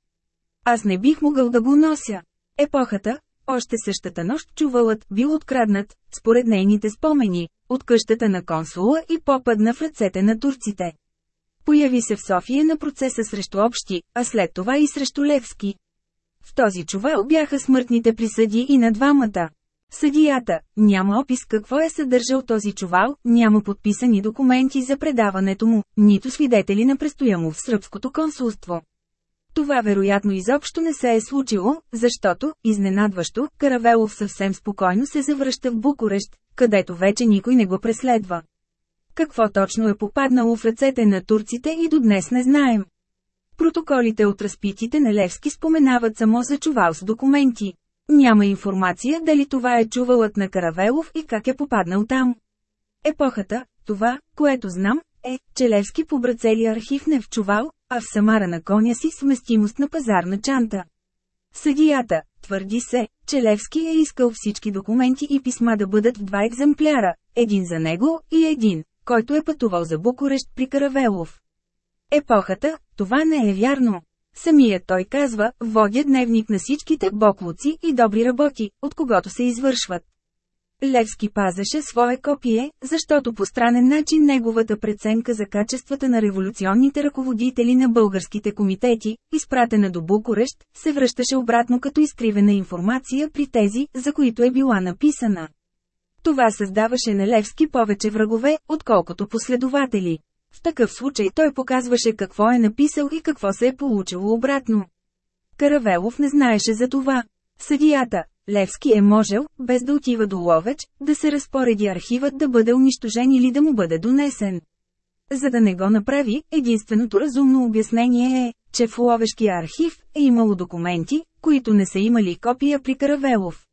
Аз не бих могъл да го нося. Епохата, още същата нощ чувалът бил откраднат, според нейните спомени, от къщата на консула и попадна в ръцете на турците. Появи се в София на процеса срещу общи, а след това и срещу Левски. В този чувал бяха смъртните присъди и на двамата. Съдията, няма опис какво е съдържал този чувал, няма подписани документи за предаването му, нито свидетели на престоя му в сръбското консулство. Това вероятно изобщо не се е случило, защото, изненадващо, Каравелов съвсем спокойно се завръща в Букурещ, където вече никой не го преследва. Какво точно е попаднало в ръцете на турците и до днес не знаем. Протоколите от разпитите на Левски споменават само за чувал с документи. Няма информация дали това е чувалът на Каравелов и как е попаднал там. Епохата, това, което знам, е, че Левски побра целия архив не в чувал, а в самара на коня си сместимост на пазарна чанта. Съдията, твърди се, че Левски е искал всички документи и писма да бъдат в два екземпляра, един за него и един, който е пътувал за Букурещ при Каравелов. Епохата, това не е вярно. Самият той казва, водя дневник на всичките боклуци и добри работи, от когото се извършват. Левски пазеше свое копие, защото по странен начин неговата преценка за качествата на революционните ръководители на българските комитети, изпратена до Букурещ, се връщаше обратно като изкривена информация при тези, за които е била написана. Това създаваше на Левски повече врагове, отколкото последователи. В такъв случай той показваше какво е написал и какво се е получило обратно. Каравелов не знаеше за това. Съдията, Левски е можел, без да отива до Ловеч, да се разпореди архивът да бъде унищожен или да му бъде донесен. За да не го направи, единственото разумно обяснение е, че в Ловешкия архив е имало документи, които не са имали копия при Каравелов.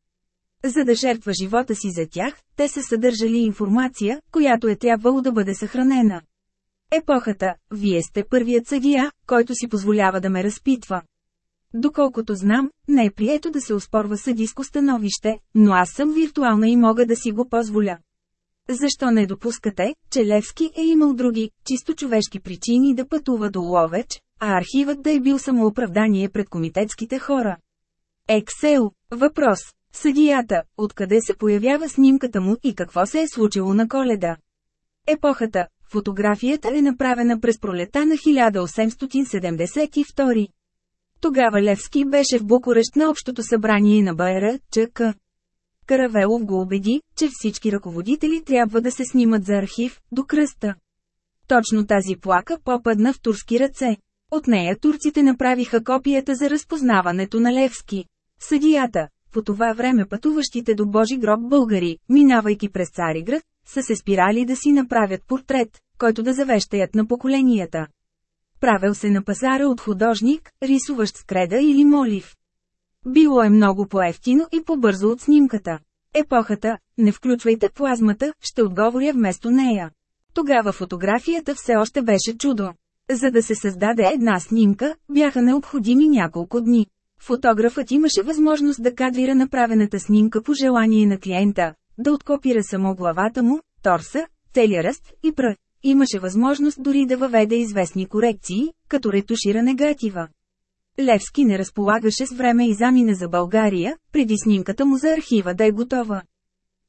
За да жертва живота си за тях, те са съдържали информация, която е трябвало да бъде съхранена. Епохата, вие сте първият съдия, който си позволява да ме разпитва. Доколкото знам, не е прието да се оспорва съдиско становище, но аз съм виртуална и мога да си го позволя. Защо не допускате, че Левски е имал други, чисто човешки причини да пътува до Ловеч, а архивът да е бил самооправдание пред комитетските хора? Ексел. Въпрос. Съдията, откъде се появява снимката му и какво се е случило на коледа? Епохата. Фотографията е направена през пролета на 1872. Тогава Левски беше в Букурещ на Общото събрание на БР, ЧК. Каравелов го убеди, че всички ръководители трябва да се снимат за архив, до кръста. Точно тази плака попадна в турски ръце. От нея турците направиха копията за разпознаването на Левски. Съдията, по това време пътуващите до Божи гроб българи, минавайки през Цариград, са се спирали да си направят портрет, който да завещаят на поколенията. Правил се на пазара от художник, рисуващ с креда или молив. Било е много по-ефтино и по-бързо от снимката. Епохата, не включвайте плазмата, ще отговоря вместо нея. Тогава фотографията все още беше чудо. За да се създаде една снимка, бяха необходими няколко дни. Фотографът имаше възможност да кадрира направената снимка по желание на клиента, да откопира само главата му, торса, целия ръст и пръ. Имаше възможност дори да въведе известни корекции, като ретушира негатива. Левски не разполагаше с време и замина за България, преди снимката му за архива да е готова.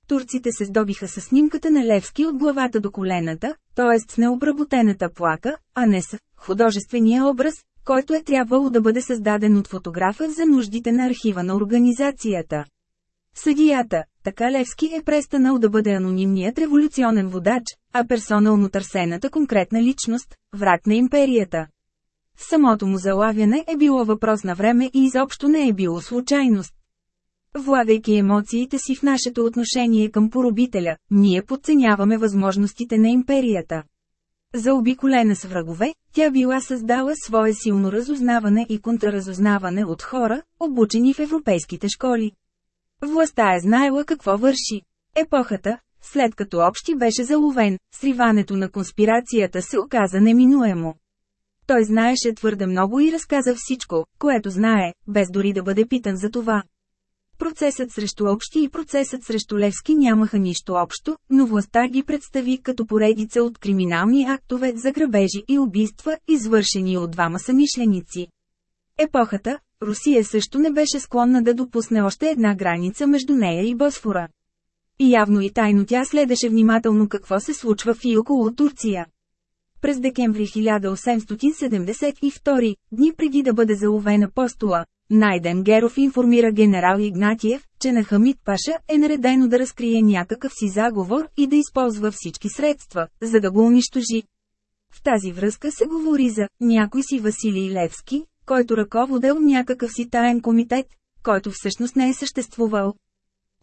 Турците се здобиха с снимката на Левски от главата до колената, т.е. с необработената плака, а не с художествения образ, който е трябвало да бъде създаден от фотографа за нуждите на архива на организацията. Съдията, така Левски е престанал да бъде анонимният революционен водач, а персонално търсената конкретна личност, враг на империята. Самото му залавяне е било въпрос на време и изобщо не е било случайност. Влагайки емоциите си в нашето отношение към поробителя, ние подценяваме възможностите на империята. Заобиколена с врагове, тя била създала свое силно разузнаване и контраразузнаване от хора, обучени в европейските школи. Властта е знаела какво върши. Епохата, след като общи беше заловен, сриването на конспирацията се оказа неминуемо. Той знаеше твърде много и разказа всичко, което знае, без дори да бъде питан за това. Процесът срещу Общи и процесът срещу Левски нямаха нищо общо, но властта ги представи като поредица от криминални актове за грабежи и убийства, извършени от двама самишленици. Епохата, Русия също не беше склонна да допусне още една граница между нея и Босфора. И явно и тайно тя следеше внимателно какво се случва в и около Турция. През декември 1872, дни преди да бъде заловена постула, Найден Геров информира генерал Игнатиев, че на Хамид Паша е наредено да разкрие някакъв си заговор и да използва всички средства, за да го унищожи. В тази връзка се говори за някой си Василий Левски, който ръководел някакъв си таен комитет, който всъщност не е съществувал.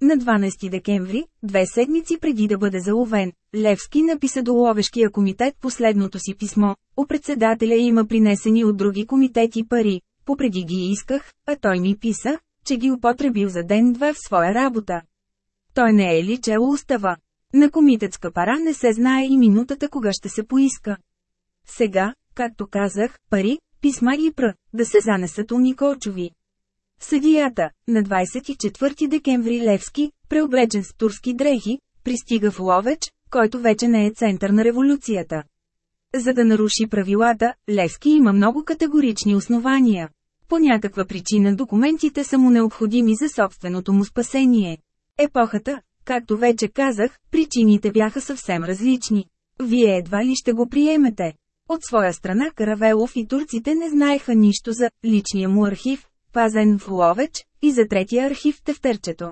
На 12 декември, две седмици преди да бъде заловен, Левски написа до Ловешкия комитет последното си писмо. У председателя има принесени от други комитети пари, попреди ги исках, а той ми писа, че ги употребил за ден-два в своя работа. Той не е ли чел устава? На комитетска пара не се знае и минутата кога ще се поиска. Сега, както казах, пари, писма и пр, да се занесат у Николчови. Съдията, на 24 декември Левски, преоблечен с турски дрехи, пристига в Ловеч, който вече не е център на революцията. За да наруши правилата, Левски има много категорични основания. По някаква причина документите са му необходими за собственото му спасение. Епохата, както вече казах, причините бяха съвсем различни. Вие едва ли ще го приемете. От своя страна Каравелов и турците не знаеха нищо за личния му архив, пазен в Ловеч, и за третия архив в Тефтерчето.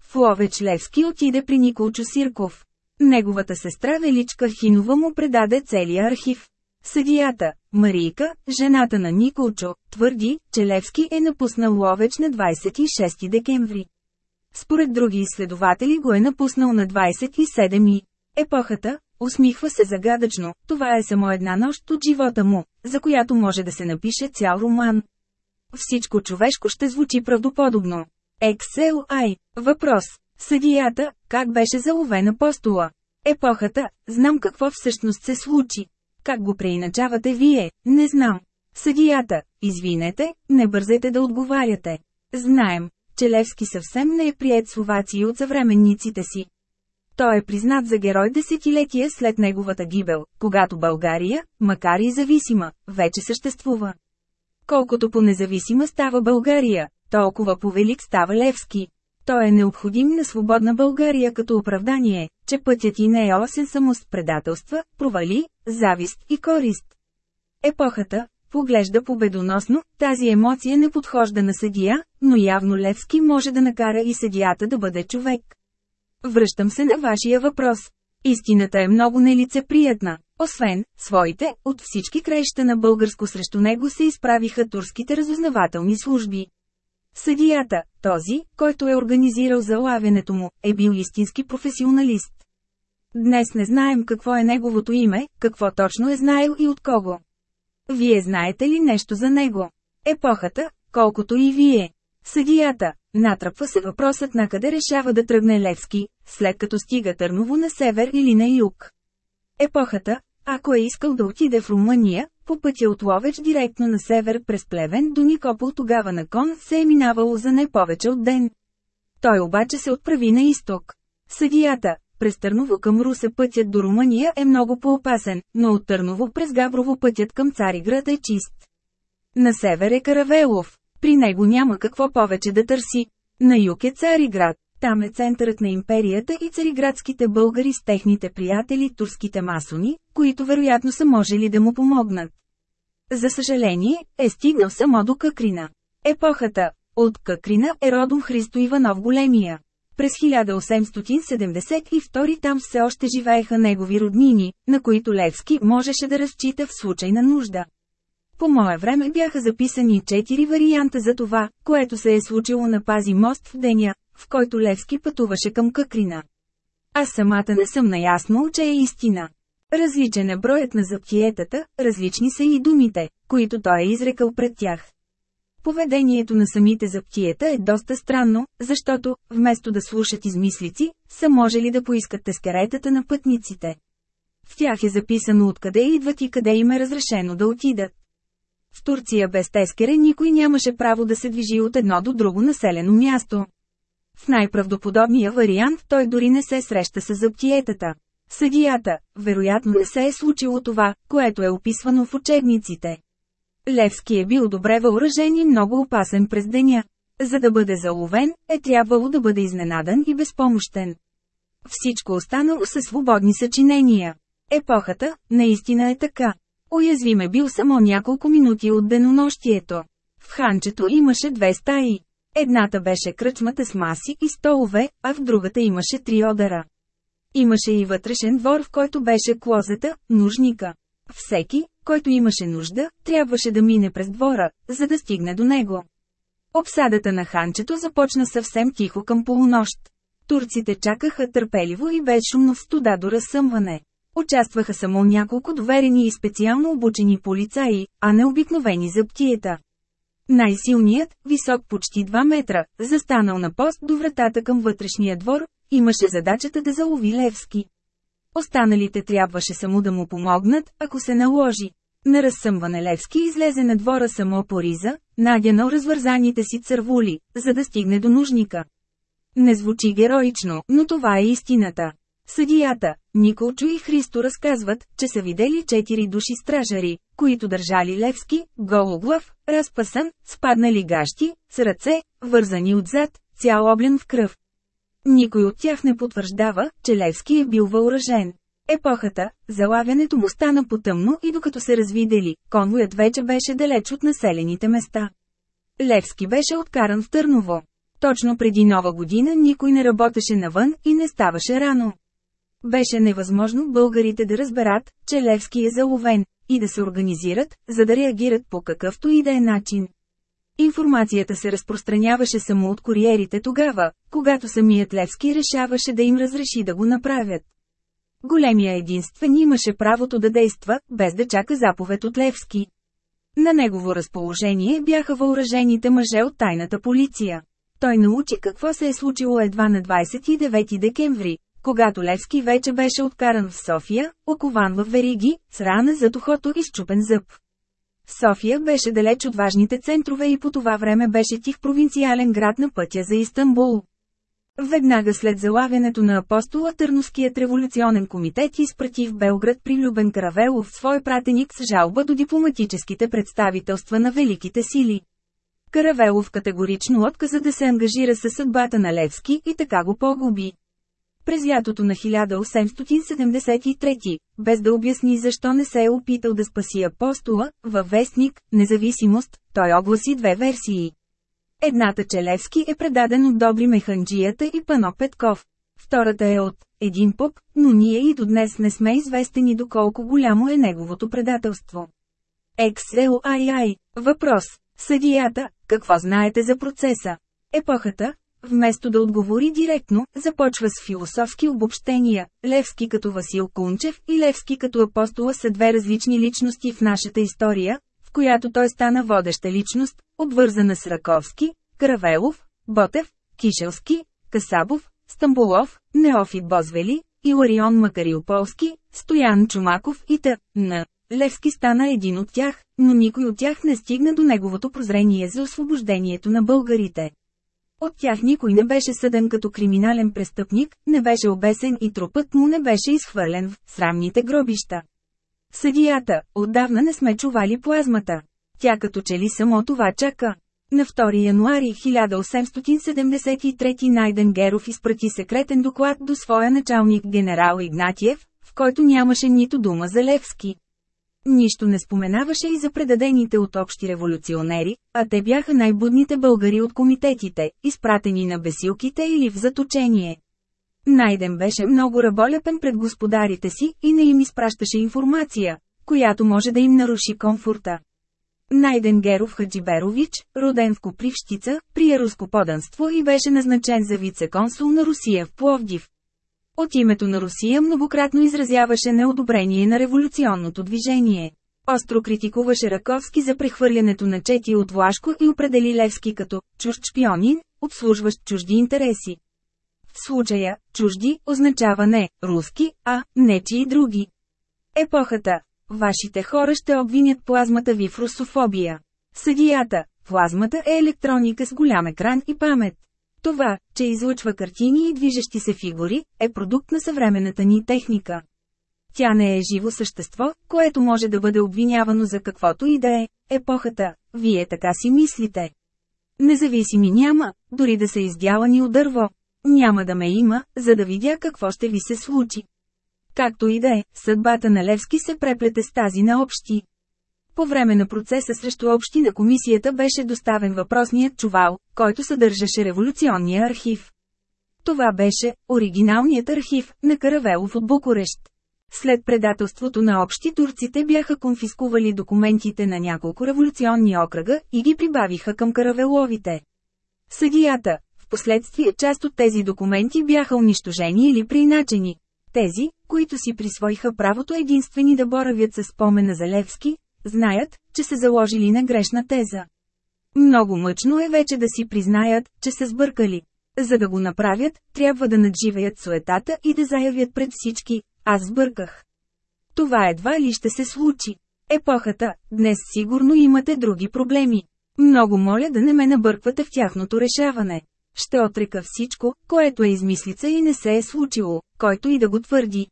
В Ловеч Левски отиде при Николчо Сирков. Неговата сестра Величка Хинова му предаде целия архив. Съдията, Марийка, жената на Николчо, твърди, че Левски е напуснал Ловеч на 26 декември. Според други изследователи го е напуснал на 27 и. Епохата, усмихва се загадъчно, това е само една нощ от живота му, за която може да се напише цял роман. Всичко човешко ще звучи правдоподобно. XLI. Въпрос. Съдията, как беше заловена постула? Епохата, знам какво всъщност се случи. Как го преиначавате вие, не знам. Съдията, извинете, не бързайте да отговаряте. Знаем, че Левски съвсем не е прият с овации от съвременниците си. Той е признат за герой десетилетия след неговата гибел, когато България, макар и зависима, вече съществува. Колкото по-независима става България, толкова повелик става Левски. Той е необходим на свободна България като оправдание, че пътят и не е осен само с предателства, провали, завист и корист. Епохата, поглежда победоносно, тази емоция не подхожда на съдия, но явно Левски може да накара и съдията да бъде човек. Връщам се на вашия въпрос. Истината е много нелицеприятна. Освен своите, от всички краища на българско срещу него се изправиха турските разузнавателни служби. Съдията, този, който е организирал залавянето му, е бил истински професионалист. Днес не знаем какво е неговото име, какво точно е знаел и от кого. Вие знаете ли нещо за него? Епохата, колкото и вие. Съдията, натръпва се въпросът на къде решава да тръгне Левски, след като стига Търново на север или на юг. Епохата, ако е искал да отиде в Румъния, по пътя от Ловеч директно на север през Плевен до Никопол тогава на кон се е минавало за не повече от ден. Той обаче се отправи на изток. Съдията, през Търново към Русе пътят до Румъния е много по-опасен, но от Търново през Габрово пътят към Цариград е чист. На север е Каравелов. При него няма какво повече да търси. На юг е Цариград. Там е центърът на империята и цариградските българи с техните приятели турските масони, които вероятно са можели да му помогнат. За съжаление, е стигнал само до Какрина. Епохата от Какрина е родом Христо Иванов Големия. През 1872 там все още живееха негови роднини, на които Левски можеше да разчита в случай на нужда. По мое време бяха записани четири варианта за това, което се е случило на Пази мост в деня, в който Левски пътуваше към Какрина. Аз самата не съм наясно, че е истина. Различен е броят на заптиетата, различни са и думите, които той е изрекал пред тях. Поведението на самите заптиета е доста странно, защото, вместо да слушат измислици, са можели да поискат тескаретата на пътниците. В тях е записано откъде идват и къде им е разрешено да отидат. В Турция без тескере никой нямаше право да се движи от едно до друго населено място. В най-правдоподобния вариант той дори не се среща с заптиетата. Съдията, вероятно не се е случило това, което е описвано в учебниците. Левски е бил добре въоръжен и много опасен през деня. За да бъде заловен, е трябвало да бъде изненадан и безпомощен. Всичко останало са свободни съчинения. Епохата, наистина е така. Уязвим е бил само няколко минути от денонощието. В ханчето имаше две стаи. Едната беше кръчмата с маси и столове, а в другата имаше три одера. Имаше и вътрешен двор, в който беше клозета, нужника. Всеки, който имаше нужда, трябваше да мине през двора, за да стигне до него. Обсадата на ханчето започна съвсем тихо към полунощ. Турците чакаха търпеливо и безшумно в студа до разсъмване. Участваха само няколко доверени и специално обучени полицаи, а не обикновени за птиета. Най-силният, висок почти 2 метра, застанал на пост до вратата към вътрешния двор, имаше задачата да залови Левски. Останалите трябваше само да му помогнат, ако се наложи. На разсъмване Левски излезе на двора само по риза, надянал развързаните си цървули, за да стигне до нужника. Не звучи героично, но това е истината. Съдията, Николчо и Христо разказват, че са видели четири души стражари, които държали Левски, гологлав, разпасан, спаднали гащи, с ръце, вързани отзад, цял облен в кръв. Никой от тях не потвърждава, че Левски е бил въоръжен. Епохата, залавянето му стана потъмно и докато се развидели, конвоят вече беше далеч от населените места. Левски беше откаран в Търново. Точно преди нова година никой не работеше навън и не ставаше рано. Беше невъзможно българите да разберат, че Левски е заловен, и да се организират, за да реагират по какъвто и да е начин. Информацията се разпространяваше само от куриерите тогава, когато самият Левски решаваше да им разреши да го направят. Големия единствен имаше правото да действа, без да чака заповед от Левски. На негово разположение бяха въоръжените мъже от тайната полиция. Той научи какво се е случило едва на 29 декември, когато Левски вече беше откаран в София, окован в вериги, с рана зад ухото и щупен зъб. София беше далеч от важните центрове и по това време беше тих провинциален град на пътя за Истанбул. Веднага след залавянето на апостола Търновският революционен комитет изпрати в Белград при Любен Каравелов свой пратеник с жалба до дипломатическите представителства на великите сили. Каравелов категорично отказа да се ангажира със съдбата на Левски и така го погуби. През лятото на 1873, без да обясни защо не се е опитал да спаси апостола, във вестник «Независимост», той огласи две версии. Едната Челевски е предаден от Добри Механджията и Пано Петков. Втората е от един поп, но ние и до днес не сме известени доколко голямо е неговото предателство. XLII. Въпрос. Съдията, какво знаете за процеса? Епохата, вместо да отговори директно, започва с философски обобщения. Левски като Васил Кунчев и Левски като апостола са две различни личности в нашата история, в която той стана водеща личност, обвързана с Раковски, Каравелов, Ботев, Кишелски, Касабов, Стамбулов, Неофит Бозвели, Иларион Макариополски, Стоян Чумаков и т.н. Левски стана един от тях, но никой от тях не стигна до неговото прозрение за освобождението на българите. От тях никой не беше съден като криминален престъпник, не беше обесен и трупът му не беше изхвърлен в срамните гробища. Съдията, отдавна не сме чували плазмата. Тя като че ли само това чака. На 2 януари 1873 Найден Геров изпрати секретен доклад до своя началник генерал Игнатиев, в който нямаше нито дума за Левски. Нищо не споменаваше и за предадените от общи революционери, а те бяха най-будните българи от комитетите, изпратени на бесилките или в заточение. Найден беше много раболепен пред господарите си и не им изпращаше информация, която може да им наруши комфорта. Найден Геров Хаджиберович, роден в Копривщица, при руско поданство и беше назначен за вице-консул на Русия в Пловдив. От името на Русия многократно изразяваше неодобрение на революционното движение. Остро критикуваше Раковски за прехвърлянето на чети от Влашко и определи Левски като «чужд шпионин», обслужващ чужди интереси. В случая «чужди» означава не «руски», а «нечи и други». Епохата Вашите хора ще обвинят плазмата ви в русофобия. Съдията Плазмата е електроника с голям екран и памет. Това, че излъчва картини и движещи се фигури, е продукт на съвременната ни техника. Тя не е живо същество, което може да бъде обвинявано за каквото и да е. Епохата, вие така си мислите. Независими няма, дори да са издялани от дърво. Няма да ме има, за да видя какво ще ви се случи. Както и да е, съдбата на Левски се преплете с тази на общи. По време на процеса срещу общи на комисията беше доставен въпросният чувал, който съдържаше революционния архив. Това беше оригиналният архив на Каравелов от Букурещ. След предателството на общи турците бяха конфискували документите на няколко революционни окръга и ги прибавиха към Каравеловите. Съдията, в последствие част от тези документи бяха унищожени или приначени. Тези, които си присвоиха правото единствени да боравят с спомена за Левски, знаят, че се заложили на грешна теза. Много мъчно е вече да си признаят, че се сбъркали. За да го направят, трябва да надживеят суетата и да заявят пред всички «Аз сбърках». Това едва ли ще се случи. Епохата, днес сигурно имате други проблеми. Много моля да не ме набърквате в тяхното решаване. Ще отрека всичко, което е измислица и не се е случило, който и да го твърди.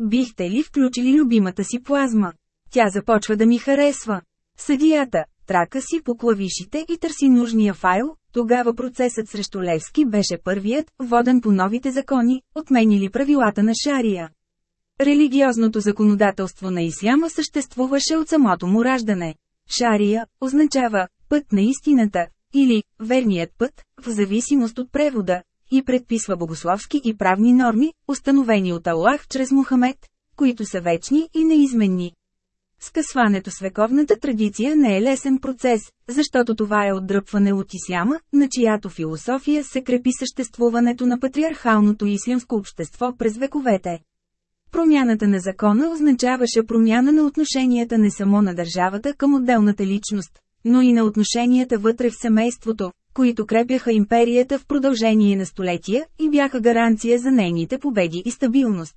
Бихте ли включили любимата си плазма? Тя започва да ми харесва. Съдията, трака си по клавишите и търси нужния файл, тогава процесът срещу Левски беше първият, воден по новите закони, отменили правилата на Шария. Религиозното законодателство на исляма съществуваше от самото му раждане. Шария означава път на истината, или верният път, в зависимост от превода, и предписва богословски и правни норми, установени от Аллах чрез Мухамед, които са вечни и неизменни. Скъсването с вековната традиция не е лесен процес, защото това е отдръпване от исляма, на чиято философия се крепи съществуването на патриархалното ислямско общество през вековете. Промяната на закона означаваше промяна на отношенията не само на държавата към отделната личност, но и на отношенията вътре в семейството, които крепяха империята в продължение на столетия и бяха гаранция за нейните победи и стабилност.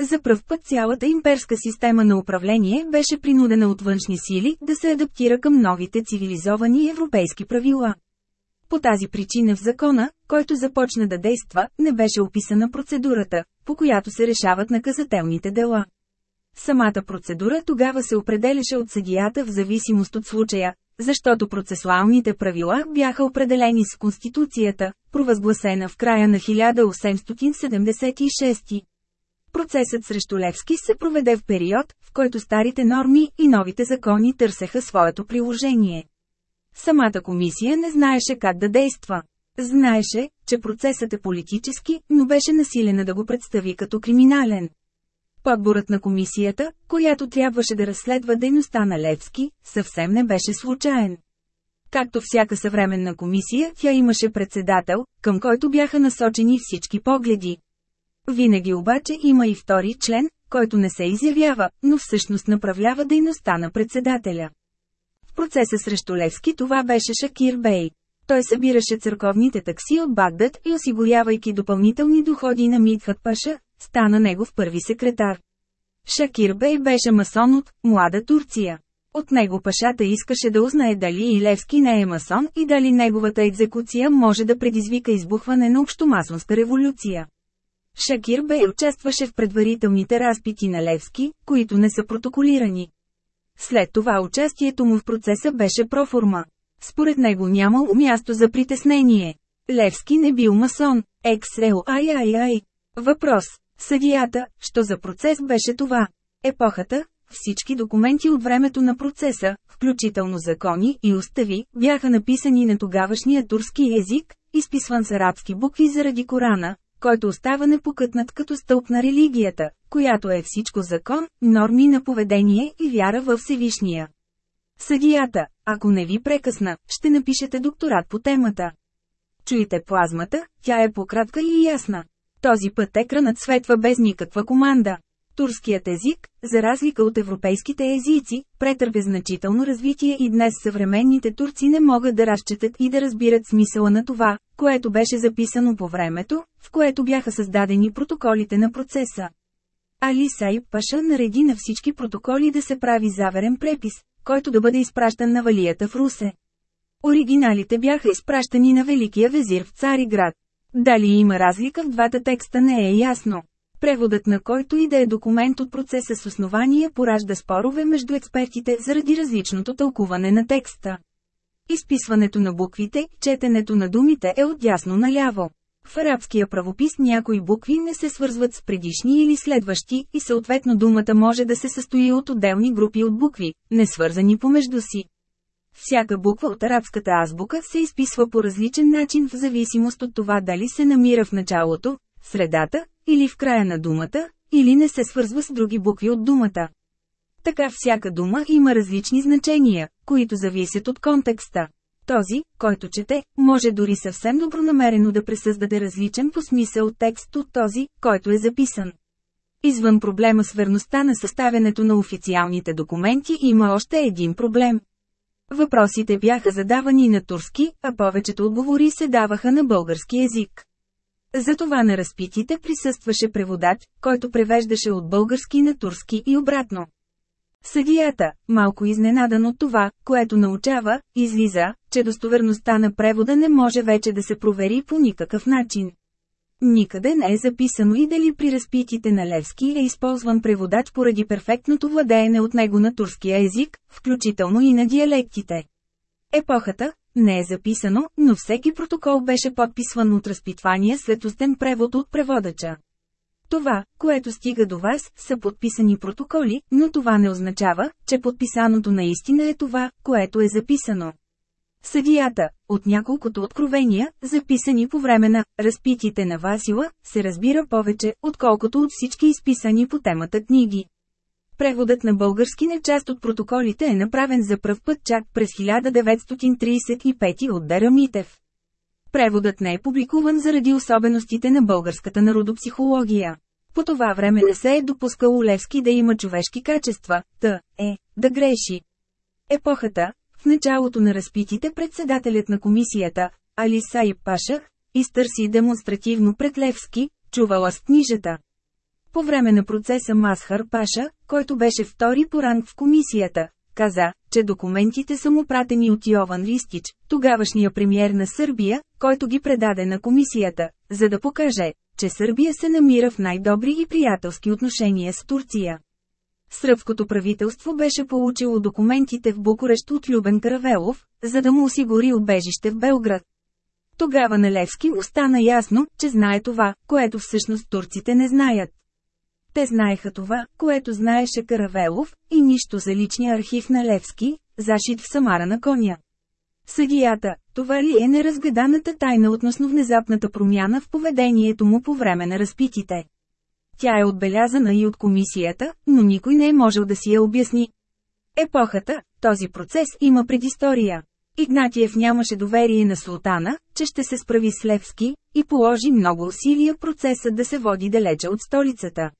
За пръв път цялата имперска система на управление беше принудена от външни сили да се адаптира към новите цивилизовани европейски правила. По тази причина в закона, който започна да действа, не беше описана процедурата, по която се решават наказателните дела. Самата процедура тогава се определяше от съдията в зависимост от случая, защото процесуалните правила бяха определени с Конституцията, провъзгласена в края на 1876. Процесът срещу Левски се проведе в период, в който старите норми и новите закони търсеха своето приложение. Самата комисия не знаеше как да действа. Знаеше, че процесът е политически, но беше насилена да го представи като криминален. Подборът на комисията, която трябваше да разследва дейността на Левски, съвсем не беше случайен. Както всяка съвременна комисия, тя имаше председател, към който бяха насочени всички погледи. Винаги обаче има и втори член, който не се изявява, но всъщност направлява дейността на председателя. В процеса срещу Левски това беше Шакир Бей. Той събираше църковните такси от Багдад и осигурявайки допълнителни доходи на Мидхат Паша, стана негов първи секретар. Шакир Бей беше масон от «Млада Турция». От него пашата искаше да узнае дали и Левски не е масон и дали неговата екзекуция може да предизвика избухване на общомасонска революция. Шакир Бей участваше в предварителните разпити на Левски, които не са протоколирани. След това участието му в процеса беше проформа. Според него нямало място за притеснение. Левски не бил масон. Ексел ай ай ай. Въпрос. Съдията, що за процес беше това? Епохата, всички документи от времето на процеса, включително закони и устави, бяха написани на тогавашния турски език, изписван с арабски букви заради Корана, който остава непокътнат като стълб на религията, която е всичко закон, норми на поведение и вяра във Всевишния. Съдията, ако не ви прекъсна, ще напишете докторат по темата. Чуете плазмата, тя е пократка и ясна. Този път екранът светва без никаква команда. Турският език, за разлика от европейските езици, претърпя значително развитие и днес съвременните турци не могат да разчетат и да разбират смисъла на това, което беше записано по времето, в което бяха създадени протоколите на процеса. Али Сайб Паша нареди на всички протоколи да се прави заверен препис, който да бъде изпращан на валията в Русе. Оригиналите бяха изпращани на Великия везир в Цариград. Дали има разлика в двата текста не е ясно. Преводът на който и да е документ от процеса с основание поражда спорове между експертите заради различното тълкуване на текста. Изписването на буквите, четенето на думите е от ясно наляво. В арабския правопис някои букви не се свързват с предишни или следващи и съответно думата може да се състои от отделни групи от букви, не свързани помежду си. Всяка буква от арабската азбука се изписва по различен начин в зависимост от това дали се намира в началото, средата, или в края на думата, или не се свързва с други букви от думата. Така всяка дума има различни значения, които зависят от контекста. Този, който чете, може дори съвсем добронамерено да пресъздаде различен по смисъл текст от този, който е записан. Извън проблема с верността на съставянето на официалните документи има още един проблем. Въпросите бяха задавани на турски, а повечето отговори се даваха на български език. Затова на разпитите присъстваше преводач, който превеждаше от български на турски и обратно. Съдията, малко изненадан от това, което научава, излиза, че достоверността на превода не може вече да се провери по никакъв начин. Никъде не е записано и дали при разпитите на Левски е използван преводач поради перфектното владеене от него на турския език, включително и на диалектите. Епохата, не е записано, но всеки протокол беше подписван от разпитвания след устен превод от преводача. Това, което стига до вас, са подписани протоколи, но това не означава, че подписаното наистина е това, което е записано. Съдията, от няколкото откровения, записани по време на разпитите на Васила, се разбира повече, отколкото от всички изписани по темата книги. Преводът на български на част от протоколите е направен за пръв път чак през 1935 от Дера Митев. Преводът не е публикуван заради особеностите на българската народопсихология. По това време не се е допускало Левски да има човешки качества, т. е, да греши. Епохата, в началото на разпитите председателят на комисията, Али Саиб Пашах, изтърси демонстративно пред Левски, чувала с книжата. По време на процеса Масхар Паша, който беше втори по ранг в комисията, каза, че документите са му пратени от Йован Ристич, тогавашния премьер на Сърбия, който ги предаде на комисията, за да покаже, че Сърбия се намира в най-добри и приятелски отношения с Турция. Сръбското правителство беше получило документите в Букурещ от Любен Каравелов, за да му осигури убежище в Белград. Тогава на Левски остана ясно, че знае това, което всъщност турците не знаят. Те знаеха това, което знаеше Каравелов, и нищо за личния архив на Левски, зашит в Самара на коня. Съдията, това ли е неразгаданата тайна относно внезапната промяна в поведението му по време на разпитите? Тя е отбелязана и от комисията, но никой не е можел да си я обясни. Епохата, този процес има предистория. Игнатиев нямаше доверие на султана, че ще се справи с Левски, и положи много усилия процесът да се води далече от столицата.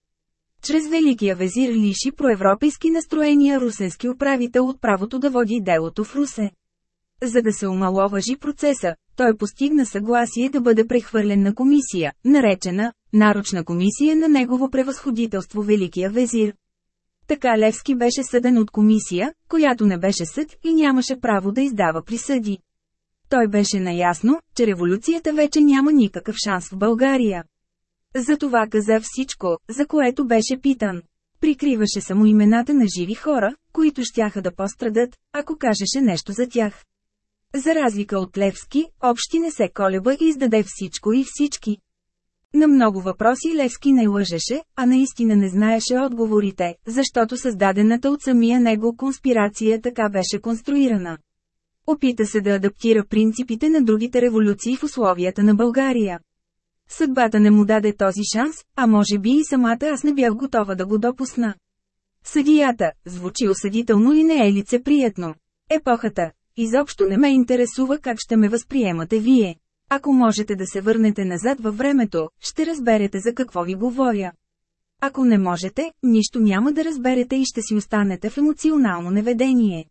Чрез Великия везир лиши проевропейски настроения русенски управител от правото да води делото в Русе. За да се омаловажи процеса, той постигна съгласие да бъде прехвърлен на комисия, наречена «Нарочна комисия на негово превъзходителство Великия везир». Така Левски беше съден от комисия, която не беше съд и нямаше право да издава присъди. Той беше наясно, че революцията вече няма никакъв шанс в България. Затова каза всичко, за което беше питан. Прикриваше само имената на живи хора, които щяха да пострадат, ако кажеше нещо за тях. За разлика от Левски, Общи не се колеба и издаде всичко и всички. На много въпроси Левски не лъжеше, а наистина не знаеше отговорите, защото създадената от самия него конспирация така беше конструирана. Опита се да адаптира принципите на другите революции в условията на България. Съдбата не му даде този шанс, а може би и самата аз не бях готова да го допусна. Съдията, звучи осъдително и не е лицеприятно. Епохата, изобщо не ме интересува как ще ме възприемате вие. Ако можете да се върнете назад във времето, ще разберете за какво ви говоря. Ако не можете, нищо няма да разберете и ще си останете в емоционално неведение.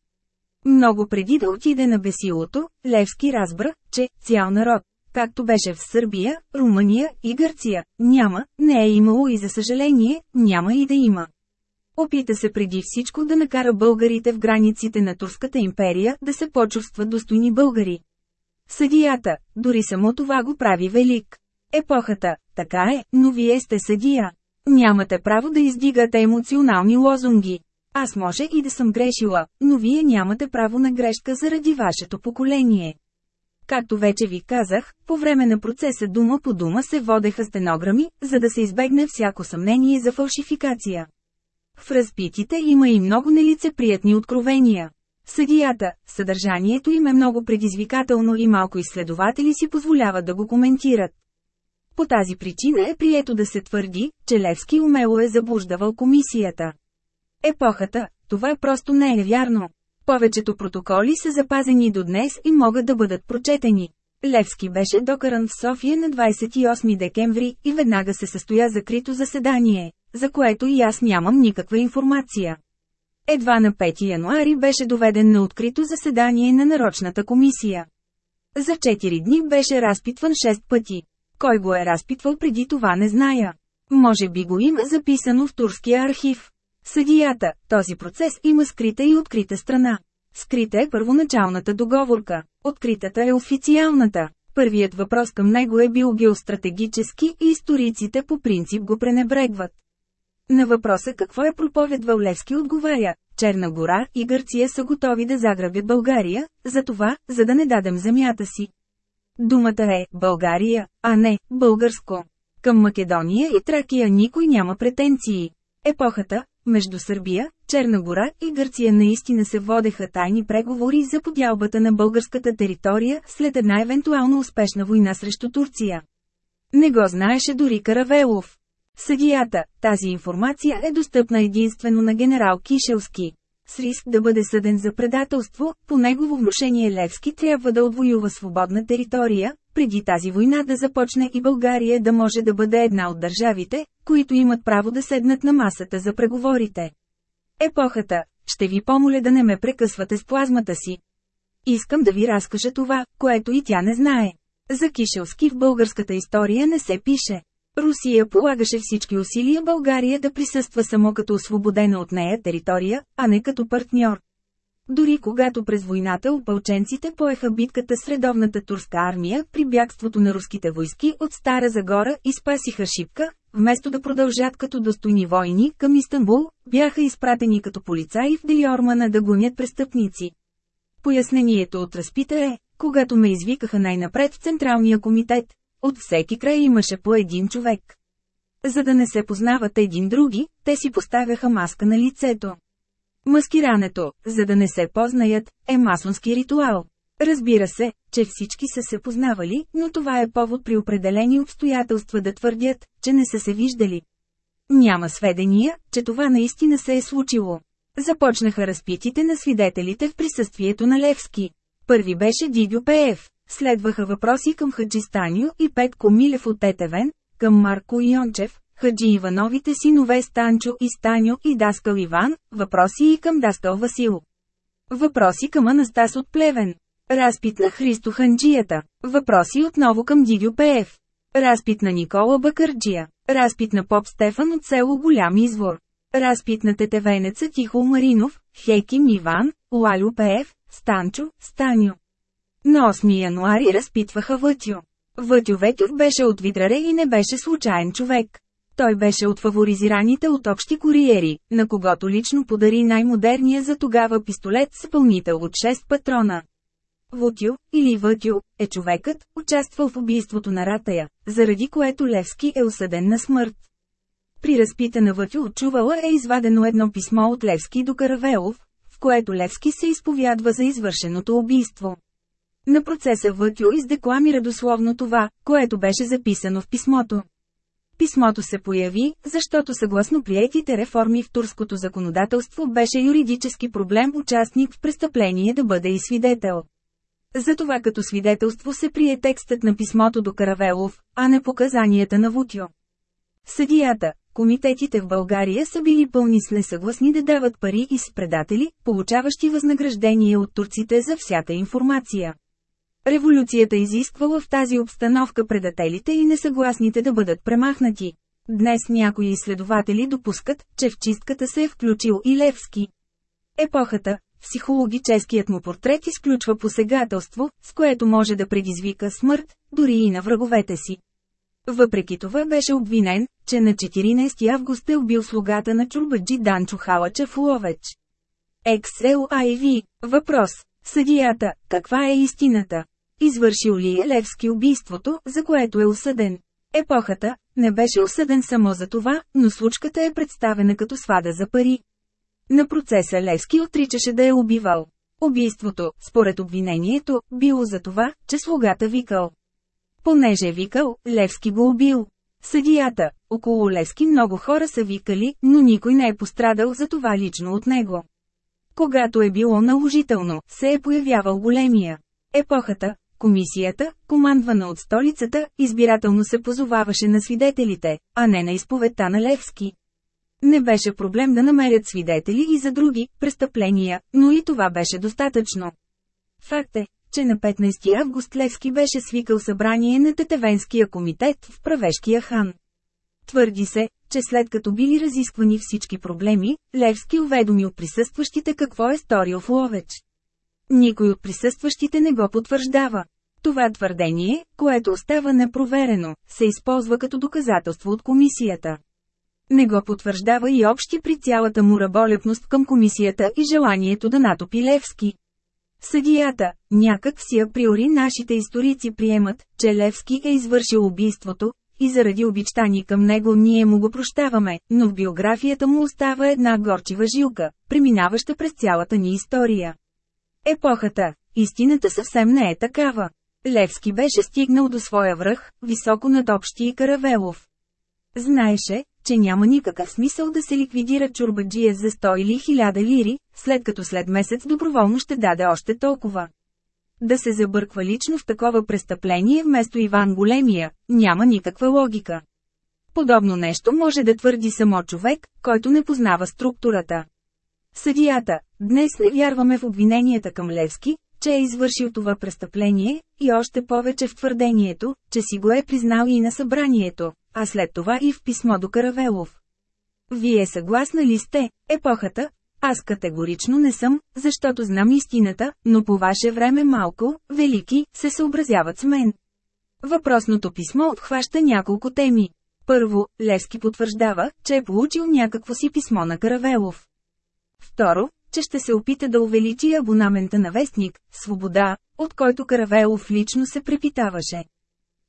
Много преди да отиде на бесилото, Левски разбра, че цял народ, както беше в Сърбия, Румъния и Гърция, няма, не е имало и за съжаление, няма и да има. Опита се преди всичко да накара българите в границите на Турската империя да се почувстват достойни българи. Съдията, дори само това го прави велик. Епохата, така е, но вие сте съдия. Нямате право да издигате емоционални лозунги. Аз може и да съм грешила, но вие нямате право на грешка заради вашето поколение. Както вече ви казах, по време на процеса дума по дума се водеха стенограми, за да се избегне всяко съмнение за фалшификация. В разпитите има и много нелицеприятни откровения. Съдията, съдържанието им е много предизвикателно и малко изследователи си позволяват да го коментират. По тази причина е прието да се твърди, че Левски умело е заблуждавал комисията. Епохата, това просто не е вярно. Повечето протоколи са запазени до днес и могат да бъдат прочетени. Левски беше докаран в София на 28 декември и веднага се състоя закрито заседание, за което и аз нямам никаква информация. Едва на 5 януари беше доведен на открито заседание на нарочната комисия. За 4 дни беше разпитван 6 пъти. Кой го е разпитвал преди това не зная. Може би го има записано в турския архив. Съдията, този процес има скрита и открита страна. Скрита е първоначалната договорка, откритата е официалната. Първият въпрос към него е бил геостратегически и историците по принцип го пренебрегват. На въпроса какво е проповедвал Левски отговаря, Черна гора и Гърция са готови да заграбят България, за това, за да не дадем земята си. Думата е България, а не българско. Към Македония и Тракия никой няма претенции. Епохата, между Сърбия, Черна гора и Гърция наистина се водеха тайни преговори за подялбата на българската територия след една евентуално успешна война срещу Турция. Не го знаеше дори Каравелов. Съдията, тази информация е достъпна единствено на генерал Кишелски. С риск да бъде съден за предателство, по негово внушение Левски трябва да отвоюва свободна територия, преди тази война да започне и България да може да бъде една от държавите, които имат право да седнат на масата за преговорите. Епохата, ще ви помоля да не ме прекъсвате с плазмата си. Искам да ви разкажа това, което и тя не знае. За Кишелски в българската история не се пише. Русия полагаше всички усилия България да присъства само като освободена от нея територия, а не като партньор. Дори когато през войната опълченците поеха битката с редовната турска армия при бягството на руските войски от Стара Загора и спасиха Шипка, вместо да продължат като достойни войни към Истанбул, бяха изпратени като полицаи в Делиормана да гонят престъпници. Пояснението от разпита е, когато ме извикаха най-напред в Централния комитет, от всеки край имаше по един човек. За да не се познават един други, те си поставяха маска на лицето. Маскирането, за да не се познаят, е масонски ритуал. Разбира се, че всички са се познавали, но това е повод при определени обстоятелства да твърдят, че не са се виждали. Няма сведения, че това наистина се е случило. Започнаха разпитите на свидетелите в присъствието на Левски. Първи беше Дидю Пеев. Следваха въпроси към Хаджи Станю и Петко Милев от Тетевен, към Марко Йончев, Хаджи Ивановите синове Станчо и Станю и Даскал Иван, въпроси и към Даскал Васил. Въпроси към Анастас от Плевен. Разпит на Христо Ханджията. Въпроси отново към Дидю Пеев. Разпит на Никола Бакърджия. Разпит на Поп Стефан от село Голям извор. Разпит на тетевенеца Тихо Маринов, Хеким Иван, Лалю Пеев, Станчо, Станю. На 8 януари разпитваха Вътю. Вътю Ветюр беше от Видраре и не беше случайен човек. Той беше от фаворизираните от общи куриери, на когото лично подари най-модерния за тогава пистолет с пълнител от 6 патрона. Вутю, или Вътю, е човекът, участвал в убийството на Ратая, заради което Левски е осъден на смърт. При разпита на Вътю от Чувала е извадено едно писмо от Левски до Каравелов, в което Левски се изповядва за извършеното убийство. На процеса Вътю издекламира дословно това, което беше записано в писмото. Писмото се появи, защото съгласно приетите реформи в турското законодателство беше юридически проблем участник в престъпление да бъде и свидетел. Затова като свидетелство се прие текстът на писмото до Каравелов, а не показанията на Вутю. Съдията, комитетите в България са били пълни с несъгласни да дават пари и с предатели, получаващи възнаграждение от турците за всяка информация. Революцията изисквала в тази обстановка предателите и несъгласните да бъдат премахнати. Днес някои изследователи допускат, че в чистката се е включил и Левски. Епохата, психологическият му портрет изключва посегателство, с което може да предизвика смърт, дори и на враговете си. Въпреки това беше обвинен, че на 14 август е убил слугата на чурбаджи Данчо Халача в Ловеч. XLIV. Въпрос. Съдията, каква е истината? Извършил ли е Левски убийството, за което е осъден? Епохата не беше осъден само за това, но случката е представена като свада за пари. На процеса Левски отричаше да е убивал. Убийството, според обвинението, било за това, че слугата викал. Понеже е викал, Левски го убил. Съдията, около Левски много хора са викали, но никой не е пострадал за това лично от него. Когато е било наложително, се е появявал големия. Епохата, комисията, командвана от столицата, избирателно се позоваваше на свидетелите, а не на изповедта на Левски. Не беше проблем да намерят свидетели и за други престъпления, но и това беше достатъчно. Факт е, че на 15 август Левски беше свикал събрание на Тетевенския комитет в Правешкия хан. Твърди се, че след като били разисквани всички проблеми, Левски уведомил присъстващите какво е сторил в Ловеч. Никой от присъстващите не го потвърждава. Това твърдение, което остава непроверено, се използва като доказателство от комисията. Не го потвърждава и общи при цялата му раболепност към комисията и желанието да натопи Левски. Съдията, някак си априори нашите историци приемат, че Левски е извършил убийството, и заради обичтани към него ние му го прощаваме, но в биографията му остава една горчива жилка, преминаваща през цялата ни история. Епохата, истината съвсем не е такава. Левски беше стигнал до своя връх, високо над общи и Каравелов. Знаеше, че няма никакъв смисъл да се ликвидира чурбаджия за 100 или 1000 лири, след като след месец доброволно ще даде още толкова. Да се забърква лично в такова престъпление вместо Иван Големия, няма никаква логика. Подобно нещо може да твърди само човек, който не познава структурата. Съдията, днес не вярваме в обвиненията към Левски, че е извършил това престъпление, и още повече в твърдението, че си го е признал и на събранието, а след това и в писмо до Каравелов. Вие съгласна ли сте, епохата? Аз категорично не съм, защото знам истината, но по ваше време малко, велики, се съобразяват с мен. Въпросното писмо отхваща няколко теми. Първо, Левски потвърждава, че е получил някакво си писмо на Каравелов. Второ, че ще се опита да увеличи абонамента на вестник «Свобода», от който Каравелов лично се препитаваше.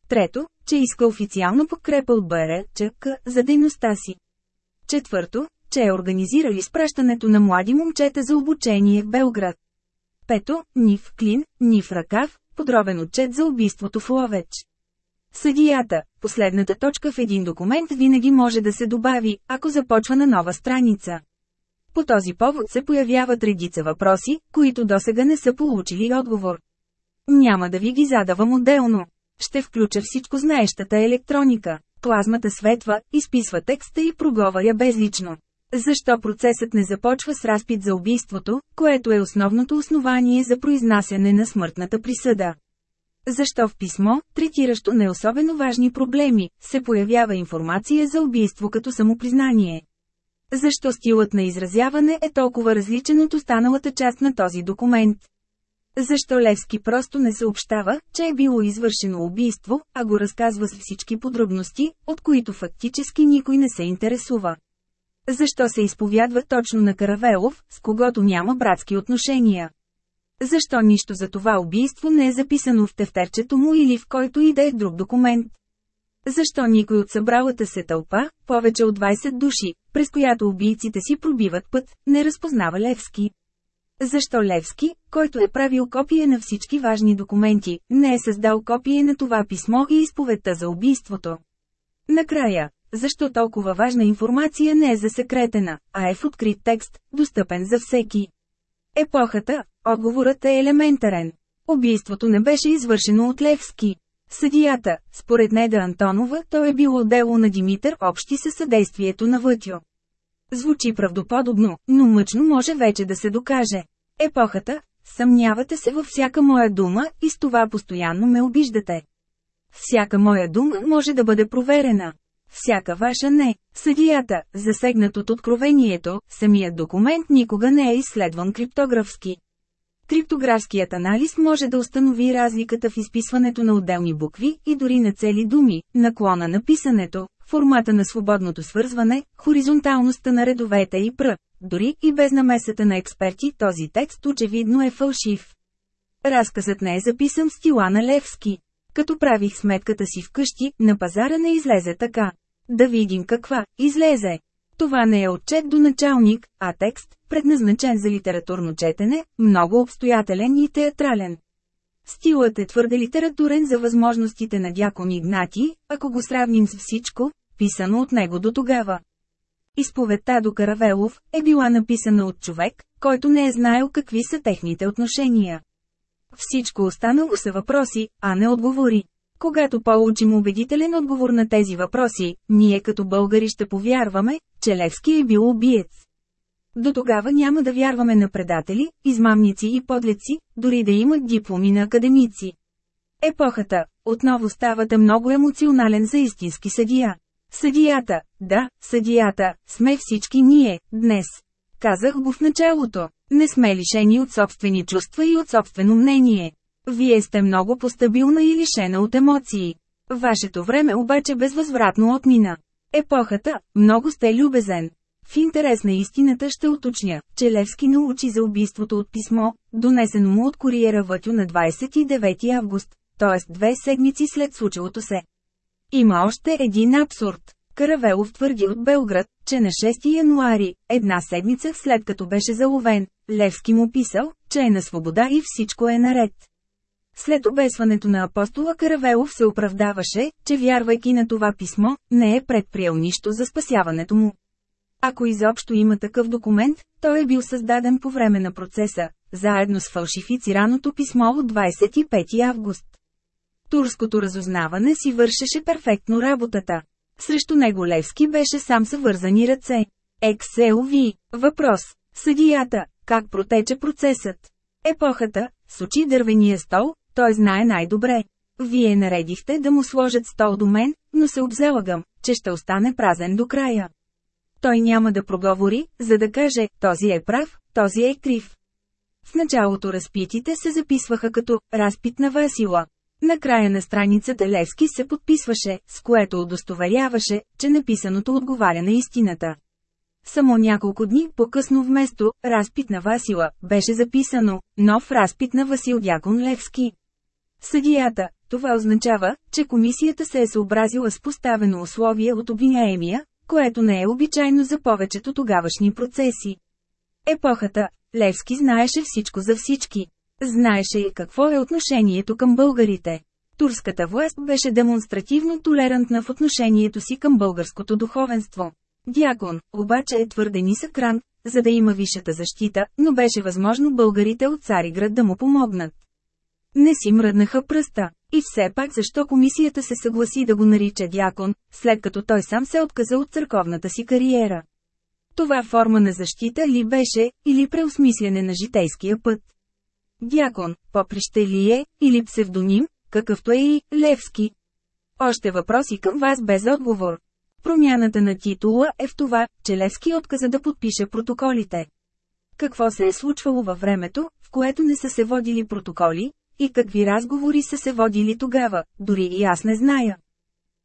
Трето, че иска официално подкрепа от БРЧК за дейността си. Четвърто, че е организирал изпращането на млади момчета за обучение в Белград. Пето, ни в клин, ни в ръкав, подробен отчет за убийството в Ловеч. Съдията, последната точка в един документ винаги може да се добави, ако започва на нова страница. По този повод се появяват редица въпроси, които досега не са получили отговор. Няма да ви ги задавам отделно. Ще включа всичко знаещата електроника. Плазмата светва, изписва текста и проговаря безлично. Защо процесът не започва с разпит за убийството, което е основното основание за произнасяне на смъртната присъда? Защо в писмо, третиращо не особено важни проблеми, се появява информация за убийство като самопризнание? Защо стилът на изразяване е толкова различен от останалата част на този документ? Защо Левски просто не съобщава, че е било извършено убийство, а го разказва с всички подробности, от които фактически никой не се интересува? Защо се изповядва точно на Каравелов, с когото няма братски отношения? Защо нищо за това убийство не е записано в тефтерчето му или в който и да е друг документ? Защо никой от събралата се тълпа, повече от 20 души, през която убийците си пробиват път, не разпознава Левски? Защо Левски, който е правил копие на всички важни документи, не е създал копие на това писмо и изповедта за убийството? Накрая, защо толкова важна информация не е засекретена, а е в открит текст, достъпен за всеки? Епохата, отговорът е елементарен. Убийството не беше извършено от Левски. Съдията, според Неда Антонова, то е било дело на Димитър общи със съдействието на Вътю. Звучи правдоподобно, но мъчно може вече да се докаже. Епохата, съмнявате се във всяка моя дума и с това постоянно ме обиждате. Всяка моя дума може да бъде проверена. Всяка ваша не. Съдията, засегнат от откровението, самият документ никога не е изследван криптографски. Криптографският анализ може да установи разликата в изписването на отделни букви и дори на цели думи, наклона на писането, формата на свободното свързване, хоризонталността на редовете и пр. Дори и без намесата на експерти този текст очевидно е фалшив. Разказът не е записан в стила на Левски. Като правих сметката си вкъщи, на пазара не излезе така. Да видим каква, излезе. Това не е отчет до началник, а текст, предназначен за литературно четене, много обстоятелен и театрален. Стилът е твърде литературен за възможностите на дякон Игнати, ако го сравним с всичко, писано от него до тогава. Изповедта до Каравелов е била написана от човек, който не е знаел какви са техните отношения. Всичко останало са въпроси, а не отговори. Когато получим убедителен отговор на тези въпроси, ние като българи ще повярваме, че Левски е бил убиец. До тогава няма да вярваме на предатели, измамници и подлеци, дори да имат дипломи на академици. Епохата, отново ставате много емоционален за истински съдия. Съдията, да, съдията, сме всички ние, днес. Казах го в началото. Не сме лишени от собствени чувства и от собствено мнение. Вие сте много постабилна и лишена от емоции. Вашето време обаче безвъзвратно отмина. Епохата, много сте любезен. В интерес на истината ще уточня, че Левски научи за убийството от писмо, донесено му от куриера Вътю на 29 август, т.е. две седмици след случилото се. Има още един абсурд. Каравелов твърди от Белград, че на 6 януари, една седмица след като беше заловен, Левски му писал, че е на свобода и всичко е наред. След обесването на апостола Каравелов се оправдаваше, че вярвайки на това писмо, не е предприел нищо за спасяването му. Ако изобщо има такъв документ, той е бил създаден по време на процеса, заедно с фалшифицираното писмо от 25 август. Турското разузнаване си вършеше перфектно работата. Срещу него Левски беше сам съвързани ръце. Екселви. Въпрос. Съдията. Как протече процесът? Епохата. Сочи дървения стол, той знае най-добре. Вие наредихте да му сложат стол до мен, но се обзелагам, че ще остане празен до края. Той няма да проговори, за да каже, този е прав, този е крив. В началото разпитите се записваха като «разпит на Васила». На края на страницата Левски се подписваше, с което удостоверяваше, че написаното отговаря на истината. Само няколко дни по-късно вместо «разпит на Васила» беше записано «нов разпит на Васил Дякон Левски». Съдията, това означава, че комисията се е съобразила с поставено условие от обвиняемия, което не е обичайно за повечето тогавашни процеси. Епохата, Левски знаеше всичко за всички. Знаеше и какво е отношението към българите. Турската власт беше демонстративно толерантна в отношението си към българското духовенство. Дякон, обаче е твърде нисък ран, за да има висшата защита, но беше възможно българите от Цариград да му помогнат. Не си мръднаха пръста. И все пак защо комисията се съгласи да го нарича дякон, след като той сам се отказа от църковната си кариера? Това форма на защита ли беше, или преосмислене на житейския път? Дякон, поприще ли е, или псевдоним, какъвто е и Левски? Още въпроси към вас без отговор. Промяната на титула е в това, че Левски отказа да подпише протоколите. Какво се е случвало във времето, в което не са се водили протоколи, и какви разговори са се водили тогава, дори и аз не зная.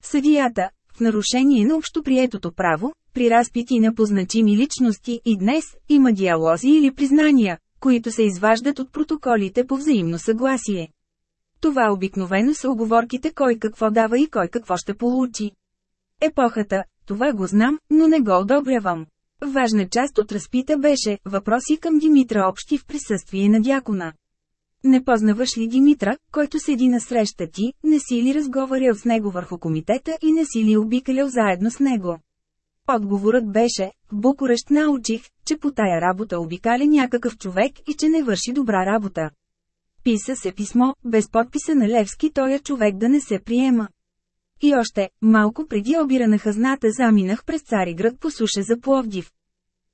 Съдията, в нарушение на общоприетото право, при разпити на позначими личности и днес, има диалози или признания, които се изваждат от протоколите по взаимно съгласие. Това обикновено са оговорките кой какво дава и кой какво ще получи. Епохата, това го знам, но не го одобрявам. Важна част от разпита беше въпроси към Димитра общи в присъствие на дякона. Не познаваш ли Димитра, който седи на среща ти, не си ли разговарял с него върху комитета и не си ли обикалял заедно с него? Отговорът беше, в Букурещ научих, че по тая работа обикаля някакъв човек и че не върши добра работа. Писа се писмо, без подписа на Левски тоя човек да не се приема. И още, малко преди обира на хазната заминах през Цариград по суша за Пловдив.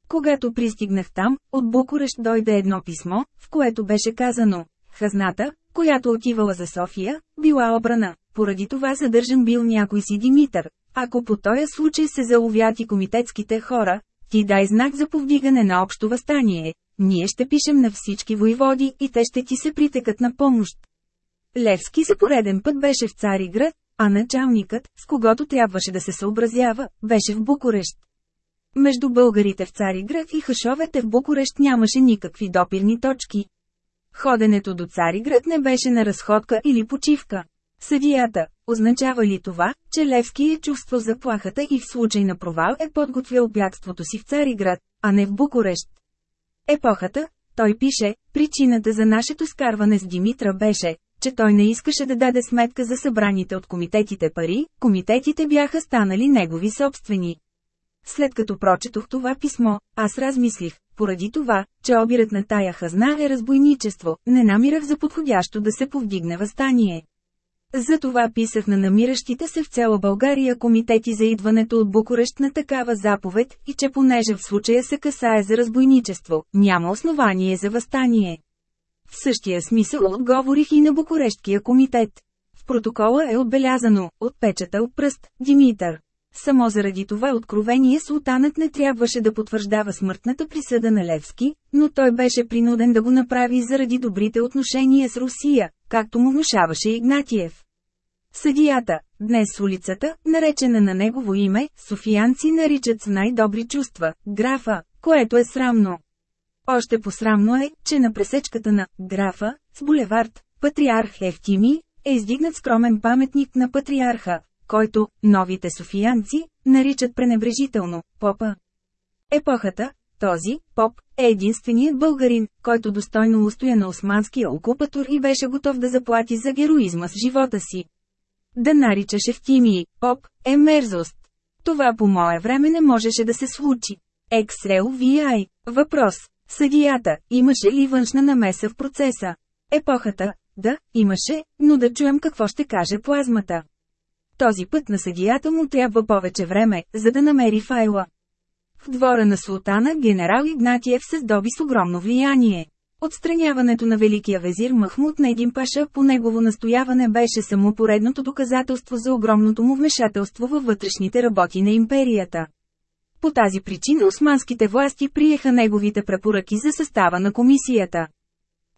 Когато пристигнах там, от Букурещ дойде едно писмо, в което беше казано, хазната, която отивала за София, била обрана, поради това задържан бил някой си Димитър. Ако по този случай се заловят и комитетските хора, ти дай знак за повдигане на общо възстание. Ние ще пишем на всички войводи и те ще ти се притекат на помощ. Левски за пореден път беше в Цариград, а началникът, с когото трябваше да се съобразява, беше в Букурещ. Между българите в Цариград и хашовете в Букурещ нямаше никакви допирни точки. Ходенето до Цариград не беше на разходка или почивка. Съдията, означава ли това, че Левски е чувство заплахата и в случай на провал е подготвил бягството си в Цариград, а не в Букурещ? Епохата, той пише, причината за нашето скарване с Димитра беше, че той не искаше да даде сметка за събраните от комитетите пари, комитетите бяха станали негови собствени. След като прочетох това писмо, аз размислих, поради това, че обирът на тая хазна е разбойничество, не намирах за подходящо да се повдигне възстание. Затова писах на намиращите се в цяла България комитети за идването от Букурещ на такава заповед и че понеже в случая се касае за разбойничество, няма основание за възстание. В същия смисъл отговорих и на Букурещкия комитет. В протокола е отбелязано, отпечатал пръст, Димитър. Само заради това откровение султанът не трябваше да потвърждава смъртната присъда на Левски, но той беше принуден да го направи заради добрите отношения с Русия, както му внушаваше Игнатиев. Съдията, днес улицата, наречена на негово име, софиянци наричат с най-добри чувства, графа, което е срамно. Още посрамно е, че на пресечката на «графа» с булевард «Патриарх Ефтими» е издигнат скромен паметник на патриарха, който новите софиянци наричат пренебрежително попа. Епохата, този, поп, е единственият българин, който достойно устоя на османския окупатор и беше готов да заплати за героизма с живота си. Да наричаше в Тимии, поп, е мерзост. Това по мое време не можеше да се случи. Ексрел VI. Въпрос. Съдията, имаше ли външна намеса в процеса? Епохата, да, имаше, но да чуем какво ще каже плазмата. Този път на съдията му трябва повече време, за да намери файла. В двора на султана генерал Игнатиев се здоби с огромно влияние. Отстраняването на Великия везир Махмуд на един паша по негово настояване беше само поредното доказателство за огромното му вмешателство във вътрешните работи на империята. По тази причина османските власти приеха неговите препоръки за състава на комисията.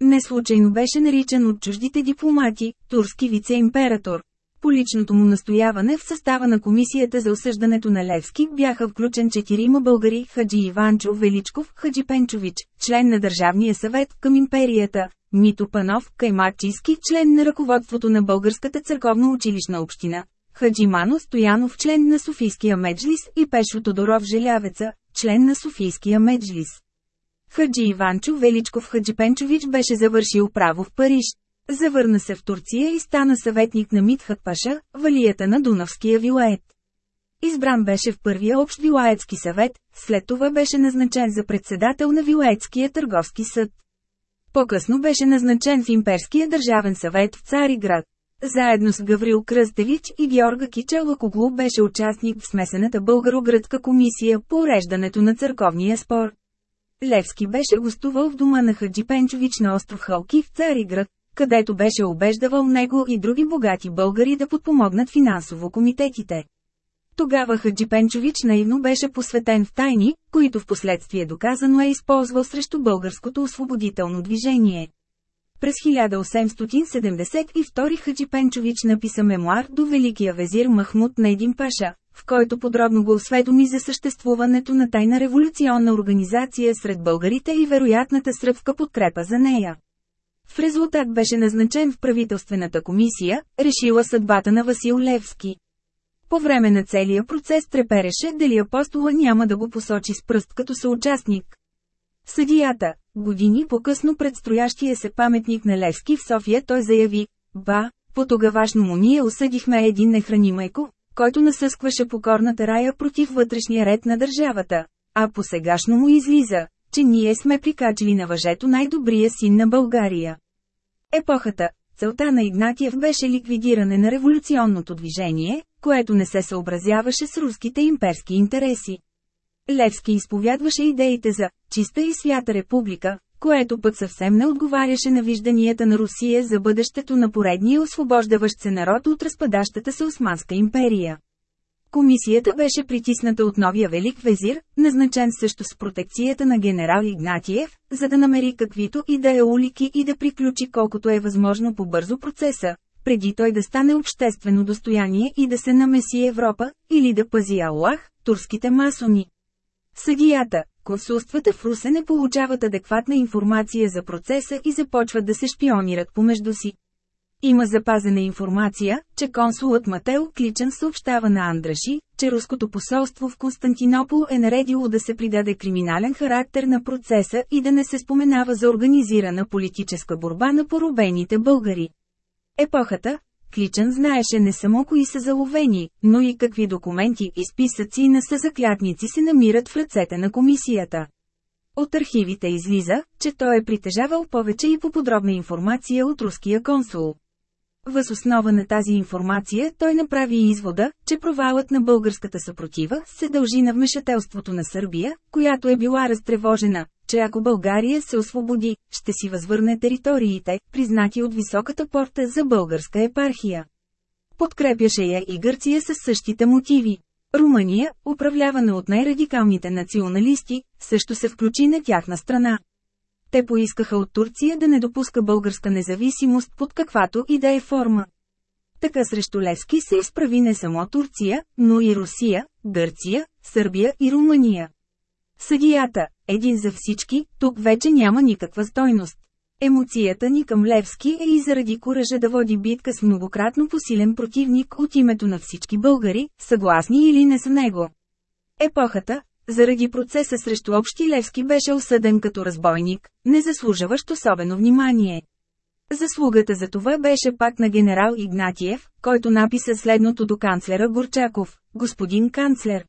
Не случайно беше наричан от чуждите дипломати, турски вице-император. По личното му настояване в състава на комисията за осъждането на Левски бяха включен четирима българи Хаджи Иванчо Величков, Хаджи Пенчович, член на Държавния съвет към империята, Мито Панов, Каймачийски, член на ръководството на Българската църковно училищна община, Хаджи Мано Стоянов, член на Софийския меджлис и Пешо Тодоров Желявеца, член на Софийския меджлис. Хаджи Иванчо Величков Хаджи Пенчович беше завършил право в Париж. Завърна се в Турция и стана съветник на Митхат Паша, валията на Дунавския вилает. Избран беше в първия общ вилаетски съвет, след това беше назначен за председател на Вилаетския търговски съд. По-късно беше назначен в Имперския държавен съвет в Цариград. Заедно с Гаврил Кръстевич и Георга Кичелакоглу беше участник в смесената българо-гръцка комисия по уреждането на църковния спор. Левски беше гостувал в дома на Хаджи Пенчович на остров Халки в Цариград, където беше убеждавал него и други богати българи да подпомогнат финансово комитетите. Тогава Хаджи Пенчович наивно беше посветен в тайни, които в последствие доказано е използвал срещу българското освободително движение. През 1872 Хаджи Пенчович написа мемуар до Великия везир Махмуд на един паша, в който подробно го осведоми за съществуването на тайна революционна организация сред българите и вероятната сръбска подкрепа за нея. В резултат беше назначен в правителствената комисия, решила съдбата на Васил Левски. По време на целия процес трепереше дали апостола няма да го посочи с пръст като съучастник. Съдията, години по-късно предстоящия се паметник на Левски в София той заяви, «Ба, по-тогавашно му ние осъдихме един нехранимайко, който насъскваше покорната рая против вътрешния ред на държавата, а по сегашно му излиза, че ние сме прикачили на въжето най-добрия син на България. Епохата, целта на Игнатиев беше ликвидиране на революционното движение, което не се съобразяваше с руските имперски интереси. Левски изповядваше идеите за «чиста и свята република», което път съвсем не отговаряше на вижданията на Русия за бъдещето на поредния освобождаващ се народ от разпадащата се Османска империя. Комисията беше притисната от новия велик везир, назначен също с протекцията на генерал Игнатиев, за да намери каквито и да е улики и да приключи колкото е възможно по-бързо процеса, преди той да стане обществено достояние и да се намеси Европа, или да пази Аллах, турските масони. Съдията, консулствата в Русе не получават адекватна информация за процеса и започват да се шпионират помежду си. Има запазена информация, че консулът Матео Кличен съобщава на Андраши, че руското посолство в Константинопол е наредило да се придаде криминален характер на процеса и да не се споменава за организирана политическа борба на поробените българи. Епохата, Кличен знаеше не само кои са заловени, но и какви документи и списъци на съзаклятници се намират в ръцете на комисията. От архивите излиза, че той е притежавал повече и по-подробна информация от руския консул. Въз основа на тази информация той направи извода, че провалът на българската съпротива се дължи на вмешателството на Сърбия, която е била разтревожена, че ако България се освободи, ще си възвърне териториите, признати от високата порта за българска епархия. Подкрепяше я и Гърция със същите мотиви. Румъния, управлявана от най-радикалните националисти, също се включи на тяхна страна. Те поискаха от Турция да не допуска българска независимост под каквато и да е форма. Така срещу Левски се изправи не само Турция, но и Русия, Гърция, Сърбия и Румъния. Съдията, един за всички, тук вече няма никаква стойност. Емоцията ни към Левски е и заради куража да води битка с многократно посилен противник от името на всички българи, съгласни или не с него. Епохата, заради процеса срещу Общи Левски беше осъден като разбойник, не заслужаващ особено внимание. Заслугата за това беше пак на генерал Игнатиев, който написа следното до канцлера Горчаков, господин канцлер.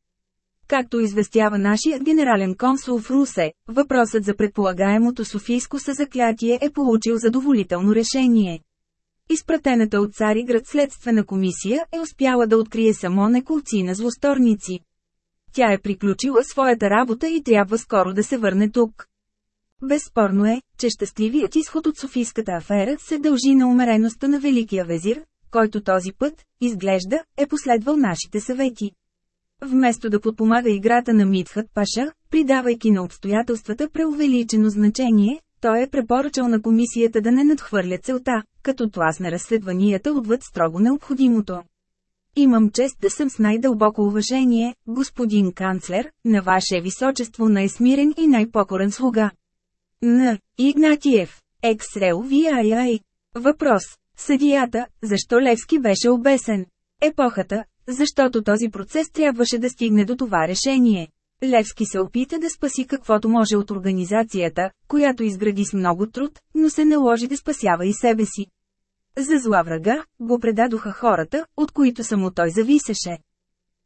Както известява нашия генерален консул в Русе, въпросът за предполагаемото Софийско съзаклятие е получил задоволително решение. Изпратената от Цариград следствена комисия е успяла да открие само неколци на злосторници. Тя е приключила своята работа и трябва скоро да се върне тук. Безспорно е, че щастливият изход от Софийската афера се дължи на умереността на Великия везир, който този път, изглежда, е последвал нашите съвети. Вместо да подпомага играта на Митхът Паша, придавайки на обстоятелствата преувеличено значение, той е препоръчал на комисията да не надхвърля целта, като тласне разследванията отвъд строго необходимото. Имам чест да съм с най-дълбоко уважение, господин канцлер, на ваше височество най-смирен и най-покорен слуга. Н. Игнатиев. Ексрел VII. Въпрос. Съдията, защо Левски беше обесен? Епохата, защото този процес трябваше да стигне до това решение. Левски се опита да спаси каквото може от организацията, която изгради с много труд, но се наложи да спасява и себе си. За зла врага, го предадоха хората, от които само той зависеше.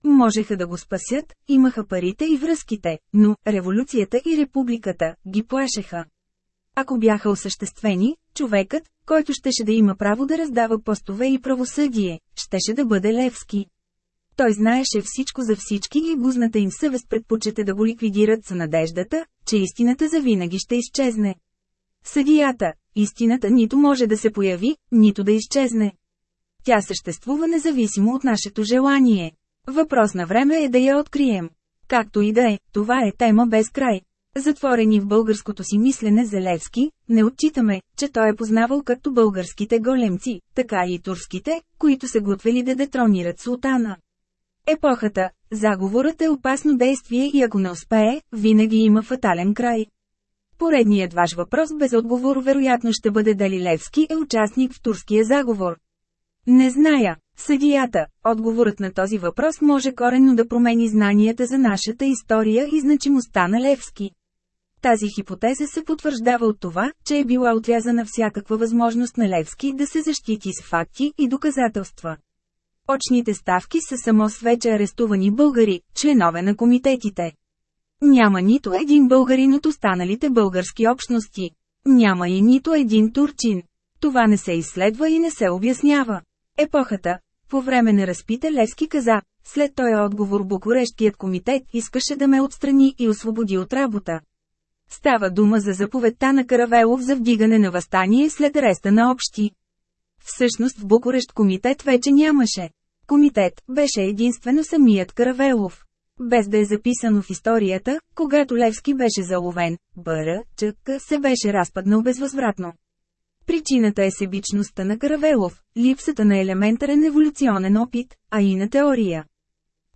Можеха да го спасят, имаха парите и връзките, но революцията и републиката ги плашеха. ако бяха осъществени, човекът, който щеше да има право да раздава постове и правосъдие, щеше да бъде Левски. Той знаеше всичко за всички и гузната им съвест предпочете да го ликвидират с надеждата, че истината завинаги ще изчезне. Съдията, истината нито може да се появи, нито да изчезне. Тя съществува независимо от нашето желание. Въпрос на време е да я открием. Както и да е, това е тема без край. Затворени в българското си мислене за Левски, не отчитаме, че той е познавал както българските големци, така и турските, които се готвели да детронират султана. Епохата, заговорът е опасно действие и ако не успее, винаги има фатален край. Поредният ваш въпрос без отговор вероятно ще бъде дали Левски е участник в турския заговор. Не зная. Съдията, отговорът на този въпрос може коренно да промени знанията за нашата история и значимостта на Левски. Тази хипотеза се потвърждава от това, че е била отрязана всякаква възможност на Левски да се защити с факти и доказателства. Очните ставки са само с вече арестувани българи, членове на комитетите. Няма нито един българин от останалите български общности. Няма и нито един турчин. Това не се изследва и не се обяснява. Епохата, по време на разпита Левски каза, след този отговор Букурещкият комитет искаше да ме отстрани и освободи от работа. Става дума за заповедта на Каравелов за вдигане на възстание след ареста на общи. Всъщност в Букурещ комитет вече нямаше. Комитет беше единствено самият Каравелов. Без да е записано в историята, когато Левски беше заловен, Бъра, ЧК се беше разпаднал безвъзвратно. Причината е себичността на Каравелов, липсата на елементарен еволюционен опит, а и на теория.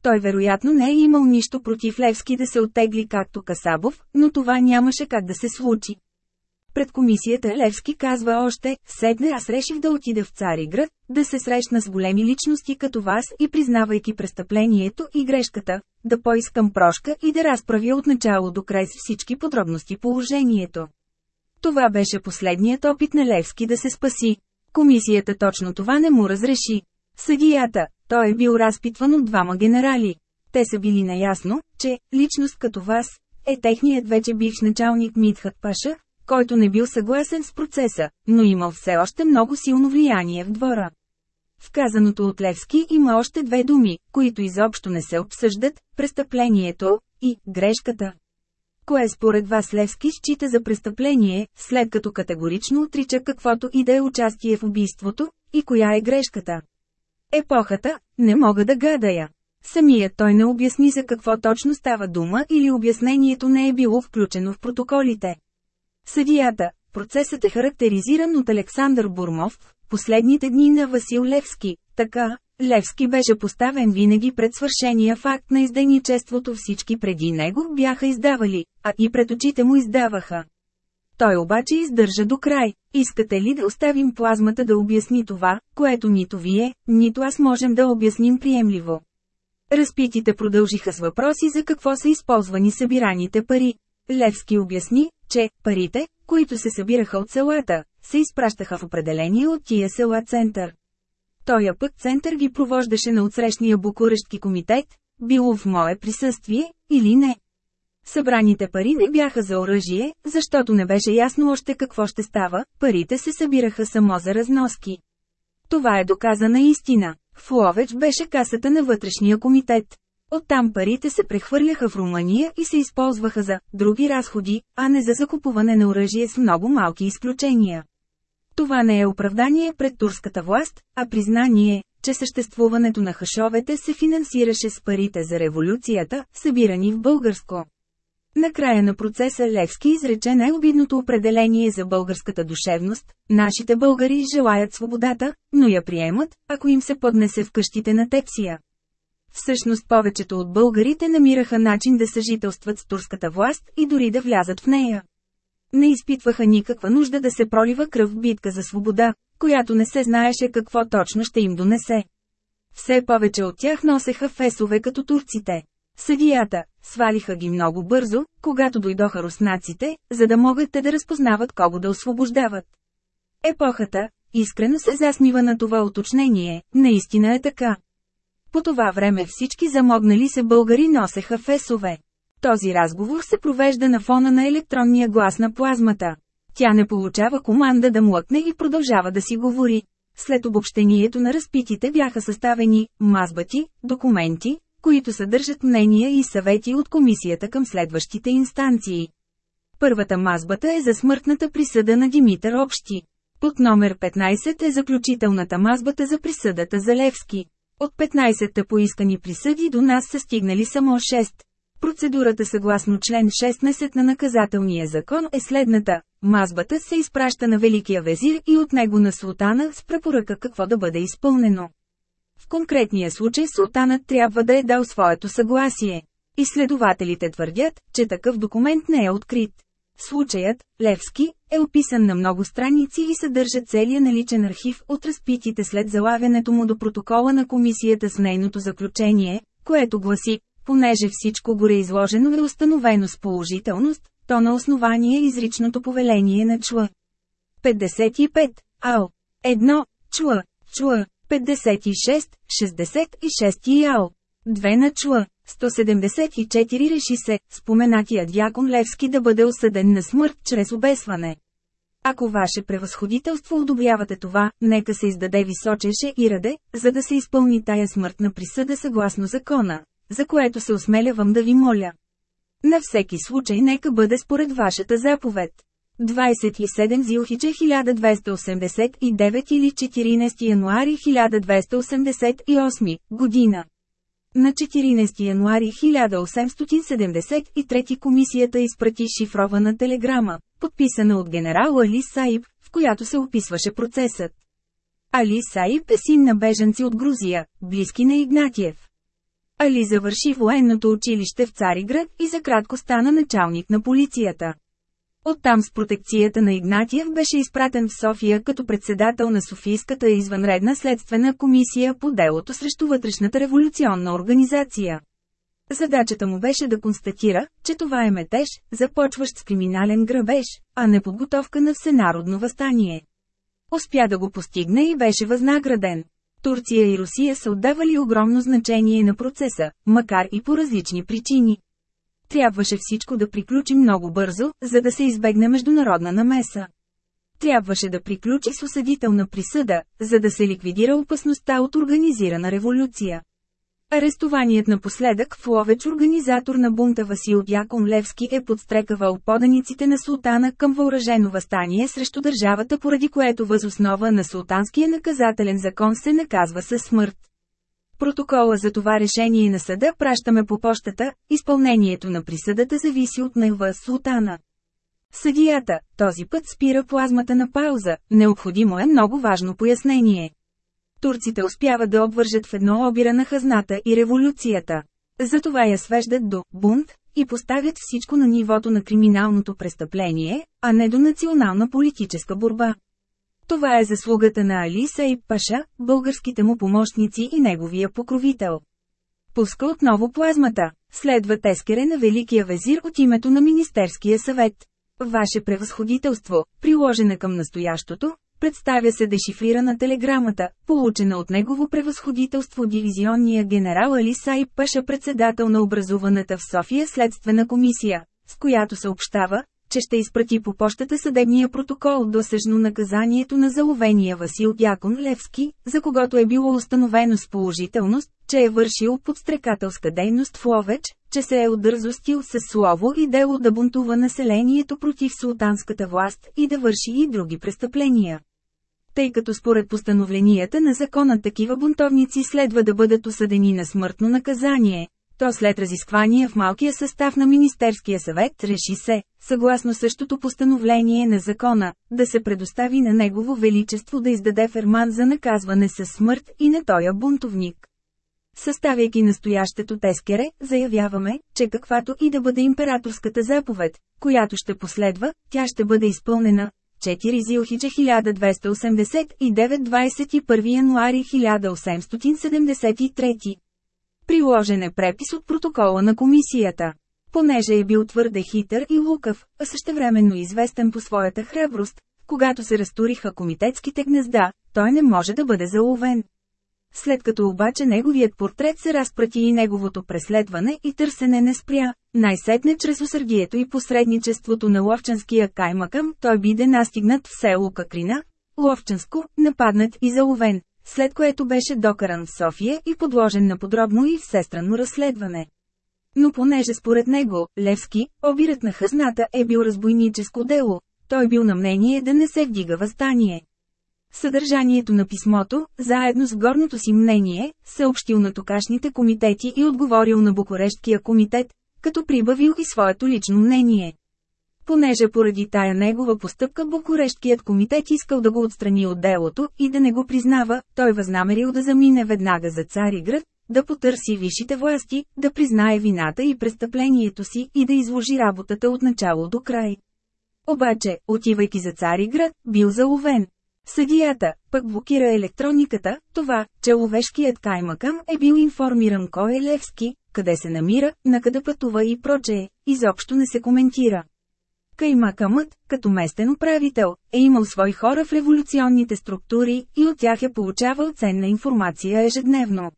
Той вероятно не е имал нищо против Левски да се оттегли както Касабов, но това нямаше как да се случи. Пред комисията Левски казва още, седне аз реших да отида в Цариград, да се срещна с големи личности като вас и признавайки престъплението и грешката, да поискам прошка и да разправя от начало до край с всички подробности положението. Това беше последният опит на Левски да се спаси. Комисията точно това не му разреши. Съдията, той е бил разпитван от двама генерали. Те са били наясно, че личност като вас е техният вече бивш началник Митхат Паша, който не бил съгласен с процеса, но имал все още много силно влияние в двора. В казаното от Левски има още две думи, които изобщо не се обсъждат – престъплението и грешката. Кое според вас Левски счита за престъпление, след като категорично отрича каквото и да е участие в убийството, и коя е грешката? Епохата, не мога да гадая. Самият той не обясни за какво точно става дума или обяснението не е било включено в протоколите. Съдията, процесът е характеризиран от Александър Бурмов, последните дни на Васил Левски, така, Левски беше поставен винаги пред свършения факт на издайничеството всички преди него бяха издавали, а и пред очите му издаваха. Той обаче издържа до край. Искате ли да оставим плазмата да обясни това, което нито вие, нито аз можем да обясним приемливо? Разпитите продължиха с въпроси за какво са използвани събираните пари. Левски обясни, че парите, които се събираха от селата, се изпращаха в определение от тия села център. Тоя път център ги провождаше на отсрещния Букурещки комитет, било в мое присъствие, или не. Събраните пари не бяха за оръжие, защото не беше ясно още какво ще става, парите се събираха само за разноски. Това е доказана истина. В Ловеч беше касата на вътрешния комитет. Оттам парите се прехвърляха в Румъния и се използваха за други разходи, а не за закупуване на оръжие с много малки изключения. Това не е оправдание пред турската власт, а признание, че съществуването на хашовете се финансираше с парите за революцията, събирани в българско. Накрая на процеса Левски изрече най-обидното определение за българската душевност – нашите българи желаят свободата, но я приемат, ако им се поднесе в къщите на Тепсия. Всъщност повечето от българите намираха начин да съжителстват с турската власт и дори да влязат в нея. Не изпитваха никаква нужда да се пролива кръв в битка за свобода, която не се знаеше какво точно ще им донесе. Все повече от тях носеха фесове като турците. Съдията, свалиха ги много бързо, когато дойдоха руснаците, за да могат те да разпознават кого да освобождават. Епохата, искрено се засмива на това уточнение, наистина е така. По това време всички замогнали се българи носеха фесове. Този разговор се провежда на фона на електронния глас на плазмата. Тя не получава команда да млъкне и продължава да си говори. След обобщението на разпитите бяха съставени мазбати, документи, които съдържат мнения и съвети от комисията към следващите инстанции. Първата мазбата е за смъртната присъда на Димитър Общи. Под номер 15 е заключителната мазбата за присъдата за Левски. От 15-та поискани присъди до нас са стигнали само 6. Процедурата съгласно член 16 на наказателния закон е следната. Мазбата се изпраща на Великия везир и от него на султана с препоръка какво да бъде изпълнено. В конкретния случай султанът трябва да е дал своето съгласие. Изследователите твърдят, че такъв документ не е открит. Случаят, Левски, е описан на много страници и съдържа целия наличен архив от разпитите след залавянето му до протокола на комисията с нейното заключение, което гласи, понеже всичко горе изложено е установено с положителност, то на основание изричното повеление на чл. 55. Ал. 1. Чл. Чл. 56, 66 Ал. 2 на чл. 174 реши се, споменатия дякон Левски да бъде осъден на смърт чрез обесване. Ако ваше превъзходителство одобрявате това, нека се издаде височеше и раде, за да се изпълни тая смъртна присъда съгласно закона, за което се осмелявам да ви моля. На всеки случай нека бъде според вашата заповед. 27 Зилхиче 1289 или 14 януари 1288 година. На 14 януари 1873 комисията изпрати шифрована телеграма, подписана от генерал Али Саиб, в която се описваше процесът. Али Саиб е син на бежанци от Грузия, близки на Игнатиев. Али завърши военното училище в Цариград и за кратко стана началник на полицията. Оттам с протекцията на Игнатиев беше изпратен в София като председател на Софийската извънредна следствена комисия по делото срещу вътрешната революционна организация. Задачата му беше да констатира, че това е метеж, започващ с криминален грабеж, а не подготовка на всенародно възстание. Успя да го постигне и беше възнаграден. Турция и Русия са отдавали огромно значение на процеса, макар и по различни причини. Трябваше всичко да приключи много бързо, за да се избегне международна намеса. Трябваше да приключи с осъдителна присъда, за да се ликвидира опасността от организирана революция. Арестованият напоследък в Ловеч организатор на бунта Васил Дякон Левски е подстрекавал поданиците на султана към въоръжено възстание срещу държавата поради което възоснова на султанския наказателен закон се наказва със смърт. Протокола за това решение на съда пращаме по почтата, изпълнението на присъдата зависи от Найва Султана. Съдията, този път спира плазмата на пауза, необходимо е много важно пояснение. Турците успяват да обвържат в едно обира на хазната и революцията. Затова я свеждат до бунт и поставят всичко на нивото на криминалното престъпление, а не до национална политическа борба. Това е заслугата на Али Саиб Паша, българските му помощници и неговия покровител. Пуска отново плазмата. Следва тескере на Великия везир от името на Министерския съвет. Ваше превъзходителство, приложена към настоящото, представя се дешифрирана телеграмата, получена от негово превъзходителство дивизионния генерал Али Саиб Паша председател на образуваната в София следствена комисия, с която съобщава, че ще изпрати по почтата съдебния протокол досъжно наказанието на заловения Васил Дякон Левски, за когото е било установено с положителност, че е вършил подстрекателска дейност в Ловеч, че се е отдързостил с слово и дело да бунтува населението против султанската власт и да върши и други престъпления. Тъй като според постановленията на закона такива бунтовници следва да бъдат осъдени на смъртно наказание, то след разисквания в малкия състав на Министерския съвет реши се, съгласно същото постановление на закона, да се предостави на Негово Величество да издаде ферман за наказване със смърт и на тоя бунтовник. Съставяйки настоящето тескере, заявяваме, че каквато и да бъде императорската заповед, която ще последва, тя ще бъде изпълнена. 4 Зилхича 1289 21 януари 1873 Приложен е препис от протокола на комисията. Понеже е бил твърде хитър и лукав, а същевременно известен по своята храброст, когато се разтуриха комитетските гнезда, той не може да бъде заловен. След като обаче неговият портрет се разпрати и неговото преследване и търсене не спря, Най-сетне чрез усърдието и посредничеството на Ловчанския каймакъм, той биде настигнат в село Какрина, Ловчанско, нападнат и заловен, след което беше докаран в София и подложен на подробно и всестранно разследване. Но понеже според него, Левски, обирът на хазната е бил разбойническо дело, той бил на мнение да не се вдига възстание. Съдържанието на писмото, заедно с горното си мнение, съобщил на токашните комитети и отговорил на Букурештския комитет, като прибавил и своето лично мнение. Понеже поради тая негова постъпка Букурештският комитет искал да го отстрани от делото и да не го признава, той възнамерил да замине веднага за Цариград, да потърси висшите власти, да признае вината и престъплението си и да изложи работата от начало до край. Обаче, отивайки за Цариград, бил заловен. Съдията, пък блокира електрониката, това, че ловешкият каймакъм е бил информиран кой е Левски, къде се намира, накъде пътува и прочее, изобщо не се коментира. Каймакъмът, като местен управител, е имал свои хора в революционните структури и от тях е получавал ценна информация ежедневно.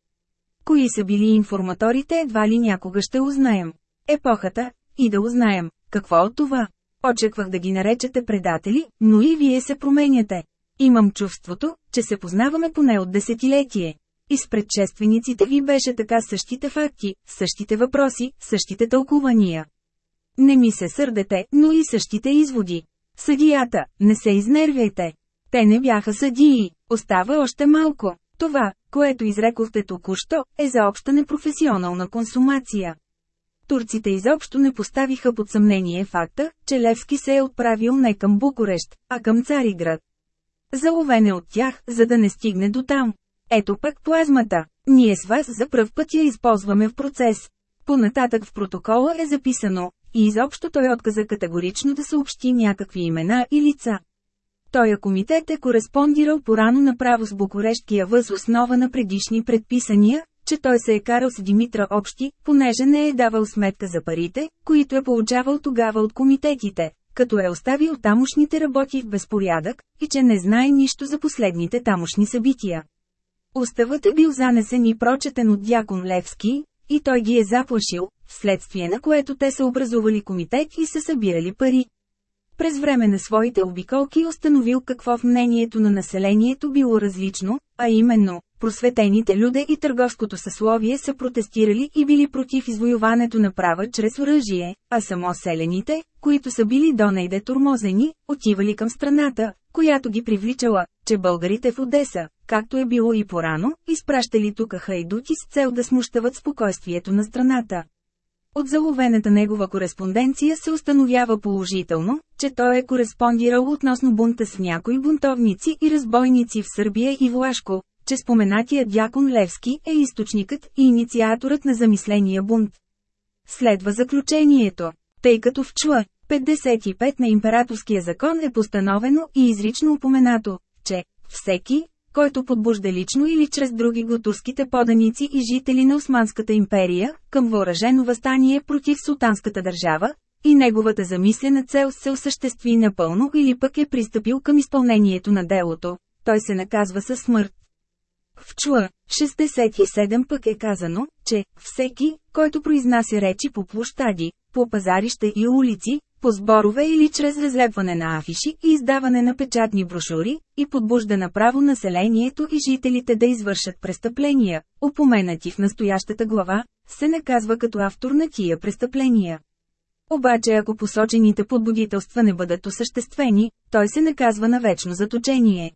Кои са били информаторите едва ли някога ще узнаем. Епохата, и да узнаем, какво от това? Очаквах да ги наречете предатели, но и вие се променяте. Имам чувството, че се познаваме поне от десетилетие. И с предшествениците ви беше така същите факти, същите въпроси, същите тълкувания. Не ми се сърдете, но и същите изводи. Съдията, не се изнервяйте. Те не бяха съдии, остава още малко. Това, което изрекохте току-що, е за обща непрофесионална консумация. Турците изобщо не поставиха под съмнение факта, че Левски се е отправил не към Букурещ, а към Цариград. Заловен е от тях, за да не стигне до там. Ето пък плазмата. Ние с вас за пръв път я използваме в процес. Понататък в протокола е записано, и изобщо той отказа категорично да съобщи някакви имена и лица. Тоя комитет е кореспондирал порано направо с Букурешкия въз основа на предишни предписания, че той се е карал с Димитра Общи, понеже не е давал сметка за парите, които е получавал тогава от комитетите, като е оставил тамошните работи в безпорядък, и че не знае нищо за последните тамошни събития. Уставът е бил занесен и прочетен от дякон Левски, и той ги е заплашил, вследствие на което те са образували комитет и са събирали пари. През време на своите обиколки установил какво в мнението на населението било различно, а именно, просветените люде и търговското съсловие са протестирали и били против извоюването на права чрез оръжие, а само селените, които са били донайде турмозени, отивали към страната, която ги привличала, че българите в Одеса, както е било и порано, изпращали тук хайдути с цел да смущават спокойствието на страната. От заловената негова кореспонденция се установява положително, че той е кореспондирал относно бунта с някои бунтовници и разбойници в Сърбия и Влашко, че споменатия дякон Левски е източникът и инициаторът на замисления бунт. Следва заключението, тъй като в чл. 55 на императорския закон е постановено и изрично упоменато, че всеки, който подбужда лично или чрез други го турските поданици и жители на Османската империя, към въоръжено възстание против султанската държава, и неговата замислена цел се осъществи напълно или пък е пристъпил към изпълнението на делото, той се наказва със смърт. В чуа 67 пък е казано, че всеки, който произнася речи по площади, по пазарища и улици, по сборове или чрез разлепване на афиши и издаване на печатни брошури, и подбужда направо населението и жителите да извършат престъпления, упоменати в настоящата глава, се наказва като автор на тия престъпления. Обаче ако посочените подбудителства не бъдат осъществени, той се наказва на вечно заточение.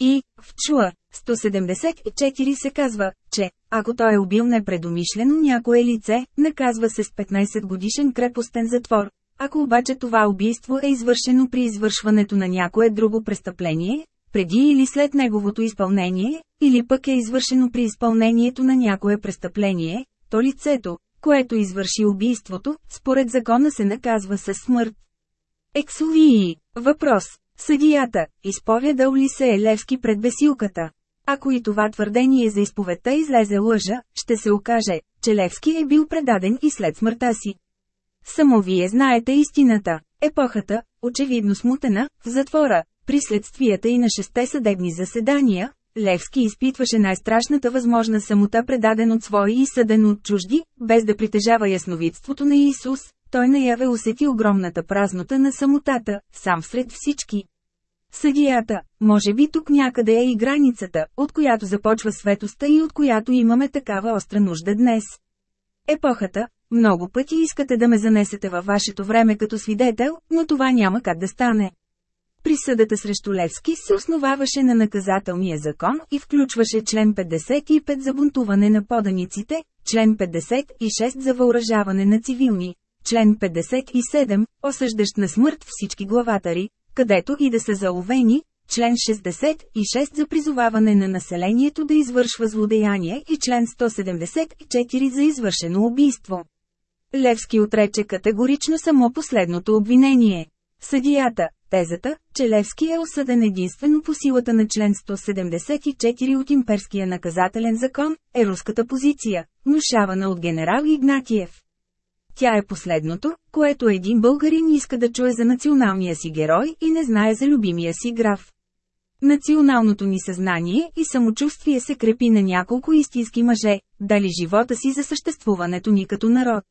И, в Чуа, 174 се казва, че, ако той е убил непредомишлено някое лице, наказва се с 15 годишен крепостен затвор. Ако обаче това убийство е извършено при извършването на някое друго престъпление, преди или след неговото изпълнение, или пък е извършено при изпълнението на някое престъпление, то лицето, което извърши убийството, според закона се наказва със смърт. Ексовии. Въпрос. Съдията, изповядал ли се е Левски пред бесилката? Ако и това твърдение за изповедта излезе лъжа, ще се окаже, че Левски е бил предаден и след смъртта си. Само вие знаете истината. Епохата, очевидно смутена, в затвора, при следствията и на шесте съдебни заседания, Левски изпитваше най-страшната възможна самота предаден от свои и съден от чужди, без да притежава ясновидството на Исус, той наяве усети огромната празнота на самотата, сам сред всички. Съдията, може би тук някъде е и границата, от която започва светоста и от която имаме такава остра нужда днес. Епохата, много пъти искате да ме занесете във вашето време като свидетел, но това няма как да стане. Присъдата срещу Левски се основаваше на наказателния закон и включваше член 55 за бунтуване на поданиците, член 56 за въоръжаване на цивилни, член 57, осъждащ на смърт всички главатари, където и да са заловени, член 66 за призоваване на населението да извършва злодеяние и член 174 за извършено убийство. Левски отрече категорично само последното обвинение. Съдията, тезата, че Левски е осъден единствено по силата на член 174 от имперския наказателен закон, е руската позиция, внушавана от генерал Игнатиев. Тя е последното, което един българин иска да чуе за националния си герой и не знае за любимия си граф. Националното ни съзнание и самочувствие се крепи на няколко истински мъже, дали живота си за съществуването ни като народ.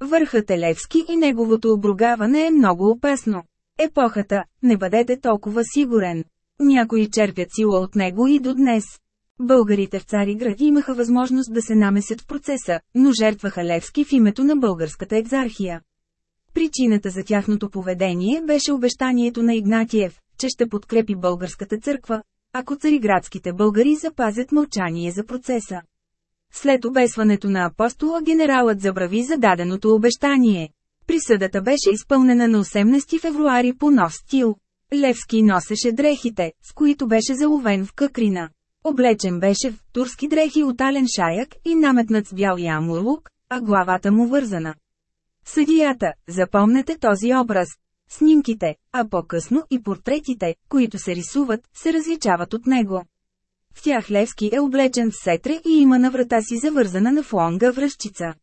Върхът е Левски и неговото обругаване е много опасно. Епохата, не бъдете толкова сигурен. Някои черпят сила от него и до днес. Българите в Цариград имаха възможност да се намесят в процеса, но жертваха Левски в името на българската екзархия. Причината за тяхното поведение беше обещанието на Игнатиев, че ще подкрепи българската църква, ако цариградските българи запазят мълчание за процеса. След обесването на апостола генералът забрави зададеното обещание. Присъдата беше изпълнена на 18 февруари по нов стил. Левски носеше дрехите, с които беше заловен в Къкрина. Облечен беше в турски дрехи от ален шаяк и наметнат с бял ямурлук, а главата му вързана. Съдията, запомнете този образ. Снимките, а по-късно и портретите, които се рисуват, се различават от него. В тях Левски е облечен в сетре и има на врата си завързана на флонга връщица.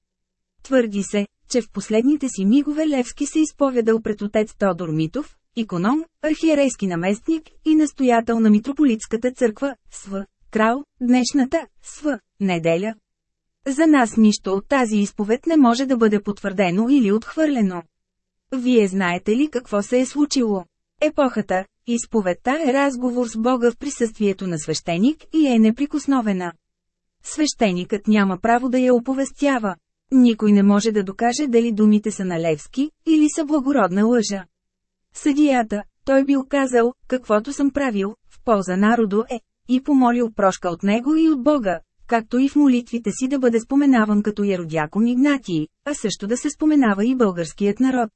Твърди се, че в последните си мигове Левски се изповядал пред отец Тодор Митов, иконом, архиерейски наместник и настоятел на митрополитската църква, СВ, крал, днешната, СВ, неделя. За нас нищо от тази изповед не може да бъде потвърдено или отхвърлено. Вие знаете ли какво се е случило? Епохата, изповедта е разговор с Бога в присъствието на свещеник и е неприкосновена. Свещеникът няма право да я оповестява. Никой не може да докаже дали думите са на Левски, или са благородна лъжа. Съдията, той бил казал, каквото съм правил, в полза народу е, и помолил прошка от него и от Бога, както и в молитвите си да бъде споменаван като Яродякон Игнатий, а също да се споменава и българският народ.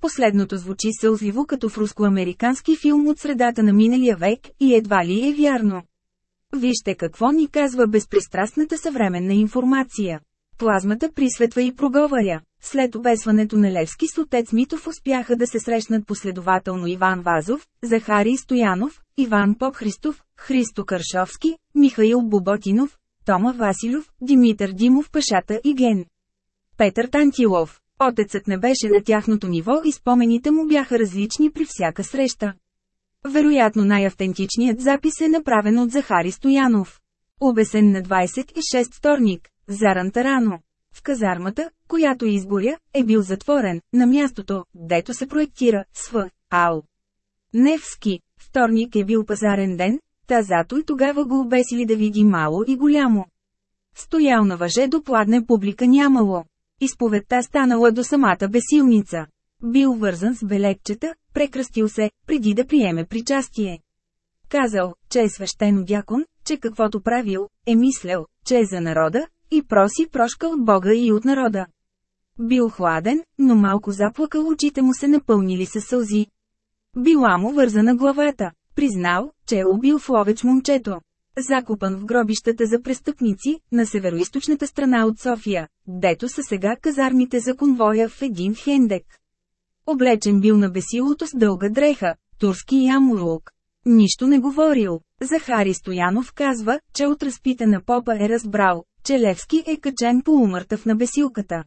Последното звучи сълзливо като в руско-американски филм от средата на миналия век и едва ли е вярно. Вижте какво ни казва безпристрастната съвременна информация. Плазмата присветва и проговаря. След обесването на Левски с отец Митов успяха да се срещнат последователно Иван Вазов, Захарий Стоянов, Иван Попхристов, Христо Каршовски, Михаил Боботинов, Тома Василев, Димитър Димов Пашата и Ген. Петър Тантилов. Отецът не беше на тяхното ниво и спомените му бяха различни при всяка среща. Вероятно най-автентичният запис е направен от Захари Стоянов. Обесен на 26 вторник, заран рано. В казармата, която изгоря, е бил затворен, на мястото, дето се проектира, СВ, АЛ. Невски, вторник е бил пазарен ден, та зато и тогава го обесили да види мало и голямо. Стоял на въже до пладне публика нямало. Изповедта станала до самата бесилница. Бил вързан с белекчета, прекръстил се, преди да приеме причастие. Казал, че е свещено дякон, че каквото правил, е мислял, че е за народа, и проси прошка от Бога и от народа. Бил хладен, но малко заплакал очите му се напълнили с сълзи. Била му вързана главата. Признал, че е убил в ловеч момчето. Закопан в гробищата за престъпници, на североизточната страна от София, дето са сега казармите за конвоя в един хендек. Облечен бил на бесилото с дълга дреха, турски ямурлук. Нищо не говорил. Захари Стоянов казва, че от разпитана попа е разбрал, че Левски е качен по умъртъв на бесилката.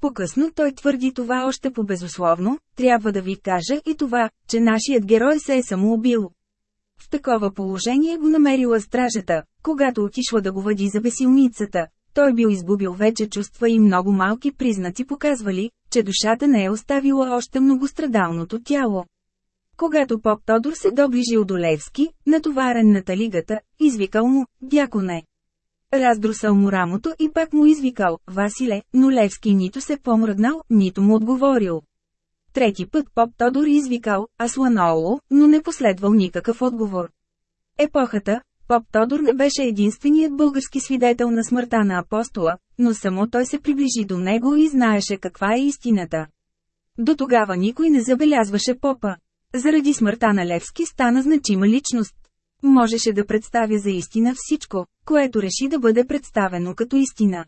По-късно той твърди това още по-безусловно, трябва да ви кажа и това, че нашият герой се е самоубил. В такова положение го намерила стражата, когато отишла да го въди за бесилницата. Той бил изгубил вече чувства и много малки признаци показвали, че душата не е оставила още многострадалното тяло. Когато поп Тодор се доближил до Левски, натоварен на талигата, извикал му, дяконе. Раздрусал му рамото и пак му извикал, Василе, но Левски нито се помръднал, нито му отговорил. Трети път поп Тодор извикал, Асланоло, но не последвал никакъв отговор. Епохата, поп Тодор не беше единственият български свидетел на смъртта на апостола, но само той се приближи до него и знаеше каква е истината. До тогава никой не забелязваше попа. Заради смъртта на Левски стана значима личност. Можеше да представя за истина всичко, което реши да бъде представено като истина.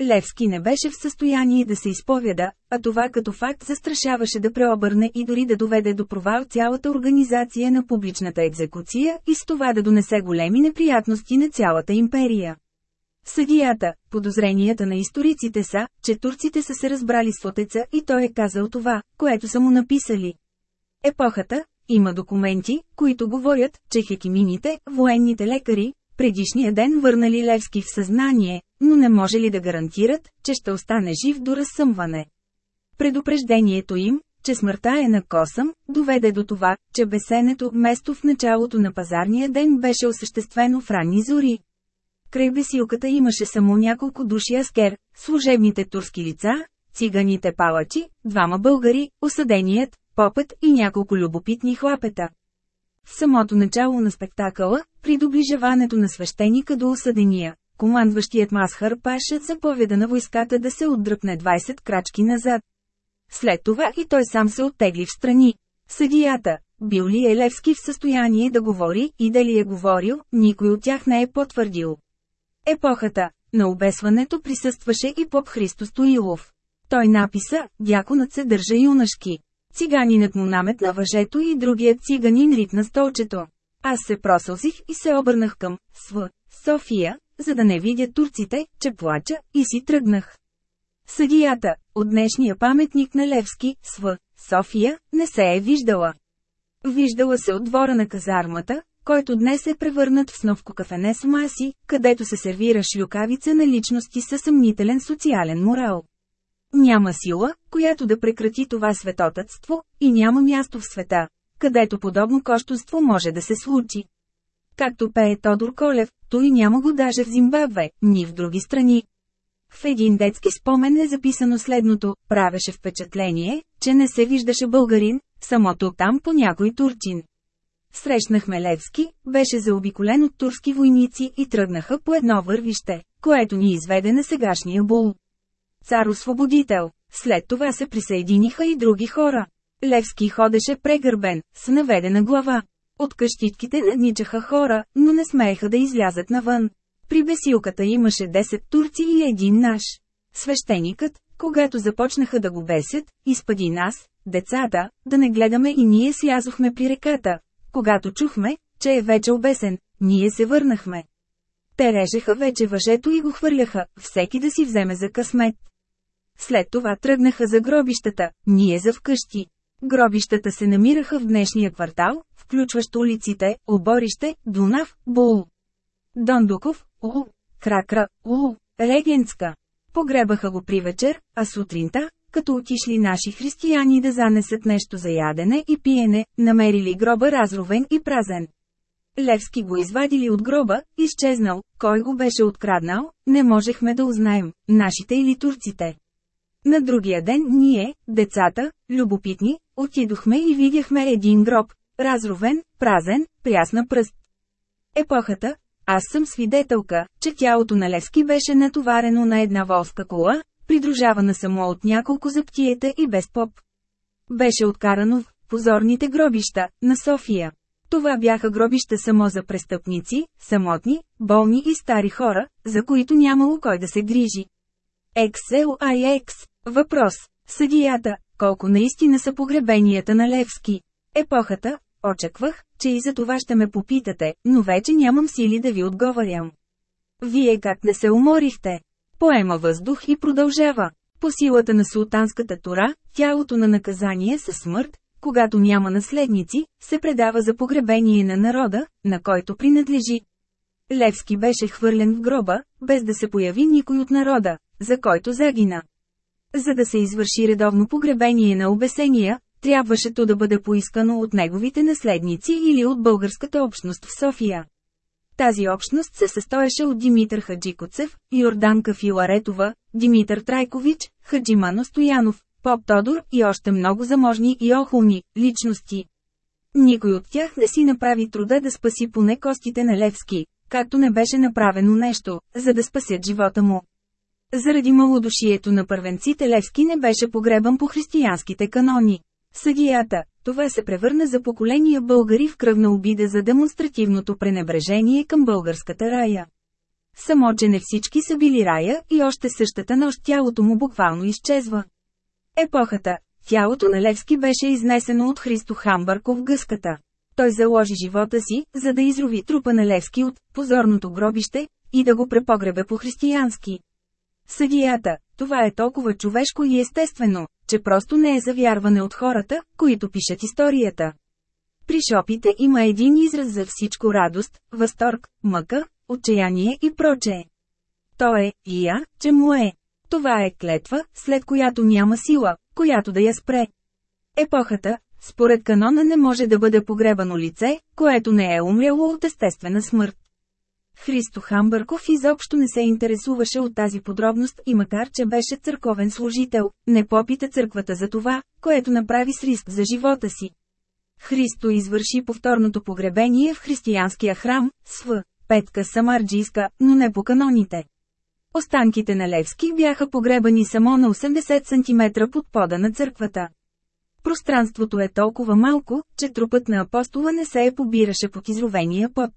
Левски не беше в състояние да се изповяда, а това като факт застрашаваше да преобърне и дори да доведе до провал цялата организация на публичната екзекуция и с това да донесе големи неприятности на цялата империя. Съдията, подозренията на историците са, че турците са се разбрали с отеца и той е казал това, което са му написали. Епохата, има документи, които говорят, че хекимините, военните лекари, предишния ден върнали Левски в съзнание, но не може ли да гарантират, че ще остане жив до разсъмване. Предупреждението им, че смъртта е на косъм, доведе до това, че бесенето вместо в началото на пазарния ден беше осъществено в ранни зори. Край бесилката имаше само няколко души аскер, служебните турски лица, циганите палачи, двама българи, осъденият, попът и няколко любопитни хлапета. В самото начало на спектакъла, при доближаването на свещеника до осъдения, командващият Масхар Паша заповеда на войската да се отдръпне 20 крачки назад. След това и той сам се оттегли в страни. Съдията, бил ли е Левски в състояние да говори и дали е говорил, никой от тях не е потвърдил. Епохата на обесването присъстваше и поп Христо Стоилов. Той написа, дяконът се държа юнашки. Циганинът му наметна въжето и другият циганин ритна столчето. Аз се просълзих и се обърнах към Св. София, за да не видя турците, че плача, и си тръгнах. Съдията, от днешния паметник на Левски, Св. София, не се е виждала. Виждала се от двора на казармата, който днес е превърнат в сновко кафене с маси, където се сервира шлюкавица на личности със съмнителен социален морал. Няма сила, която да прекрати това светотътство, и няма място в света, където подобно кощунство може да се случи. Както пее Тодор Колев, той няма го даже в Зимбабве, ни в други страни. В един детски спомен е записано следното, правеше впечатление, че не се виждаше българин, самото там по някой турчин. Срещнахме Левски, беше заобиколен от турски войници и тръгнаха по едно вървище, което ни изведе на сегашния бул. Цар-освободител. След това се присъединиха и други хора. Левски ходеше прегърбен, с наведена глава. От къщитките надничаха хора, но не смееха да излязат навън. При бесилката имаше 10 турци и един наш. Свещеникът, когато започнаха да го бесят, изпади нас, децата, да не гледаме и ние слязохме при реката. Когато чухме, че е вече обесен, ние се върнахме. Те режеха вече въжето и го хвърляха, всеки да си вземе за късмет. След това тръгнаха за гробищата, ние за вкъщи. Гробищата се намираха в днешния квартал, включващ улиците Оборище, Дунав, Бул. Дондуков, Ул, Кракра, Ул, Регенска. Погребаха го при вечер, а сутринта, като отишли наши християни да занесат нещо за ядене и пиене, намерили гроба разровен и празен. Левски го извадили от гроба, изчезнал, кой го беше откраднал, не можехме да узнаем, нашите или турците. На другия ден ние, децата, любопитни, отидохме и видяхме един гроб, разровен, празен, прясна пръст. Епохата, аз съм свидетелка, че тялото на Левски беше натоварено на една волска кола, придружавана само от няколко заптиета и без поп. Беше откарано в позорните гробища на София. Това бяха гробища само за престъпници, самотни, болни и стари хора, за които нямало кой да се грижи. XLIX. Въпрос. Съдията. Колко наистина са погребенията на Левски? Епохата. Очаквах, че и за това ще ме попитате, но вече нямам сили да ви отговарям. Вие как не се уморихте? Поема въздух и продължава. По силата на султанската тура, тялото на наказание със смърт, когато няма наследници, се предава за погребение на народа, на който принадлежи. Левски беше хвърлен в гроба, без да се появи никой от народа, за който загина. За да се извърши редовно погребение на обесения, трябваше то да бъде поискано от неговите наследници или от българската общност в София. Тази общност се състоеше от Димитър Хаджикоцев, Йорданка Филаретова, Димитър Трайкович, Хаджимано Стоянов, Поп Тодор и още много заможни и охолни личности. Никой от тях не си направи труда да спаси поне костите на Левски, както не беше направено нещо, за да спасят живота му. Заради малодушието на първенците Левски не беше погребан по християнските канони. Съдията, това се превърна за поколения българи в кръвна обида за демонстративното пренебрежение към българската рая. Само, че не всички са били рая и още същата нощ тялото му буквално изчезва. Епохата, тялото на Левски беше изнесено от Христо Хамбърков гъската. Той заложи живота си, за да изрови трупа на Левски от позорното гробище и да го препогребе по-християнски. Съдията, това е толкова човешко и естествено, че просто не е завярване от хората, които пишат историята. При шопите има един израз за всичко радост, възторг, мъка, отчаяние и прочее. То е, и я, че му е. Това е клетва, след която няма сила, която да я спре. Епохата, според канона не може да бъде погребано лице, което не е умряло от естествена смърт. Христо Хамбърков изобщо не се интересуваше от тази подробност и макар че беше църковен служител, не попита църквата за това, което направи с риск за живота си. Христо извърши повторното погребение в християнския храм, СВ, Петка Самарджийска, но не по каноните. Останките на Левски бяха погребани само на 80 см под пода на църквата. Пространството е толкова малко, че трупът на апостола не се е побираше под изровения път.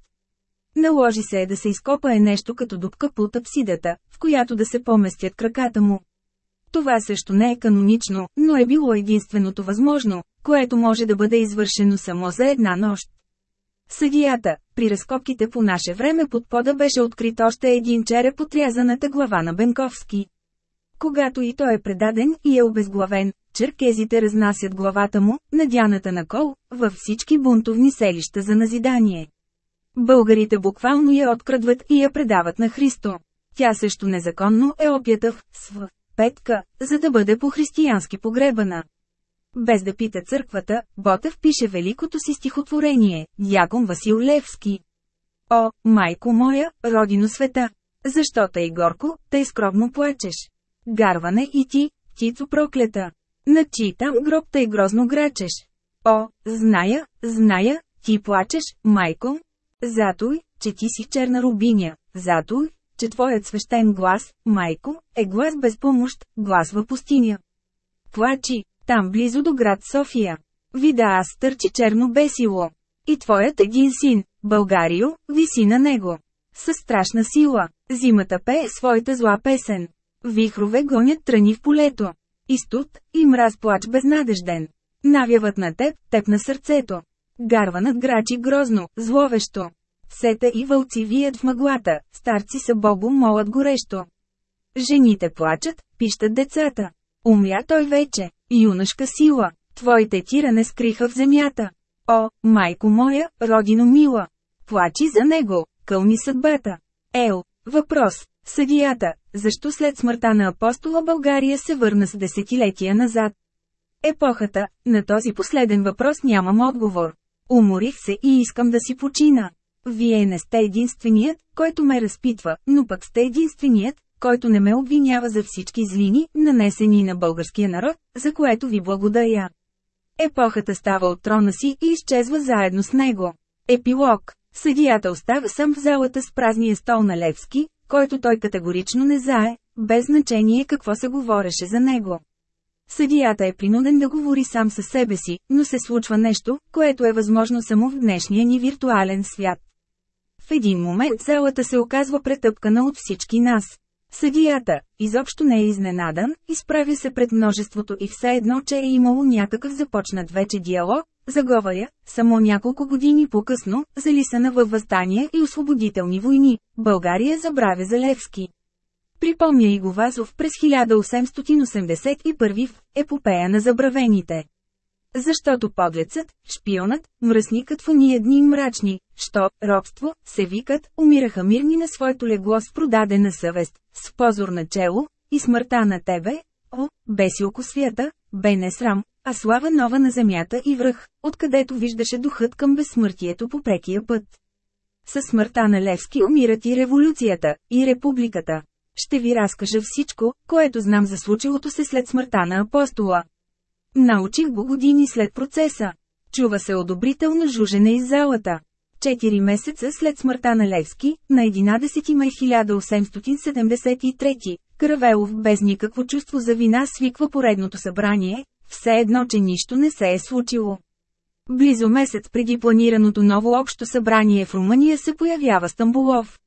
Наложи се е да се изкопа е нещо като дупка под апсидата, в която да се поместят краката му. Това също не е канонично, но е било единственото възможно, което може да бъде извършено само за една нощ. Съдията, при разкопките по наше време под пода беше открит още един череп от рязаната глава на Бенковски. Когато и той е предаден и е обезглавен, черкезите разнасят главата му, надяната на кол, във всички бунтовни селища за назидание. Българите буквално я открадват и я предават на Христо. Тя също незаконно е опята в СВ. Петка, за да бъде по-християнски погребана. Без да пита църквата, Ботев пише великото си стихотворение, Дякон Васил Левски. О, майко моя, родино света! Защо тъй горко, тъй скромно плачеш? Гарване и ти, птицо проклета! На чий там гроб тъй грозно грачеш? О, зная, зная, ти плачеш, майко, Затой, че ти си черна рубиня, затой, че твоят свещен глас, майко, е глас без помощ, глас в пустиня. Плачи, там близо до град София. Вида аз търчи черно бесило. И твоят един син, Българио, виси на него. Със страшна сила, зимата пее своята зла песен. Вихрове гонят тръни в полето. И студ, и мраз плач безнадежден. Навяват на теб, теб на сърцето. Гарванът грачи грозно, зловещо. Сета и вълци вият в мъглата, старци са богу молят горещо. Жените плачат, пищат децата. Умря той вече, юнашка сила, твоите тира не скриха в земята. О, майко моя, родино мила! Плачи за него, кълни съдбата. Ел, въпрос. Съдията, защо след смъртта на апостола България се върна с десетилетия назад? Епохата, на този последен въпрос нямам отговор. Уморих се и искам да си почина. Вие не сте единственият, който ме разпитва, но пък сте единственият, който не ме обвинява за всички злини, нанесени на българския народ, за което ви благодаря. Епохата става от трона си и изчезва заедно с него. Епилог. Съдията остава сам в залата с празния стол на Левски, който той категорично не зае, без значение какво се говореше за него. Съдията е принуден да говори сам със себе си, но се случва нещо, което е възможно само в днешния ни виртуален свят. В един момент залата се оказва претъпкана от всички нас. Съдията, изобщо не е изненадан, изправя се пред множеството и все едно, че е имало някакъв започнат вече диалог, заговаря, само няколко години по-късно, залисана във възстания и освободителни войни, България забравя за Левски. Припомня и Говазов през 1881 в «Епопея на забравените». Защото погледцът, шпионът, мръсникът в уния дни мрачни, що, робство, се викат, умираха мирни на своето легло с продадена съвест, с позор на чело, и смъртта на тебе, о, беси око свята, бе не срам, а слава нова на земята и връх, откъдето виждаше духът към безсмъртието по прекия път. Със смъртта на Левски умират и революцията, и републиката. Ще ви разкажа всичко, което знам за случилото се след смъртта на апостола. Научих го години след процеса. Чува се одобрително жужене из залата. Четири месеца след смъртта на Левски, на 11 май 1873, Каравелов без никакво чувство за вина свиква поредното събрание, все едно, че нищо не се е случило. Близо месец преди планираното ново общо събрание в Румъния се появява Стамбулов.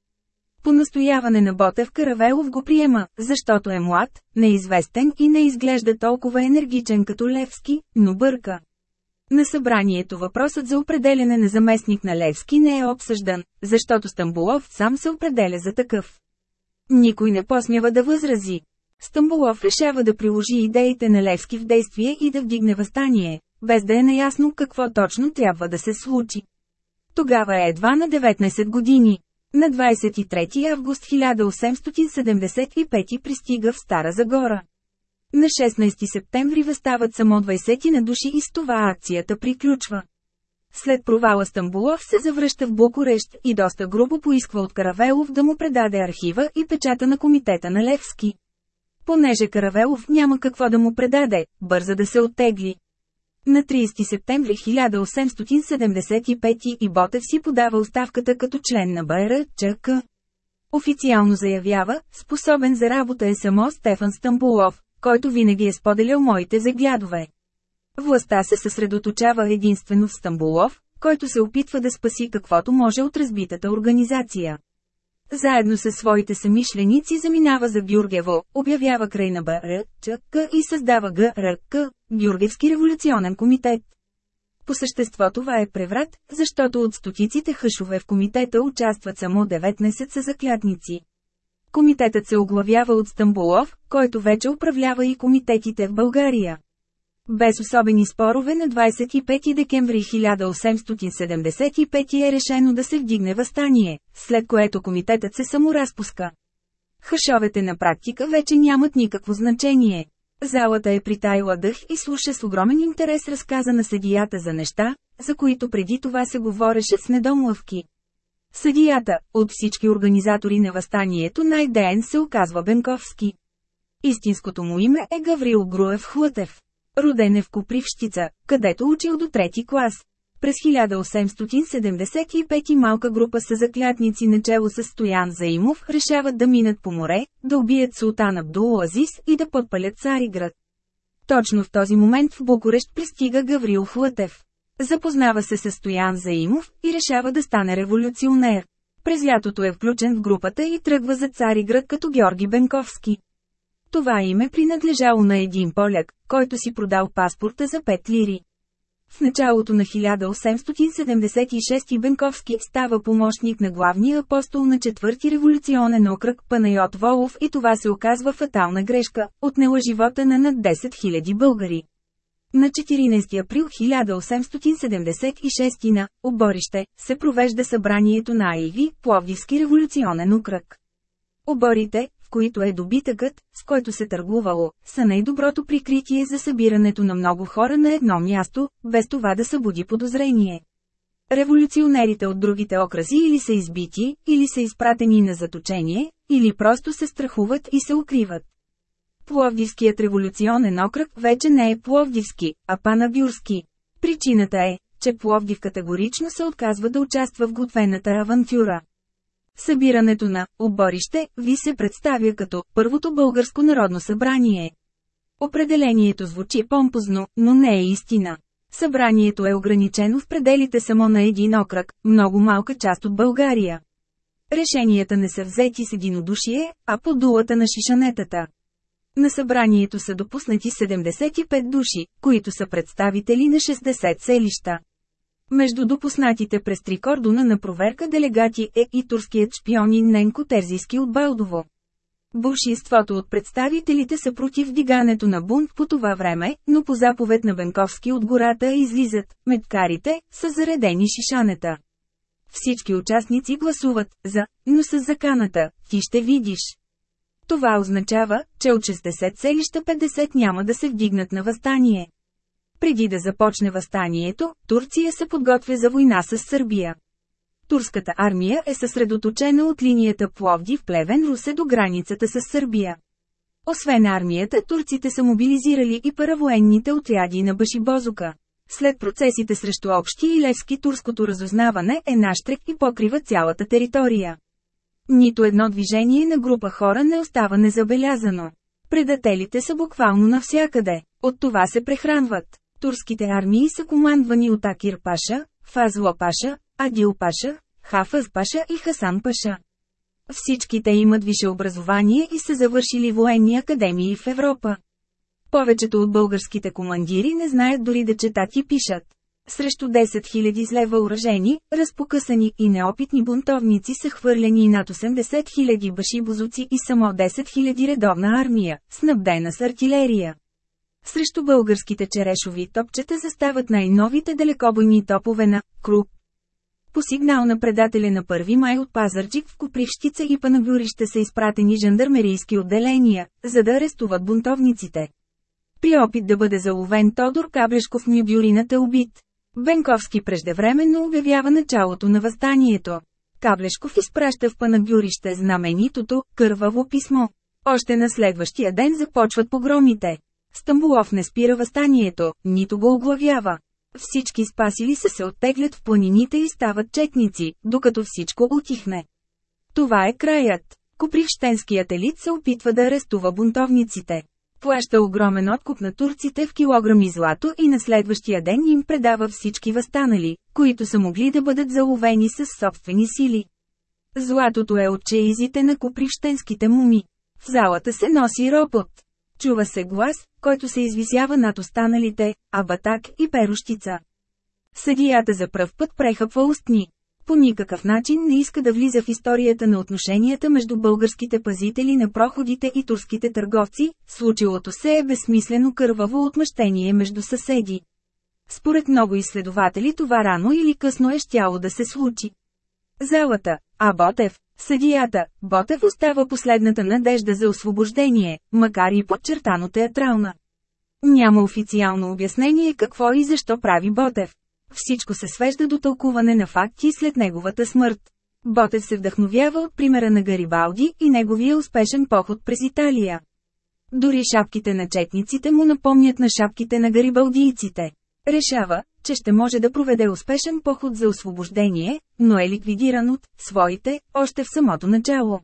По настояване на Ботев Каравелов го приема, защото е млад, неизвестен и не изглежда толкова енергичен като Левски, но бърка. На събранието въпросът за определене на заместник на Левски не е обсъждан, защото Стамбулов сам се определя за такъв. Никой не посмява да възрази. Стамбулов решава да приложи идеите на Левски в действие и да вдигне възстание, без да е наясно какво точно трябва да се случи. Тогава е едва на 19 години. На 23 август 1875 пристига в Стара Загора. На 16 септември възстават само 20 на души и с това акцията приключва. След провала Стамбулов се завръща в Букурещ и доста грубо поисква от Каравелов да му предаде архива и печата на комитета на Левски. Понеже Каравелов няма какво да му предаде, бърза да се оттегли. На 30 септември 1875 и Ботев си подава оставката като член на БРЧК. Официално заявява, способен за работа е само Стефан Стамбулов, който винаги е споделял моите заглядове. Властта се съсредоточава единствено в Стамбулов, който се опитва да спаси каквото може от разбитата организация. Заедно с своите самишленици заминава за Гюргево, обявява край на БРЧК и създава ГРК, Гюргевски революционен комитет. По същество това е преврат, защото от стотиците хъшове в комитета участват само 19 са заклятници. Комитетът се оглавява от Стамбулов, който вече управлява и комитетите в България. Без особени спорове на 25 декември 1875 е решено да се вдигне възстание, след което комитетът се саморазпуска. Хашовете на практика вече нямат никакво значение. Залата е притайла дъх и слуша с огромен интерес разказа на съдията за неща, за които преди това се говореше с недомлъвки. Съдията, от всички организатори на възстанието най-деен се оказва Бенковски. Истинското му име е Гаврил Груев Хлътев. Роден е в Копривщица, където учил до трети клас. През 1875 малка група са заклятници начало с Стоян Заимов решават да минат по море, да убият султан Абдул Азис и да подпалят Цариград. Точно в този момент в Букурещ пристига Гаврил Хлътев. Запознава се с Стоян Заимов и решава да стане революционер. През лятото е включен в групата и тръгва за Цариград като Георги Бенковски. Това име принадлежало на един поляк, който си продал паспорта за 5 лири. В началото на 1876 Бенковски става помощник на главния апостол на четвърти революционен окръг Панайот Волов и това се оказва фатална грешка, отнела живота на над 10 000 българи. На 14 април 1876 на Оборище се провежда събранието на Айви, Пловдивски революционен окръг. Оборите, които е добитъкът, с който се търгувало, са най-доброто прикритие за събирането на много хора на едно място, без това да събуди подозрение. Революционерите от другите окрази или са избити, или са изпратени на заточение, или просто се страхуват и се укриват. Пловдивският революционен окръг вече не е Пловдивски, а Панагюрски. Причината е, че Пловдив категорично се отказва да участва в готвената авантюра. Събирането на «оборище» ви се представя като «първото българско народно събрание». Определението звучи помпозно, но не е истина. Събранието е ограничено в пределите само на един окръг, много малка част от България. Решенията не са взети с единодушие, а по дулата на шишанетата. На събранието са допуснати 75 души, които са представители на 60 селища. Между допуснатите през три кордона на проверка делегати е и турският шпионин Ненко Терзийски от Балдово. Большинството от представителите са против дигането на бунт по това време, но по заповед на Бенковски от гората излизат, меткарите, са заредени шишанета. Всички участници гласуват за, но с заканата, ти ще видиш. Това означава, че от 60 селища 50 няма да се вдигнат на възстание. Преди да започне възстанието, Турция се подготвя за война с Сърбия. Турската армия е съсредоточена от линията Пловдив Плевен Русе до границата с Сърбия. Освен армията, турците са мобилизирали и паравоенните отряди на Башибозука. След процесите срещу Общи и Левски турското разузнаване е наштрек и покрива цялата територия. Нито едно движение на група хора не остава незабелязано. Предателите са буквално навсякъде, от това се прехранват. Турските армии са командвани от Акир Паша, Фазла Паша, Адил Паша, Хафъз Паша и Хасан Паша. Всички те имат висше образование и са завършили военни академии в Европа. Повечето от българските командири не знаят дори да четат и пишат. Срещу 10 000 зле въоръжени, разпокъсани и неопитни бунтовници са хвърлени над 80 000 башибозуци и само 10 000 редовна армия, снабдена с артилерия. Срещу българските черешови топчета застават най-новите далекобойни топове на Круп. По сигнал на предателя на 1 май от Пазарчик в Копривщица и Панагюрище са изпратени жандармерийски отделения, за да арестуват бунтовниците. При опит да бъде заловен Тодор Каблешков Нюбюрината убит. Бенковски преждевременно обявява началото на възстанието. Каблешков изпраща в Панагюрище знаменитото, кърваво писмо. Още на следващия ден започват погромите. Стамбулов не спира възстанието, нито го оглавява. Всички спасили се се оттеглят в планините и стават четници, докато всичко отихне. Това е краят. Копривщенският елит се опитва да арестува бунтовниците. Плаща огромен откуп на турците в килограми злато и на следващия ден им предава всички възстанали, които са могли да бъдат заловени с собствени сили. Златото е от чеизите на копривщенските муми. В залата се носи ропот. Чува се глас, който се извисява над останалите, а батак и перущица. Съдията за пръв път прехъпва устни. По никакъв начин не иска да влиза в историята на отношенията между българските пазители на проходите и турските търговци, случилото се е безсмислено кърваво отмъщение между съседи. Според много изследователи това рано или късно е щяло да се случи. Залата, а Ботев, съдията, Ботев остава последната надежда за освобождение, макар и подчертано театрална. Няма официално обяснение какво и защо прави Ботев. Всичко се свежда до тълкуване на факти след неговата смърт. Ботев се вдъхновява от примера на Гарибалди и неговия успешен поход през Италия. Дори шапките на четниците му напомнят на шапките на гарибалдийците. Решава, че ще може да проведе успешен поход за освобождение, но е ликвидиран от своите, още в самото начало.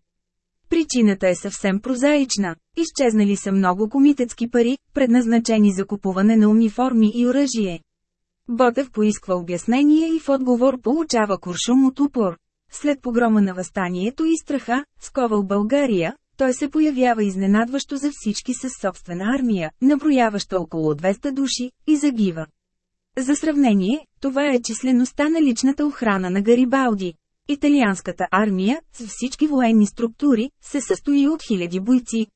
Причината е съвсем прозаична. Изчезнали са много комитетски пари, предназначени за купуване на униформи и оръжие. Ботев поисква обяснение и в отговор получава куршум от упор. След погрома на възстанието и страха, сковал България, той се появява изненадващо за всички със собствена армия, наброяваща около 200 души, и загива. За сравнение, това е числеността на личната охрана на Гарибалди. Италианската армия, с всички военни структури, се състои от хиляди бойци.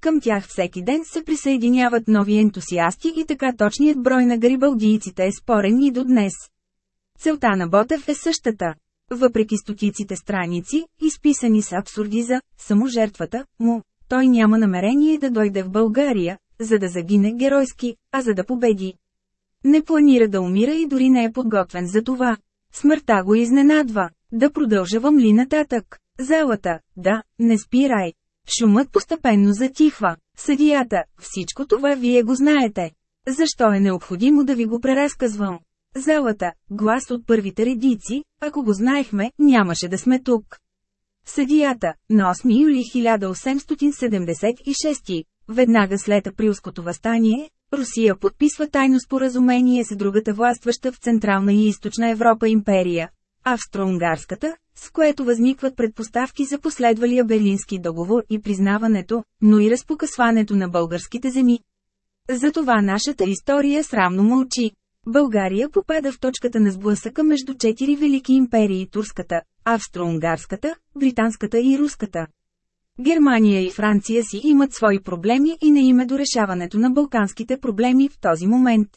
Към тях всеки ден се присъединяват нови ентусиасти и така точният брой на гарибалдийците е спорен и до днес. Целта на Ботев е същата. Въпреки стотиците страници, изписани с абсурди за саможертвата му, той няма намерение да дойде в България, за да загине геройски, а за да победи. Не планира да умира и дори не е подготвен за това. Смъртта го изненадва. Да продължавам ли нататък? Залата, да, не спирай. Шумът постепенно затихва. Съдията, всичко това вие го знаете. Защо е необходимо да ви го преразказвам? Залата, глас от първите редици, ако го знаехме, нямаше да сме тук. Съдията, на 8 юли 1876, веднага след априлското възстание, Русия подписва тайно споразумение с другата властваща в Централна и Източна Европа империя – Австро-Унгарската, с което възникват предпоставки за последвалия Берлински договор и признаването, но и разпокъсването на българските земи. Затова нашата история срамно мълчи. България попада в точката на сблъсъка между четири велики империи – турската, австро-унгарската, британската и руската. Германия и Франция си имат свои проблеми и не им е до решаването на балканските проблеми в този момент.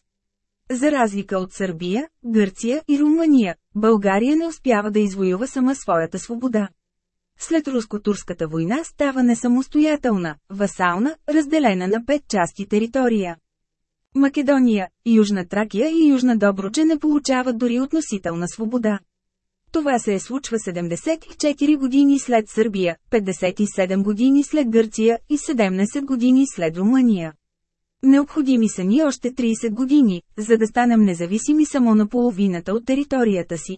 За разлика от Сърбия, Гърция и Румъния, България не успява да извоюва сама своята свобода. След руско-турската война става несамостоятелна, васална, разделена на пет части територия. Македония, Южна Тракия и Южна Доброче не получават дори относителна свобода. Това се е случва 74 години след Сърбия, 57 години след Гърция и 17 години след Румъния. Необходими са ни още 30 години, за да станем независими само на половината от територията си.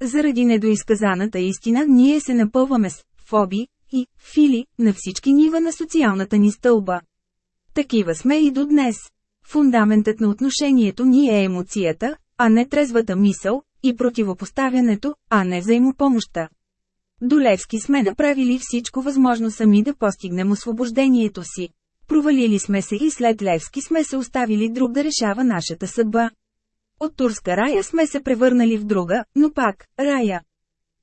Заради недоизказаната истина ние се напълваме с фоби и фили на всички нива на социалната ни стълба. Такива сме и до днес. Фундаментът на отношението ни е емоцията, а не трезвата мисъл, и противопоставянето, а не взаимопомощта. До Левски сме направили всичко възможно сами да постигнем освобождението си. Провалили сме се и след Левски сме се оставили друг да решава нашата съдба. От турска рая сме се превърнали в друга, но пак, рая.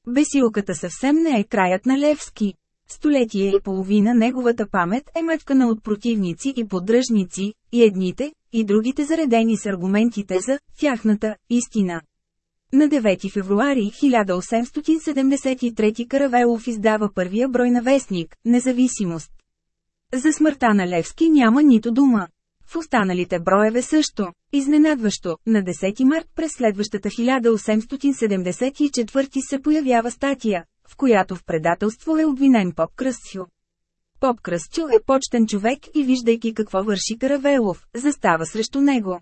Бесилката съвсем не е краят на Левски. Столетие и половина неговата памет е мъчкана от противници и поддръжници, и едните, и другите заредени с аргументите за тяхната истина. На 9 февруари 1873 Каравелов издава първия брой на вестник «Независимост». За смъртта на Левски няма нито дума. В останалите броеве също. Изненадващо, на 10 март през следващата 1874 се появява статия, в която в предателство е обвинен Поп Кръстю. Поп Кръстю е почтен човек и виждайки какво върши Каравелов, застава срещу него.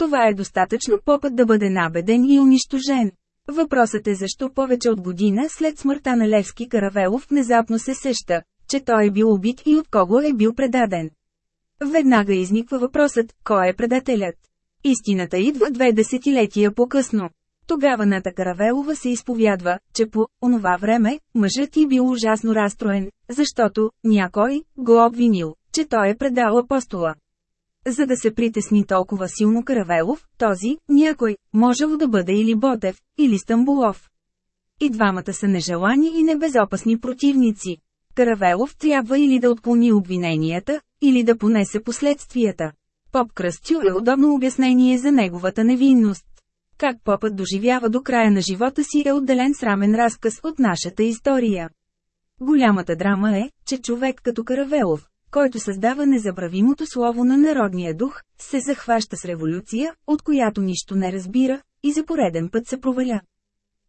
Това е достатъчно попът да бъде набеден и унищожен. Въпросът е защо повече от година след смъртта на Левски Каравелов внезапно се сеща, че той е бил убит и от кого е бил предаден. Веднага изниква въпросът, кой е предателят. Истината идва две десетилетия по-късно. Тогава Ната Каравелова се изповядва, че по онова време мъжът ти бил ужасно разстроен, защото някой го обвинил, че той е предал апостола. За да се притесни толкова силно Каравелов, този, някой, можело да бъде или Ботев, или Стамбулов. И двамата са нежелани и небезопасни противници. Каравелов трябва или да отклони обвиненията, или да понесе последствията. Поп Кръстю е удобно обяснение за неговата невинност. Как попът доживява до края на живота си е отделен срамен разказ от нашата история. Голямата драма е, че човек като Каравелов, който създава незабравимото слово на народния дух, се захваща с революция, от която нищо не разбира, и за пореден път се проваля.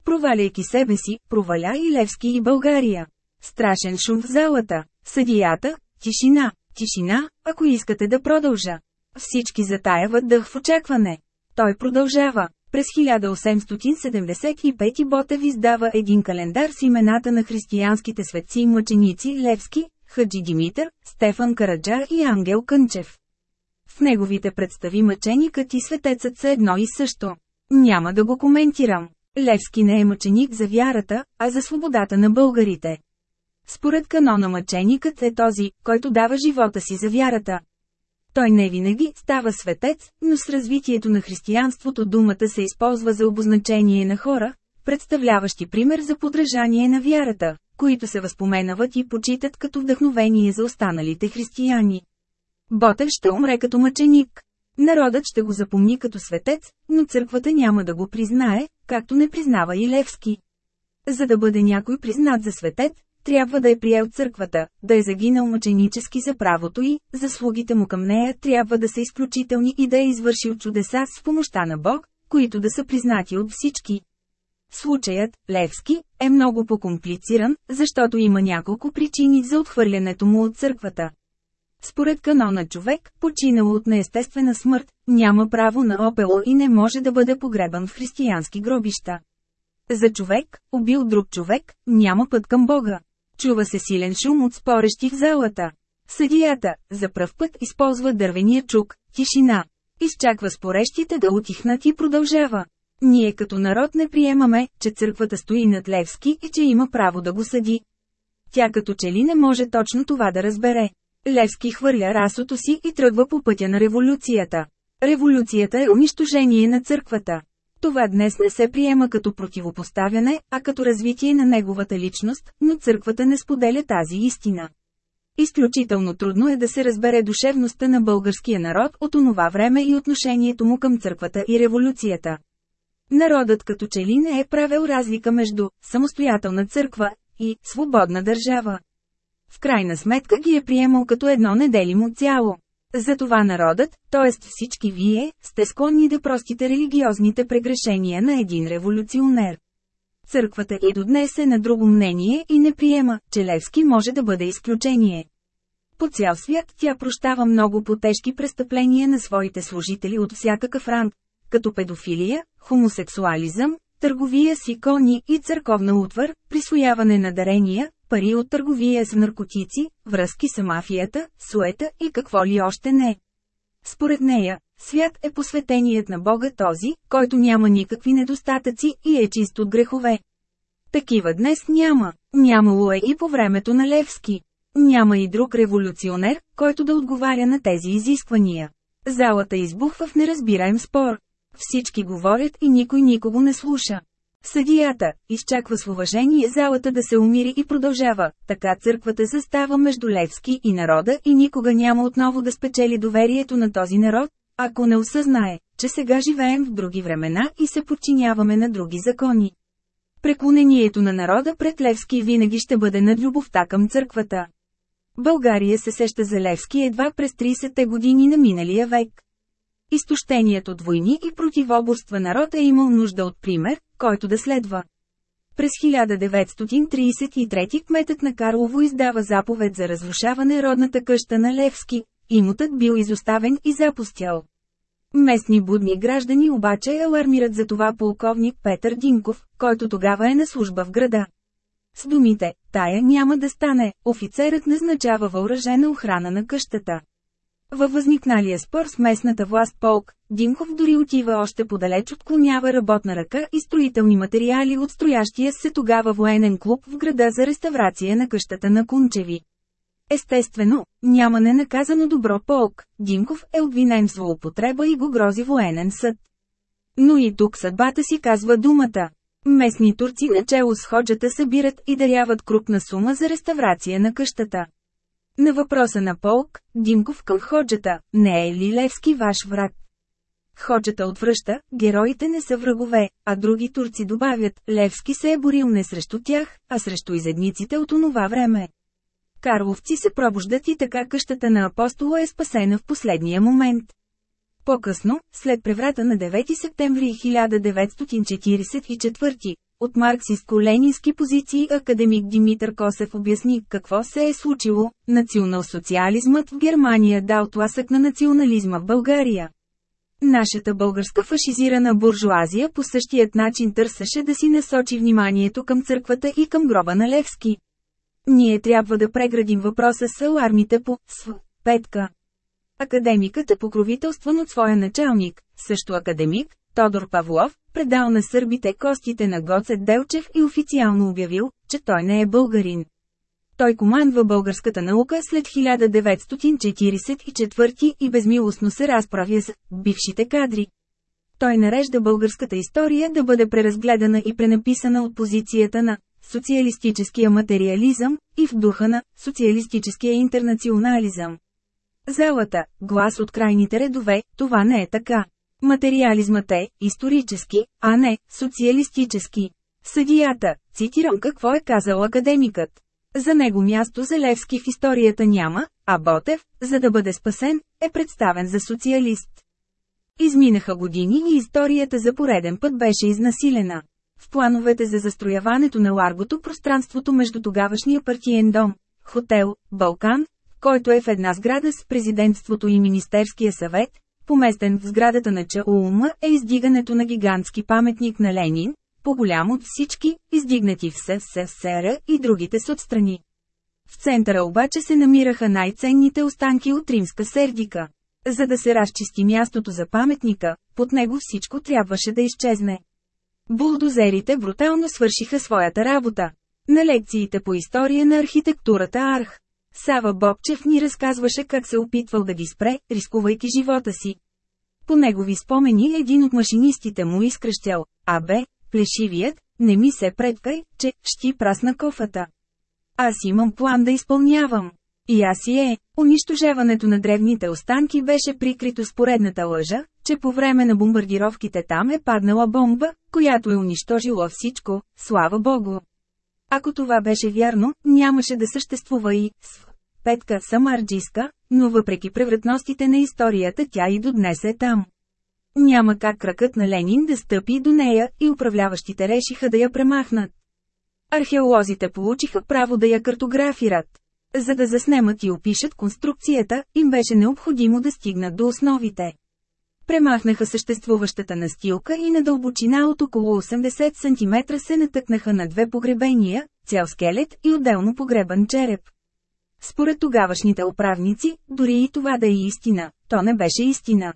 Проваляйки себе си, проваля и Левски и България. Страшен шум в залата. Съдията, тишина, тишина, ако искате да продължа. Всички затаяват дъх в очакване. Той продължава. През 1875 Ботев издава един календар с имената на християнските светци и мъченици Левски, Хаджи Димитър, Стефан Караджа и Ангел Кънчев. В неговите представи мъченикът и светецът са едно и също. Няма да го коментирам. Левски не е мъченик за вярата, а за свободата на българите. Според канона мъченикът е този, който дава живота си за вярата. Той не винаги става светец, но с развитието на християнството думата се използва за обозначение на хора, представляващи пример за подражание на вярата, които се възпоменават и почитат като вдъхновение за останалите християни. Ботев ще умре като мъченик. Народът ще го запомни като светец, но църквата няма да го признае, както не признава и Левски. За да бъде някой признат за светец, трябва да е приел църквата, да е загинал мъченически за правото и, заслугите му към нея трябва да са изключителни и да е извършил чудеса с помощта на Бог, които да са признати от всички. Случаят, Левски, е много по-комплициран, защото има няколко причини за отхвърлянето му от църквата. Според канона човек, починал от неестествена смърт, няма право на опело и не може да бъде погребан в християнски гробища. За човек, убил друг човек, няма път към Бога. Чува се силен шум от спорещи в залата. Съдията, за пръв път използва дървения чук, тишина. Изчаква спорещите да утихнат и продължава. Ние като народ не приемаме, че църквата стои над Левски и че има право да го съди. Тя като че ли не може точно това да разбере. Левски хвърля расото си и тръгва по пътя на революцията. Революцията е унищожение на църквата. Това днес не се приема като противопоставяне, а като развитие на неговата личност, но църквата не споделя тази истина. Изключително трудно е да се разбере душевността на българския народ от онова време и отношението му към църквата и революцията. Народът като че ли не е правил разлика между самостоятелна църква и свободна държава. В крайна сметка ги е приемал като едно неделимо цяло. Затова народът, т.е. всички вие, сте склонни да простите религиозните прегрешения на един революционер. Църквата и до днес е на друго мнение и не приема, че Левски може да бъде изключение. По цял свят тя прощава много по-тежки престъпления на своите служители от всякакъв ранг, като педофилия, хомосексуализъм, търговия с икони и църковна утвар, присвояване на дарения, пари от търговия с наркотици, връзки с мафията, суета и какво ли още не. Според нея, свят е посветеният на Бога този, който няма никакви недостатъци и е чист от грехове. Такива днес няма. Нямало е и по времето на Левски. Няма и друг революционер, който да отговаря на тези изисквания. Залата избухва в неразбираем спор. Всички говорят и никой никого не слуша. Съдията изчаква с уважение залата да се умири и продължава, така църквата застава между Левски и народа и никога няма отново да спечели доверието на този народ, ако не осъзнае, че сега живеем в други времена и се подчиняваме на други закони. Преклонението на народа пред Левски винаги ще бъде над любовта към църквата. България се сеща за Левски едва през 30-те години на миналия век. Изтощеният от войни и противоборства народ е имал нужда от пример, който да следва. През 1933 кметът на Карлово издава заповед за разрушаване родната къща на Левски, имотът бил изоставен и запустял. Местни будни граждани обаче алармират за това полковник Петър Динков, който тогава е на служба в града. С думите, тая няма да стане, офицерът назначава въоръжена охрана на къщата. Във възникналия спор с местната власт полк, Динков дори отива още подалеч отклонява работна ръка и строителни материали от строящия се тогава военен клуб в града за реставрация на къщата на Кунчеви. Естествено, няма ненаказано добро полк, Динков е обвинен в злоупотреба и го грози военен съд. Но и тук съдбата си казва думата. Местни турци начало с ходжата събират и даряват крупна сума за реставрация на къщата. На въпроса на полк, Димков към ходжата, не е ли Левски ваш враг? Ходжата отвръща, героите не са врагове, а други турци добавят, Левски се е борил не срещу тях, а срещу изедниците от онова време. Карловци се пробуждат и така къщата на апостола е спасена в последния момент. По-късно, след преврата на 9 септември 1944, от марксистко-ленински позиции академик Димитър Косев обясни какво се е случило. Национал-социализмът в Германия дал тласък на национализма в България. Нашата българска фашизирана буржуазия по същият начин търсеше да си насочи вниманието към църквата и към гроба на Левски. Ние трябва да преградим въпроса с алармите по СВ. Петка. Академикът е покровителстван от своя началник, също академик, Тодор Павлов, предал на сърбите костите на Гоцет Делчев и официално обявил, че той не е българин. Той командва българската наука след 1944 и безмилостно се разправя с бившите кадри. Той нарежда българската история да бъде преразгледана и пренаписана от позицията на социалистическия материализъм и в духа на социалистическия интернационализъм. Залата, глас от крайните редове, това не е така. Материализмът е исторически, а не социалистически. Съдията, цитирам какво е казал академикът. За него място за Левски в историята няма, а Ботев, за да бъде спасен, е представен за социалист. Изминаха години и историята за пореден път беше изнасилена. В плановете за застрояването на Ларгото пространството между тогавашния партиен дом, хотел, Балкан, който е в една сграда с президентството и Министерския съвет, поместен в сградата на ЧАУМ е издигането на гигантски паметник на Ленин, по-голям от всички, издигнати в СССР и другите с отстрани. В центъра обаче се намираха най-ценните останки от римска сердика. За да се разчисти мястото за паметника, под него всичко трябваше да изчезне. Булдозерите брутално свършиха своята работа. На лекциите по история на архитектурата Арх, Сава Бобчев ни разказваше как се опитвал да ги спре, рискувайки живота си. По негови спомени един от машинистите му изкръщял, «Абе, плешивият, не ми се предкай, че щи прасна кофата. Аз имам план да изпълнявам. И аз и е, унищожаването на древните останки беше прикрито с поредната лъжа, че по време на бомбардировките там е паднала бомба, която е унищожила всичко, слава богу. Ако това беше вярно, нямаше да съществува и СВ. Петка Самарджиска, но въпреки превратностите на историята тя и до днес е там. Няма как кракът на Ленин да стъпи до нея и управляващите решиха да я премахнат. Археолозите получиха право да я картографират. За да заснемат и опишат конструкцията, им беше необходимо да стигнат до основите. Премахнаха съществуващата настилка и на дълбочина от около 80 см се натъкнаха на две погребения, цял скелет и отделно погребан череп. Според тогавашните управници, дори и това да е истина, то не беше истина.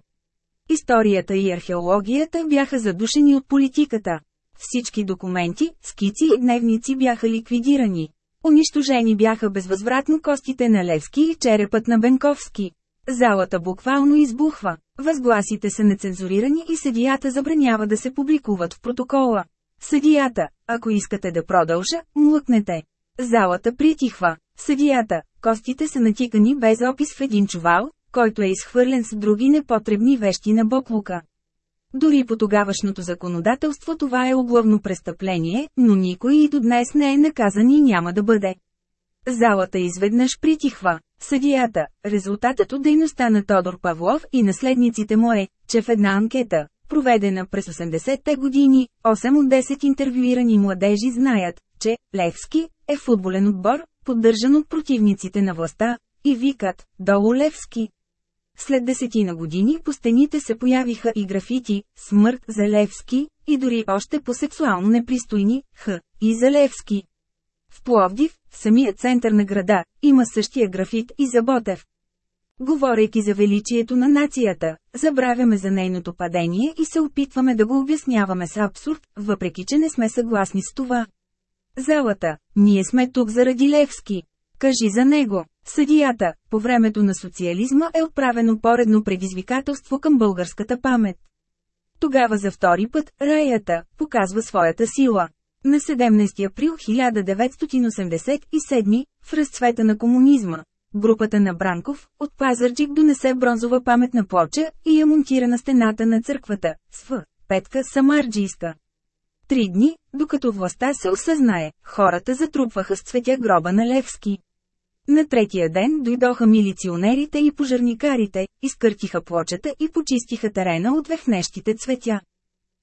Историята и археологията бяха задушени от политиката. Всички документи, скици и дневници бяха ликвидирани. Унищожени бяха безвъзвратно костите на Левски и черепът на Бенковски. Залата буквално избухва. Възгласите са нецензурирани и съдията забранява да се публикуват в протокола. Съдията, ако искате да продължа, млъкнете. Залата притихва. Съдията, костите са натикани без опис в един чувал, който е изхвърлен с други непотребни вещи на Боклука. Дори по тогавашното законодателство това е оглавно престъпление, но никой и до днес не е наказан и няма да бъде. Залата изведнъж притихва. Съдията, резултатът от дейността на Тодор Павлов и наследниците му е, че в една анкета, проведена през 80-те години, 8 от 10 интервюирани младежи знаят, че Левски е футболен отбор, поддържан от противниците на властта, и викат «Долу Левски». След десетина години по стените се появиха и графити «Смърт за Левски» и дори още по сексуално непристойни «Х» и за Левски. В Пловдив, в самия център на града, има същия графит и за Ботев. Говорейки за величието на нацията, забравяме за нейното падение и се опитваме да го обясняваме с абсурд, въпреки че не сме съгласни с това. Залата, ние сме тук заради Левски. Кажи за него. Съдията, по времето на социализма е отправено поредно предизвикателство към българската памет. Тогава за втори път, раята, показва своята сила. На 17 април 1987, в разцвета на комунизма, групата на Бранков, от Пазарджик донесе бронзова паметна плоча и я монтира на стената на църквата, с Петка Самарджийска. Три дни, докато властта се осъзнае, хората затрупваха с цветя гроба на Левски. На третия ден дойдоха милиционерите и пожарникарите, изкъртиха плочата и почистиха терена от вехнещите цветя.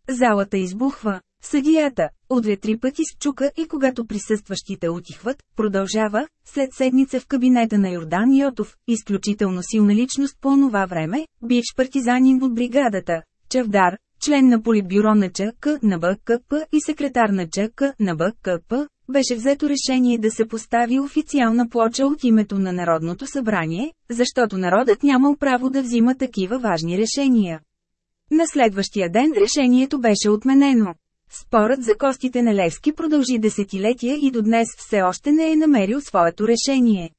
Залата избухва. Съдията, от две-три пъти с чука и когато присъстващите отихват, продължава, след седмица в кабинета на Йордан Йотов, изключително силна личност по онова време, бивш партизанин от бригадата, Чавдар, член на политбюро на ЧК на БКП и секретар на ЧК на БКП, беше взето решение да се постави официална плоча от името на Народното събрание, защото народът нямал право да взима такива важни решения. На следващия ден решението беше отменено. Спорът за костите на Левски продължи десетилетия и до днес все още не е намерил своето решение.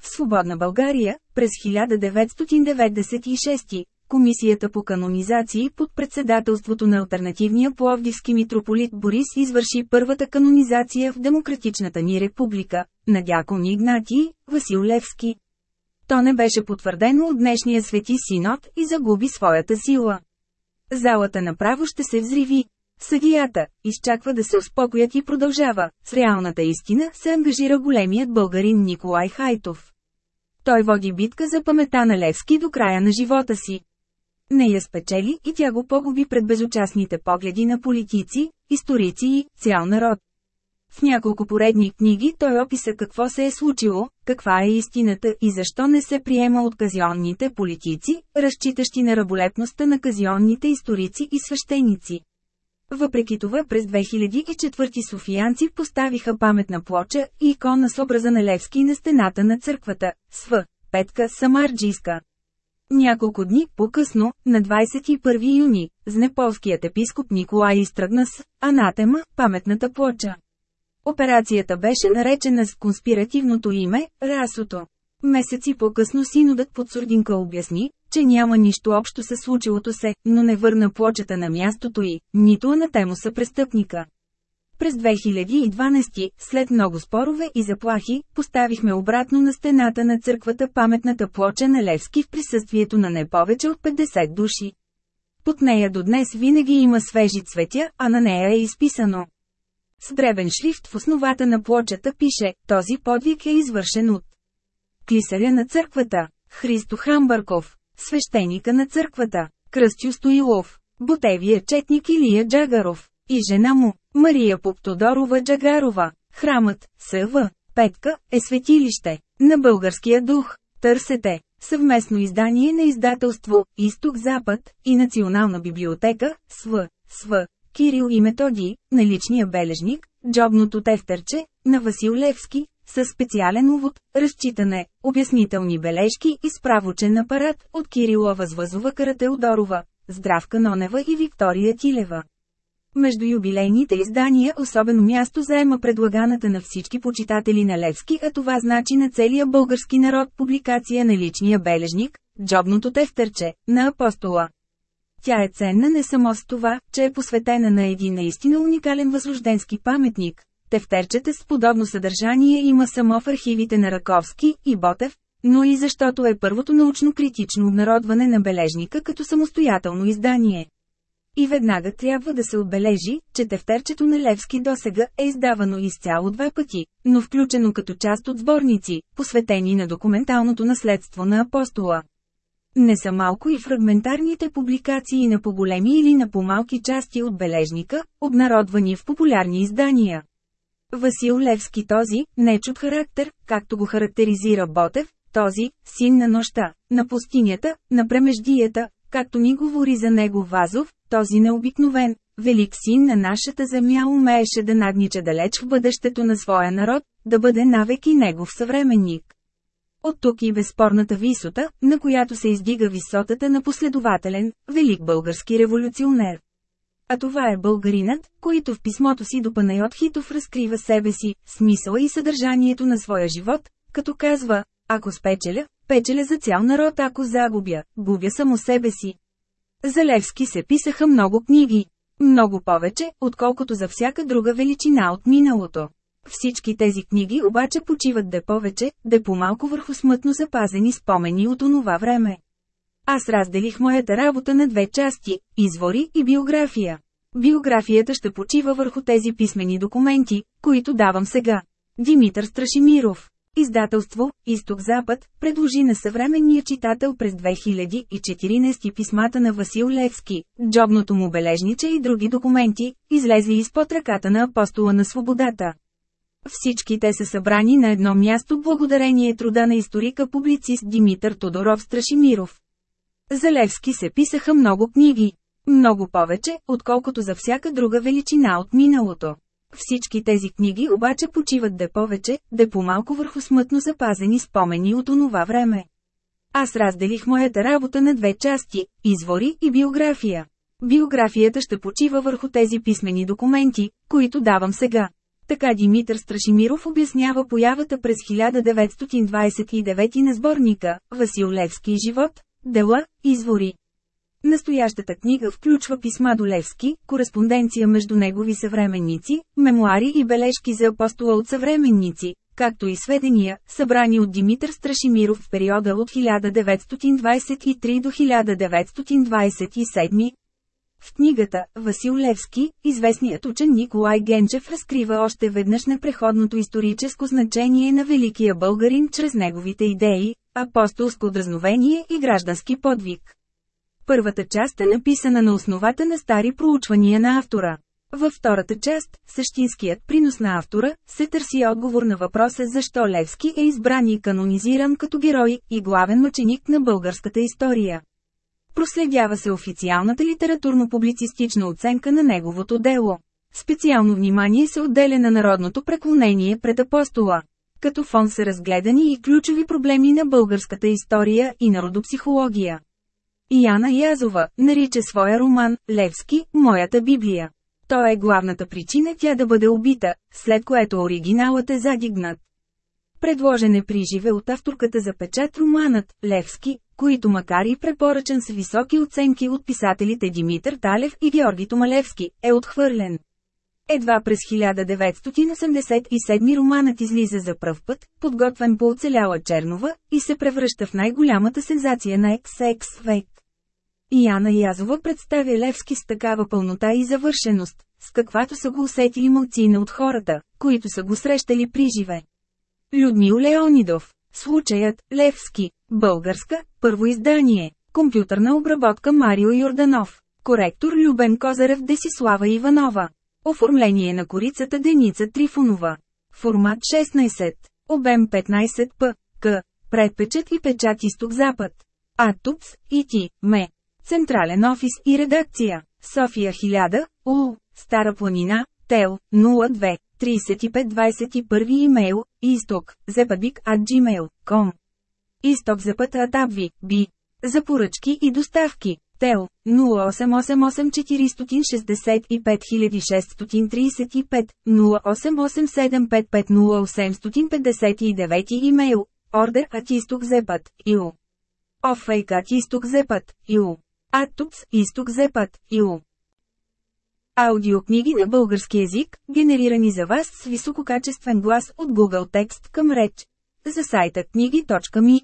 В Свободна България, през 1996, Комисията по канонизации под председателството на альтернативния пловдивски митрополит Борис извърши първата канонизация в демократичната ни република, на дякон Игнатий, Васил Левски. То не беше потвърдено от днешния свети синод и загуби своята сила. Залата направо ще се взриви. Съдията изчаква да се успокоят и продължава. С реалната истина се ангажира големият българин Николай Хайтов. Той води битка за памета на Левски до края на живота си. Не я спечели и тя го погуби пред безучастните погледи на политици, историци и цял народ. В няколко поредни книги той описа какво се е случило, каква е истината и защо не се приема от казионните политици, разчитащи на раболепността на казионните историци и свещеници. Въпреки това през 2004 софиянци поставиха паметна плоча и икона с образа на Левски на стената на църквата, СВ, Петка Самарджийска. Няколко дни по-късно, на 21 юни, знеполският епископ Николай изтръгна с «Анатема» паметната плоча. Операцията беше наречена с конспиративното име – Расото. Месеци по-късно синодът под Сурдинка обясни, че няма нищо общо с случилото се, но не върна плочата на мястото й, нито анатемоса престъпника. През 2012, след много спорове и заплахи, поставихме обратно на стената на църквата паметната плоча на Левски в присъствието на не повече от 50 души. Под нея до днес винаги има свежи цветя, а на нея е изписано. С дребен шрифт в основата на плочата пише, този подвиг е извършен от Клисаря на църквата, Христо Хамбърков, свещеника на църквата, Кръстю Стоилов, Ботевия четник Илия Джагаров, и жена му, Мария Поптодорова Джагарова. Храмът, СВ, Петка, е светилище на българския дух. Търсете съвместно издание на издателство Изток-Запад и Национална библиотека СВ, СВ, Кирил и Методи, на личния бележник, джобното тефтерче, на Васил Левски, с специален увод, разчитане, обяснителни бележки и справочен апарат от Кирилова Звъзова Карателдорова, Здравка Нонева и Виктория Тилева. Между юбилейните издания особено място заема предлаганата на всички почитатели на Левски, а това значи на целия български народ публикация на личния бележник, джобното тефтерче, на апостола. Тя е ценна не само с това, че е посветена на един наистина уникален възрожденски паметник. Тефтерчета с подобно съдържание има само в архивите на Раковски и Ботев, но и защото е първото научно-критично обнародване на бележника като самостоятелно издание. И веднага трябва да се отбележи, че тефтерчето на Левски досега е издавано изцяло два пъти, но включено като част от сборници, посветени на документалното наследство на апостола. Не са малко и фрагментарните публикации на по-големи или на по-малки части от бележника, обнародвани в популярни издания. Васил Левски този, нечут характер, както го характеризира Ботев, този, син на нощта, на пустинята, на премеждията, както ни говори за него Вазов, този необикновен, велик син на нашата земя умееше да наднича далеч в бъдещето на своя народ, да бъде навеки негов съвременник. От тук и безспорната висота, на която се издига висотата на последователен, велик български революционер. А това е българинът, който в писмото си до Панайот Хитов разкрива себе си, смисъла и съдържанието на своя живот, като казва, ако спечеля, печеля за цял народ, ако загубя, губя само себе си. За Левски се писаха много книги. Много повече, отколкото за всяка друга величина от миналото. Всички тези книги обаче почиват де повече, де по-малко върху смътно запазени спомени от онова време. Аз разделих моята работа на две части – извори и биография. Биографията ще почива върху тези писмени документи, които давам сега. Димитър Страшимиров Издателство Изток-Запад предложи на съвременния читател през 2014 писмата на Васил Левски, джобното му бележниче и други документи, излезли изпод ръката на апостола на свободата. Всички те са събрани на едно място благодарение труда на историка-публицист Димитър Тодоров Страшимиров. За Левски се писаха много книги. Много повече, отколкото за всяка друга величина от миналото. Всички тези книги обаче почиват де повече, де по-малко върху смътно запазени спомени от онова време. Аз разделих моята работа на две части – извори и биография. Биографията ще почива върху тези писмени документи, които давам сега. Така Димитър Страшимиров обяснява появата през 1929 на сборника «Васил Левски живот, дела, извори». Настоящата книга включва писма до Левски, кореспонденция между негови съвременници, мемуари и бележки за апостола от съвременници, както и сведения, събрани от Димитър Страшимиров в периода от 1923 до 1927. В книгата «Васил Левски», известният учен Николай Генчев разкрива още веднъж непреходното историческо значение на великия българин чрез неговите идеи, апостолско дразновение и граждански подвиг. Първата част е написана на основата на стари проучвания на автора. Във втората част, същинският принос на автора, се търси отговор на въпроса защо Левски е избран и канонизиран като герой и главен мъченик на българската история. Проследява се официалната литературно-публицистична оценка на неговото дело. Специално внимание се отделя на народното преклонение пред апостола. Като фон са разгледани и ключови проблеми на българската история и народопсихология. Яна Язова нарича своя роман «Левски, моята Библия». То е главната причина тя да бъде убита, след което оригиналът е задигнат. Предложен е приживе от авторката за печат романът «Левски», които макар и препоръчен с високи оценки от писателите Димитър Талев и Георги Томалевски, е отхвърлен. Едва през 1987 романът излиза за пръв път, подготвен по оцеляла Чернова, и се превръща в най-голямата сензация на XX век. Яна Язова представя Левски с такава пълнота и завършеност, с каквато са го усетили малцина от хората, които са го срещали при живе. Людмил Леонидов. Случаят Левски. Българска. Първо издание. Компютърна обработка Марио Йорданов. Коректор Любен Козарев Десислава Иванова. Оформление на корицата Деница Трифонова. Формат 16. Обем 15 п. К. Предпечат и печат изток-запад. Атупс, ИТ, МЕ. Централен офис и редакция. София 1000, УЛ, Стара планина, ТЕЛ, 02, 3521 имейл, изток, зепадик at gmail.com. Изток запът атабви, би. За поръчки и доставки. ТЕЛ 0888465635 0887550859 имейл. Ордер at изток зепът, ИУ. Оффейк at изток зепът, ИУ. Атупс, изток зепът, ИУ. Аудиокниги на български език, генерирани за вас с висококачествен глас от Google Текст към реч. За сайта книги.ми